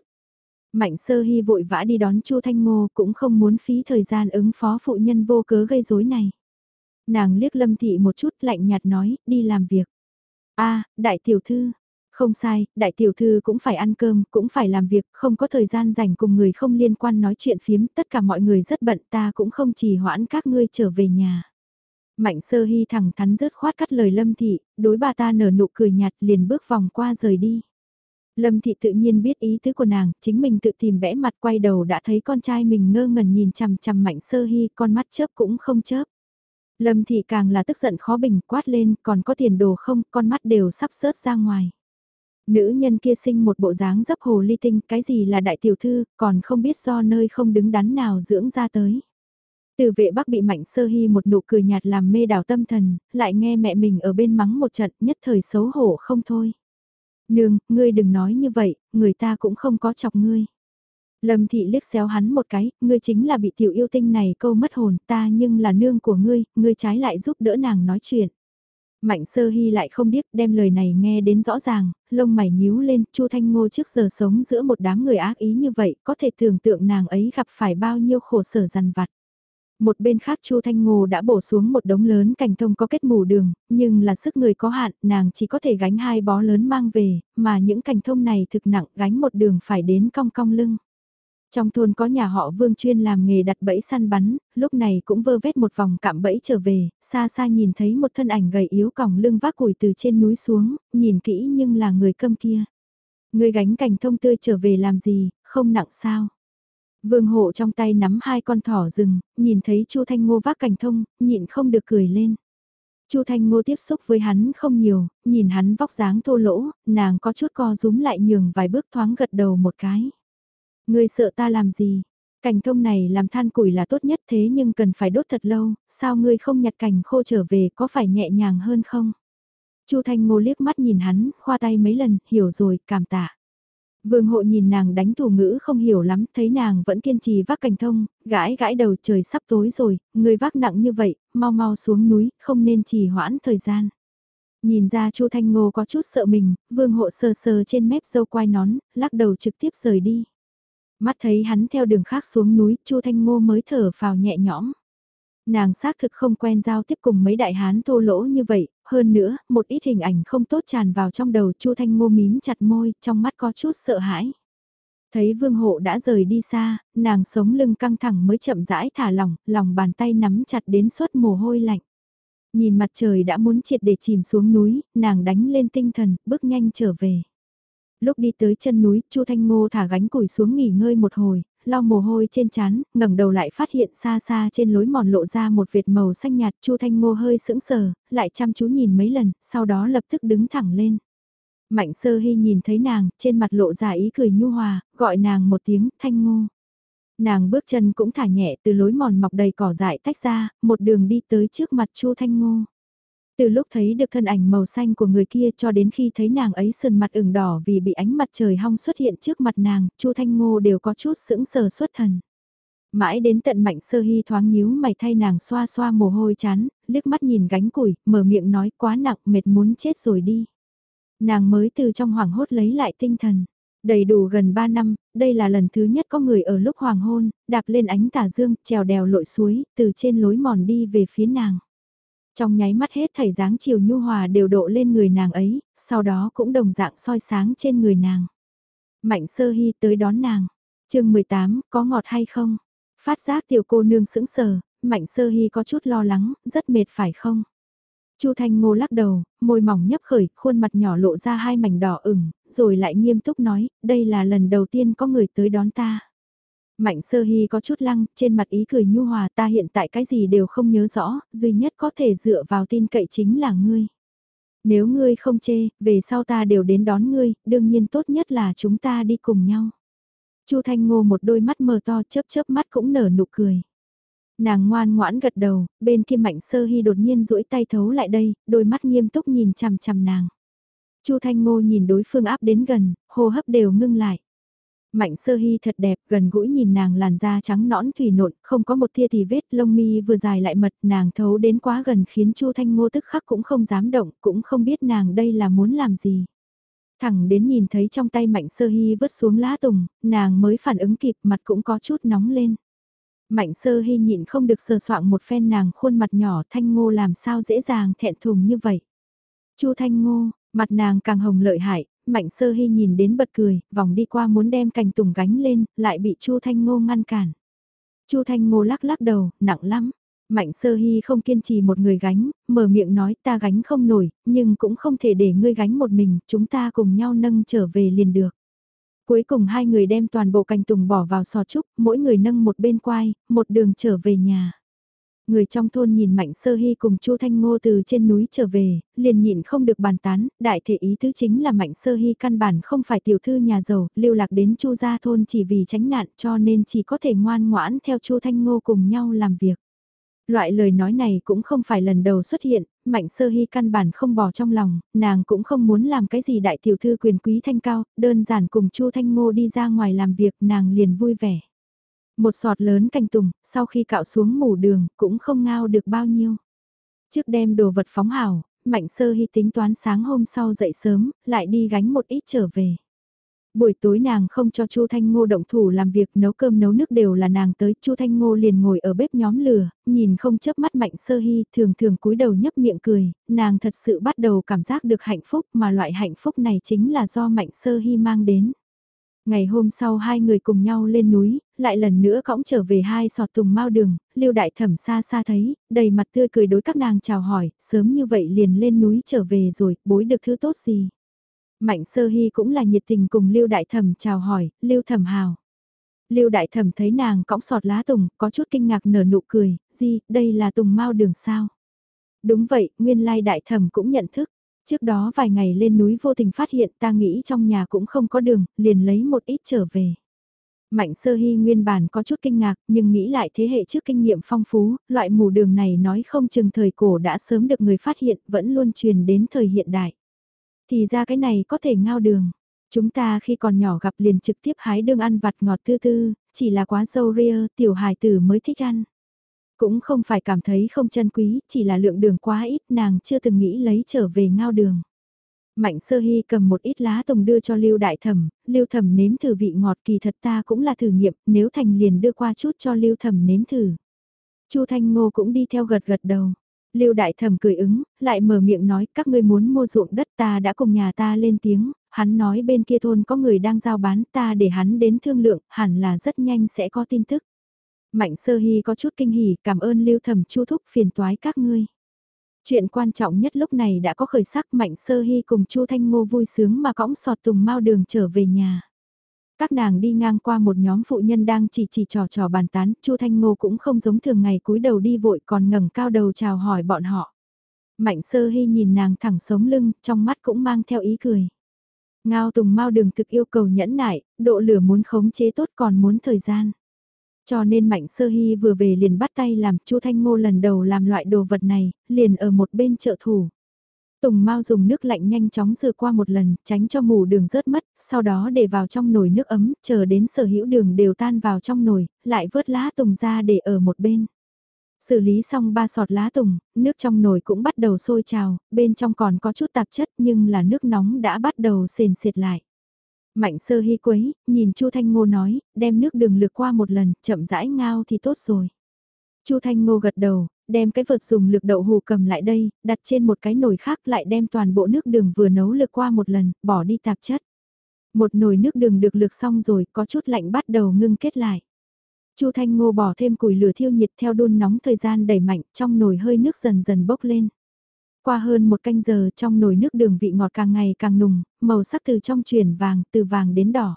[SPEAKER 1] Mạnh sơ hy vội vã đi đón Chu Thanh Ngô cũng không muốn phí thời gian ứng phó phụ nhân vô cớ gây rối này. Nàng liếc Lâm Thị một chút lạnh nhạt nói, đi làm việc. a đại tiểu thư, không sai, đại tiểu thư cũng phải ăn cơm, cũng phải làm việc, không có thời gian dành cùng người không liên quan nói chuyện phiếm, tất cả mọi người rất bận ta cũng không chỉ hoãn các ngươi trở về nhà. Mạnh sơ hy thẳng thắn rớt khoát cắt lời lâm thị, đối bà ta nở nụ cười nhạt liền bước vòng qua rời đi. Lâm thị tự nhiên biết ý tứ của nàng, chính mình tự tìm bẽ mặt quay đầu đã thấy con trai mình ngơ ngẩn nhìn chằm chằm mạnh sơ hy, con mắt chớp cũng không chớp. Lâm thị càng là tức giận khó bình quát lên, còn có tiền đồ không, con mắt đều sắp sớt ra ngoài. Nữ nhân kia sinh một bộ dáng dấp hồ ly tinh, cái gì là đại tiểu thư, còn không biết do nơi không đứng đắn nào dưỡng ra tới. Từ vệ bắc bị mạnh sơ hy một nụ cười nhạt làm mê đảo tâm thần, lại nghe mẹ mình ở bên mắng một trận nhất thời xấu hổ không thôi. Nương, ngươi đừng nói như vậy, người ta cũng không có chọc ngươi. Lâm thị liếc xéo hắn một cái, ngươi chính là bị tiểu yêu tinh này câu mất hồn ta nhưng là nương của ngươi, ngươi trái lại giúp đỡ nàng nói chuyện. Mạnh sơ hy lại không biết đem lời này nghe đến rõ ràng, lông mày nhíu lên, Chu Thanh Ngô trước giờ sống giữa một đám người ác ý như vậy, có thể tưởng tượng nàng ấy gặp phải bao nhiêu khổ sở dằn vặt. Một bên khác Chu Thanh Ngô đã bổ xuống một đống lớn cành thông có kết mù đường, nhưng là sức người có hạn, nàng chỉ có thể gánh hai bó lớn mang về, mà những cành thông này thực nặng gánh một đường phải đến cong cong lưng. Trong thôn có nhà họ Vương chuyên làm nghề đặt bẫy săn bắn, lúc này cũng vơ vét một vòng cạm bẫy trở về, xa xa nhìn thấy một thân ảnh gầy yếu còng lưng vác củi từ trên núi xuống, nhìn kỹ nhưng là người câm kia. Người gánh cành thông tươi trở về làm gì, không nặng sao. Vương hộ trong tay nắm hai con thỏ rừng, nhìn thấy Chu Thanh Ngô vác cành thông, nhịn không được cười lên. Chu Thanh Ngô tiếp xúc với hắn không nhiều, nhìn hắn vóc dáng thô lỗ, nàng có chút co rúm lại nhường vài bước thoáng gật đầu một cái. Ngươi sợ ta làm gì? Cành thông này làm than củi là tốt nhất thế nhưng cần phải đốt thật lâu, sao ngươi không nhặt cành khô trở về có phải nhẹ nhàng hơn không? Chu Thanh Ngô liếc mắt nhìn hắn, khoa tay mấy lần, hiểu rồi, cảm tạ. Vương hộ nhìn nàng đánh thủ ngữ không hiểu lắm, thấy nàng vẫn kiên trì vác cành thông, gãi gãi đầu trời sắp tối rồi, người vác nặng như vậy, mau mau xuống núi, không nên trì hoãn thời gian. Nhìn ra Chu Thanh Ngô có chút sợ mình, vương hộ sờ sờ trên mép dâu quai nón, lắc đầu trực tiếp rời đi. Mắt thấy hắn theo đường khác xuống núi, Chu Thanh Ngô mới thở phào nhẹ nhõm. Nàng xác thực không quen giao tiếp cùng mấy đại hán thô lỗ như vậy, hơn nữa, một ít hình ảnh không tốt tràn vào trong đầu Chu Thanh Ngô mím chặt môi, trong mắt có chút sợ hãi. Thấy vương hộ đã rời đi xa, nàng sống lưng căng thẳng mới chậm rãi thả lỏng, lòng bàn tay nắm chặt đến suốt mồ hôi lạnh. Nhìn mặt trời đã muốn triệt để chìm xuống núi, nàng đánh lên tinh thần, bước nhanh trở về. Lúc đi tới chân núi, Chu Thanh Ngô thả gánh củi xuống nghỉ ngơi một hồi, lau mồ hôi trên trán, ngẩng đầu lại phát hiện xa xa trên lối mòn lộ ra một vệt màu xanh nhạt, Chu Thanh Ngô hơi sững sờ, lại chăm chú nhìn mấy lần, sau đó lập tức đứng thẳng lên. Mạnh Sơ Hy nhìn thấy nàng, trên mặt lộ ra ý cười nhu hòa, gọi nàng một tiếng, Thanh Ngô. Nàng bước chân cũng thả nhẹ từ lối mòn mọc đầy cỏ dại tách ra, một đường đi tới trước mặt Chu Thanh Ngô. Từ lúc thấy được thân ảnh màu xanh của người kia cho đến khi thấy nàng ấy sườn mặt ửng đỏ vì bị ánh mặt trời hong xuất hiện trước mặt nàng, Chu Thanh Ngô đều có chút sững sờ xuất thần. Mãi đến tận mạnh sơ hy thoáng nhíu mày thay nàng xoa xoa mồ hôi chán, liếc mắt nhìn gánh củi, mở miệng nói quá nặng mệt muốn chết rồi đi. Nàng mới từ trong hoảng hốt lấy lại tinh thần. Đầy đủ gần 3 năm, đây là lần thứ nhất có người ở lúc hoàng hôn, đạp lên ánh tà dương, trèo đèo lội suối, từ trên lối mòn đi về phía nàng. Trong nháy mắt hết thảy dáng chiều nhu hòa đều độ lên người nàng ấy, sau đó cũng đồng dạng soi sáng trên người nàng. Mạnh sơ hy tới đón nàng. chương 18, có ngọt hay không? Phát giác tiểu cô nương sững sờ, mạnh sơ hy có chút lo lắng, rất mệt phải không? Chu Thanh Ngô lắc đầu, môi mỏng nhấp khởi, khuôn mặt nhỏ lộ ra hai mảnh đỏ ửng, rồi lại nghiêm túc nói, đây là lần đầu tiên có người tới đón ta. Mạnh sơ hy có chút lăng, trên mặt ý cười nhu hòa ta hiện tại cái gì đều không nhớ rõ, duy nhất có thể dựa vào tin cậy chính là ngươi. Nếu ngươi không chê, về sau ta đều đến đón ngươi, đương nhiên tốt nhất là chúng ta đi cùng nhau. Chu Thanh Ngô một đôi mắt mờ to chớp chớp mắt cũng nở nụ cười. Nàng ngoan ngoãn gật đầu, bên kia Mạnh Sơ Hy đột nhiên duỗi tay thấu lại đây, đôi mắt nghiêm túc nhìn chằm chằm nàng. Chu Thanh Ngô nhìn đối phương áp đến gần, hô hấp đều ngưng lại. Mạnh sơ hy thật đẹp, gần gũi nhìn nàng làn da trắng nõn thủy nộn, không có một tia thì vết, lông mi vừa dài lại mật, nàng thấu đến quá gần khiến Chu Thanh Ngô tức khắc cũng không dám động, cũng không biết nàng đây là muốn làm gì. Thẳng đến nhìn thấy trong tay Mạnh sơ hy vứt xuống lá tùng, nàng mới phản ứng kịp mặt cũng có chút nóng lên. Mạnh sơ hy nhịn không được sờ soạng một phen nàng khuôn mặt nhỏ Thanh Ngô làm sao dễ dàng thẹn thùng như vậy. Chu Thanh Ngô, mặt nàng càng hồng lợi hại, Mạnh Sơ Hy nhìn đến bật cười, vòng đi qua muốn đem cành tùng gánh lên, lại bị Chu Thanh Ngô ngăn cản. Chu Thanh Ngô lắc lắc đầu, nặng lắm. Mạnh Sơ Hy không kiên trì một người gánh, mở miệng nói ta gánh không nổi, nhưng cũng không thể để ngươi gánh một mình, chúng ta cùng nhau nâng trở về liền được. Cuối cùng hai người đem toàn bộ cành tùng bỏ vào sò trúc, mỗi người nâng một bên quai, một đường trở về nhà. Người trong thôn nhìn Mạnh Sơ Hy cùng Chu Thanh Ngô từ trên núi trở về, liền nhịn không được bàn tán, đại thể ý tứ chính là Mạnh Sơ Hy căn bản không phải tiểu thư nhà giàu, lưu lạc đến Chu gia thôn chỉ vì tránh nạn cho nên chỉ có thể ngoan ngoãn theo Chu Thanh Ngô cùng nhau làm việc. Loại lời nói này cũng không phải lần đầu xuất hiện, Mạnh Sơ Hy căn bản không bỏ trong lòng, nàng cũng không muốn làm cái gì đại tiểu thư quyền quý thanh cao, đơn giản cùng Chu Thanh Ngô đi ra ngoài làm việc nàng liền vui vẻ. Một sọt lớn canh tùng, sau khi cạo xuống mủ đường, cũng không ngao được bao nhiêu. Trước đem đồ vật phóng hảo, Mạnh Sơ Hy tính toán sáng hôm sau dậy sớm, lại đi gánh một ít trở về. Buổi tối nàng không cho Chu Thanh Ngô động thủ làm việc nấu cơm nấu nước đều là nàng tới, Chu Thanh Ngô liền ngồi ở bếp nhóm lửa, nhìn không chớp mắt Mạnh Sơ Hy, thường thường cúi đầu nhấp miệng cười, nàng thật sự bắt đầu cảm giác được hạnh phúc mà loại hạnh phúc này chính là do Mạnh Sơ Hy mang đến. Ngày hôm sau hai người cùng nhau lên núi, lại lần nữa cõng trở về hai sọt tùng mau đường, lưu đại thẩm xa xa thấy, đầy mặt tươi cười đối các nàng chào hỏi, sớm như vậy liền lên núi trở về rồi, bối được thứ tốt gì. Mạnh sơ hy cũng là nhiệt tình cùng lưu đại thẩm chào hỏi, lưu thẩm hào. Lưu đại thẩm thấy nàng cõng sọt lá tùng, có chút kinh ngạc nở nụ cười, gì, đây là tùng mau đường sao? Đúng vậy, nguyên lai đại thẩm cũng nhận thức. Trước đó vài ngày lên núi vô tình phát hiện ta nghĩ trong nhà cũng không có đường, liền lấy một ít trở về. Mạnh sơ hy nguyên bản có chút kinh ngạc nhưng nghĩ lại thế hệ trước kinh nghiệm phong phú, loại mù đường này nói không chừng thời cổ đã sớm được người phát hiện vẫn luôn truyền đến thời hiện đại. Thì ra cái này có thể ngao đường. Chúng ta khi còn nhỏ gặp liền trực tiếp hái đường ăn vặt ngọt tư tư, chỉ là quá dâu ria, tiểu hài tử mới thích ăn. Cũng không phải cảm thấy không chân quý, chỉ là lượng đường quá ít nàng chưa từng nghĩ lấy trở về ngao đường. Mạnh sơ hy cầm một ít lá tùng đưa cho Lưu Đại Thẩm, Lưu Thẩm nếm thử vị ngọt kỳ thật ta cũng là thử nghiệm, nếu thành liền đưa qua chút cho Lưu Thẩm nếm thử. Chu Thanh Ngô cũng đi theo gật gật đầu. Lưu Đại Thẩm cười ứng, lại mở miệng nói các ngươi muốn mua ruộng đất ta đã cùng nhà ta lên tiếng, hắn nói bên kia thôn có người đang giao bán ta để hắn đến thương lượng, hẳn là rất nhanh sẽ có tin tức. Mạnh sơ hy có chút kinh hỉ, cảm ơn lưu thẩm chu thúc phiền toái các ngươi. Chuyện quan trọng nhất lúc này đã có khởi sắc Mạnh Sơ Hy cùng Chu Thanh Ngô vui sướng mà cõng sọt tùng mau đường trở về nhà. Các nàng đi ngang qua một nhóm phụ nhân đang chỉ chỉ trò trò bàn tán, Chu Thanh Ngô cũng không giống thường ngày cúi đầu đi vội còn ngẩng cao đầu chào hỏi bọn họ. Mạnh Sơ Hy nhìn nàng thẳng sống lưng, trong mắt cũng mang theo ý cười. Ngao Tùng Mao đường thực yêu cầu nhẫn nại, độ lửa muốn khống chế tốt còn muốn thời gian. Cho nên Mạnh Sơ Hy vừa về liền bắt tay làm Chu Thanh Ngô lần đầu làm loại đồ vật này, liền ở một bên trợ thủ. Tùng Mao dùng nước lạnh nhanh chóng rửa qua một lần, tránh cho mù đường rớt mất, sau đó để vào trong nồi nước ấm, chờ đến sở hữu đường đều tan vào trong nồi, lại vớt lá tùng ra để ở một bên. Xử lý xong ba sọt lá tùng, nước trong nồi cũng bắt đầu sôi trào, bên trong còn có chút tạp chất nhưng là nước nóng đã bắt đầu sền sệt lại. Mạnh sơ hy quấy, nhìn Chu Thanh Ngô nói, đem nước đường lược qua một lần, chậm rãi ngao thì tốt rồi. Chu Thanh Ngô gật đầu, đem cái vợt dùng lược đậu hù cầm lại đây, đặt trên một cái nồi khác lại đem toàn bộ nước đường vừa nấu lược qua một lần, bỏ đi tạp chất. Một nồi nước đường được lược xong rồi, có chút lạnh bắt đầu ngưng kết lại. Chu Thanh Ngô bỏ thêm củi lửa thiêu nhiệt theo đun nóng thời gian đẩy mạnh, trong nồi hơi nước dần dần bốc lên. Qua hơn một canh giờ trong nồi nước đường vị ngọt càng ngày càng nùng, màu sắc từ trong chuyển vàng, từ vàng đến đỏ.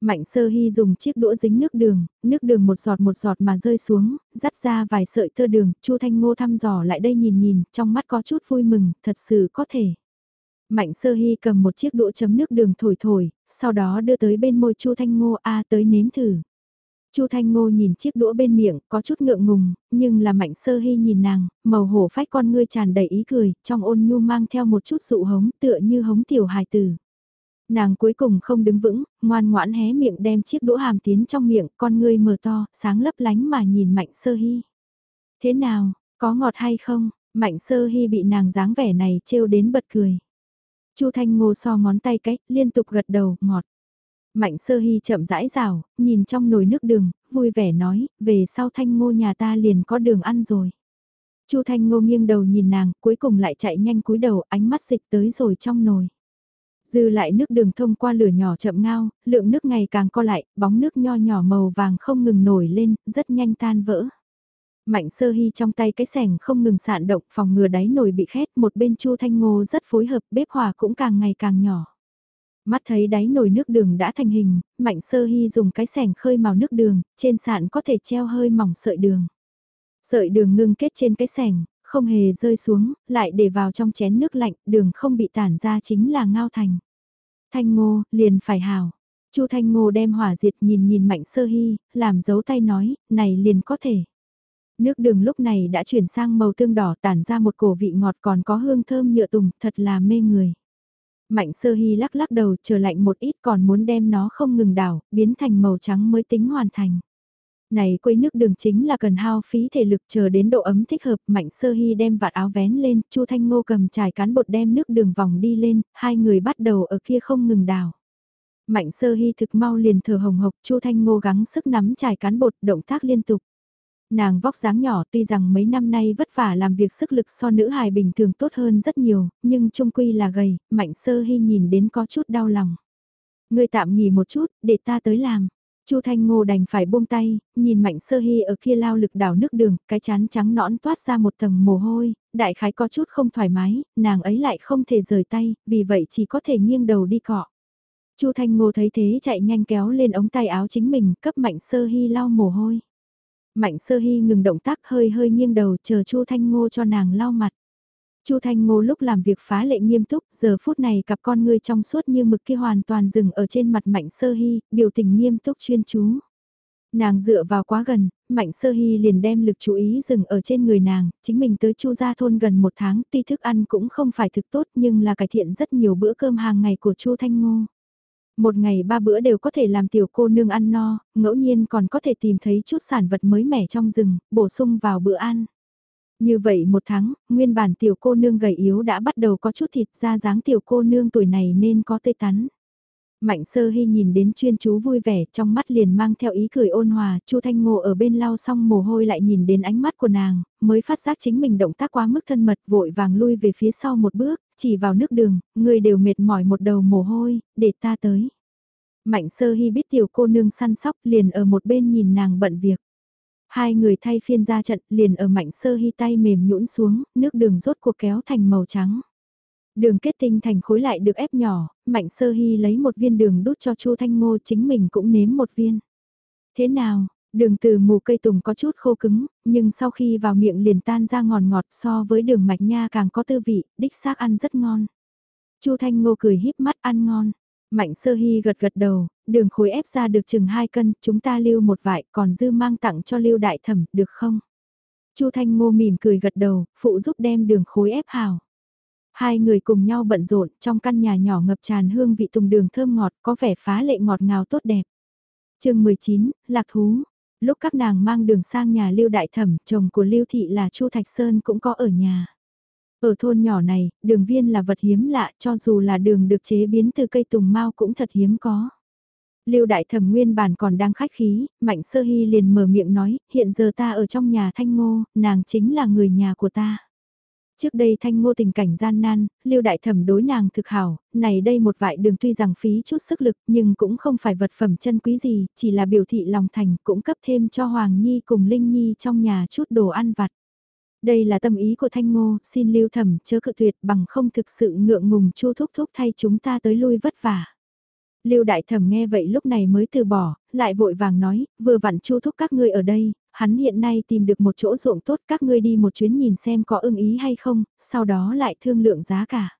[SPEAKER 1] Mạnh sơ hy dùng chiếc đũa dính nước đường, nước đường một giọt một giọt mà rơi xuống, dắt ra vài sợi tơ đường, Chu Thanh Ngô thăm dò lại đây nhìn nhìn, trong mắt có chút vui mừng, thật sự có thể. Mạnh sơ hy cầm một chiếc đũa chấm nước đường thổi thổi, sau đó đưa tới bên môi Chu Thanh Ngô A tới nếm thử. Chu Thanh Ngô nhìn chiếc đũa bên miệng, có chút ngượng ngùng, nhưng là Mạnh Sơ Hy nhìn nàng, màu hổ phách con ngươi tràn đầy ý cười, trong ôn nhu mang theo một chút dụ hống tựa như hống tiểu hài tử. Nàng cuối cùng không đứng vững, ngoan ngoãn hé miệng đem chiếc đũa hàm tiến trong miệng, con ngươi mở to, sáng lấp lánh mà nhìn Mạnh Sơ Hy. Thế nào, có ngọt hay không? Mạnh Sơ Hy bị nàng dáng vẻ này trêu đến bật cười. Chu Thanh Ngô so ngón tay cách, liên tục gật đầu, ngọt. Mạnh Sơ Hy chậm rãi rào, nhìn trong nồi nước đường, vui vẻ nói, về sau Thanh Ngô nhà ta liền có đường ăn rồi. Chu Thanh Ngô nghiêng đầu nhìn nàng, cuối cùng lại chạy nhanh cúi đầu, ánh mắt dịch tới rồi trong nồi. Dư lại nước đường thông qua lửa nhỏ chậm ngao, lượng nước ngày càng co lại, bóng nước nho nhỏ màu vàng không ngừng nổi lên, rất nhanh tan vỡ. Mạnh sơ hy trong tay cái sẻng không ngừng sạn động phòng ngừa đáy nồi bị khét một bên chu thanh ngô rất phối hợp bếp hòa cũng càng ngày càng nhỏ. Mắt thấy đáy nồi nước đường đã thành hình, mạnh sơ hy dùng cái sẻng khơi màu nước đường, trên sạn có thể treo hơi mỏng sợi đường. Sợi đường ngưng kết trên cái sẻng, không hề rơi xuống, lại để vào trong chén nước lạnh, đường không bị tản ra chính là ngao thành. Thanh ngô, liền phải hào. Chu Thanh Ngô đem hỏa diệt nhìn nhìn Mạnh Sơ Hy, làm dấu tay nói, này liền có thể. Nước đường lúc này đã chuyển sang màu tương đỏ tản ra một cổ vị ngọt còn có hương thơm nhựa tùng, thật là mê người. Mạnh sơ hy lắc lắc đầu chờ lạnh một ít còn muốn đem nó không ngừng đảo, biến thành màu trắng mới tính hoàn thành. Này quấy nước đường chính là cần hao phí thể lực chờ đến độ ấm thích hợp, Mạnh Sơ Hy đem vạt áo vén lên, Chu Thanh Ngô cầm trải cán bột đem nước đường vòng đi lên, hai người bắt đầu ở kia không ngừng đào. Mạnh Sơ Hy thực mau liền thở hồng hộc, Chu Thanh Ngô gắng sức nắm trải cán bột, động tác liên tục. Nàng vóc dáng nhỏ tuy rằng mấy năm nay vất vả làm việc sức lực so nữ hài bình thường tốt hơn rất nhiều, nhưng trung quy là gầy, Mạnh Sơ Hy nhìn đến có chút đau lòng. người tạm nghỉ một chút, để ta tới làm. Chu Thanh Ngô đành phải buông tay, nhìn Mạnh Sơ Hy ở kia lao lực đảo nước đường, cái chán trắng nõn toát ra một tầng mồ hôi, đại khái có chút không thoải mái, nàng ấy lại không thể rời tay, vì vậy chỉ có thể nghiêng đầu đi cọ. Chu Thanh Ngô thấy thế chạy nhanh kéo lên ống tay áo chính mình, cấp Mạnh Sơ Hy lau mồ hôi. Mạnh Sơ Hy ngừng động tác hơi hơi nghiêng đầu chờ Chu Thanh Ngô cho nàng lau mặt. Chu Thanh Ngô lúc làm việc phá lệ nghiêm túc, giờ phút này cặp con ngươi trong suốt như mực kia hoàn toàn dừng ở trên mặt Mạnh Sơ Hy, biểu tình nghiêm túc chuyên chú. Nàng dựa vào quá gần, Mạnh Sơ Hy liền đem lực chú ý dừng ở trên người nàng, chính mình tới Chu gia thôn gần một tháng, tuy thức ăn cũng không phải thực tốt nhưng là cải thiện rất nhiều bữa cơm hàng ngày của Chu Thanh Ngô. Một ngày ba bữa đều có thể làm tiểu cô nương ăn no, ngẫu nhiên còn có thể tìm thấy chút sản vật mới mẻ trong rừng, bổ sung vào bữa ăn. Như vậy một tháng, nguyên bản tiểu cô nương gầy yếu đã bắt đầu có chút thịt ra dáng tiểu cô nương tuổi này nên có tê tắn. Mạnh sơ hy nhìn đến chuyên chú vui vẻ trong mắt liền mang theo ý cười ôn hòa, chu Thanh Ngô ở bên lau xong mồ hôi lại nhìn đến ánh mắt của nàng, mới phát giác chính mình động tác quá mức thân mật vội vàng lui về phía sau một bước, chỉ vào nước đường, người đều mệt mỏi một đầu mồ hôi, để ta tới. Mạnh sơ hy biết tiểu cô nương săn sóc liền ở một bên nhìn nàng bận việc. Hai người thay phiên ra trận liền ở mạnh sơ hy tay mềm nhũn xuống, nước đường rốt cuộc kéo thành màu trắng. Đường kết tinh thành khối lại được ép nhỏ, mạnh sơ hy lấy một viên đường đút cho chu Thanh Ngô chính mình cũng nếm một viên. Thế nào, đường từ mù cây tùng có chút khô cứng, nhưng sau khi vào miệng liền tan ra ngọt ngọt so với đường mạch nha càng có tư vị, đích xác ăn rất ngon. chu Thanh Ngô cười híp mắt ăn ngon. Mạnh sơ hy gật gật đầu, đường khối ép ra được chừng 2 cân, chúng ta lưu một vại còn dư mang tặng cho lưu đại thẩm, được không? Chu Thanh Ngô mỉm cười gật đầu, phụ giúp đem đường khối ép hào. Hai người cùng nhau bận rộn trong căn nhà nhỏ ngập tràn hương vị tùng đường thơm ngọt có vẻ phá lệ ngọt ngào tốt đẹp. chương 19, Lạc Thú. Lúc các nàng mang đường sang nhà Lưu Đại Thẩm, chồng của Lưu Thị là Chu Thạch Sơn cũng có ở nhà. Ở thôn nhỏ này, đường viên là vật hiếm lạ cho dù là đường được chế biến từ cây tùng mau cũng thật hiếm có. Lưu đại thẩm nguyên bản còn đang khách khí, Mạnh Sơ Hy liền mở miệng nói, hiện giờ ta ở trong nhà Thanh Ngô, nàng chính là người nhà của ta. Trước đây Thanh Ngô tình cảnh gian nan, Lưu đại thẩm đối nàng thực hảo, này đây một vại đường tuy rằng phí chút sức lực nhưng cũng không phải vật phẩm chân quý gì, chỉ là biểu thị lòng thành cũng cấp thêm cho Hoàng Nhi cùng Linh Nhi trong nhà chút đồ ăn vặt. Đây là tâm ý của Thanh Ngô, xin lưu thẩm chớ cự tuyệt bằng không thực sự ngượng ngùng chu thúc thúc thay chúng ta tới lui vất vả. Lưu đại thẩm nghe vậy lúc này mới từ bỏ, lại vội vàng nói, vừa vặn chu thúc các ngươi ở đây, hắn hiện nay tìm được một chỗ ruộng tốt các ngươi đi một chuyến nhìn xem có ưng ý hay không, sau đó lại thương lượng giá cả.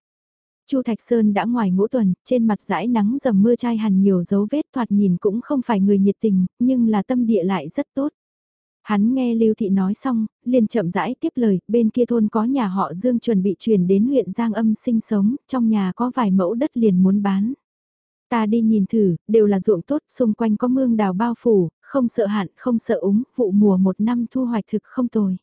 [SPEAKER 1] Chu Thạch Sơn đã ngoài ngũ tuần, trên mặt dãi nắng dầm mưa chai hằn nhiều dấu vết thoạt nhìn cũng không phải người nhiệt tình, nhưng là tâm địa lại rất tốt. Hắn nghe Lưu Thị nói xong, liền chậm rãi tiếp lời, bên kia thôn có nhà họ Dương chuẩn bị chuyển đến huyện Giang Âm sinh sống, trong nhà có vài mẫu đất liền muốn bán. Ta đi nhìn thử, đều là ruộng tốt, xung quanh có mương đào bao phủ, không sợ hạn, không sợ úng, vụ mùa một năm thu hoạch thực không tồi.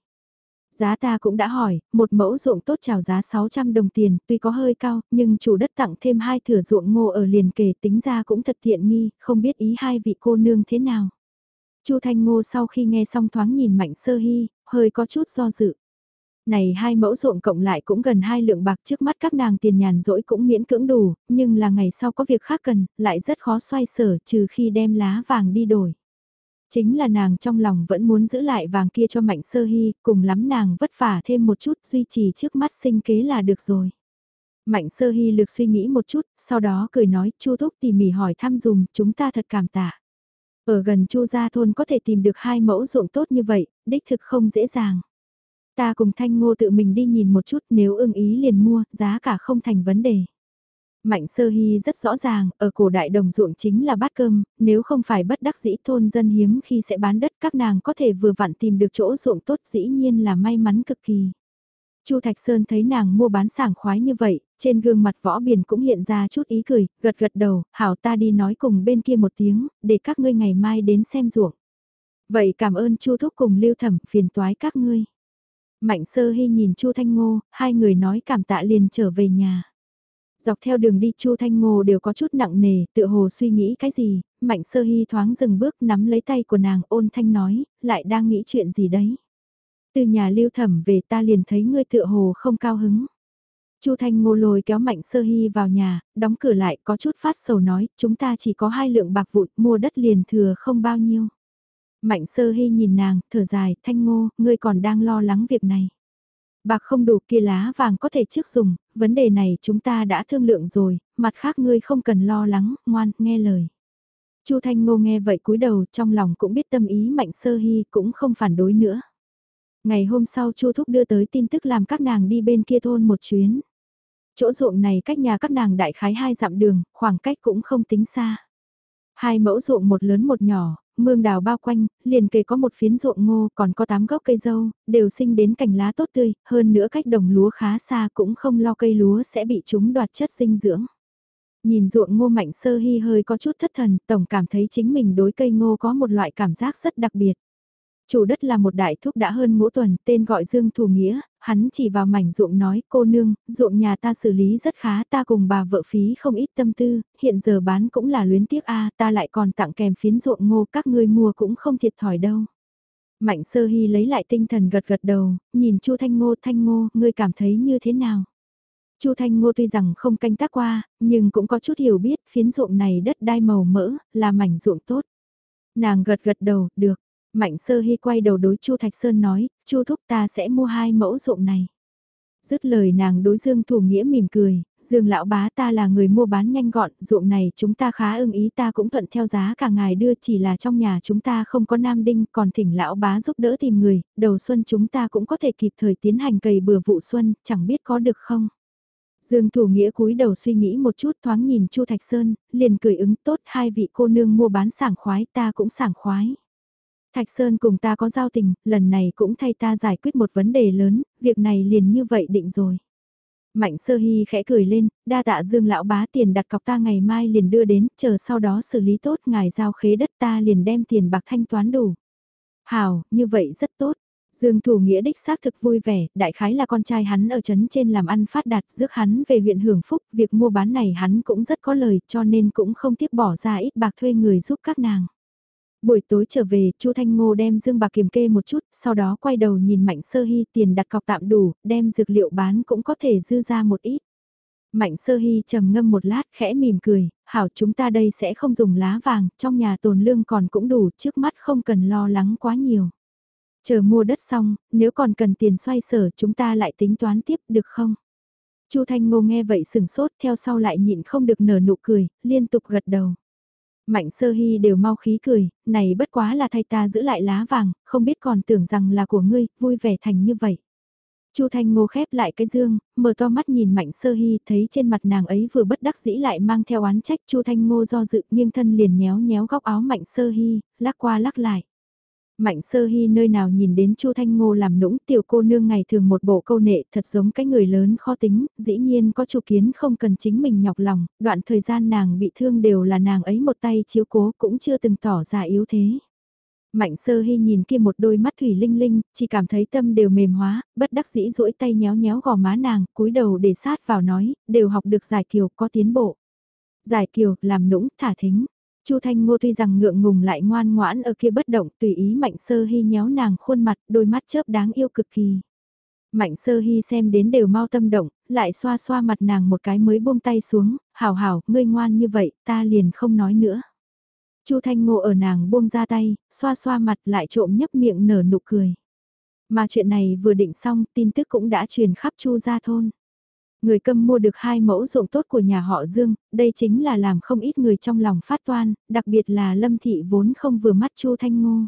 [SPEAKER 1] Giá ta cũng đã hỏi, một mẫu ruộng tốt chào giá 600 đồng tiền, tuy có hơi cao, nhưng chủ đất tặng thêm hai thửa ruộng ngô ở liền kề tính ra cũng thật tiện nghi, không biết ý hai vị cô nương thế nào. Chu Thanh Ngô sau khi nghe xong thoáng nhìn Mạnh Sơ Hy, hơi có chút do dự. Này hai mẫu ruộng cộng lại cũng gần hai lượng bạc trước mắt các nàng tiền nhàn rỗi cũng miễn cưỡng đủ, nhưng là ngày sau có việc khác cần, lại rất khó xoay sở trừ khi đem lá vàng đi đổi. Chính là nàng trong lòng vẫn muốn giữ lại vàng kia cho Mạnh Sơ Hy, cùng lắm nàng vất vả thêm một chút duy trì trước mắt sinh kế là được rồi. Mạnh Sơ Hy lược suy nghĩ một chút, sau đó cười nói, Chu Thúc tỉ mỉ hỏi thăm dùm, chúng ta thật cảm tạ. Ở gần Chu Gia Thôn có thể tìm được hai mẫu ruộng tốt như vậy, đích thực không dễ dàng. Ta cùng Thanh Ngô tự mình đi nhìn một chút nếu ưng ý liền mua, giá cả không thành vấn đề. Mạnh sơ hy rất rõ ràng, ở cổ đại đồng ruộng chính là bát cơm, nếu không phải bất đắc dĩ thôn dân hiếm khi sẽ bán đất các nàng có thể vừa vặn tìm được chỗ ruộng tốt dĩ nhiên là may mắn cực kỳ. Chu Thạch Sơn thấy nàng mua bán sảng khoái như vậy, trên gương mặt võ biển cũng hiện ra chút ý cười, gật gật đầu, hảo ta đi nói cùng bên kia một tiếng, để các ngươi ngày mai đến xem ruộng. Vậy cảm ơn Chu Thúc cùng Lưu Thẩm phiền toái các ngươi. Mạnh sơ hy nhìn Chu Thanh Ngô, hai người nói cảm tạ liền trở về nhà. Dọc theo đường đi Chu Thanh Ngô đều có chút nặng nề, tự hồ suy nghĩ cái gì, Mạnh Sơ Hy thoáng dừng bước nắm lấy tay của nàng ôn thanh nói, lại đang nghĩ chuyện gì đấy. Từ nhà lưu thẩm về ta liền thấy ngươi tựa hồ không cao hứng. Chu Thanh Ngô lôi kéo Mạnh Sơ Hy vào nhà, đóng cửa lại có chút phát sầu nói, chúng ta chỉ có hai lượng bạc vụn mua đất liền thừa không bao nhiêu. Mạnh Sơ Hy nhìn nàng, thở dài, Thanh Ngô, ngươi còn đang lo lắng việc này. Bạc không đủ kia lá vàng có thể trước dùng, vấn đề này chúng ta đã thương lượng rồi, mặt khác ngươi không cần lo lắng, ngoan, nghe lời. Chu Thanh Ngô nghe vậy cúi đầu trong lòng cũng biết tâm ý Mạnh Sơ Hy cũng không phản đối nữa. Ngày hôm sau Chu Thúc đưa tới tin tức làm các nàng đi bên kia thôn một chuyến. Chỗ ruộng này cách nhà các nàng đại khái hai dặm đường, khoảng cách cũng không tính xa. Hai mẫu ruộng một lớn một nhỏ, mương đào bao quanh, liền kề có một phiến ruộng ngô còn có tám gốc cây dâu, đều sinh đến cành lá tốt tươi, hơn nữa cách đồng lúa khá xa cũng không lo cây lúa sẽ bị chúng đoạt chất dinh dưỡng. Nhìn ruộng ngô mạnh sơ hy hơi có chút thất thần, tổng cảm thấy chính mình đối cây ngô có một loại cảm giác rất đặc biệt. Chủ đất là một đại thúc đã hơn ngũ tuần, tên gọi Dương Thủ Nghĩa, hắn chỉ vào mảnh ruộng nói, cô nương, ruộng nhà ta xử lý rất khá, ta cùng bà vợ phí không ít tâm tư, hiện giờ bán cũng là luyến tiếc a ta lại còn tặng kèm phiến ruộng ngô, các ngươi mua cũng không thiệt thòi đâu. Mạnh sơ hy lấy lại tinh thần gật gật đầu, nhìn Chu Thanh Ngô, Thanh Ngô, ngươi cảm thấy như thế nào? Chu Thanh Ngô tuy rằng không canh tác qua, nhưng cũng có chút hiểu biết phiến ruộng này đất đai màu mỡ, là mảnh ruộng tốt. Nàng gật gật đầu, được, Mạnh sơ hy quay đầu đối Chu Thạch Sơn nói, Chu thúc ta sẽ mua hai mẫu ruộng này. Dứt lời nàng đối Dương Thủ Nghĩa mỉm cười, Dương lão bá ta là người mua bán nhanh gọn, ruộng này chúng ta khá ưng ý ta cũng thuận theo giá cả ngài đưa chỉ là trong nhà chúng ta không có nam đinh còn thỉnh lão bá giúp đỡ tìm người, đầu xuân chúng ta cũng có thể kịp thời tiến hành cày bừa vụ xuân, chẳng biết có được không. Dương Thủ Nghĩa cúi đầu suy nghĩ một chút thoáng nhìn Chu Thạch Sơn, liền cười ứng tốt hai vị cô nương mua bán sảng khoái ta cũng sảng khoái. Thạch Sơn cùng ta có giao tình, lần này cũng thay ta giải quyết một vấn đề lớn, việc này liền như vậy định rồi. Mạnh sơ hy khẽ cười lên, đa tạ dương lão bá tiền đặt cọc ta ngày mai liền đưa đến, chờ sau đó xử lý tốt ngài giao khế đất ta liền đem tiền bạc thanh toán đủ. Hào, như vậy rất tốt. Dương thủ nghĩa đích xác thực vui vẻ, đại khái là con trai hắn ở trấn trên làm ăn phát đạt rước hắn về huyện hưởng phúc, việc mua bán này hắn cũng rất có lời cho nên cũng không tiếc bỏ ra ít bạc thuê người giúp các nàng. Buổi tối trở về, Chu Thanh Ngô đem dương bạc kiểm kê một chút, sau đó quay đầu nhìn Mạnh Sơ Hy tiền đặt cọc tạm đủ, đem dược liệu bán cũng có thể dư ra một ít. Mạnh Sơ Hy trầm ngâm một lát, khẽ mỉm cười, hảo chúng ta đây sẽ không dùng lá vàng, trong nhà tồn lương còn cũng đủ, trước mắt không cần lo lắng quá nhiều. Chờ mua đất xong, nếu còn cần tiền xoay sở chúng ta lại tính toán tiếp được không? Chu Thanh Ngô nghe vậy sừng sốt theo sau lại nhịn không được nở nụ cười, liên tục gật đầu. Mạnh sơ hy đều mau khí cười, này bất quá là thay ta giữ lại lá vàng, không biết còn tưởng rằng là của ngươi, vui vẻ thành như vậy. Chu Thanh Ngô khép lại cái dương, mở to mắt nhìn Mạnh Sơ Hy, thấy trên mặt nàng ấy vừa bất đắc dĩ lại mang theo oán trách, Chu Thanh Ngô do dự, nghiêng thân liền nhéo nhéo góc áo Mạnh Sơ Hy, lắc qua lắc lại. Mạnh sơ hy nơi nào nhìn đến Chu Thanh Ngô làm nũng tiểu cô nương ngày thường một bộ câu nệ thật giống cái người lớn khó tính, dĩ nhiên có chủ kiến không cần chính mình nhọc lòng, đoạn thời gian nàng bị thương đều là nàng ấy một tay chiếu cố cũng chưa từng tỏ ra yếu thế. Mạnh sơ hy nhìn kia một đôi mắt thủy linh linh, chỉ cảm thấy tâm đều mềm hóa, bất đắc dĩ duỗi tay nhéo nhéo gò má nàng, cúi đầu để sát vào nói, đều học được giải kiều có tiến bộ. Giải kiều, làm nũng, thả thính. Chu Thanh Ngô tuy rằng ngượng ngùng lại ngoan ngoãn ở kia bất động tùy ý Mạnh Sơ Hy nhéo nàng khuôn mặt, đôi mắt chớp đáng yêu cực kỳ. Mạnh Sơ Hy xem đến đều mau tâm động, lại xoa xoa mặt nàng một cái mới buông tay xuống, hảo hảo, ngươi ngoan như vậy, ta liền không nói nữa. Chu Thanh Ngô ở nàng buông ra tay, xoa xoa mặt lại trộm nhấp miệng nở nụ cười. Mà chuyện này vừa định xong, tin tức cũng đã truyền khắp Chu gia thôn. Người câm mua được hai mẫu ruộng tốt của nhà họ Dương, đây chính là làm không ít người trong lòng phát toan, đặc biệt là Lâm Thị vốn không vừa mắt Chu Thanh Ngô.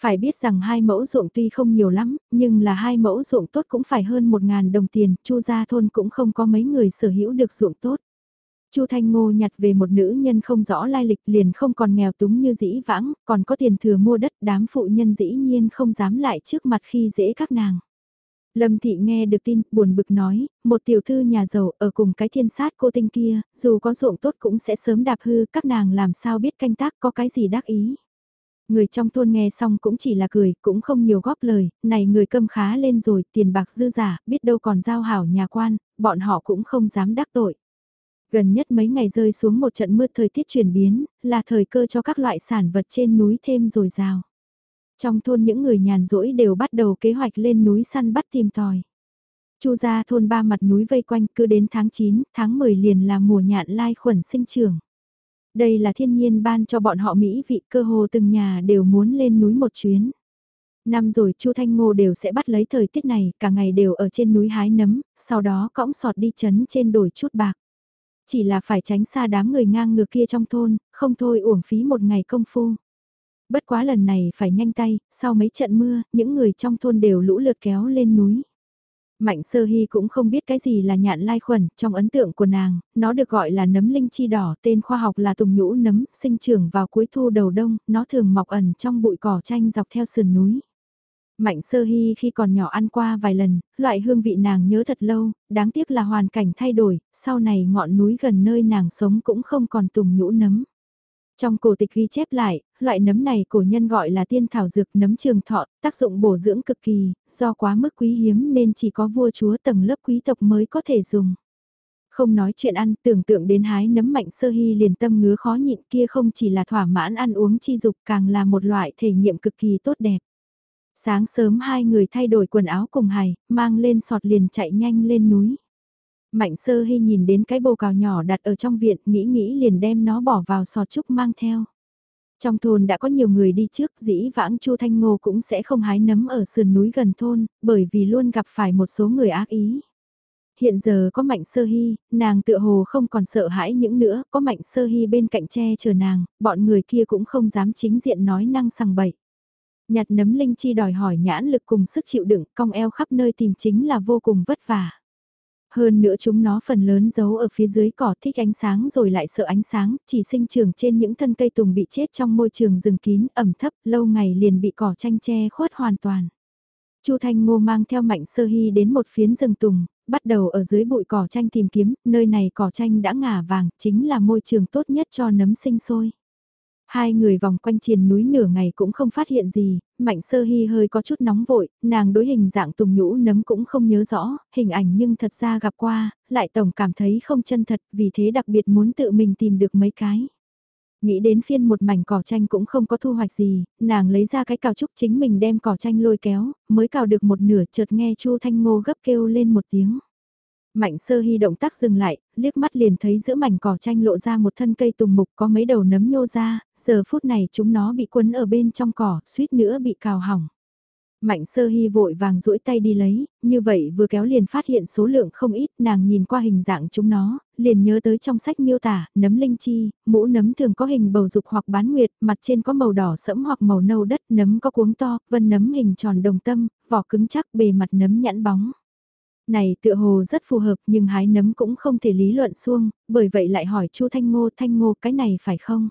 [SPEAKER 1] Phải biết rằng hai mẫu ruộng tuy không nhiều lắm, nhưng là hai mẫu ruộng tốt cũng phải hơn một ngàn đồng tiền, Chu gia thôn cũng không có mấy người sở hữu được ruộng tốt. Chu Thanh Ngô nhặt về một nữ nhân không rõ lai lịch liền không còn nghèo túng như dĩ vãng, còn có tiền thừa mua đất đám phụ nhân dĩ nhiên không dám lại trước mặt khi dễ các nàng. Lâm Thị nghe được tin, buồn bực nói, một tiểu thư nhà giàu ở cùng cái thiên sát cô tinh kia, dù có ruộng tốt cũng sẽ sớm đạp hư, các nàng làm sao biết canh tác có cái gì đắc ý. Người trong thôn nghe xong cũng chỉ là cười, cũng không nhiều góp lời, này người câm khá lên rồi, tiền bạc dư giả, biết đâu còn giao hảo nhà quan, bọn họ cũng không dám đắc tội. Gần nhất mấy ngày rơi xuống một trận mưa thời tiết chuyển biến, là thời cơ cho các loại sản vật trên núi thêm dồi dào. Trong thôn những người nhàn rỗi đều bắt đầu kế hoạch lên núi săn bắt tìm tòi. Chu gia thôn ba mặt núi vây quanh cứ đến tháng 9, tháng 10 liền là mùa nhạn lai khuẩn sinh trưởng. Đây là thiên nhiên ban cho bọn họ Mỹ vị cơ hồ từng nhà đều muốn lên núi một chuyến. Năm rồi Chu Thanh Ngô đều sẽ bắt lấy thời tiết này, cả ngày đều ở trên núi hái nấm, sau đó cõng sọt đi chấn trên đồi chút bạc. Chỉ là phải tránh xa đám người ngang ngược kia trong thôn, không thôi uổng phí một ngày công phu. Bất quá lần này phải nhanh tay, sau mấy trận mưa, những người trong thôn đều lũ lượt kéo lên núi. Mạnh sơ hy cũng không biết cái gì là nhạn lai khuẩn, trong ấn tượng của nàng, nó được gọi là nấm linh chi đỏ, tên khoa học là tùng nhũ nấm, sinh trưởng vào cuối thu đầu đông, nó thường mọc ẩn trong bụi cỏ tranh dọc theo sườn núi. Mạnh sơ hy khi còn nhỏ ăn qua vài lần, loại hương vị nàng nhớ thật lâu, đáng tiếc là hoàn cảnh thay đổi, sau này ngọn núi gần nơi nàng sống cũng không còn tùng nhũ nấm. Trong cổ tịch ghi chép lại, loại nấm này cổ nhân gọi là tiên thảo dược nấm trường thọ, tác dụng bổ dưỡng cực kỳ, do quá mức quý hiếm nên chỉ có vua chúa tầng lớp quý tộc mới có thể dùng. Không nói chuyện ăn, tưởng tượng đến hái nấm mạnh sơ hy liền tâm ngứa khó nhịn kia không chỉ là thỏa mãn ăn uống chi dục càng là một loại thể nghiệm cực kỳ tốt đẹp. Sáng sớm hai người thay đổi quần áo cùng hài, mang lên sọt liền chạy nhanh lên núi. Mạnh sơ hy nhìn đến cái bồ cào nhỏ đặt ở trong viện, nghĩ nghĩ liền đem nó bỏ vào sò trúc mang theo. Trong thôn đã có nhiều người đi trước, dĩ vãng Chu Thanh Ngô cũng sẽ không hái nấm ở sườn núi gần thôn, bởi vì luôn gặp phải một số người ác ý. Hiện giờ có mạnh sơ hy, nàng tựa hồ không còn sợ hãi những nữa, có mạnh sơ hy bên cạnh che chờ nàng, bọn người kia cũng không dám chính diện nói năng sằng bậy. Nhặt nấm linh chi đòi hỏi nhãn lực cùng sức chịu đựng, cong eo khắp nơi tìm chính là vô cùng vất vả. Hơn nữa chúng nó phần lớn giấu ở phía dưới cỏ thích ánh sáng rồi lại sợ ánh sáng, chỉ sinh trưởng trên những thân cây tùng bị chết trong môi trường rừng kín, ẩm thấp, lâu ngày liền bị cỏ tranh che khuất hoàn toàn. Chu Thanh Ngô mang theo Mạnh Sơ Hy đến một phiến rừng tùng, bắt đầu ở dưới bụi cỏ tranh tìm kiếm, nơi này cỏ tranh đã ngả vàng, chính là môi trường tốt nhất cho nấm sinh sôi. Hai người vòng quanh triền núi nửa ngày cũng không phát hiện gì, mạnh sơ hy hơi có chút nóng vội, nàng đối hình dạng tùng nhũ nấm cũng không nhớ rõ, hình ảnh nhưng thật ra gặp qua, lại tổng cảm thấy không chân thật, vì thế đặc biệt muốn tự mình tìm được mấy cái. Nghĩ đến phiên một mảnh cỏ tranh cũng không có thu hoạch gì, nàng lấy ra cái cào trúc chính mình đem cỏ tranh lôi kéo, mới cào được một nửa chợt nghe Chu Thanh Ngô gấp kêu lên một tiếng. Mạnh sơ hy động tác dừng lại, liếc mắt liền thấy giữa mảnh cỏ tranh lộ ra một thân cây tùng mục có mấy đầu nấm nhô ra, giờ phút này chúng nó bị quấn ở bên trong cỏ, suýt nữa bị cào hỏng. Mạnh sơ hy vội vàng duỗi tay đi lấy, như vậy vừa kéo liền phát hiện số lượng không ít, nàng nhìn qua hình dạng chúng nó, liền nhớ tới trong sách miêu tả, nấm linh chi, mũ nấm thường có hình bầu dục hoặc bán nguyệt, mặt trên có màu đỏ sẫm hoặc màu nâu đất, nấm có cuống to, vân nấm hình tròn đồng tâm, vỏ cứng chắc bề mặt nấm nhẵn bóng. Này tựa hồ rất phù hợp nhưng hái nấm cũng không thể lý luận xuông, bởi vậy lại hỏi Chu Thanh Ngô, Thanh Ngô cái này phải không?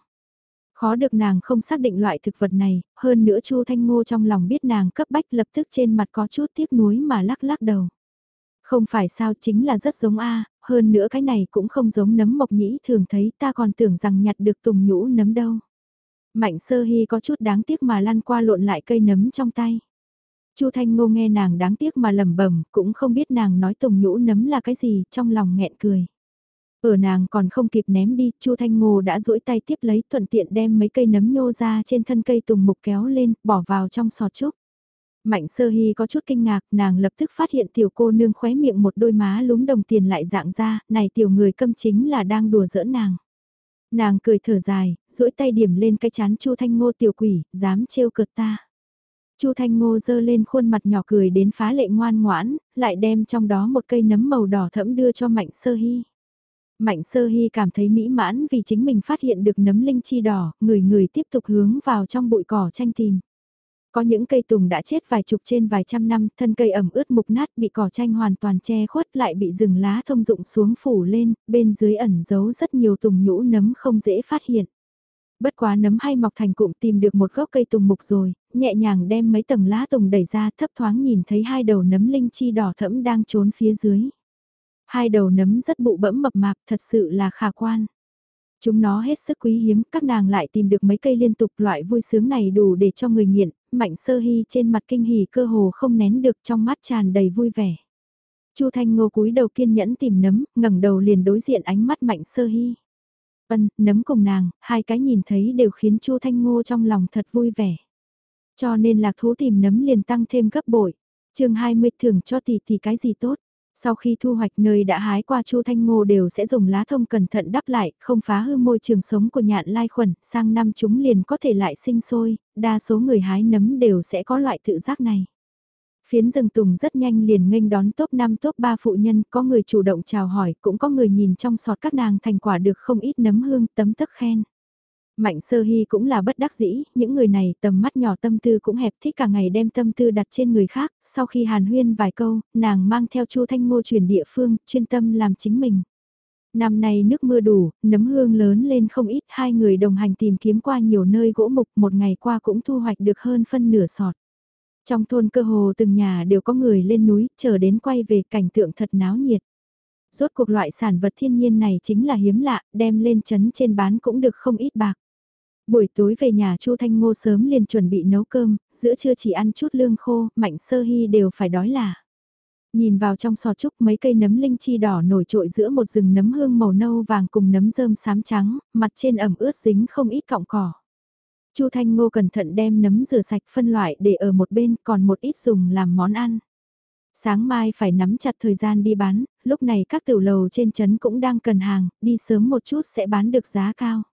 [SPEAKER 1] Khó được nàng không xác định loại thực vật này, hơn nữa Chu Thanh Ngô trong lòng biết nàng cấp bách lập tức trên mặt có chút tiếc nuối mà lắc lắc đầu. Không phải sao chính là rất giống A, hơn nữa cái này cũng không giống nấm mộc nhĩ thường thấy ta còn tưởng rằng nhặt được tùng nhũ nấm đâu. Mạnh sơ hy có chút đáng tiếc mà lăn qua lộn lại cây nấm trong tay. Chu Thanh Ngô nghe nàng đáng tiếc mà lẩm bẩm, cũng không biết nàng nói tùng nhũ nấm là cái gì, trong lòng nghẹn cười. Ở nàng còn không kịp ném đi, Chu Thanh Ngô đã duỗi tay tiếp lấy thuận tiện đem mấy cây nấm nhô ra trên thân cây tùng mục kéo lên, bỏ vào trong sọt trúc. Mạnh sơ hy có chút kinh ngạc, nàng lập tức phát hiện tiểu cô nương khóe miệng một đôi má lúm đồng tiền lại dạng ra, này tiểu người câm chính là đang đùa giỡn nàng. Nàng cười thở dài, duỗi tay điểm lên cái chán Chu Thanh Ngô tiểu quỷ, dám trêu cợt ta. Chu Thanh Ngô dơ lên khuôn mặt nhỏ cười đến phá lệ ngoan ngoãn, lại đem trong đó một cây nấm màu đỏ thẫm đưa cho Mạnh Sơ Hy. Mạnh Sơ Hy cảm thấy mỹ mãn vì chính mình phát hiện được nấm linh chi đỏ, người người tiếp tục hướng vào trong bụi cỏ tranh tìm. Có những cây tùng đã chết vài chục trên vài trăm năm, thân cây ẩm ướt mục nát bị cỏ tranh hoàn toàn che khuất lại bị rừng lá thông dụng xuống phủ lên, bên dưới ẩn giấu rất nhiều tùng nhũ nấm không dễ phát hiện. Bất quá nấm hay mọc thành cụm tìm được một gốc cây tùng mục rồi, nhẹ nhàng đem mấy tầng lá tùng đẩy ra thấp thoáng nhìn thấy hai đầu nấm linh chi đỏ thẫm đang trốn phía dưới. Hai đầu nấm rất bụ bẫm mập mạp thật sự là khả quan. Chúng nó hết sức quý hiếm, các nàng lại tìm được mấy cây liên tục loại vui sướng này đủ để cho người nghiện, mạnh sơ hy trên mặt kinh hỉ cơ hồ không nén được trong mắt tràn đầy vui vẻ. Chu Thanh Ngô cúi đầu kiên nhẫn tìm nấm, ngẩng đầu liền đối diện ánh mắt mạnh sơ hy. Ân, nấm cùng nàng, hai cái nhìn thấy đều khiến Chu Thanh Ngô trong lòng thật vui vẻ. Cho nên lạc thú tìm nấm liền tăng thêm gấp bội. chương 20 thưởng cho tỷ tỷ cái gì tốt. Sau khi thu hoạch nơi đã hái qua chu thanh ngô đều sẽ dùng lá thông cẩn thận đắp lại, không phá hư môi trường sống của nhạn lai khuẩn, sang năm chúng liền có thể lại sinh sôi, đa số người hái nấm đều sẽ có loại tự giác này. Phiến rừng tùng rất nhanh liền nghênh đón top 5 top 3 phụ nhân, có người chủ động chào hỏi, cũng có người nhìn trong sọt các nàng thành quả được không ít nấm hương tấm tức khen. Mạnh sơ hy cũng là bất đắc dĩ, những người này tầm mắt nhỏ tâm tư cũng hẹp thích cả ngày đem tâm tư đặt trên người khác, sau khi hàn huyên vài câu, nàng mang theo chu thanh ngô chuyển địa phương, chuyên tâm làm chính mình. Năm nay nước mưa đủ, nấm hương lớn lên không ít, hai người đồng hành tìm kiếm qua nhiều nơi gỗ mục, một ngày qua cũng thu hoạch được hơn phân nửa sọt. Trong thôn cơ hồ từng nhà đều có người lên núi, chờ đến quay về cảnh tượng thật náo nhiệt. Rốt cuộc loại sản vật thiên nhiên này chính là hiếm lạ, đem lên chấn trên bán cũng được không ít bạc. Buổi tối về nhà Chu Thanh Ngô sớm liền chuẩn bị nấu cơm, giữa trưa chỉ ăn chút lương khô, Mạnh Sơ Hy đều phải đói là. Nhìn vào trong sò trúc mấy cây nấm linh chi đỏ nổi trội giữa một rừng nấm hương màu nâu vàng cùng nấm rơm xám trắng, mặt trên ẩm ướt dính không ít cọng cỏ. Chu Thanh Ngô cẩn thận đem nấm rửa sạch phân loại để ở một bên còn một ít dùng làm món ăn. Sáng mai phải nắm chặt thời gian đi bán, lúc này các tiểu lầu trên trấn cũng đang cần hàng, đi sớm một chút sẽ bán được giá cao.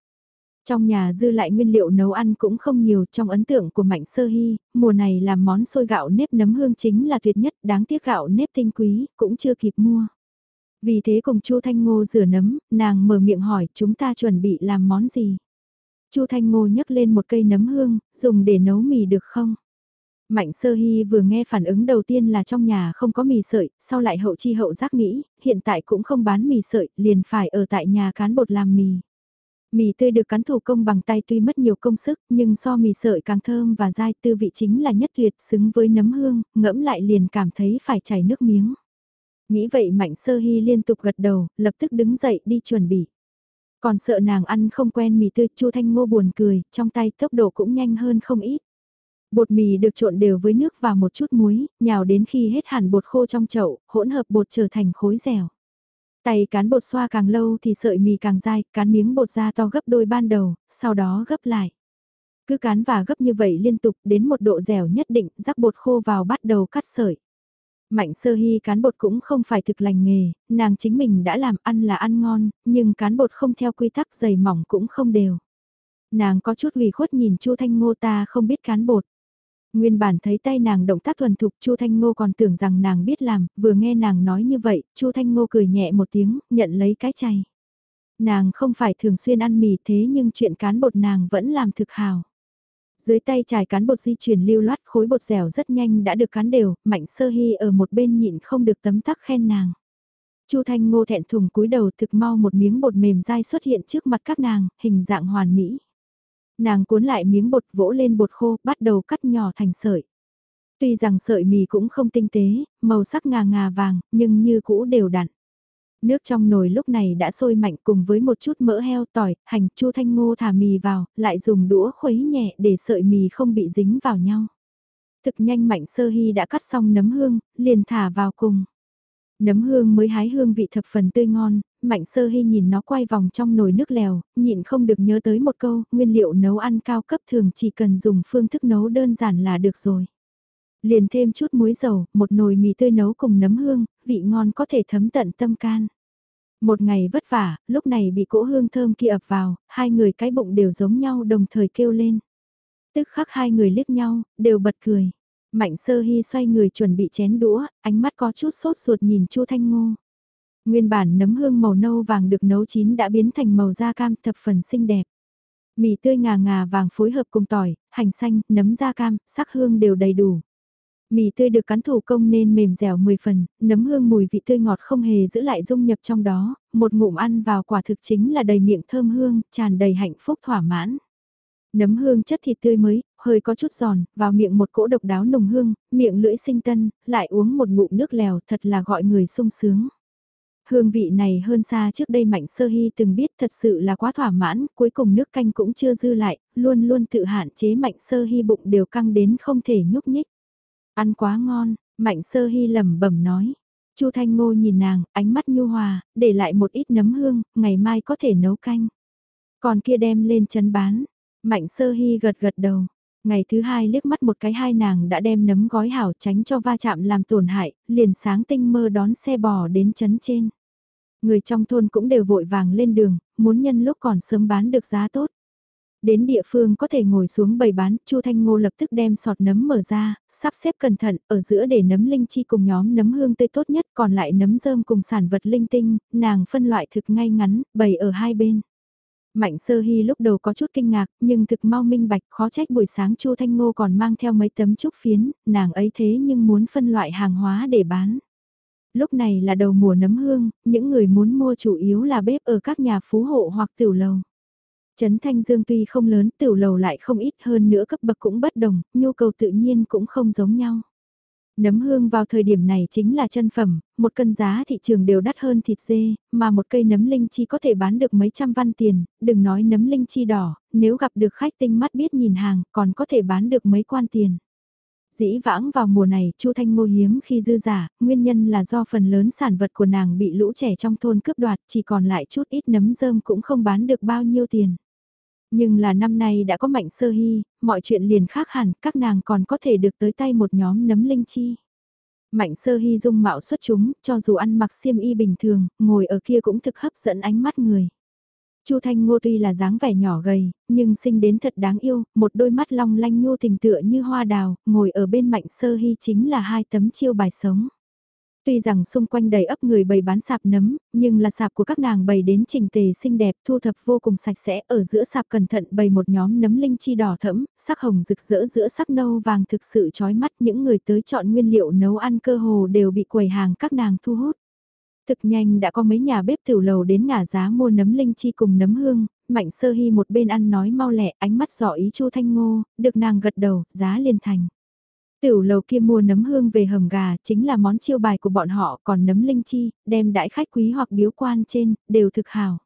[SPEAKER 1] Trong nhà dư lại nguyên liệu nấu ăn cũng không nhiều trong ấn tượng của Mạnh Sơ Hy, mùa này làm món xôi gạo nếp nấm hương chính là tuyệt nhất, đáng tiếc gạo nếp tinh quý, cũng chưa kịp mua. Vì thế cùng Chu Thanh Ngô rửa nấm, nàng mở miệng hỏi chúng ta chuẩn bị làm món gì. Chu Thanh Ngô nhấc lên một cây nấm hương, dùng để nấu mì được không? Mạnh Sơ Hy vừa nghe phản ứng đầu tiên là trong nhà không có mì sợi, sau lại hậu chi hậu giác nghĩ, hiện tại cũng không bán mì sợi, liền phải ở tại nhà cán bột làm mì. Mì tươi được cán thủ công bằng tay tuy mất nhiều công sức, nhưng so mì sợi càng thơm và dai tư vị chính là nhất tuyệt xứng với nấm hương, ngẫm lại liền cảm thấy phải chảy nước miếng. Nghĩ vậy Mạnh Sơ Hy liên tục gật đầu, lập tức đứng dậy đi chuẩn bị. Còn sợ nàng ăn không quen mì tươi, Chu Thanh Ngô buồn cười, trong tay tốc độ cũng nhanh hơn không ít. Bột mì được trộn đều với nước và một chút muối, nhào đến khi hết hẳn bột khô trong chậu, hỗn hợp bột trở thành khối dẻo. Tay cán bột xoa càng lâu thì sợi mì càng dai, cán miếng bột ra to gấp đôi ban đầu, sau đó gấp lại. Cứ cán và gấp như vậy liên tục đến một độ dẻo nhất định, rắc bột khô vào bắt đầu cắt sợi. Mạnh sơ hy cán bột cũng không phải thực lành nghề, nàng chính mình đã làm ăn là ăn ngon, nhưng cán bột không theo quy tắc dày mỏng cũng không đều. Nàng có chút ủy khuất nhìn Chu Thanh Ngô ta không biết cán bột. Nguyên bản thấy tay nàng động tác thuần thục Chu Thanh Ngô còn tưởng rằng nàng biết làm, vừa nghe nàng nói như vậy, Chu Thanh Ngô cười nhẹ một tiếng, nhận lấy cái chay. Nàng không phải thường xuyên ăn mì thế nhưng chuyện cán bột nàng vẫn làm thực hào. Dưới tay trải cán bột di chuyển lưu loát khối bột dẻo rất nhanh đã được cán đều, mạnh sơ hy ở một bên nhịn không được tấm tắc khen nàng. Chu Thanh Ngô thẹn thùng cúi đầu thực mau một miếng bột mềm dai xuất hiện trước mặt các nàng, hình dạng hoàn mỹ. Nàng cuốn lại miếng bột vỗ lên bột khô, bắt đầu cắt nhỏ thành sợi. Tuy rằng sợi mì cũng không tinh tế, màu sắc ngà ngà vàng, nhưng như cũ đều đặn. Nước trong nồi lúc này đã sôi mạnh cùng với một chút mỡ heo tỏi, hành, chu thanh ngô thả mì vào, lại dùng đũa khuấy nhẹ để sợi mì không bị dính vào nhau. Thực nhanh mạnh sơ hy đã cắt xong nấm hương, liền thả vào cùng. Nấm hương mới hái hương vị thập phần tươi ngon, mạnh sơ hy nhìn nó quay vòng trong nồi nước lèo, nhịn không được nhớ tới một câu, nguyên liệu nấu ăn cao cấp thường chỉ cần dùng phương thức nấu đơn giản là được rồi. Liền thêm chút muối dầu, một nồi mì tươi nấu cùng nấm hương, vị ngon có thể thấm tận tâm can. Một ngày vất vả, lúc này bị cỗ hương thơm kia ập vào, hai người cái bụng đều giống nhau đồng thời kêu lên. Tức khắc hai người liếc nhau, đều bật cười. Mạnh sơ hy xoay người chuẩn bị chén đũa, ánh mắt có chút sốt ruột nhìn chu Thanh Ngô. Nguyên bản nấm hương màu nâu vàng được nấu chín đã biến thành màu da cam thập phần xinh đẹp. Mì tươi ngà ngà vàng phối hợp cùng tỏi, hành xanh, nấm da cam, sắc hương đều đầy đủ. Mì tươi được cắn thủ công nên mềm dẻo 10 phần, nấm hương mùi vị tươi ngọt không hề giữ lại dung nhập trong đó, một ngụm ăn vào quả thực chính là đầy miệng thơm hương, tràn đầy hạnh phúc thỏa mãn. Nấm hương chất thịt tươi mới, hơi có chút giòn, vào miệng một cỗ độc đáo nồng hương, miệng lưỡi sinh tân, lại uống một ngụm nước lèo thật là gọi người sung sướng. Hương vị này hơn xa trước đây Mạnh Sơ Hy từng biết thật sự là quá thỏa mãn, cuối cùng nước canh cũng chưa dư lại, luôn luôn tự hạn chế Mạnh Sơ Hy bụng đều căng đến không thể nhúc nhích. Ăn quá ngon, Mạnh Sơ Hy lẩm bẩm nói. Chu Thanh Ngô nhìn nàng, ánh mắt nhu hòa, để lại một ít nấm hương, ngày mai có thể nấu canh. Còn kia đem lên chân bán. Mạnh Sơ Hy gật gật đầu. Ngày thứ hai liếc mắt một cái hai nàng đã đem nấm gói hảo tránh cho va chạm làm tổn hại, liền sáng tinh mơ đón xe bò đến chấn trên. Người trong thôn cũng đều vội vàng lên đường, muốn nhân lúc còn sớm bán được giá tốt. Đến địa phương có thể ngồi xuống bày bán, Chu Thanh Ngô lập tức đem sọt nấm mở ra, sắp xếp cẩn thận, ở giữa để nấm linh chi cùng nhóm nấm hương tươi tốt nhất, còn lại nấm rơm cùng sản vật linh tinh, nàng phân loại thực ngay ngắn, bày ở hai bên. Mạnh sơ hy lúc đầu có chút kinh ngạc, nhưng thực mau minh bạch khó trách buổi sáng Chu Thanh Ngô còn mang theo mấy tấm trúc phiến, nàng ấy thế nhưng muốn phân loại hàng hóa để bán. Lúc này là đầu mùa nấm hương, những người muốn mua chủ yếu là bếp ở các nhà phú hộ hoặc tiểu lầu. Trấn Thanh Dương tuy không lớn, tiểu lầu lại không ít hơn nữa cấp bậc cũng bất đồng, nhu cầu tự nhiên cũng không giống nhau. Nấm hương vào thời điểm này chính là chân phẩm, một cân giá thị trường đều đắt hơn thịt dê, mà một cây nấm linh chi có thể bán được mấy trăm văn tiền, đừng nói nấm linh chi đỏ, nếu gặp được khách tinh mắt biết nhìn hàng, còn có thể bán được mấy quan tiền. Dĩ vãng vào mùa này, Chu Thanh Ngô hiếm khi dư giả, nguyên nhân là do phần lớn sản vật của nàng bị lũ trẻ trong thôn cướp đoạt, chỉ còn lại chút ít nấm rơm cũng không bán được bao nhiêu tiền. Nhưng là năm nay đã có mạnh sơ hy, mọi chuyện liền khác hẳn, các nàng còn có thể được tới tay một nhóm nấm linh chi. Mạnh sơ hy dung mạo xuất chúng, cho dù ăn mặc xiêm y bình thường, ngồi ở kia cũng thực hấp dẫn ánh mắt người. Chu Thanh Ngô tuy là dáng vẻ nhỏ gầy, nhưng sinh đến thật đáng yêu, một đôi mắt long lanh nhô tình tựa như hoa đào, ngồi ở bên mạnh sơ hy chính là hai tấm chiêu bài sống. Tuy rằng xung quanh đầy ấp người bày bán sạp nấm, nhưng là sạp của các nàng bày đến trình tề xinh đẹp, thu thập vô cùng sạch sẽ, ở giữa sạp cẩn thận bày một nhóm nấm linh chi đỏ thẫm, sắc hồng rực rỡ giữa sắc nâu vàng thực sự chói mắt, những người tới chọn nguyên liệu nấu ăn cơ hồ đều bị quầy hàng các nàng thu hút. Thực nhanh đã có mấy nhà bếp tiểu lầu đến ngả giá mua nấm linh chi cùng nấm hương, mạnh sơ hy một bên ăn nói mau lẹ, ánh mắt dò ý chu thanh ngô, được nàng gật đầu, giá liền thành. Tiểu lầu kia mua nấm hương về hầm gà chính là món chiêu bài của bọn họ còn nấm linh chi, đem đãi khách quý hoặc biếu quan trên, đều thực hào.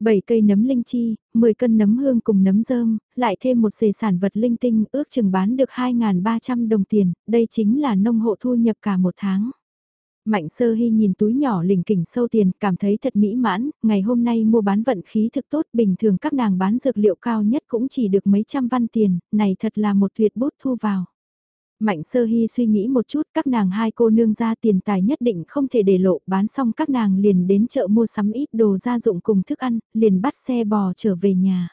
[SPEAKER 1] 7 cây nấm linh chi, 10 cân nấm hương cùng nấm rơm, lại thêm một xề sản vật linh tinh ước chừng bán được 2.300 đồng tiền, đây chính là nông hộ thu nhập cả một tháng. Mạnh sơ hy nhìn túi nhỏ lỉnh kỉnh sâu tiền, cảm thấy thật mỹ mãn, ngày hôm nay mua bán vận khí thực tốt, bình thường các nàng bán dược liệu cao nhất cũng chỉ được mấy trăm văn tiền, này thật là một tuyệt bút thu vào. Mạnh sơ hy suy nghĩ một chút các nàng hai cô nương ra tiền tài nhất định không thể để lộ bán xong các nàng liền đến chợ mua sắm ít đồ gia dụng cùng thức ăn, liền bắt xe bò trở về nhà.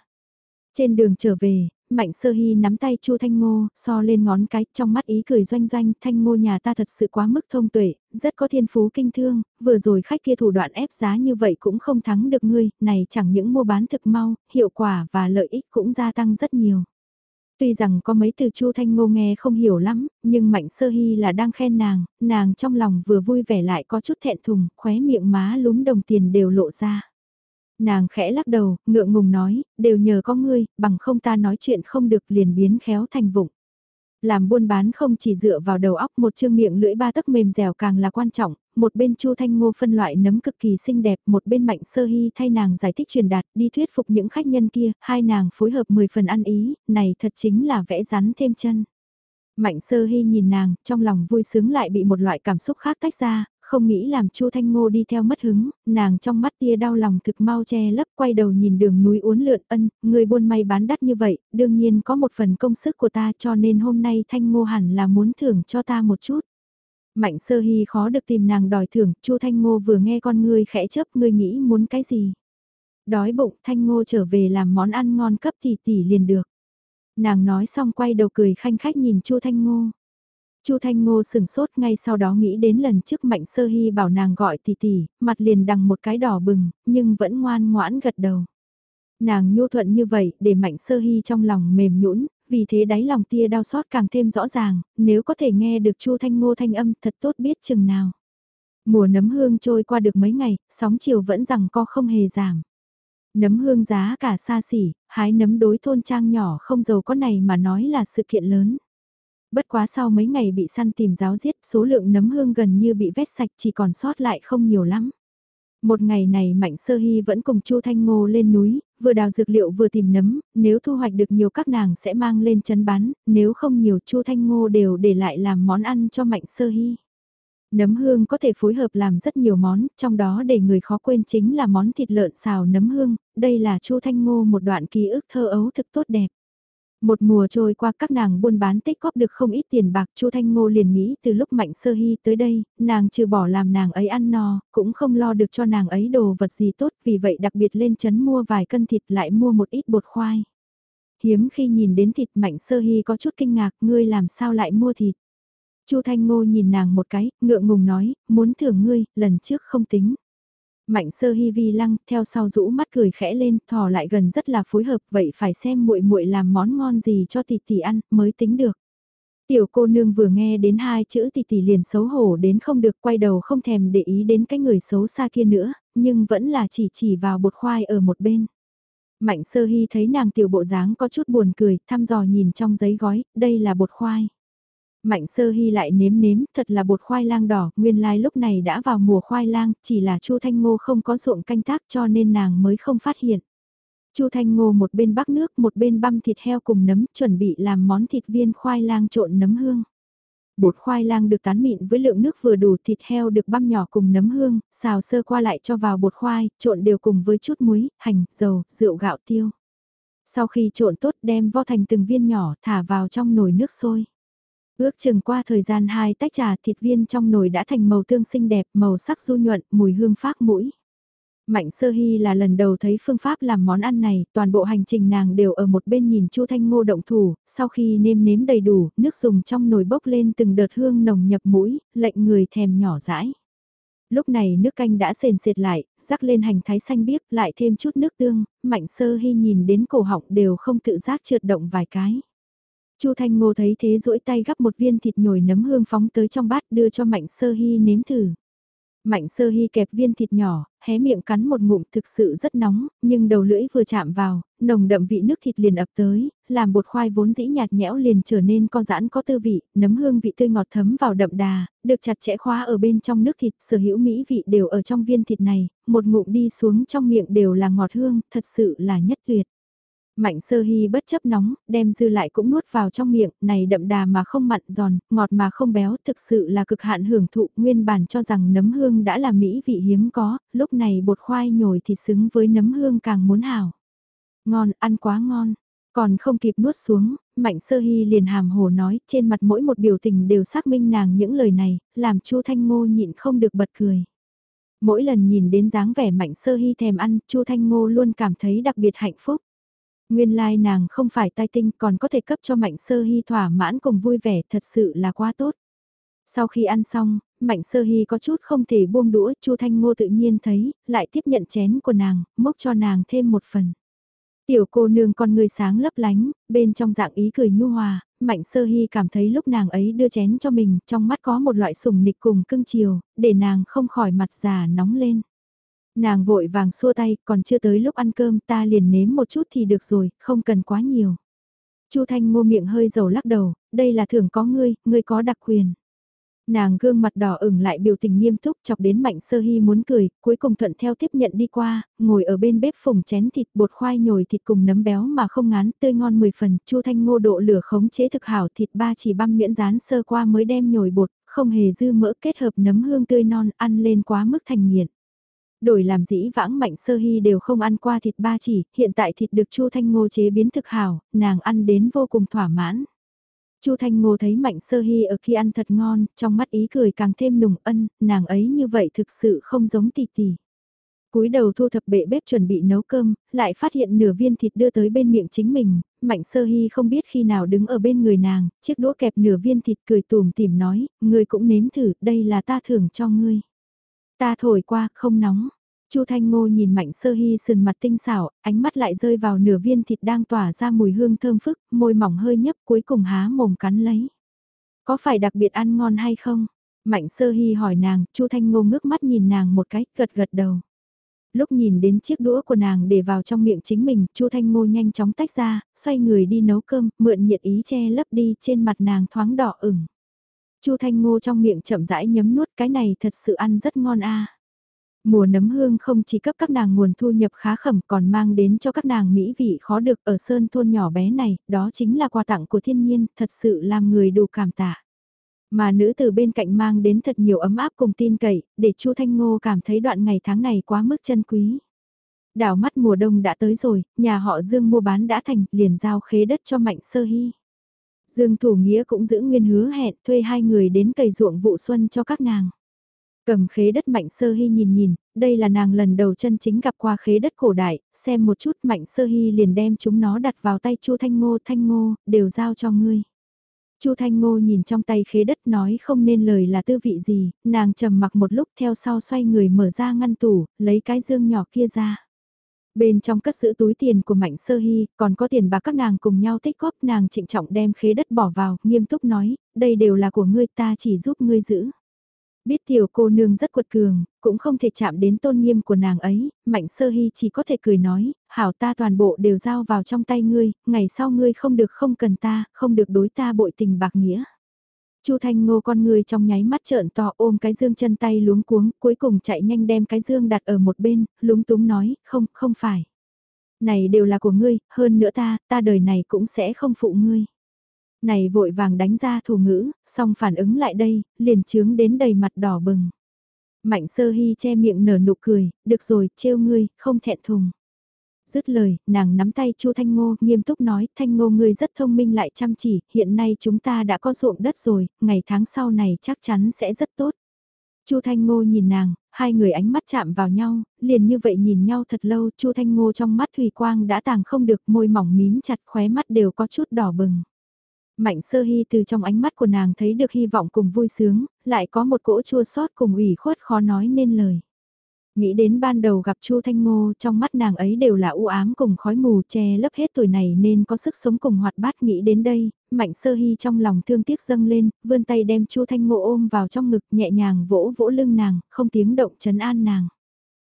[SPEAKER 1] Trên đường trở về, Mạnh sơ hy nắm tay Chu Thanh Ngô, so lên ngón cái, trong mắt ý cười doanh doanh, Thanh Ngô nhà ta thật sự quá mức thông tuệ, rất có thiên phú kinh thương, vừa rồi khách kia thủ đoạn ép giá như vậy cũng không thắng được ngươi, này chẳng những mua bán thực mau, hiệu quả và lợi ích cũng gia tăng rất nhiều. Tuy rằng có mấy từ Chu Thanh Ngô nghe không hiểu lắm, nhưng Mạnh Sơ Hy là đang khen nàng, nàng trong lòng vừa vui vẻ lại có chút thẹn thùng, khóe miệng má lúm đồng tiền đều lộ ra. Nàng khẽ lắc đầu, ngượng ngùng nói, đều nhờ có ngươi, bằng không ta nói chuyện không được liền biến khéo thành vụng. Làm buôn bán không chỉ dựa vào đầu óc một chương miệng lưỡi ba tấc mềm dẻo càng là quan trọng, một bên Chu Thanh Ngô phân loại nấm cực kỳ xinh đẹp, một bên Mạnh Sơ Hy thay nàng giải thích truyền đạt, đi thuyết phục những khách nhân kia, hai nàng phối hợp 10 phần ăn ý, này thật chính là vẽ rắn thêm chân. Mạnh Sơ Hy nhìn nàng, trong lòng vui sướng lại bị một loại cảm xúc khác tách ra, không nghĩ làm Chu Thanh Ngô đi theo mất hứng, nàng trong mắt tia đau lòng thực mau che lấp quay đầu nhìn đường núi uốn lượn ân, người buôn may bán đắt như vậy, đương nhiên có một phần công sức của ta cho nên hôm nay Thanh Ngô hẳn là muốn thưởng cho ta một chút. Mạnh sơ hy khó được tìm nàng đòi thưởng, Chu Thanh Ngô vừa nghe con ngươi khẽ chấp ngươi nghĩ muốn cái gì. Đói bụng Thanh Ngô trở về làm món ăn ngon cấp tỷ tỷ liền được. Nàng nói xong quay đầu cười khanh khách nhìn Chu Thanh Ngô. Chu Thanh Ngô sừng sốt ngay sau đó nghĩ đến lần trước Mạnh Sơ Hy bảo nàng gọi tỷ tỷ, mặt liền đằng một cái đỏ bừng, nhưng vẫn ngoan ngoãn gật đầu. Nàng nhu thuận như vậy để Mạnh Sơ Hy trong lòng mềm nhũn, vì thế đáy lòng tia đau xót càng thêm rõ ràng, nếu có thể nghe được Chu Thanh Ngô thanh âm thật tốt biết chừng nào. Mùa nấm hương trôi qua được mấy ngày, sóng chiều vẫn rằng co không hề giảm. Nấm hương giá cả xa xỉ, hái nấm đối thôn trang nhỏ không giàu có này mà nói là sự kiện lớn. Bất quá sau mấy ngày bị săn tìm giáo giết, số lượng nấm hương gần như bị vét sạch chỉ còn sót lại không nhiều lắm. Một ngày này Mạnh Sơ Hy vẫn cùng Chu Thanh Ngô lên núi, vừa đào dược liệu vừa tìm nấm, nếu thu hoạch được nhiều các nàng sẽ mang lên chấn bán, nếu không nhiều Chu Thanh Ngô đều để lại làm món ăn cho Mạnh Sơ Hy. Nấm hương có thể phối hợp làm rất nhiều món, trong đó để người khó quên chính là món thịt lợn xào nấm hương, đây là Chu Thanh Ngô một đoạn ký ức thơ ấu thực tốt đẹp. Một mùa trôi qua các nàng buôn bán tích góp được không ít tiền bạc Chu Thanh Ngô liền nghĩ từ lúc Mạnh Sơ Hy tới đây, nàng trừ bỏ làm nàng ấy ăn no, cũng không lo được cho nàng ấy đồ vật gì tốt vì vậy đặc biệt lên chấn mua vài cân thịt lại mua một ít bột khoai. Hiếm khi nhìn đến thịt Mạnh Sơ Hy có chút kinh ngạc ngươi làm sao lại mua thịt. Chu Thanh Ngô nhìn nàng một cái, ngượng ngùng nói, muốn thưởng ngươi, lần trước không tính. Mạnh sơ hi vi lăng, theo sau rũ mắt cười khẽ lên, thò lại gần rất là phối hợp, vậy phải xem muội muội làm món ngon gì cho tỷ tỷ ăn, mới tính được. Tiểu cô nương vừa nghe đến hai chữ tỷ tỷ liền xấu hổ đến không được quay đầu không thèm để ý đến cái người xấu xa kia nữa, nhưng vẫn là chỉ chỉ vào bột khoai ở một bên. Mạnh sơ hy thấy nàng tiểu bộ dáng có chút buồn cười, thăm dò nhìn trong giấy gói, đây là bột khoai. Mạnh sơ hy lại nếm nếm, thật là bột khoai lang đỏ, nguyên lai like lúc này đã vào mùa khoai lang, chỉ là Chu Thanh Ngô không có ruộng canh tác cho nên nàng mới không phát hiện. Chu Thanh Ngô một bên bắc nước, một bên băm thịt heo cùng nấm, chuẩn bị làm món thịt viên khoai lang trộn nấm hương. Bột khoai lang được tán mịn với lượng nước vừa đủ thịt heo được băm nhỏ cùng nấm hương, xào sơ qua lại cho vào bột khoai, trộn đều cùng với chút muối, hành, dầu, rượu gạo tiêu. Sau khi trộn tốt đem vo thành từng viên nhỏ thả vào trong nồi nước sôi. Ước chừng qua thời gian hai tách trà thịt viên trong nồi đã thành màu tương xinh đẹp, màu sắc du nhuận, mùi hương phát mũi. Mạnh sơ hy là lần đầu thấy phương pháp làm món ăn này, toàn bộ hành trình nàng đều ở một bên nhìn Chu Thanh Ngô động thủ, sau khi nêm nếm đầy đủ, nước dùng trong nồi bốc lên từng đợt hương nồng nhập mũi, lệnh người thèm nhỏ rãi. Lúc này nước canh đã sền sệt lại, rắc lên hành thái xanh biếc, lại thêm chút nước tương, mạnh sơ hy nhìn đến cổ họng đều không tự giác trượt động vài cái. Chu Thanh Ngô thấy thế duỗi tay gắp một viên thịt nhồi nấm hương phóng tới trong bát đưa cho Mạnh Sơ Hy nếm thử. Mạnh Sơ Hy kẹp viên thịt nhỏ, hé miệng cắn một ngụm thực sự rất nóng, nhưng đầu lưỡi vừa chạm vào, nồng đậm vị nước thịt liền ập tới, làm bột khoai vốn dĩ nhạt nhẽo liền trở nên co giãn có tư vị, nấm hương vị tươi ngọt thấm vào đậm đà, được chặt chẽ khóa ở bên trong nước thịt, sở hữu mỹ vị đều ở trong viên thịt này, một ngụm đi xuống trong miệng đều là ngọt hương, thật sự là nhất tuyệt. Mạnh sơ hy bất chấp nóng, đem dư lại cũng nuốt vào trong miệng, này đậm đà mà không mặn giòn, ngọt mà không béo, thực sự là cực hạn hưởng thụ, nguyên bản cho rằng nấm hương đã là mỹ vị hiếm có, lúc này bột khoai nhồi thì xứng với nấm hương càng muốn hảo. Ngon, ăn quá ngon. Còn không kịp nuốt xuống, Mạnh Sơ Hy liền hàm hồ nói, trên mặt mỗi một biểu tình đều xác minh nàng những lời này, làm Chu Thanh Ngô nhịn không được bật cười. Mỗi lần nhìn đến dáng vẻ Mạnh Sơ Hy thèm ăn, Chu Thanh Ngô luôn cảm thấy đặc biệt hạnh phúc. Nguyên lai like nàng không phải tai tinh còn có thể cấp cho Mạnh Sơ Hy thỏa mãn cùng vui vẻ thật sự là quá tốt. Sau khi ăn xong, Mạnh Sơ Hy có chút không thể buông đũa, Chu Thanh Ngô tự nhiên thấy, lại tiếp nhận chén của nàng, mốc cho nàng thêm một phần. Tiểu cô nương con người sáng lấp lánh, bên trong dạng ý cười nhu hòa, Mạnh Sơ Hy cảm thấy lúc nàng ấy đưa chén cho mình, trong mắt có một loại sủng nịch cùng cưng chiều, để nàng không khỏi mặt già nóng lên. Nàng vội vàng xua tay, còn chưa tới lúc ăn cơm ta liền nếm một chút thì được rồi, không cần quá nhiều. Chu Thanh Ngô miệng hơi dầu lắc đầu, đây là thưởng có ngươi, ngươi có đặc quyền. Nàng gương mặt đỏ ửng lại biểu tình nghiêm túc chọc đến Mạnh Sơ Hy muốn cười, cuối cùng thuận theo tiếp nhận đi qua, ngồi ở bên bếp phùng chén thịt bột khoai nhồi thịt cùng nấm béo mà không ngán tươi ngon 10 phần, Chu Thanh Ngô độ lửa khống chế thực hảo thịt ba chỉ băm nhuyễn rán sơ qua mới đem nhồi bột, không hề dư mỡ kết hợp nấm hương tươi non ăn lên quá mức thành nghiện. Đổi làm dĩ vãng Mạnh Sơ Hy đều không ăn qua thịt ba chỉ, hiện tại thịt được Chu Thanh Ngô chế biến thực hảo, nàng ăn đến vô cùng thỏa mãn. Chu Thanh Ngô thấy Mạnh Sơ Hy ở khi ăn thật ngon, trong mắt ý cười càng thêm nùng ân, nàng ấy như vậy thực sự không giống tỷ tỷ. cúi đầu thu thập bệ bếp chuẩn bị nấu cơm, lại phát hiện nửa viên thịt đưa tới bên miệng chính mình, Mạnh Sơ Hy không biết khi nào đứng ở bên người nàng, chiếc đũa kẹp nửa viên thịt cười tùm tìm nói, ngươi cũng nếm thử, đây là ta thưởng cho ngươi. Ta thổi qua, không nóng. Chu Thanh Ngô nhìn Mạnh Sơ Hy sườn mặt tinh xảo, ánh mắt lại rơi vào nửa viên thịt đang tỏa ra mùi hương thơm phức, môi mỏng hơi nhấp cuối cùng há mồm cắn lấy. Có phải đặc biệt ăn ngon hay không? Mạnh Sơ Hy hỏi nàng, Chu Thanh Ngô ngước mắt nhìn nàng một cái, gật gật đầu. Lúc nhìn đến chiếc đũa của nàng để vào trong miệng chính mình, Chu Thanh Ngô nhanh chóng tách ra, xoay người đi nấu cơm, mượn nhiệt ý che lấp đi trên mặt nàng thoáng đỏ ửng. Chu Thanh Ngô trong miệng chậm rãi nhấm nuốt cái này thật sự ăn rất ngon a. Mùa nấm hương không chỉ cấp các nàng nguồn thu nhập khá khẩm còn mang đến cho các nàng mỹ vị khó được ở sơn thôn nhỏ bé này, đó chính là quà tặng của thiên nhiên, thật sự làm người đủ cảm tạ. Mà nữ từ bên cạnh mang đến thật nhiều ấm áp cùng tin cậy, để Chu Thanh Ngô cảm thấy đoạn ngày tháng này quá mức chân quý. Đảo mắt mùa đông đã tới rồi, nhà họ Dương mua bán đã thành, liền giao khế đất cho Mạnh Sơ Hy. Dương Thủ Nghĩa cũng giữ nguyên hứa hẹn thuê hai người đến cày ruộng vụ xuân cho các nàng. Cầm khế đất Mạnh Sơ Hy nhìn nhìn, đây là nàng lần đầu chân chính gặp qua khế đất cổ đại, xem một chút Mạnh Sơ Hy liền đem chúng nó đặt vào tay Chu Thanh Ngô, Thanh Ngô, đều giao cho ngươi. Chu Thanh Ngô nhìn trong tay khế đất nói không nên lời là tư vị gì, nàng trầm mặc một lúc theo sau xoay người mở ra ngăn tủ, lấy cái dương nhỏ kia ra. Bên trong cất giữ túi tiền của Mạnh Sơ Hy, còn có tiền bạc các nàng cùng nhau tích góp nàng trịnh trọng đem khế đất bỏ vào, nghiêm túc nói, đây đều là của ngươi ta chỉ giúp ngươi giữ. Biết tiểu cô nương rất quật cường, cũng không thể chạm đến tôn nghiêm của nàng ấy, Mạnh Sơ Hy chỉ có thể cười nói, hảo ta toàn bộ đều giao vào trong tay ngươi, ngày sau ngươi không được không cần ta, không được đối ta bội tình bạc nghĩa. Chu Thanh Ngô con người trong nháy mắt trợn to ôm cái dương chân tay luống cuống, cuối cùng chạy nhanh đem cái dương đặt ở một bên, lúng túng nói, không, không phải. Này đều là của ngươi, hơn nữa ta, ta đời này cũng sẽ không phụ ngươi. Này vội vàng đánh ra thủ ngữ, xong phản ứng lại đây, liền trướng đến đầy mặt đỏ bừng. Mạnh sơ hy che miệng nở nụ cười, được rồi, trêu ngươi, không thẹn thùng. Dứt lời, nàng nắm tay Chu Thanh Ngô, nghiêm túc nói, Thanh Ngô ngươi rất thông minh lại chăm chỉ, hiện nay chúng ta đã có ruộng đất rồi, ngày tháng sau này chắc chắn sẽ rất tốt. Chu Thanh Ngô nhìn nàng, hai người ánh mắt chạm vào nhau, liền như vậy nhìn nhau thật lâu, Chu Thanh Ngô trong mắt thủy quang đã tàng không được, môi mỏng mím chặt khóe mắt đều có chút đỏ bừng. Mạnh sơ hy từ trong ánh mắt của nàng thấy được hy vọng cùng vui sướng, lại có một cỗ chua xót cùng ủy khuất khó nói nên lời. Nghĩ đến ban đầu gặp Chu Thanh Ngô trong mắt nàng ấy đều là u ám cùng khói mù che lấp hết tuổi này nên có sức sống cùng hoạt bát nghĩ đến đây, Mạnh Sơ Hy trong lòng thương tiếc dâng lên, vươn tay đem Chu Thanh Ngô ôm vào trong ngực nhẹ nhàng vỗ vỗ lưng nàng, không tiếng động chấn an nàng.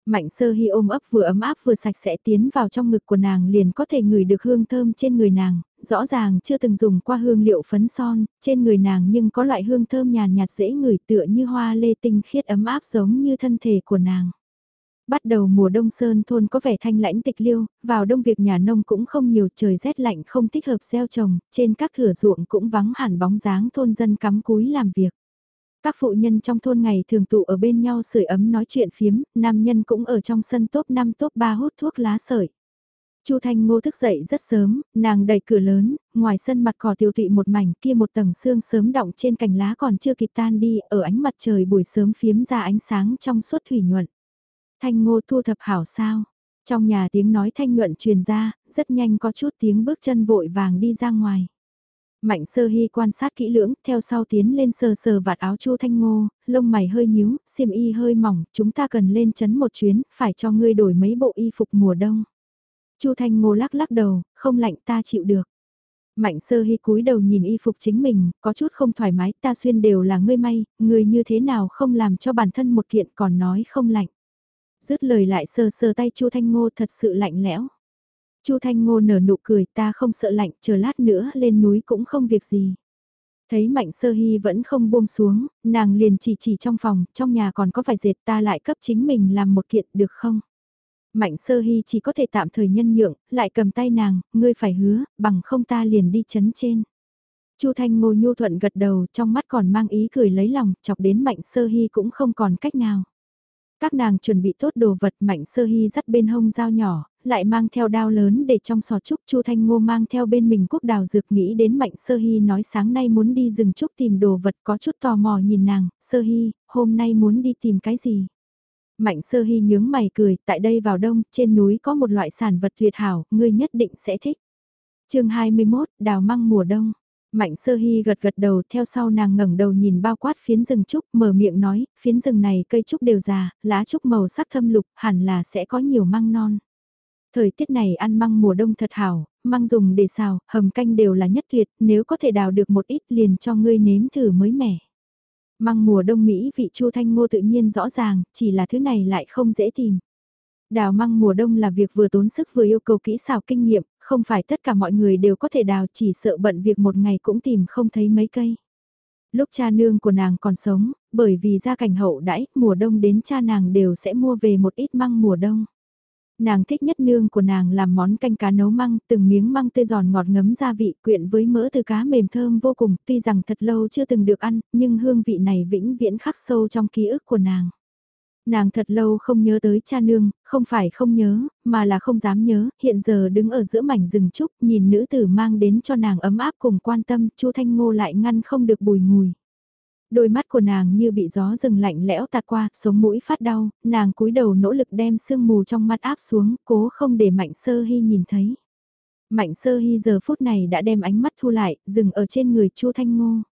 [SPEAKER 1] Mạnh Sơ Hy ôm ấp vừa ấm áp vừa sạch sẽ tiến vào trong ngực của nàng liền có thể ngửi được hương thơm trên người nàng, rõ ràng chưa từng dùng qua hương liệu phấn son, trên người nàng nhưng có loại hương thơm nhàn nhạt dễ ngửi tựa như hoa lê tinh khiết ấm áp giống như thân thể của nàng. Bắt đầu mùa đông sơn thôn có vẻ thanh lãnh tịch liêu, vào đông việc nhà nông cũng không nhiều trời rét lạnh không thích hợp gieo trồng, trên các thửa ruộng cũng vắng hẳn bóng dáng thôn dân cắm cúi làm việc. Các phụ nhân trong thôn ngày thường tụ ở bên nhau sưởi ấm nói chuyện phiếm, nam nhân cũng ở trong sân top 5 top 3 hút thuốc lá sợi. Chu Thanh Ngô thức dậy rất sớm, nàng đẩy cửa lớn, ngoài sân mặt cỏ tiêu tụy một mảnh kia một tầng xương sớm động trên cành lá còn chưa kịp tan đi, ở ánh mặt trời buổi sớm phiếm ra ánh sáng trong suốt thủy nhuận. Thanh Ngô thu thập hảo sao? Trong nhà tiếng nói thanh nhuận truyền ra, rất nhanh có chút tiếng bước chân vội vàng đi ra ngoài. Mạnh sơ hy quan sát kỹ lưỡng, theo sau tiến lên sờ sờ vạt áo chu thanh ngô, lông mày hơi nhíu, xiêm y hơi mỏng, chúng ta cần lên chấn một chuyến, phải cho ngươi đổi mấy bộ y phục mùa đông. chu thanh ngô lắc lắc đầu, không lạnh ta chịu được. Mạnh sơ hy cúi đầu nhìn y phục chính mình, có chút không thoải mái, ta xuyên đều là ngươi may, ngươi như thế nào không làm cho bản thân một kiện còn nói không lạnh dứt lời lại sờ sờ tay Chu Thanh Ngô thật sự lạnh lẽo. Chu Thanh Ngô nở nụ cười ta không sợ lạnh, chờ lát nữa lên núi cũng không việc gì. Thấy Mạnh Sơ Hy vẫn không buông xuống, nàng liền chỉ chỉ trong phòng, trong nhà còn có phải dệt ta lại cấp chính mình làm một kiện được không? Mạnh Sơ Hy chỉ có thể tạm thời nhân nhượng, lại cầm tay nàng, ngươi phải hứa, bằng không ta liền đi chấn trên. Chu Thanh Ngô nhu thuận gật đầu, trong mắt còn mang ý cười lấy lòng, chọc đến Mạnh Sơ Hy cũng không còn cách nào. Các nàng chuẩn bị tốt đồ vật Mạnh Sơ Hy dắt bên hông dao nhỏ, lại mang theo đao lớn để trong sọt trúc Chu Thanh Ngô mang theo bên mình quốc đào dược nghĩ đến Mạnh Sơ Hy nói sáng nay muốn đi rừng trúc tìm đồ vật có chút tò mò nhìn nàng, Sơ Hy, hôm nay muốn đi tìm cái gì? Mạnh Sơ Hy nhướng mày cười, tại đây vào đông, trên núi có một loại sản vật tuyệt hảo, ngươi nhất định sẽ thích. chương 21, đào măng mùa đông. Mạnh sơ hy gật gật đầu theo sau nàng ngẩng đầu nhìn bao quát phiến rừng trúc mở miệng nói, phiến rừng này cây trúc đều già, lá trúc màu sắc thâm lục hẳn là sẽ có nhiều măng non. Thời tiết này ăn măng mùa đông thật hảo, măng dùng để xào, hầm canh đều là nhất tuyệt, nếu có thể đào được một ít liền cho ngươi nếm thử mới mẻ. Măng mùa đông Mỹ vị chua thanh ngô tự nhiên rõ ràng, chỉ là thứ này lại không dễ tìm. Đào măng mùa đông là việc vừa tốn sức vừa yêu cầu kỹ xào kinh nghiệm, không phải tất cả mọi người đều có thể đào chỉ sợ bận việc một ngày cũng tìm không thấy mấy cây. Lúc cha nương của nàng còn sống, bởi vì gia cảnh hậu đãi, mùa đông đến cha nàng đều sẽ mua về một ít măng mùa đông. Nàng thích nhất nương của nàng làm món canh cá nấu măng, từng miếng măng tươi giòn ngọt ngấm gia vị quyện với mỡ từ cá mềm thơm vô cùng, tuy rằng thật lâu chưa từng được ăn, nhưng hương vị này vĩnh viễn khắc sâu trong ký ức của nàng. Nàng thật lâu không nhớ tới cha nương, không phải không nhớ, mà là không dám nhớ, hiện giờ đứng ở giữa mảnh rừng trúc, nhìn nữ tử mang đến cho nàng ấm áp cùng quan tâm, chu Thanh Ngô lại ngăn không được bùi ngùi. Đôi mắt của nàng như bị gió rừng lạnh lẽo tạt qua, sống mũi phát đau, nàng cúi đầu nỗ lực đem sương mù trong mắt áp xuống, cố không để Mạnh Sơ Hy nhìn thấy. Mạnh Sơ Hy giờ phút này đã đem ánh mắt thu lại, dừng ở trên người Chu Thanh Ngô.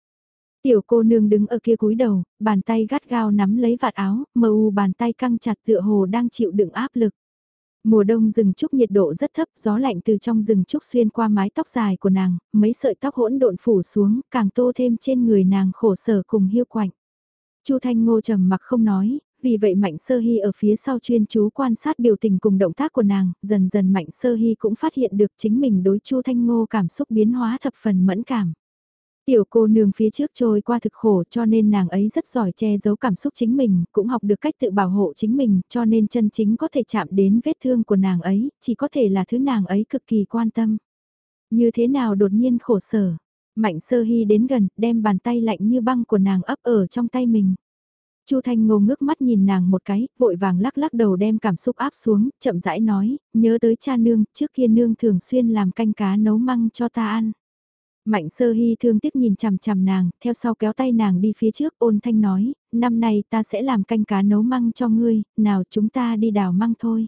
[SPEAKER 1] Tiểu cô nương đứng ở kia cúi đầu, bàn tay gắt gao nắm lấy vạt áo, mờ u bàn tay căng chặt tựa hồ đang chịu đựng áp lực. Mùa đông rừng trúc nhiệt độ rất thấp, gió lạnh từ trong rừng trúc xuyên qua mái tóc dài của nàng, mấy sợi tóc hỗn độn phủ xuống, càng tô thêm trên người nàng khổ sở cùng hiu quạnh. Chu Thanh Ngô trầm mặc không nói, vì vậy Mạnh Sơ Hy ở phía sau chuyên chú quan sát biểu tình cùng động tác của nàng, dần dần Mạnh Sơ Hy cũng phát hiện được chính mình đối Chu Thanh Ngô cảm xúc biến hóa thập phần mẫn cảm. Tiểu cô nương phía trước trôi qua thực khổ cho nên nàng ấy rất giỏi che giấu cảm xúc chính mình, cũng học được cách tự bảo hộ chính mình cho nên chân chính có thể chạm đến vết thương của nàng ấy, chỉ có thể là thứ nàng ấy cực kỳ quan tâm. Như thế nào đột nhiên khổ sở, mạnh sơ hy đến gần, đem bàn tay lạnh như băng của nàng ấp ở trong tay mình. Chu Thanh Ngô ngước mắt nhìn nàng một cái, vội vàng lắc lắc đầu đem cảm xúc áp xuống, chậm rãi nói, nhớ tới cha nương, trước kia nương thường xuyên làm canh cá nấu măng cho ta ăn. Mạnh sơ hy thương tiếc nhìn chằm chằm nàng, theo sau kéo tay nàng đi phía trước ôn thanh nói, năm nay ta sẽ làm canh cá nấu măng cho ngươi, nào chúng ta đi đào măng thôi.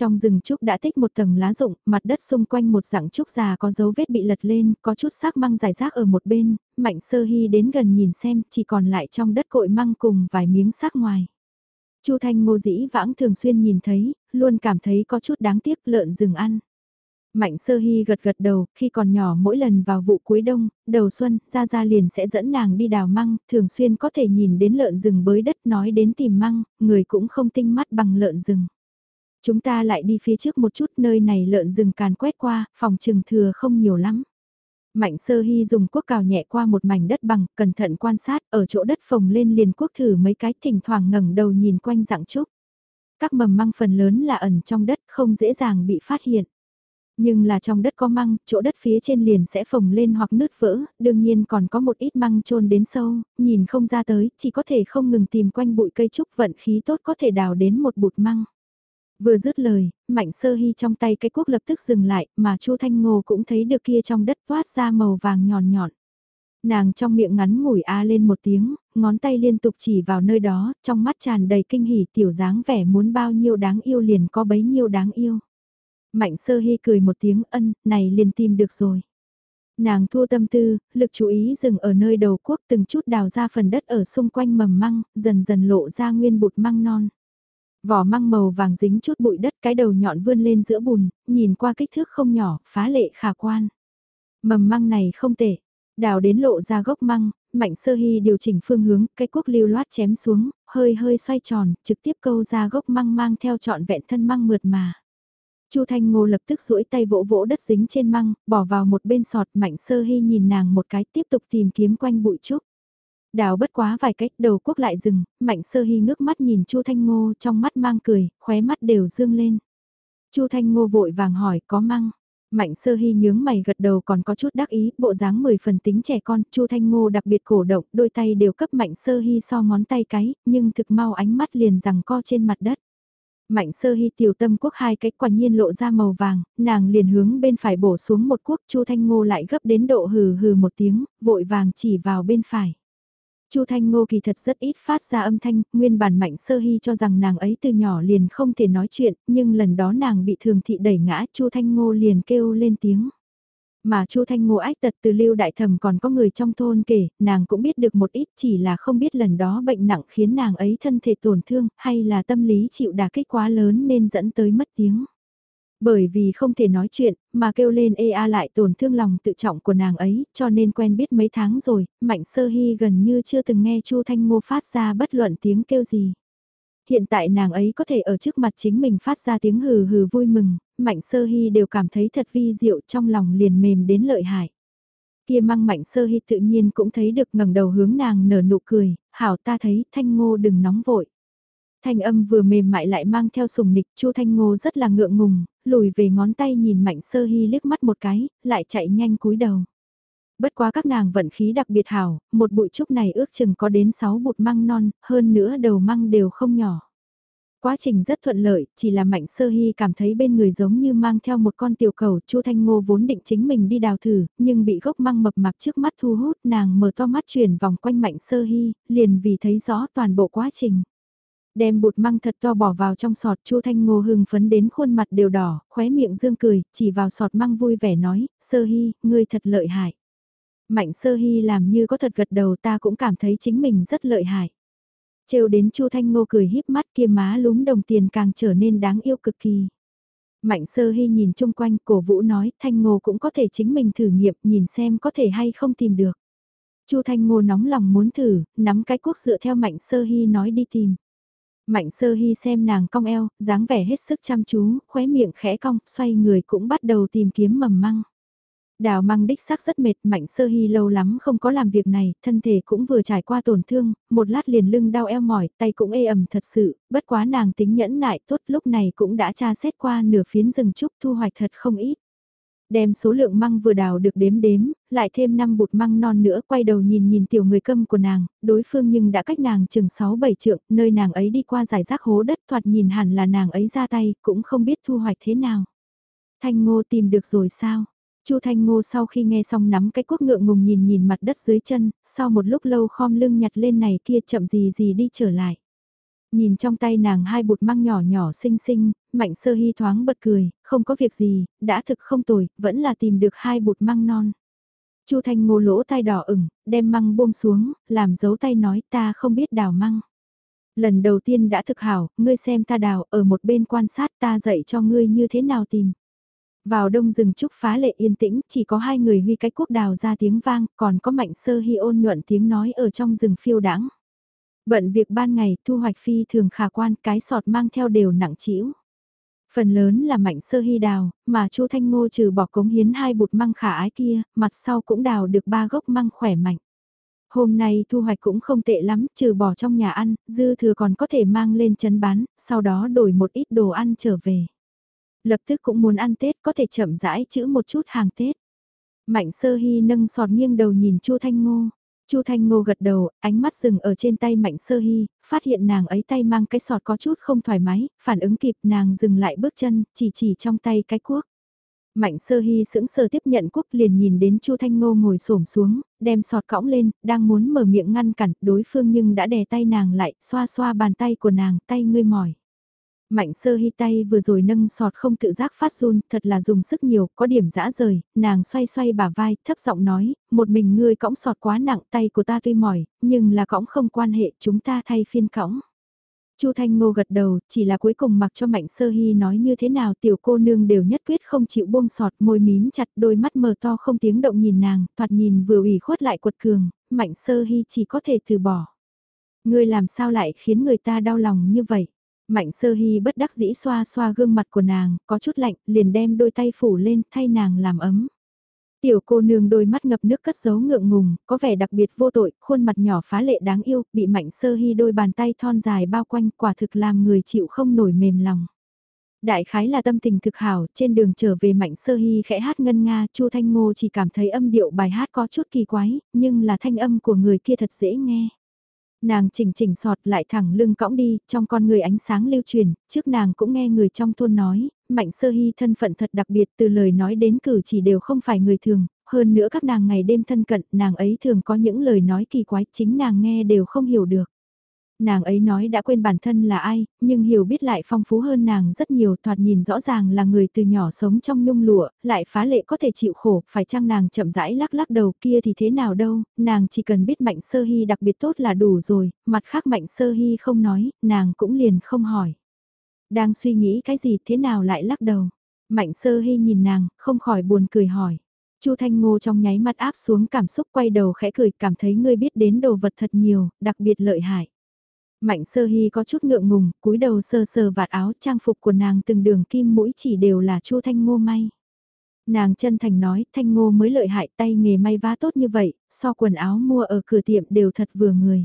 [SPEAKER 1] Trong rừng trúc đã tích một tầng lá rụng, mặt đất xung quanh một dạng trúc già có dấu vết bị lật lên, có chút xác măng dài rác ở một bên, mạnh sơ hy đến gần nhìn xem, chỉ còn lại trong đất cội măng cùng vài miếng xác ngoài. Chu Thanh Ngô dĩ vãng thường xuyên nhìn thấy, luôn cảm thấy có chút đáng tiếc lợn rừng ăn. Mạnh sơ hy gật gật đầu, khi còn nhỏ mỗi lần vào vụ cuối đông, đầu xuân, ra ra liền sẽ dẫn nàng đi đào măng, thường xuyên có thể nhìn đến lợn rừng bới đất nói đến tìm măng, người cũng không tinh mắt bằng lợn rừng. Chúng ta lại đi phía trước một chút nơi này lợn rừng càn quét qua, phòng trừng thừa không nhiều lắm. Mạnh sơ hy dùng cuốc cào nhẹ qua một mảnh đất bằng, cẩn thận quan sát, ở chỗ đất phồng lên liền quốc thử mấy cái thỉnh thoảng ngẩng đầu nhìn quanh dạng trúc. Các mầm măng phần lớn là ẩn trong đất không dễ dàng bị phát hiện. Nhưng là trong đất có măng, chỗ đất phía trên liền sẽ phồng lên hoặc nứt vỡ, đương nhiên còn có một ít măng trôn đến sâu, nhìn không ra tới, chỉ có thể không ngừng tìm quanh bụi cây trúc vận khí tốt có thể đào đến một bụt măng. Vừa dứt lời, mạnh sơ hy trong tay cây cuốc lập tức dừng lại, mà chu Thanh Ngô cũng thấy được kia trong đất toát ra màu vàng nhọn nhọn. Nàng trong miệng ngắn ngủi a lên một tiếng, ngón tay liên tục chỉ vào nơi đó, trong mắt tràn đầy kinh hỉ tiểu dáng vẻ muốn bao nhiêu đáng yêu liền có bấy nhiêu đáng yêu. Mạnh sơ hy cười một tiếng ân, này liền tìm được rồi. Nàng thua tâm tư, lực chú ý dừng ở nơi đầu quốc từng chút đào ra phần đất ở xung quanh mầm măng, dần dần lộ ra nguyên bụt măng non. Vỏ măng màu vàng dính chút bụi đất cái đầu nhọn vươn lên giữa bùn, nhìn qua kích thước không nhỏ, phá lệ khả quan. Mầm măng này không tệ, đào đến lộ ra gốc măng, Mạnh Sơ Hy điều chỉnh phương hướng, cái cuốc lưu loát chém xuống, hơi hơi xoay tròn, trực tiếp câu ra gốc măng mang theo trọn vẹn thân măng mượt mà. Chu Thanh Ngô lập tức duỗi tay vỗ vỗ đất dính trên măng, bỏ vào một bên sọt Mạnh Sơ Hy nhìn nàng một cái tiếp tục tìm kiếm quanh bụi trúc. Đào bất quá vài cách đầu quốc lại dừng, Mạnh Sơ Hy ngước mắt nhìn Chu Thanh Ngô trong mắt mang cười, khóe mắt đều dương lên. Chu Thanh Ngô vội vàng hỏi có măng. Mạnh sơ hy nhướng mày gật đầu còn có chút đắc ý, bộ dáng 10 phần tính trẻ con, Chu Thanh Ngô đặc biệt cổ động, đôi tay đều cấp mạnh sơ hy so ngón tay cái, nhưng thực mau ánh mắt liền rằng co trên mặt đất. Mạnh sơ hy tiểu tâm quốc hai cái quả nhiên lộ ra màu vàng, nàng liền hướng bên phải bổ xuống một quốc, Chu Thanh Ngô lại gấp đến độ hừ hừ một tiếng, vội vàng chỉ vào bên phải. Chu Thanh Ngô kỳ thật rất ít phát ra âm thanh, nguyên bản Mạnh Sơ Hy cho rằng nàng ấy từ nhỏ liền không thể nói chuyện, nhưng lần đó nàng bị thường thị đẩy ngã, Chu Thanh Ngô liền kêu lên tiếng. Mà Chu Thanh Ngô ách tật từ lưu đại thẩm còn có người trong thôn kể, nàng cũng biết được một ít chỉ là không biết lần đó bệnh nặng khiến nàng ấy thân thể tổn thương hay là tâm lý chịu đả kích quá lớn nên dẫn tới mất tiếng. Bởi vì không thể nói chuyện, mà kêu lên ê a lại tổn thương lòng tự trọng của nàng ấy, cho nên quen biết mấy tháng rồi, Mạnh Sơ Hy gần như chưa từng nghe Chu Thanh Ngô phát ra bất luận tiếng kêu gì. Hiện tại nàng ấy có thể ở trước mặt chính mình phát ra tiếng hừ hừ vui mừng, Mạnh Sơ Hy đều cảm thấy thật vi diệu trong lòng liền mềm đến lợi hại. Kia măng Mạnh Sơ Hy tự nhiên cũng thấy được ngẩng đầu hướng nàng nở nụ cười, hảo ta thấy Thanh Ngô đừng nóng vội thanh âm vừa mềm mại lại mang theo sùng nịch, Chu Thanh Ngô rất là ngượng ngùng, lùi về ngón tay nhìn Mạnh Sơ Hy liếc mắt một cái, lại chạy nhanh cúi đầu. Bất quá các nàng vận khí đặc biệt hảo, một bụi trúc này ước chừng có đến 6 bụt măng non, hơn nữa đầu măng đều không nhỏ. Quá trình rất thuận lợi, chỉ là Mạnh Sơ Hy cảm thấy bên người giống như mang theo một con tiểu cầu, Chu Thanh Ngô vốn định chính mình đi đào thử, nhưng bị gốc măng mập mạp trước mắt thu hút, nàng mở to mắt chuyển vòng quanh Mạnh Sơ Hy, liền vì thấy rõ toàn bộ quá trình. Đem bột măng thật to bỏ vào trong sọt Chu Thanh Ngô hưng phấn đến khuôn mặt đều đỏ, khóe miệng dương cười, chỉ vào sọt măng vui vẻ nói, sơ hy, ngươi thật lợi hại. Mạnh sơ hy làm như có thật gật đầu ta cũng cảm thấy chính mình rất lợi hại. Trêu đến Chu Thanh Ngô cười híp mắt kia má lúm đồng tiền càng trở nên đáng yêu cực kỳ. Mạnh sơ hy nhìn chung quanh cổ vũ nói Thanh Ngô cũng có thể chính mình thử nghiệm nhìn xem có thể hay không tìm được. Chu Thanh Ngô nóng lòng muốn thử, nắm cái cuốc dựa theo Mạnh Sơ Hy nói đi tìm. Mạnh sơ hy xem nàng cong eo, dáng vẻ hết sức chăm chú, khóe miệng khẽ cong, xoay người cũng bắt đầu tìm kiếm mầm măng. Đào măng đích xác rất mệt, mạnh sơ hy lâu lắm không có làm việc này, thân thể cũng vừa trải qua tổn thương, một lát liền lưng đau eo mỏi, tay cũng ê ẩm thật sự, bất quá nàng tính nhẫn nại tốt lúc này cũng đã tra xét qua nửa phiến rừng trúc thu hoạch thật không ít. Đem số lượng măng vừa đào được đếm đếm, lại thêm 5 bụt măng non nữa quay đầu nhìn nhìn tiểu người câm của nàng, đối phương nhưng đã cách nàng chừng 6-7 trượng, nơi nàng ấy đi qua giải rác hố đất thoạt nhìn hẳn là nàng ấy ra tay, cũng không biết thu hoạch thế nào. Thanh ngô tìm được rồi sao? Chu Thanh Ngô sau khi nghe xong nắm cái cuốc ngượng ngùng nhìn nhìn mặt đất dưới chân, sau một lúc lâu khom lưng nhặt lên này kia chậm gì gì đi trở lại. Nhìn trong tay nàng hai bụt măng nhỏ nhỏ xinh xinh, mạnh sơ hy thoáng bật cười, không có việc gì, đã thực không tồi, vẫn là tìm được hai bụt măng non. Chu Thanh Ngô lỗ tai đỏ ửng, đem măng buông xuống, làm dấu tay nói ta không biết đào măng. Lần đầu tiên đã thực hảo, ngươi xem ta đào, ở một bên quan sát ta dạy cho ngươi như thế nào tìm. Vào đông rừng trúc phá lệ yên tĩnh, chỉ có hai người huy cái quốc đào ra tiếng vang, còn có mạnh sơ hy ôn nhuận tiếng nói ở trong rừng phiêu đãng Bận việc ban ngày thu hoạch phi thường khả quan cái sọt mang theo đều nặng trĩu. Phần lớn là mạnh sơ hy đào, mà chu Thanh Ngô trừ bỏ cống hiến hai bụt măng khả ái kia, mặt sau cũng đào được ba gốc măng khỏe mạnh. Hôm nay thu hoạch cũng không tệ lắm, trừ bỏ trong nhà ăn, dư thừa còn có thể mang lên chấn bán, sau đó đổi một ít đồ ăn trở về. Lập tức cũng muốn ăn Tết có thể chậm rãi chữ một chút hàng Tết. Mạnh sơ hy nâng sọt nghiêng đầu nhìn chu Thanh Ngô. Chu Thanh Ngô gật đầu, ánh mắt dừng ở trên tay Mạnh Sơ Hy, phát hiện nàng ấy tay mang cái sọt có chút không thoải mái, phản ứng kịp nàng dừng lại bước chân, chỉ chỉ trong tay cái cuốc. Mạnh Sơ Hy sững sờ tiếp nhận cuốc liền nhìn đến Chu Thanh Ngô ngồi xổm xuống, đem sọt cõng lên, đang muốn mở miệng ngăn cản đối phương nhưng đã đè tay nàng lại, xoa xoa bàn tay của nàng, tay ngươi mỏi. Mạnh sơ hy tay vừa rồi nâng sọt không tự giác phát run, thật là dùng sức nhiều, có điểm dã rời, nàng xoay xoay bả vai, thấp giọng nói, một mình ngươi cõng sọt quá nặng tay của ta tuy mỏi, nhưng là cõng không quan hệ, chúng ta thay phiên cõng. Chu Thanh Ngô gật đầu, chỉ là cuối cùng mặc cho Mạnh Sơ Hy nói như thế nào tiểu cô nương đều nhất quyết không chịu buông sọt môi mím chặt đôi mắt mờ to không tiếng động nhìn nàng, thoạt nhìn vừa ủy khuất lại quật cường, Mạnh Sơ Hy chỉ có thể từ bỏ. Ngươi làm sao lại khiến người ta đau lòng như vậy? Mạnh Sơ Hy bất đắc dĩ xoa xoa gương mặt của nàng, có chút lạnh, liền đem đôi tay phủ lên thay nàng làm ấm. Tiểu cô nương đôi mắt ngập nước cất giấu ngượng ngùng, có vẻ đặc biệt vô tội, khuôn mặt nhỏ phá lệ đáng yêu, bị mạnh sơ hy đôi bàn tay thon dài bao quanh quả thực làm người chịu không nổi mềm lòng. Đại khái là tâm tình thực hảo, trên đường trở về mạnh sơ hy khẽ hát ngân nga, Chu Thanh Ngô chỉ cảm thấy âm điệu bài hát có chút kỳ quái, nhưng là thanh âm của người kia thật dễ nghe. Nàng chỉnh chỉnh sọt lại thẳng lưng cõng đi, trong con người ánh sáng lưu truyền, trước nàng cũng nghe người trong thôn nói, mạnh sơ hy thân phận thật đặc biệt từ lời nói đến cử chỉ đều không phải người thường, hơn nữa các nàng ngày đêm thân cận, nàng ấy thường có những lời nói kỳ quái chính nàng nghe đều không hiểu được. Nàng ấy nói đã quên bản thân là ai, nhưng hiểu biết lại phong phú hơn nàng rất nhiều thoạt nhìn rõ ràng là người từ nhỏ sống trong nhung lụa, lại phá lệ có thể chịu khổ, phải chăng nàng chậm rãi lắc lắc đầu kia thì thế nào đâu, nàng chỉ cần biết mạnh sơ hy đặc biệt tốt là đủ rồi, mặt khác mạnh sơ hy không nói, nàng cũng liền không hỏi. Đang suy nghĩ cái gì thế nào lại lắc đầu, mạnh sơ hy nhìn nàng, không khỏi buồn cười hỏi. Chu Thanh Ngô trong nháy mắt áp xuống cảm xúc quay đầu khẽ cười cảm thấy ngươi biết đến đồ vật thật nhiều, đặc biệt lợi hại. Mạnh sơ hy có chút ngượng ngùng, cúi đầu sơ sơ vạt áo trang phục của nàng từng đường kim mũi chỉ đều là chu thanh ngô may. Nàng chân thành nói, thanh ngô mới lợi hại tay nghề may vá tốt như vậy, so quần áo mua ở cửa tiệm đều thật vừa người.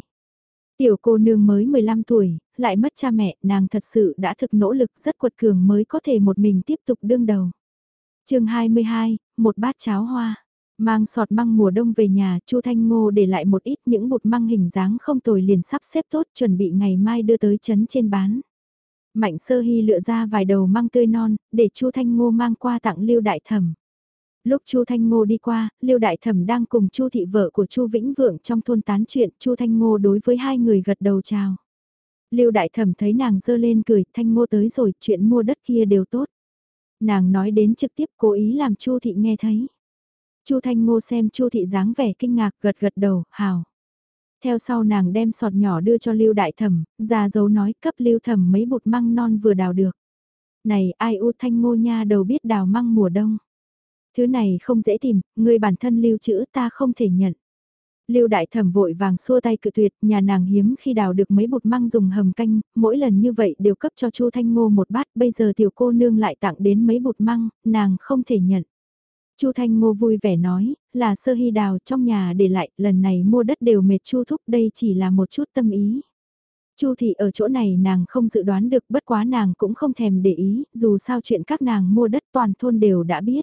[SPEAKER 1] Tiểu cô nương mới 15 tuổi, lại mất cha mẹ, nàng thật sự đã thực nỗ lực rất quật cường mới có thể một mình tiếp tục đương đầu. chương 22, một bát cháo hoa. Mang sọt măng mùa đông về nhà, Chu Thanh Ngô để lại một ít những bột măng hình dáng không tồi liền sắp xếp tốt chuẩn bị ngày mai đưa tới chấn trên bán. Mạnh sơ hy lựa ra vài đầu măng tươi non, để Chu Thanh Ngô mang qua tặng Lưu Đại Thẩm. Lúc Chu Thanh Ngô đi qua, Lưu Đại Thẩm đang cùng Chu thị vợ của Chu Vĩnh Vượng trong thôn tán chuyện, Chu Thanh Ngô đối với hai người gật đầu chào. Lưu Đại Thẩm thấy nàng dơ lên cười, Thanh Ngô tới rồi, chuyện mua đất kia đều tốt. Nàng nói đến trực tiếp cố ý làm Chu thị nghe thấy. Chu Thanh Ngô xem Chu thị dáng vẻ kinh ngạc gật gật đầu, hào. Theo sau nàng đem sọt nhỏ đưa cho Lưu Đại Thẩm, ra dấu nói cấp Lưu Thẩm mấy bột măng non vừa đào được. Này ai u Thanh Ngô nha đầu biết đào măng mùa đông. Thứ này không dễ tìm, người bản thân lưu trữ ta không thể nhận. Lưu đại thẩm vội vàng xua tay cự tuyệt, nhà nàng hiếm khi đào được mấy bột măng dùng hầm canh, mỗi lần như vậy đều cấp cho Chu Thanh Ngô một bát, bây giờ tiểu cô nương lại tặng đến mấy bột măng, nàng không thể nhận. Chu Thanh Ngô vui vẻ nói, là sơ hy đào trong nhà để lại, lần này mua đất đều mệt Chu Thúc đây chỉ là một chút tâm ý. Chu thị ở chỗ này nàng không dự đoán được bất quá nàng cũng không thèm để ý, dù sao chuyện các nàng mua đất toàn thôn đều đã biết.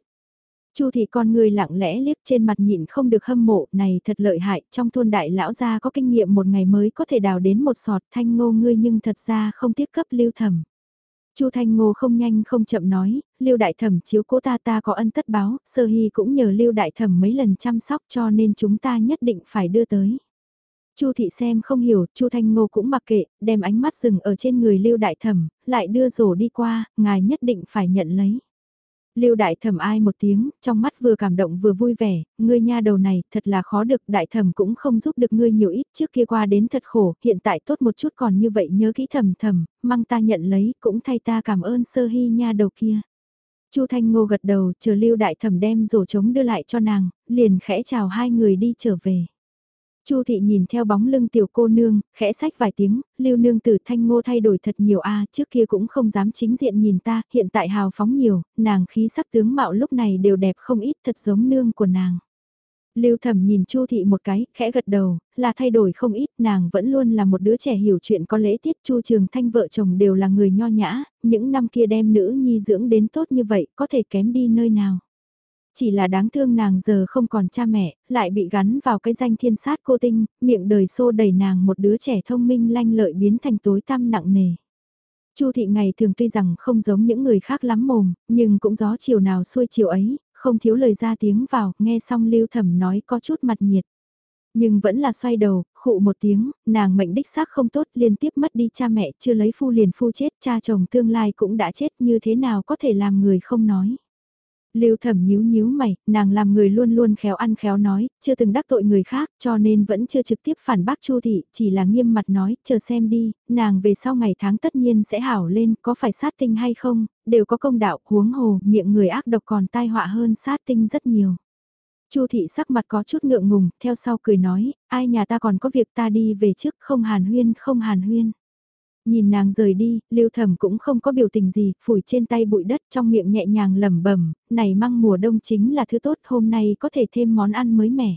[SPEAKER 1] Chu thị con người lặng lẽ liếc trên mặt nhịn không được hâm mộ, này thật lợi hại, trong thôn đại lão gia có kinh nghiệm một ngày mới có thể đào đến một sọt thanh ngô ngươi nhưng thật ra không tiếc cấp lưu thẩm. Chu Thanh Ngô không nhanh không chậm nói, Lưu Đại Thẩm chiếu cố ta ta có ân tất báo, Sơ Hy cũng nhờ Lưu Đại Thẩm mấy lần chăm sóc cho nên chúng ta nhất định phải đưa tới. Chu thị xem không hiểu, Chu Thanh Ngô cũng mặc kệ, đem ánh mắt dừng ở trên người Lưu Đại Thẩm, lại đưa rổ đi qua, ngài nhất định phải nhận lấy. Lưu đại thẩm ai một tiếng, trong mắt vừa cảm động vừa vui vẻ, ngươi nha đầu này, thật là khó được, đại thẩm cũng không giúp được ngươi nhiều ít, trước kia qua đến thật khổ, hiện tại tốt một chút còn như vậy nhớ kỹ thầm thầm, mang ta nhận lấy, cũng thay ta cảm ơn sơ hy nha đầu kia. Chu Thanh Ngô gật đầu, chờ Lưu đại thẩm đem rổ trống đưa lại cho nàng, liền khẽ chào hai người đi trở về. Chu thị nhìn theo bóng lưng tiểu cô nương, khẽ sách vài tiếng, lưu nương tử thanh ngô thay đổi thật nhiều a trước kia cũng không dám chính diện nhìn ta, hiện tại hào phóng nhiều, nàng khí sắc tướng mạo lúc này đều đẹp không ít thật giống nương của nàng. Lưu thẩm nhìn Chu thị một cái, khẽ gật đầu, là thay đổi không ít, nàng vẫn luôn là một đứa trẻ hiểu chuyện có lễ tiết Chu Trường Thanh vợ chồng đều là người nho nhã, những năm kia đem nữ nhi dưỡng đến tốt như vậy, có thể kém đi nơi nào. Chỉ là đáng thương nàng giờ không còn cha mẹ, lại bị gắn vào cái danh thiên sát cô tinh, miệng đời xô đẩy nàng một đứa trẻ thông minh lanh lợi biến thành tối tăm nặng nề. Chu thị ngày thường tuy rằng không giống những người khác lắm mồm, nhưng cũng gió chiều nào xuôi chiều ấy, không thiếu lời ra tiếng vào, nghe xong lưu thẩm nói có chút mặt nhiệt. Nhưng vẫn là xoay đầu, khụ một tiếng, nàng mệnh đích xác không tốt liên tiếp mất đi cha mẹ chưa lấy phu liền phu chết, cha chồng tương lai cũng đã chết như thế nào có thể làm người không nói. Lưu thẩm nhíu nhíu mày, nàng làm người luôn luôn khéo ăn khéo nói, chưa từng đắc tội người khác cho nên vẫn chưa trực tiếp phản bác Chu thị, chỉ là nghiêm mặt nói, chờ xem đi, nàng về sau ngày tháng tất nhiên sẽ hảo lên, có phải sát tinh hay không, đều có công đạo, huống hồ, miệng người ác độc còn tai họa hơn sát tinh rất nhiều. Chu thị sắc mặt có chút ngượng ngùng, theo sau cười nói, ai nhà ta còn có việc ta đi về trước không hàn huyên không hàn huyên. Nhìn nàng rời đi, lưu thẩm cũng không có biểu tình gì, phủi trên tay bụi đất trong miệng nhẹ nhàng lẩm bẩm này măng mùa đông chính là thứ tốt hôm nay có thể thêm món ăn mới mẻ.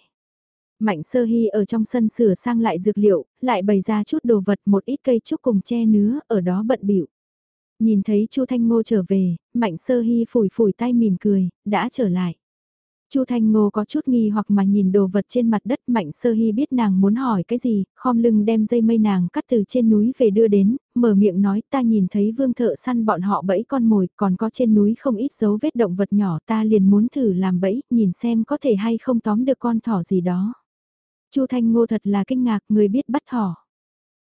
[SPEAKER 1] Mạnh sơ hy ở trong sân sửa sang lại dược liệu, lại bày ra chút đồ vật một ít cây trúc cùng che nứa, ở đó bận biểu. Nhìn thấy Chu Thanh Ngô trở về, Mạnh sơ hy phủi phủi tay mỉm cười, đã trở lại. Chu Thanh Ngô có chút nghi hoặc mà nhìn đồ vật trên mặt đất Mạnh Sơ Hy biết nàng muốn hỏi cái gì, khom lưng đem dây mây nàng cắt từ trên núi về đưa đến, mở miệng nói ta nhìn thấy vương thợ săn bọn họ bẫy con mồi, còn có trên núi không ít dấu vết động vật nhỏ ta liền muốn thử làm bẫy, nhìn xem có thể hay không tóm được con thỏ gì đó. Chu Thanh Ngô thật là kinh ngạc người biết bắt thỏ.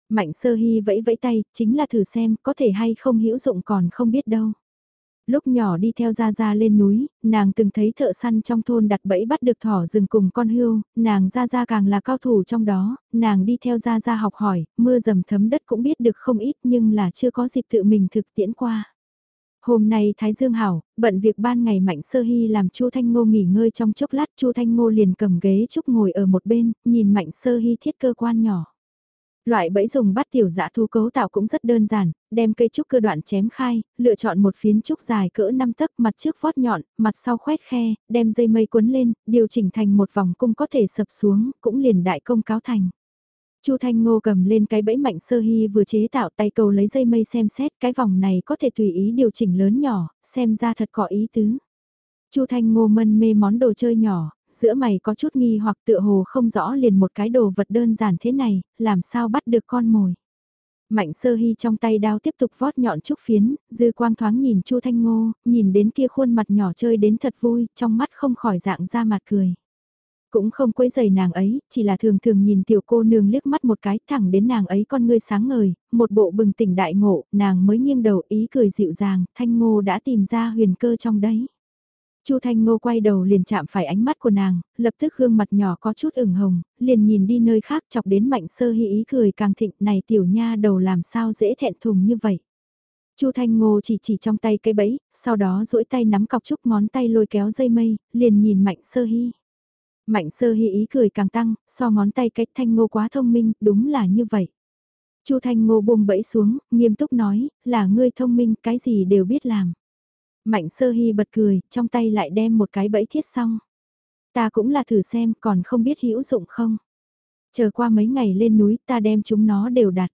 [SPEAKER 1] Mạnh Sơ Hy vẫy vẫy tay, chính là thử xem có thể hay không hữu dụng còn không biết đâu lúc nhỏ đi theo Gia Gia lên núi, nàng từng thấy thợ săn trong thôn đặt bẫy bắt được thỏ rừng cùng con hươu, nàng Gia Gia càng là cao thủ trong đó, nàng đi theo Gia Gia học hỏi, mưa dầm thấm đất cũng biết được không ít nhưng là chưa có dịp tự mình thực tiễn qua. Hôm nay Thái Dương hảo, bận việc ban ngày Mạnh Sơ Hy làm Chu Thanh Ngô nghỉ ngơi trong chốc lát, Chu Thanh Ngô liền cầm ghế trúc ngồi ở một bên, nhìn Mạnh Sơ Hy thiết cơ quan nhỏ. Loại bẫy dùng bắt tiểu dã thu cấu tạo cũng rất đơn giản, đem cây trúc cơ đoạn chém khai, lựa chọn một phiến trúc dài cỡ 5 tấc mặt trước vót nhọn, mặt sau khoét khe, đem dây mây cuốn lên, điều chỉnh thành một vòng cung có thể sập xuống, cũng liền đại công cáo thành. Chu Thanh Ngô cầm lên cái bẫy mạnh sơ hy vừa chế tạo tay cầu lấy dây mây xem xét cái vòng này có thể tùy ý điều chỉnh lớn nhỏ, xem ra thật có ý tứ. Chu Thanh Ngô mân mê món đồ chơi nhỏ, giữa mày có chút nghi hoặc tựa hồ không rõ liền một cái đồ vật đơn giản thế này, làm sao bắt được con mồi. Mạnh sơ hy trong tay đao tiếp tục vót nhọn trúc phiến, dư quang thoáng nhìn Chu Thanh Ngô, nhìn đến kia khuôn mặt nhỏ chơi đến thật vui, trong mắt không khỏi dạng ra mặt cười. Cũng không quấy giày nàng ấy, chỉ là thường thường nhìn tiểu cô nương liếc mắt một cái thẳng đến nàng ấy con ngươi sáng ngời, một bộ bừng tỉnh đại ngộ, nàng mới nghiêng đầu ý cười dịu dàng, Thanh Ngô đã tìm ra huyền cơ trong đấy. Chu Thanh Ngô quay đầu liền chạm phải ánh mắt của nàng, lập tức gương mặt nhỏ có chút ửng hồng, liền nhìn đi nơi khác chọc đến mạnh sơ hy ý cười càng thịnh này tiểu nha đầu làm sao dễ thẹn thùng như vậy. Chu Thanh Ngô chỉ chỉ trong tay cây bẫy, sau đó duỗi tay nắm cọc trúc ngón tay lôi kéo dây mây, liền nhìn mạnh sơ hy. Mạnh sơ hy ý cười càng tăng, so ngón tay cách Thanh Ngô quá thông minh, đúng là như vậy. Chu Thanh Ngô buông bẫy xuống, nghiêm túc nói, là ngươi thông minh, cái gì đều biết làm. Mạnh sơ hy bật cười, trong tay lại đem một cái bẫy thiết xong. Ta cũng là thử xem, còn không biết hữu dụng không. Chờ qua mấy ngày lên núi, ta đem chúng nó đều đặt.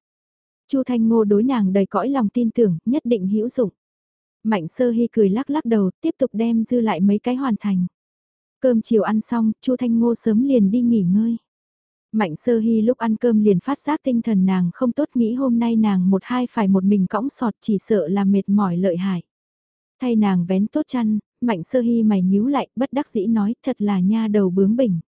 [SPEAKER 1] Chu Thanh Ngô đối nàng đầy cõi lòng tin tưởng, nhất định hữu dụng. Mạnh sơ hy cười lắc lắc đầu, tiếp tục đem dư lại mấy cái hoàn thành. Cơm chiều ăn xong, Chu Thanh Ngô sớm liền đi nghỉ ngơi. Mạnh sơ hy lúc ăn cơm liền phát giác tinh thần nàng không tốt nghĩ hôm nay nàng một hai phải một mình cõng sọt chỉ sợ là mệt mỏi lợi hại. Thay nàng vén tốt chăn, mạnh sơ hy mày nhíu lại, bất đắc dĩ nói, thật là nha đầu bướng bỉnh.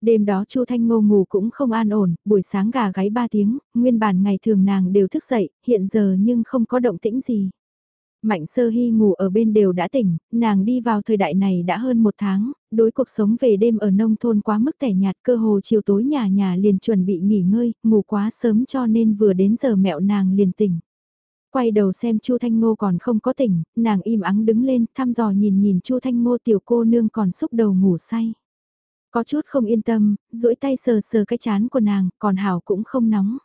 [SPEAKER 1] Đêm đó Chu Thanh Ngô ngủ cũng không an ổn, buổi sáng gà gáy 3 tiếng, nguyên bản ngày thường nàng đều thức dậy, hiện giờ nhưng không có động tĩnh gì. Mạnh sơ hy ngủ ở bên đều đã tỉnh, nàng đi vào thời đại này đã hơn một tháng, đối cuộc sống về đêm ở nông thôn quá mức tẻ nhạt cơ hồ chiều tối nhà nhà liền chuẩn bị nghỉ ngơi, ngủ quá sớm cho nên vừa đến giờ mẹo nàng liền tỉnh. Quay đầu xem Chu Thanh Ngô còn không có tỉnh, nàng im ắng đứng lên, thăm dò nhìn nhìn Chu Thanh Ngô tiểu cô nương còn xúc đầu ngủ say. Có chút không yên tâm, duỗi tay sờ sờ cái chán của nàng, còn hảo cũng không nóng.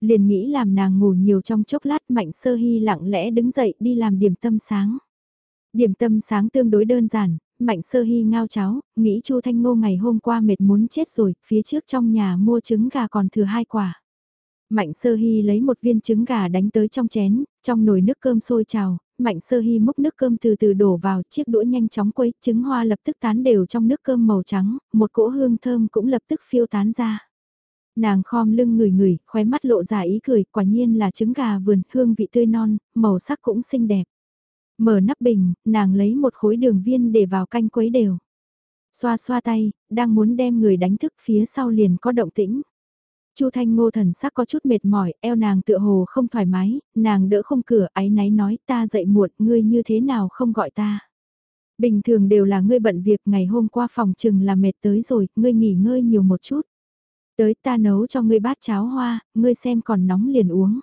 [SPEAKER 1] Liền nghĩ làm nàng ngủ nhiều trong chốc lát mạnh sơ hy lặng lẽ đứng dậy đi làm điểm tâm sáng. Điểm tâm sáng tương đối đơn giản, mạnh sơ hy ngao cháo, nghĩ Chu Thanh Ngô ngày hôm qua mệt muốn chết rồi, phía trước trong nhà mua trứng gà còn thừa hai quả. Mạnh sơ hy lấy một viên trứng gà đánh tới trong chén, trong nồi nước cơm sôi trào, mạnh sơ hy múc nước cơm từ từ đổ vào, chiếc đũa nhanh chóng quấy, trứng hoa lập tức tán đều trong nước cơm màu trắng, một cỗ hương thơm cũng lập tức phiêu tán ra. Nàng khom lưng ngửi ngửi, khóe mắt lộ ra ý cười, quả nhiên là trứng gà vườn, hương vị tươi non, màu sắc cũng xinh đẹp. Mở nắp bình, nàng lấy một khối đường viên để vào canh quấy đều. Xoa xoa tay, đang muốn đem người đánh thức phía sau liền có động tĩnh. Chu Thanh Ngô thần sắc có chút mệt mỏi, eo nàng tựa hồ không thoải mái, nàng đỡ không cửa, áy náy nói ta dậy muộn, ngươi như thế nào không gọi ta. Bình thường đều là ngươi bận việc, ngày hôm qua phòng chừng là mệt tới rồi, ngươi nghỉ ngơi nhiều một chút. Tới ta nấu cho ngươi bát cháo hoa, ngươi xem còn nóng liền uống.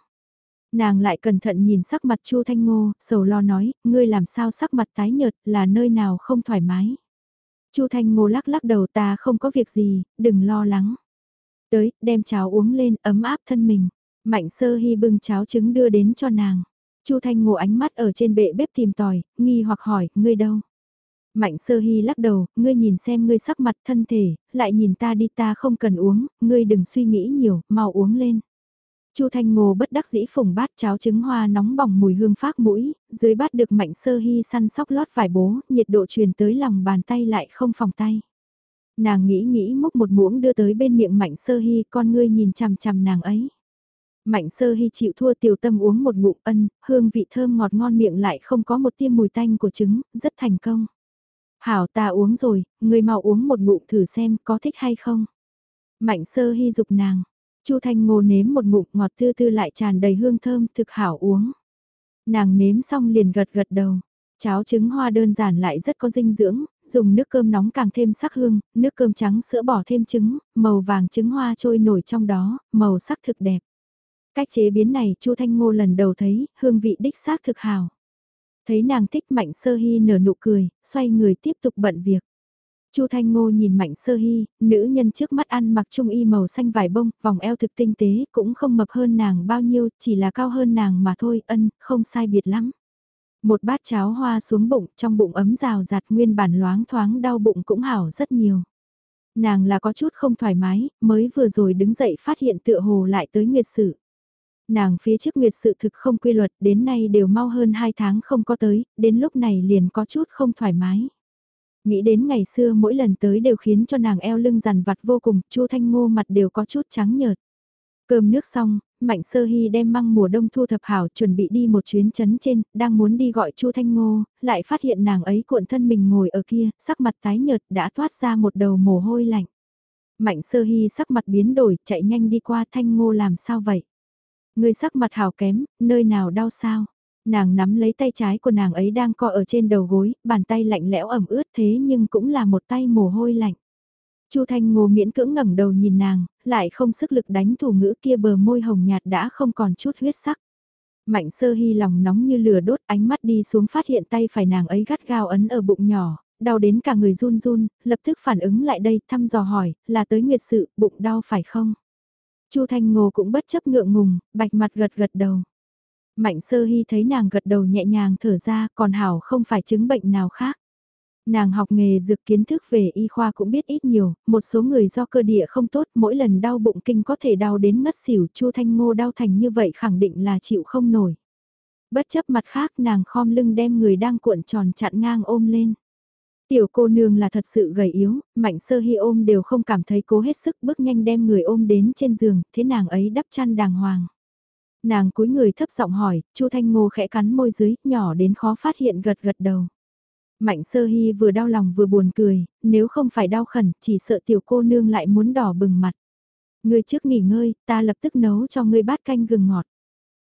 [SPEAKER 1] Nàng lại cẩn thận nhìn sắc mặt Chu Thanh Ngô, sầu lo nói, ngươi làm sao sắc mặt tái nhợt, là nơi nào không thoải mái. Chu Thanh Ngô lắc lắc đầu ta không có việc gì, đừng lo lắng. Tới, đem cháo uống lên, ấm áp thân mình. Mạnh sơ hy bưng cháo trứng đưa đến cho nàng. Chu Thanh Ngô ánh mắt ở trên bệ bếp tìm tòi, nghi hoặc hỏi, ngươi đâu? Mạnh sơ hy lắc đầu, ngươi nhìn xem ngươi sắc mặt thân thể, lại nhìn ta đi ta không cần uống, ngươi đừng suy nghĩ nhiều, mau uống lên. Chu Thanh Ngô bất đắc dĩ phùng bát cháo trứng hoa nóng bỏng mùi hương phát mũi, dưới bát được mạnh sơ hy săn sóc lót vải bố, nhiệt độ truyền tới lòng bàn tay lại không phòng tay. Nàng nghĩ nghĩ múc một muỗng đưa tới bên miệng mạnh sơ hy con ngươi nhìn chằm chằm nàng ấy. Mạnh sơ hy chịu thua tiểu tâm uống một ngụm ân, hương vị thơm ngọt ngon miệng lại không có một tiêm mùi tanh của trứng, rất thành công. Hảo ta uống rồi, người mau uống một ngụm thử xem có thích hay không. Mạnh sơ hy dục nàng, Chu Thanh Ngô nếm một ngụm ngọt tư tư lại tràn đầy hương thơm thực hảo uống. Nàng nếm xong liền gật gật đầu. Cháo trứng hoa đơn giản lại rất có dinh dưỡng, dùng nước cơm nóng càng thêm sắc hương, nước cơm trắng sữa bỏ thêm trứng, màu vàng trứng hoa trôi nổi trong đó, màu sắc thực đẹp. Cách chế biến này Chu Thanh Ngô lần đầu thấy, hương vị đích xác thực hảo. Thấy nàng thích Mạnh Sơ Hy nở nụ cười, xoay người tiếp tục bận việc. Chu Thanh Ngô nhìn Mạnh Sơ Hy, nữ nhân trước mắt ăn mặc trung y màu xanh vải bông, vòng eo thực tinh tế, cũng không mập hơn nàng bao nhiêu, chỉ là cao hơn nàng mà thôi, ân, không sai biệt lắm. Một bát cháo hoa xuống bụng, trong bụng ấm rào rạt nguyên bản loáng thoáng đau bụng cũng hảo rất nhiều. Nàng là có chút không thoải mái, mới vừa rồi đứng dậy phát hiện tựa hồ lại tới nguyệt sự. Nàng phía trước nguyệt sự thực không quy luật, đến nay đều mau hơn 2 tháng không có tới, đến lúc này liền có chút không thoải mái. Nghĩ đến ngày xưa mỗi lần tới đều khiến cho nàng eo lưng rằn vặt vô cùng, Chu Thanh Ngô mặt đều có chút trắng nhợt. Cơm nước xong, Mạnh Sơ Hy đem măng mùa đông thu thập hảo chuẩn bị đi một chuyến chấn trên, đang muốn đi gọi Chu Thanh Ngô, lại phát hiện nàng ấy cuộn thân mình ngồi ở kia, sắc mặt tái nhợt đã thoát ra một đầu mồ hôi lạnh. Mạnh Sơ Hy sắc mặt biến đổi, chạy nhanh đi qua Thanh Ngô làm sao vậy? Người sắc mặt hào kém, nơi nào đau sao? Nàng nắm lấy tay trái của nàng ấy đang co ở trên đầu gối, bàn tay lạnh lẽo ẩm ướt thế nhưng cũng là một tay mồ hôi lạnh. Chu Thanh Ngô miễn cưỡng ngẩng đầu nhìn nàng, lại không sức lực đánh thủ ngữ kia bờ môi hồng nhạt đã không còn chút huyết sắc. Mạnh sơ hy lòng nóng như lửa đốt ánh mắt đi xuống phát hiện tay phải nàng ấy gắt gao ấn ở bụng nhỏ, đau đến cả người run run, lập tức phản ứng lại đây thăm dò hỏi, là tới nguyệt sự, bụng đau phải không? Chu Thanh Ngô cũng bất chấp ngượng ngùng, bạch mặt gật gật đầu. Mạnh sơ hy thấy nàng gật đầu nhẹ nhàng thở ra còn hảo không phải chứng bệnh nào khác. Nàng học nghề dược kiến thức về y khoa cũng biết ít nhiều, một số người do cơ địa không tốt mỗi lần đau bụng kinh có thể đau đến ngất xỉu chu thanh ngô đau thành như vậy khẳng định là chịu không nổi. Bất chấp mặt khác nàng khom lưng đem người đang cuộn tròn chặn ngang ôm lên. Tiểu cô nương là thật sự gầy yếu, mạnh sơ hy ôm đều không cảm thấy cố hết sức bước nhanh đem người ôm đến trên giường, thế nàng ấy đắp chăn đàng hoàng. Nàng cúi người thấp giọng hỏi, Chu Thanh Ngô khẽ cắn môi dưới, nhỏ đến khó phát hiện gật gật đầu. Mạnh sơ hy vừa đau lòng vừa buồn cười, nếu không phải đau khẩn, chỉ sợ tiểu cô nương lại muốn đỏ bừng mặt. Ngươi trước nghỉ ngơi, ta lập tức nấu cho ngươi bát canh gừng ngọt.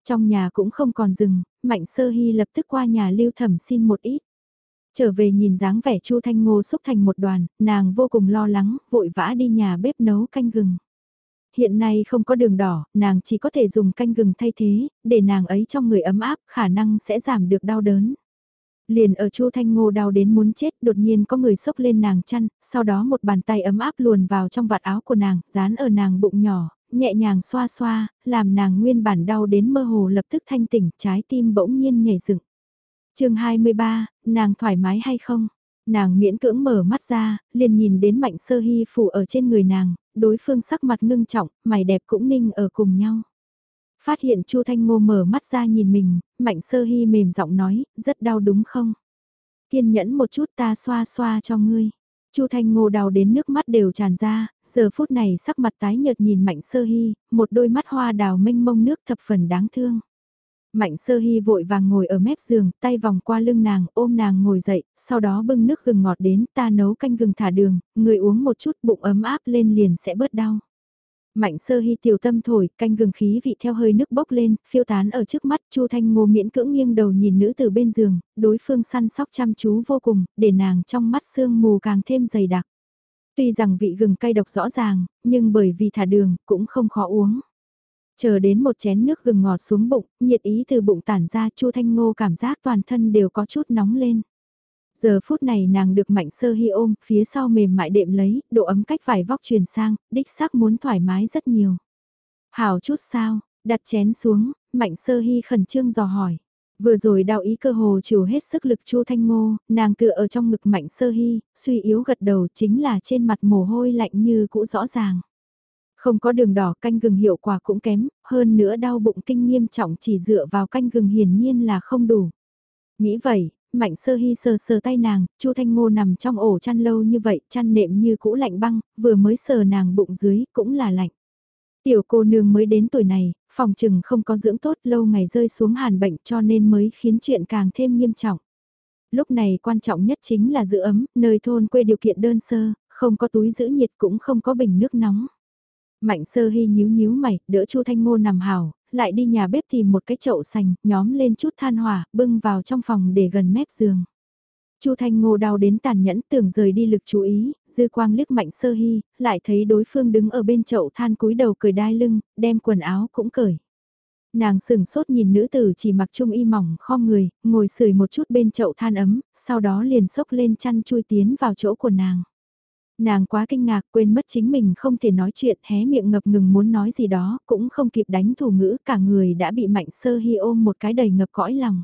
[SPEAKER 1] Trong nhà cũng không còn rừng, mạnh sơ hy lập tức qua nhà lưu thẩm xin một ít. Trở về nhìn dáng vẻ Chu Thanh Ngô xúc thành một đoàn, nàng vô cùng lo lắng, vội vã đi nhà bếp nấu canh gừng. Hiện nay không có đường đỏ, nàng chỉ có thể dùng canh gừng thay thế, để nàng ấy trong người ấm áp, khả năng sẽ giảm được đau đớn. Liền ở Chu Thanh Ngô đau đến muốn chết, đột nhiên có người xốc lên nàng chăn, sau đó một bàn tay ấm áp luồn vào trong vạt áo của nàng, dán ở nàng bụng nhỏ, nhẹ nhàng xoa xoa, làm nàng nguyên bản đau đến mơ hồ lập tức thanh tỉnh, trái tim bỗng nhiên nhảy dựng. chương 23, nàng thoải mái hay không? Nàng miễn cưỡng mở mắt ra, liền nhìn đến mạnh sơ hy phủ ở trên người nàng, đối phương sắc mặt ngưng trọng, mày đẹp cũng ninh ở cùng nhau. Phát hiện Chu Thanh Ngô mở mắt ra nhìn mình, mạnh sơ hy mềm giọng nói, rất đau đúng không? Kiên nhẫn một chút ta xoa xoa cho ngươi. Chu Thanh Ngô đau đến nước mắt đều tràn ra, giờ phút này sắc mặt tái nhợt nhìn Mạnh Sơ Hy, một đôi mắt hoa đào mênh mông nước thập phần đáng thương. Mạnh sơ hy vội vàng ngồi ở mép giường, tay vòng qua lưng nàng, ôm nàng ngồi dậy, sau đó bưng nước gừng ngọt đến, ta nấu canh gừng thả đường, người uống một chút bụng ấm áp lên liền sẽ bớt đau. Mạnh sơ hy tiểu tâm thổi, canh gừng khí vị theo hơi nước bốc lên, phiêu tán ở trước mắt, Chu Thanh Ngô miễn cưỡng nghiêng đầu nhìn nữ từ bên giường, đối phương săn sóc chăm chú vô cùng, để nàng trong mắt sương mù càng thêm dày đặc. Tuy rằng vị gừng cay độc rõ ràng, nhưng bởi vì thả đường, cũng không khó uống. Chờ đến một chén nước gừng ngọt xuống bụng, nhiệt ý từ bụng tản ra Chu Thanh Ngô cảm giác toàn thân đều có chút nóng lên. Giờ phút này nàng được mạnh sơ hy ôm, phía sau mềm mại đệm lấy, độ ấm cách vải vóc truyền sang, đích xác muốn thoải mái rất nhiều. Hảo chút sao, đặt chén xuống, mạnh sơ hy khẩn trương dò hỏi. Vừa rồi đau ý cơ hồ chịu hết sức lực Chu Thanh Ngô, nàng tựa ở trong ngực mạnh sơ hy, suy yếu gật đầu chính là trên mặt mồ hôi lạnh như cũ rõ ràng. Không có đường đỏ canh gừng hiệu quả cũng kém, hơn nữa đau bụng kinh nghiêm trọng chỉ dựa vào canh gừng hiển nhiên là không đủ. Nghĩ vậy, mạnh sơ hy sờ sờ tay nàng, Chu Thanh Ngô nằm trong ổ chăn lâu như vậy, chăn nệm như cũ lạnh băng, vừa mới sờ nàng bụng dưới cũng là lạnh. Tiểu cô nương mới đến tuổi này, phòng trừng không có dưỡng tốt lâu ngày rơi xuống hàn bệnh cho nên mới khiến chuyện càng thêm nghiêm trọng. Lúc này quan trọng nhất chính là giữ ấm, nơi thôn quê điều kiện đơn sơ, không có túi giữ nhiệt cũng không có bình nước nóng. Mạnh sơ hy nhíu nhíu mày, đỡ Chu Thanh Ngô nằm hào, lại đi nhà bếp tìm một cái chậu sành, nhóm lên chút than hỏa, bưng vào trong phòng để gần mép giường. Chu Thanh Ngô đau đến tàn nhẫn tưởng rời đi lực chú ý, dư quang liếc mạnh sơ hy, lại thấy đối phương đứng ở bên chậu than cúi đầu cười đai lưng, đem quần áo cũng cởi. Nàng sừng sốt nhìn nữ tử chỉ mặc trung y mỏng khom người, ngồi sưởi một chút bên chậu than ấm, sau đó liền sốc lên chăn chui tiến vào chỗ của nàng. Nàng quá kinh ngạc quên mất chính mình không thể nói chuyện hé miệng ngập ngừng muốn nói gì đó, cũng không kịp đánh thủ ngữ cả người đã bị mạnh sơ hy ôm một cái đầy ngập cõi lòng.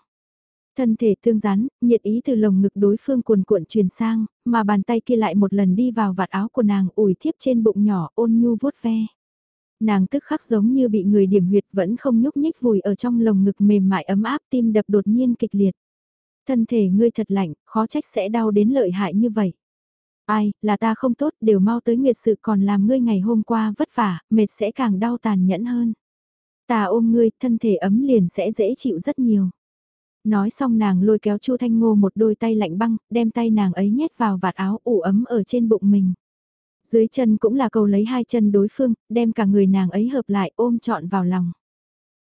[SPEAKER 1] Thân thể tương rắn, nhiệt ý từ lồng ngực đối phương cuồn cuộn truyền sang, mà bàn tay kia lại một lần đi vào vạt áo của nàng ủi thiếp trên bụng nhỏ ôn nhu vuốt ve. Nàng tức khắc giống như bị người điểm huyệt vẫn không nhúc nhích vùi ở trong lồng ngực mềm mại ấm áp tim đập đột nhiên kịch liệt. Thân thể ngươi thật lạnh, khó trách sẽ đau đến lợi hại như vậy. Ai, là ta không tốt, đều mau tới nguyệt sự còn làm ngươi ngày hôm qua vất vả, mệt sẽ càng đau tàn nhẫn hơn. Ta ôm ngươi, thân thể ấm liền sẽ dễ chịu rất nhiều. Nói xong nàng lôi kéo Chu Thanh Ngô một đôi tay lạnh băng, đem tay nàng ấy nhét vào vạt áo ủ ấm ở trên bụng mình. Dưới chân cũng là cầu lấy hai chân đối phương, đem cả người nàng ấy hợp lại ôm trọn vào lòng.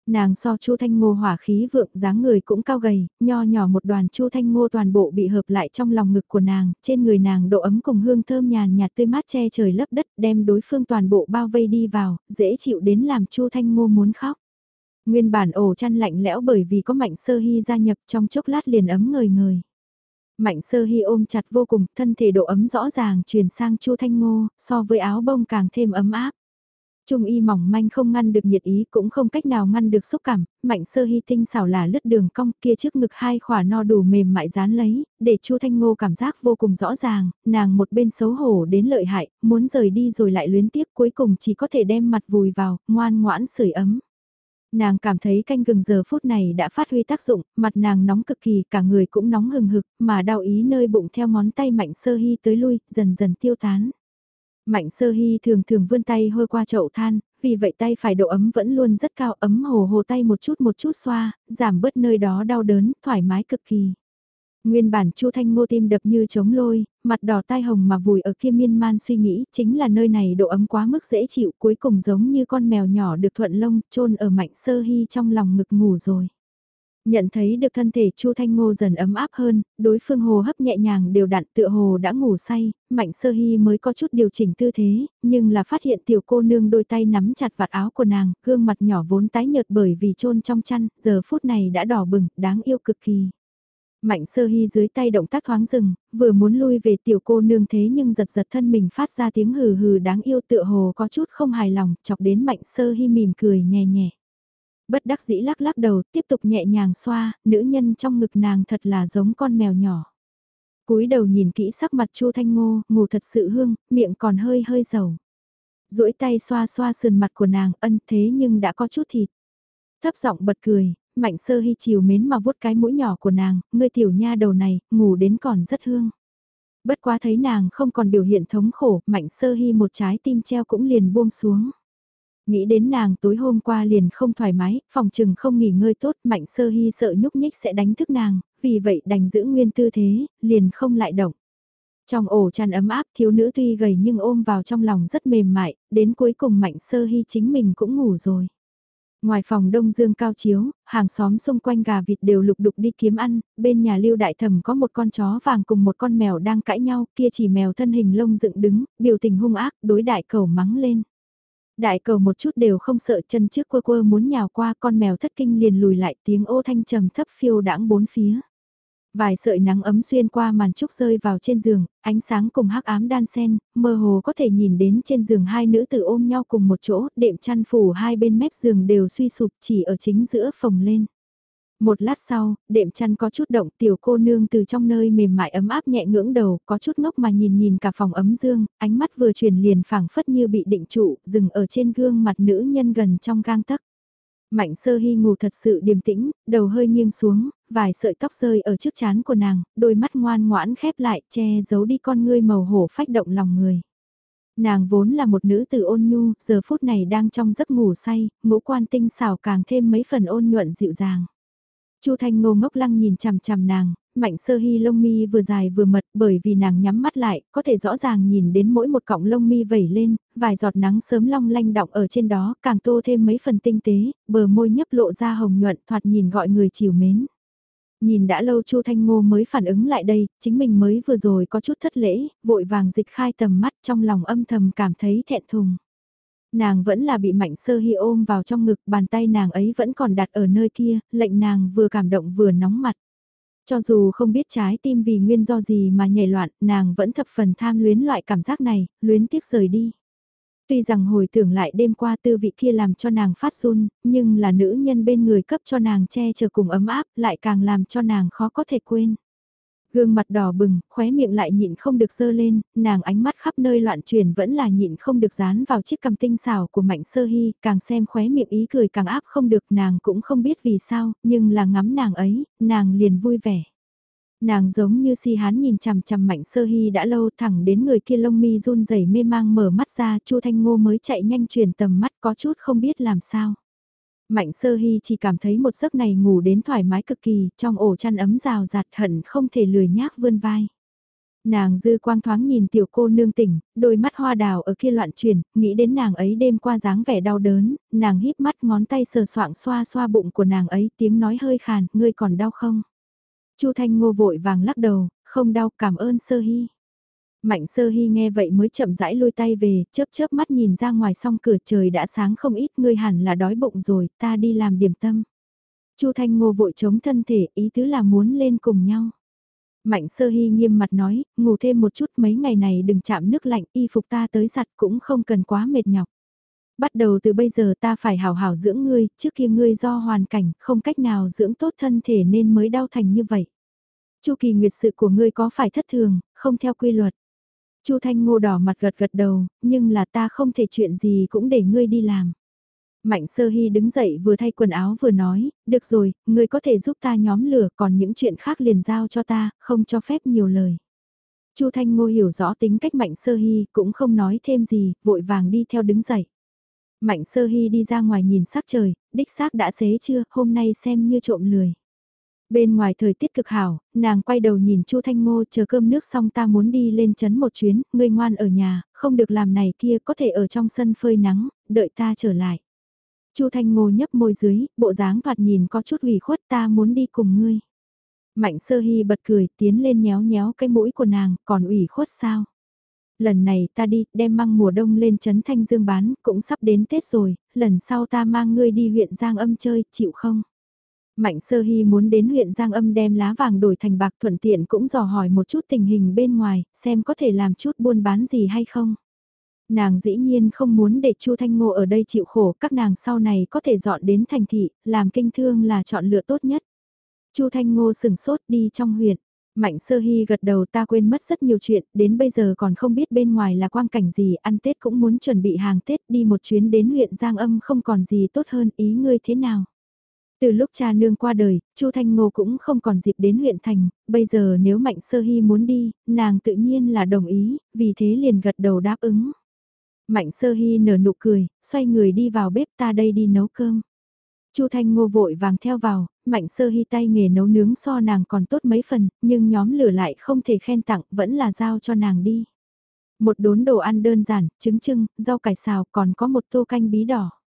[SPEAKER 1] Nàng so Chu Thanh Ngô hỏa khí vượng, dáng người cũng cao gầy, nho nhỏ một đoàn Chu Thanh Ngô toàn bộ bị hợp lại trong lòng ngực của nàng, trên người nàng độ ấm cùng hương thơm nhàn nhạt tươi mát che trời lấp đất, đem đối phương toàn bộ bao vây đi vào, dễ chịu đến làm Chu Thanh Ngô muốn khóc. Nguyên bản ổ chăn lạnh lẽo bởi vì có Mạnh Sơ Hy gia nhập trong chốc lát liền ấm người người. Mạnh Sơ Hy ôm chặt vô cùng, thân thể độ ấm rõ ràng truyền sang Chu Thanh Ngô, so với áo bông càng thêm ấm áp. Trung y mỏng manh không ngăn được nhiệt ý cũng không cách nào ngăn được xúc cảm, mạnh sơ hy tinh xảo là lướt đường cong kia trước ngực hai khỏa no đủ mềm mại dán lấy, để chu Thanh Ngô cảm giác vô cùng rõ ràng, nàng một bên xấu hổ đến lợi hại, muốn rời đi rồi lại luyến tiếc cuối cùng chỉ có thể đem mặt vùi vào, ngoan ngoãn sưởi ấm. Nàng cảm thấy canh gừng giờ phút này đã phát huy tác dụng, mặt nàng nóng cực kỳ, cả người cũng nóng hừng hực, mà đau ý nơi bụng theo ngón tay mạnh sơ hy tới lui, dần dần tiêu tán. Mạnh sơ hy thường thường vươn tay hôi qua chậu than, vì vậy tay phải độ ấm vẫn luôn rất cao ấm hồ hồ tay một chút một chút xoa, giảm bớt nơi đó đau đớn, thoải mái cực kỳ. Nguyên bản Chu Thanh Ngô tim đập như chống lôi, mặt đỏ tai hồng mà vùi ở kia miên man suy nghĩ, chính là nơi này độ ấm quá mức dễ chịu, cuối cùng giống như con mèo nhỏ được thuận lông, chôn ở mạnh sơ hy trong lòng ngực ngủ rồi. Nhận thấy được thân thể Chu Thanh Ngô dần ấm áp hơn, đối phương hồ hấp nhẹ nhàng đều đặn tựa hồ đã ngủ say, Mạnh Sơ Hy mới có chút điều chỉnh tư thế, nhưng là phát hiện tiểu cô nương đôi tay nắm chặt vạt áo của nàng, gương mặt nhỏ vốn tái nhợt bởi vì trôn trong chăn, giờ phút này đã đỏ bừng, đáng yêu cực kỳ. Mạnh sơ hy dưới tay động tác thoáng dừng, vừa muốn lui về tiểu cô nương thế nhưng giật giật thân mình phát ra tiếng hừ hừ đáng yêu tựa hồ có chút không hài lòng, chọc đến mạnh sơ hy mỉm cười nhẹ nhẹ. Bất đắc dĩ lắc lắc đầu, tiếp tục nhẹ nhàng xoa, nữ nhân trong ngực nàng thật là giống con mèo nhỏ. cúi đầu nhìn kỹ sắc mặt Chu Thanh Ngô, ngủ thật sự hương, miệng còn hơi hơi dầu. duỗi tay xoa xoa sườn mặt của nàng, ân thế nhưng đã có chút thịt. Thấp giọng bật cười, mạnh sơ hy chiều mến mà vuốt cái mũi nhỏ của nàng, ngươi tiểu nha đầu này, ngủ đến còn rất hương. Bất quá thấy nàng không còn biểu hiện thống khổ, mạnh sơ hy một trái tim treo cũng liền buông xuống. Nghĩ đến nàng tối hôm qua liền không thoải mái, phòng trừng không nghỉ ngơi tốt, mạnh sơ hy sợ nhúc nhích sẽ đánh thức nàng, vì vậy đành giữ nguyên tư thế, liền không lại động. Trong ổ chăn ấm áp thiếu nữ tuy gầy nhưng ôm vào trong lòng rất mềm mại, đến cuối cùng mạnh sơ hy chính mình cũng ngủ rồi. Ngoài phòng đông dương cao chiếu, hàng xóm xung quanh gà vịt đều lục đục đi kiếm ăn, bên nhà lưu đại thẩm có một con chó vàng cùng một con mèo đang cãi nhau, kia chỉ mèo thân hình lông dựng đứng, biểu tình hung ác, đối đại cầu mắng lên. Đại cầu một chút đều không sợ chân trước quơ quơ muốn nhào qua con mèo thất kinh liền lùi lại tiếng ô thanh trầm thấp phiêu đãng bốn phía. Vài sợi nắng ấm xuyên qua màn trúc rơi vào trên giường, ánh sáng cùng hắc ám đan sen, mơ hồ có thể nhìn đến trên giường hai nữ tử ôm nhau cùng một chỗ, đệm chăn phủ hai bên mép giường đều suy sụp chỉ ở chính giữa phồng lên. Một lát sau, đệm chăn có chút động tiểu cô nương từ trong nơi mềm mại ấm áp nhẹ ngưỡng đầu, có chút ngốc mà nhìn nhìn cả phòng ấm dương, ánh mắt vừa chuyển liền phảng phất như bị định trụ, dừng ở trên gương mặt nữ nhân gần trong gang tấc. Mạnh sơ hy ngủ thật sự điềm tĩnh, đầu hơi nghiêng xuống, vài sợi tóc rơi ở trước chán của nàng, đôi mắt ngoan ngoãn khép lại, che giấu đi con ngươi màu hổ phách động lòng người. Nàng vốn là một nữ tử ôn nhu, giờ phút này đang trong giấc ngủ say, ngũ quan tinh xảo càng thêm mấy phần ôn nhuận dịu dàng. Chu Thanh Ngô ngốc lăng nhìn chằm chằm nàng, mạnh sơ hy lông mi vừa dài vừa mật bởi vì nàng nhắm mắt lại, có thể rõ ràng nhìn đến mỗi một cọng lông mi vẩy lên, vài giọt nắng sớm long lanh đọng ở trên đó, càng tô thêm mấy phần tinh tế, bờ môi nhấp lộ ra hồng nhuận thoạt nhìn gọi người chiều mến. Nhìn đã lâu Chu Thanh Ngô mới phản ứng lại đây, chính mình mới vừa rồi có chút thất lễ, vội vàng dịch khai tầm mắt trong lòng âm thầm cảm thấy thẹn thùng. Nàng vẫn là bị mạnh sơ hy ôm vào trong ngực, bàn tay nàng ấy vẫn còn đặt ở nơi kia, lệnh nàng vừa cảm động vừa nóng mặt. Cho dù không biết trái tim vì nguyên do gì mà nhảy loạn, nàng vẫn thập phần tham luyến loại cảm giác này, luyến tiếc rời đi. Tuy rằng hồi tưởng lại đêm qua tư vị kia làm cho nàng phát run, nhưng là nữ nhân bên người cấp cho nàng che chở cùng ấm áp, lại càng làm cho nàng khó có thể quên. Gương mặt đỏ bừng, khóe miệng lại nhịn không được dơ lên, nàng ánh mắt khắp nơi loạn chuyển vẫn là nhịn không được dán vào chiếc cầm tinh xảo của mạnh sơ hy, càng xem khóe miệng ý cười càng áp không được nàng cũng không biết vì sao, nhưng là ngắm nàng ấy, nàng liền vui vẻ. Nàng giống như si hán nhìn chằm chằm mạnh sơ hy đã lâu thẳng đến người kia lông mi run rẩy mê mang mở mắt ra chu thanh ngô mới chạy nhanh chuyển tầm mắt có chút không biết làm sao. Mạnh sơ hy chỉ cảm thấy một giấc này ngủ đến thoải mái cực kỳ, trong ổ chăn ấm rào rạt hận không thể lười nhác vươn vai. Nàng dư quang thoáng nhìn tiểu cô nương tỉnh, đôi mắt hoa đào ở kia loạn chuyển, nghĩ đến nàng ấy đêm qua dáng vẻ đau đớn, nàng híp mắt ngón tay sờ soạng xoa xoa bụng của nàng ấy tiếng nói hơi khàn, ngươi còn đau không? Chu Thanh Ngô vội vàng lắc đầu, không đau cảm ơn sơ hy. Mạnh sơ hy nghe vậy mới chậm rãi lôi tay về, chớp chớp mắt nhìn ra ngoài song cửa trời đã sáng không ít ngươi hẳn là đói bụng rồi, ta đi làm điểm tâm. Chu Thanh Ngô vội chống thân thể, ý tứ là muốn lên cùng nhau. Mạnh sơ hy nghiêm mặt nói, ngủ thêm một chút mấy ngày này đừng chạm nước lạnh, y phục ta tới giặt cũng không cần quá mệt nhọc. Bắt đầu từ bây giờ ta phải hào hào dưỡng ngươi, trước kia ngươi do hoàn cảnh, không cách nào dưỡng tốt thân thể nên mới đau thành như vậy. Chu kỳ nguyệt sự của ngươi có phải thất thường, không theo quy luật. Chu Thanh Ngô đỏ mặt gật gật đầu, nhưng là ta không thể chuyện gì cũng để ngươi đi làm. Mạnh sơ hy đứng dậy vừa thay quần áo vừa nói, được rồi, ngươi có thể giúp ta nhóm lửa còn những chuyện khác liền giao cho ta, không cho phép nhiều lời. Chu Thanh Ngô hiểu rõ tính cách Mạnh Sơ Hy, cũng không nói thêm gì, vội vàng đi theo đứng dậy. Mạnh Sơ Hy đi ra ngoài nhìn sắc trời, đích xác đã xế chưa, hôm nay xem như trộm lười. Bên ngoài thời tiết cực hảo, nàng quay đầu nhìn Chu Thanh Ngô chờ cơm nước xong ta muốn đi lên chấn một chuyến, ngươi ngoan ở nhà, không được làm này kia có thể ở trong sân phơi nắng, đợi ta trở lại. Chu Thanh Ngô nhấp môi dưới, bộ dáng thoạt nhìn có chút ủy khuất ta muốn đi cùng ngươi. Mạnh sơ hy bật cười tiến lên nhéo nhéo cái mũi của nàng, còn ủy khuất sao? Lần này ta đi, đem măng mùa đông lên trấn thanh dương bán, cũng sắp đến Tết rồi, lần sau ta mang ngươi đi huyện Giang âm chơi, chịu không? Mạnh sơ hy muốn đến huyện Giang âm đem lá vàng đổi thành bạc thuận tiện cũng dò hỏi một chút tình hình bên ngoài, xem có thể làm chút buôn bán gì hay không. Nàng dĩ nhiên không muốn để Chu Thanh Ngô ở đây chịu khổ, các nàng sau này có thể dọn đến thành thị, làm kinh thương là chọn lựa tốt nhất. Chu Thanh Ngô sừng sốt đi trong huyện. Mạnh sơ hy gật đầu ta quên mất rất nhiều chuyện, đến bây giờ còn không biết bên ngoài là quang cảnh gì, ăn Tết cũng muốn chuẩn bị hàng Tết đi một chuyến đến huyện Giang Âm không còn gì tốt hơn ý ngươi thế nào. Từ lúc cha nương qua đời, Chu Thanh Ngô cũng không còn dịp đến huyện thành, bây giờ nếu Mạnh Sơ Hy muốn đi, nàng tự nhiên là đồng ý, vì thế liền gật đầu đáp ứng. Mạnh Sơ Hy nở nụ cười, xoay người đi vào bếp ta đây đi nấu cơm. Chu Thanh Ngô vội vàng theo vào, Mạnh Sơ Hy tay nghề nấu nướng so nàng còn tốt mấy phần, nhưng nhóm lửa lại không thể khen tặng, vẫn là giao cho nàng đi. Một đốn đồ ăn đơn giản, trứng trưng, rau cải xào còn có một tô canh bí đỏ.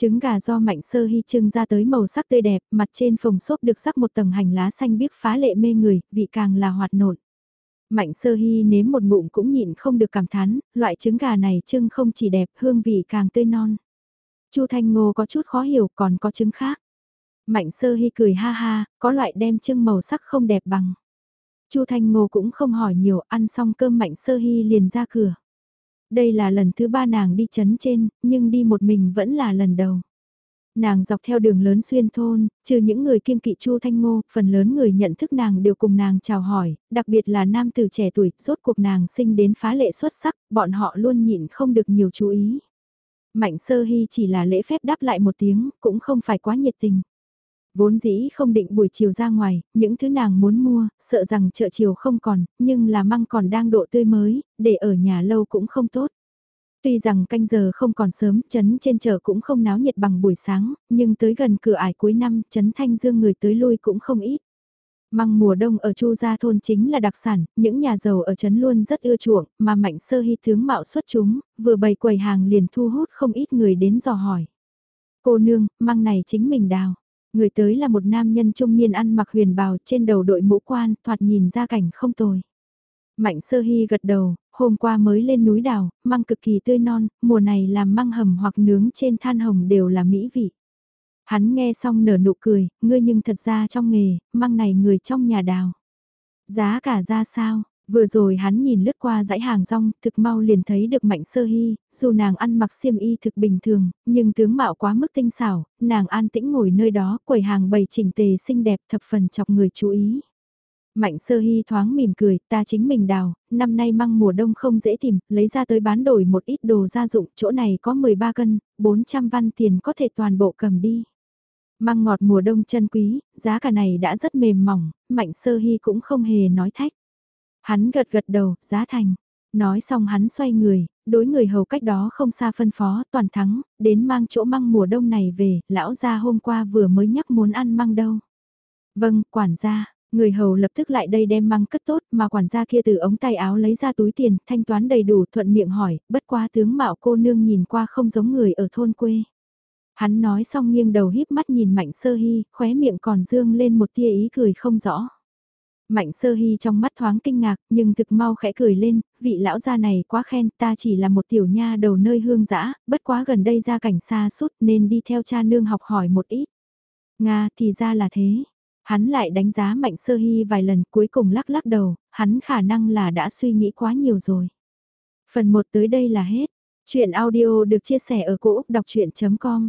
[SPEAKER 1] Trứng gà do mạnh sơ hy trưng ra tới màu sắc tươi đẹp, mặt trên phồng xốp được sắc một tầng hành lá xanh biếc phá lệ mê người, vị càng là hoạt nộn. Mạnh sơ hy nếm một ngụm cũng nhịn không được cảm thán, loại trứng gà này trưng không chỉ đẹp, hương vị càng tươi non. Chu Thanh Ngô có chút khó hiểu, còn có trứng khác. Mạnh sơ hy cười ha ha, có loại đem trưng màu sắc không đẹp bằng. Chu Thanh Ngô cũng không hỏi nhiều, ăn xong cơm Mạnh sơ hy liền ra cửa. Đây là lần thứ ba nàng đi chấn trên, nhưng đi một mình vẫn là lần đầu. Nàng dọc theo đường lớn xuyên thôn, trừ những người kiêng kỵ Chu Thanh Ngô, phần lớn người nhận thức nàng đều cùng nàng chào hỏi, đặc biệt là nam từ trẻ tuổi, rốt cuộc nàng sinh đến phá lệ xuất sắc, bọn họ luôn nhịn không được nhiều chú ý. Mạnh sơ hy chỉ là lễ phép đáp lại một tiếng, cũng không phải quá nhiệt tình. Vốn dĩ không định buổi chiều ra ngoài, những thứ nàng muốn mua, sợ rằng chợ chiều không còn, nhưng là măng còn đang độ tươi mới, để ở nhà lâu cũng không tốt. Tuy rằng canh giờ không còn sớm, chấn trên chợ cũng không náo nhiệt bằng buổi sáng, nhưng tới gần cửa ải cuối năm, chấn thanh dương người tới lui cũng không ít. Măng mùa đông ở Chu Gia thôn chính là đặc sản, những nhà giàu ở trấn luôn rất ưa chuộng, mà mạnh sơ hy tướng mạo xuất chúng, vừa bày quầy hàng liền thu hút không ít người đến dò hỏi. Cô nương, măng này chính mình đào. Người tới là một nam nhân trung niên ăn mặc huyền bào trên đầu đội mũ quan, thoạt nhìn ra cảnh không tồi. Mạnh sơ hy gật đầu, hôm qua mới lên núi đào, măng cực kỳ tươi non, mùa này làm măng hầm hoặc nướng trên than hồng đều là mỹ vị. Hắn nghe xong nở nụ cười, ngươi nhưng thật ra trong nghề, măng này người trong nhà đào. Giá cả ra sao? Vừa rồi hắn nhìn lướt qua dãy hàng rong, thực mau liền thấy được mạnh sơ hy, dù nàng ăn mặc xiêm y thực bình thường, nhưng tướng mạo quá mức tinh xảo, nàng an tĩnh ngồi nơi đó, quầy hàng bày chỉnh tề xinh đẹp thập phần chọc người chú ý. Mạnh sơ hy thoáng mỉm cười, ta chính mình đào, năm nay măng mùa đông không dễ tìm, lấy ra tới bán đổi một ít đồ gia dụng, chỗ này có 13 cân, 400 văn tiền có thể toàn bộ cầm đi. Măng ngọt mùa đông chân quý, giá cả này đã rất mềm mỏng, mạnh sơ hy cũng không hề nói thách. Hắn gật gật đầu, giá thành. Nói xong hắn xoay người, đối người hầu cách đó không xa phân phó, toàn thắng, đến mang chỗ măng mùa đông này về, lão gia hôm qua vừa mới nhắc muốn ăn măng đâu. Vâng, quản gia, người hầu lập tức lại đây đem măng cất tốt mà quản gia kia từ ống tay áo lấy ra túi tiền, thanh toán đầy đủ thuận miệng hỏi, bất qua tướng mạo cô nương nhìn qua không giống người ở thôn quê. Hắn nói xong nghiêng đầu híp mắt nhìn mạnh sơ hy, khóe miệng còn dương lên một tia ý cười không rõ. Mạnh sơ hy trong mắt thoáng kinh ngạc nhưng thực mau khẽ cười lên, vị lão gia này quá khen ta chỉ là một tiểu nha đầu nơi hương dã bất quá gần đây ra cảnh xa suốt nên đi theo cha nương học hỏi một ít. Nga thì ra là thế. Hắn lại đánh giá mạnh sơ hy vài lần cuối cùng lắc lắc đầu, hắn khả năng là đã suy nghĩ quá nhiều rồi. Phần 1 tới đây là hết. Chuyện audio được chia sẻ ở cỗ đọc chuyện.com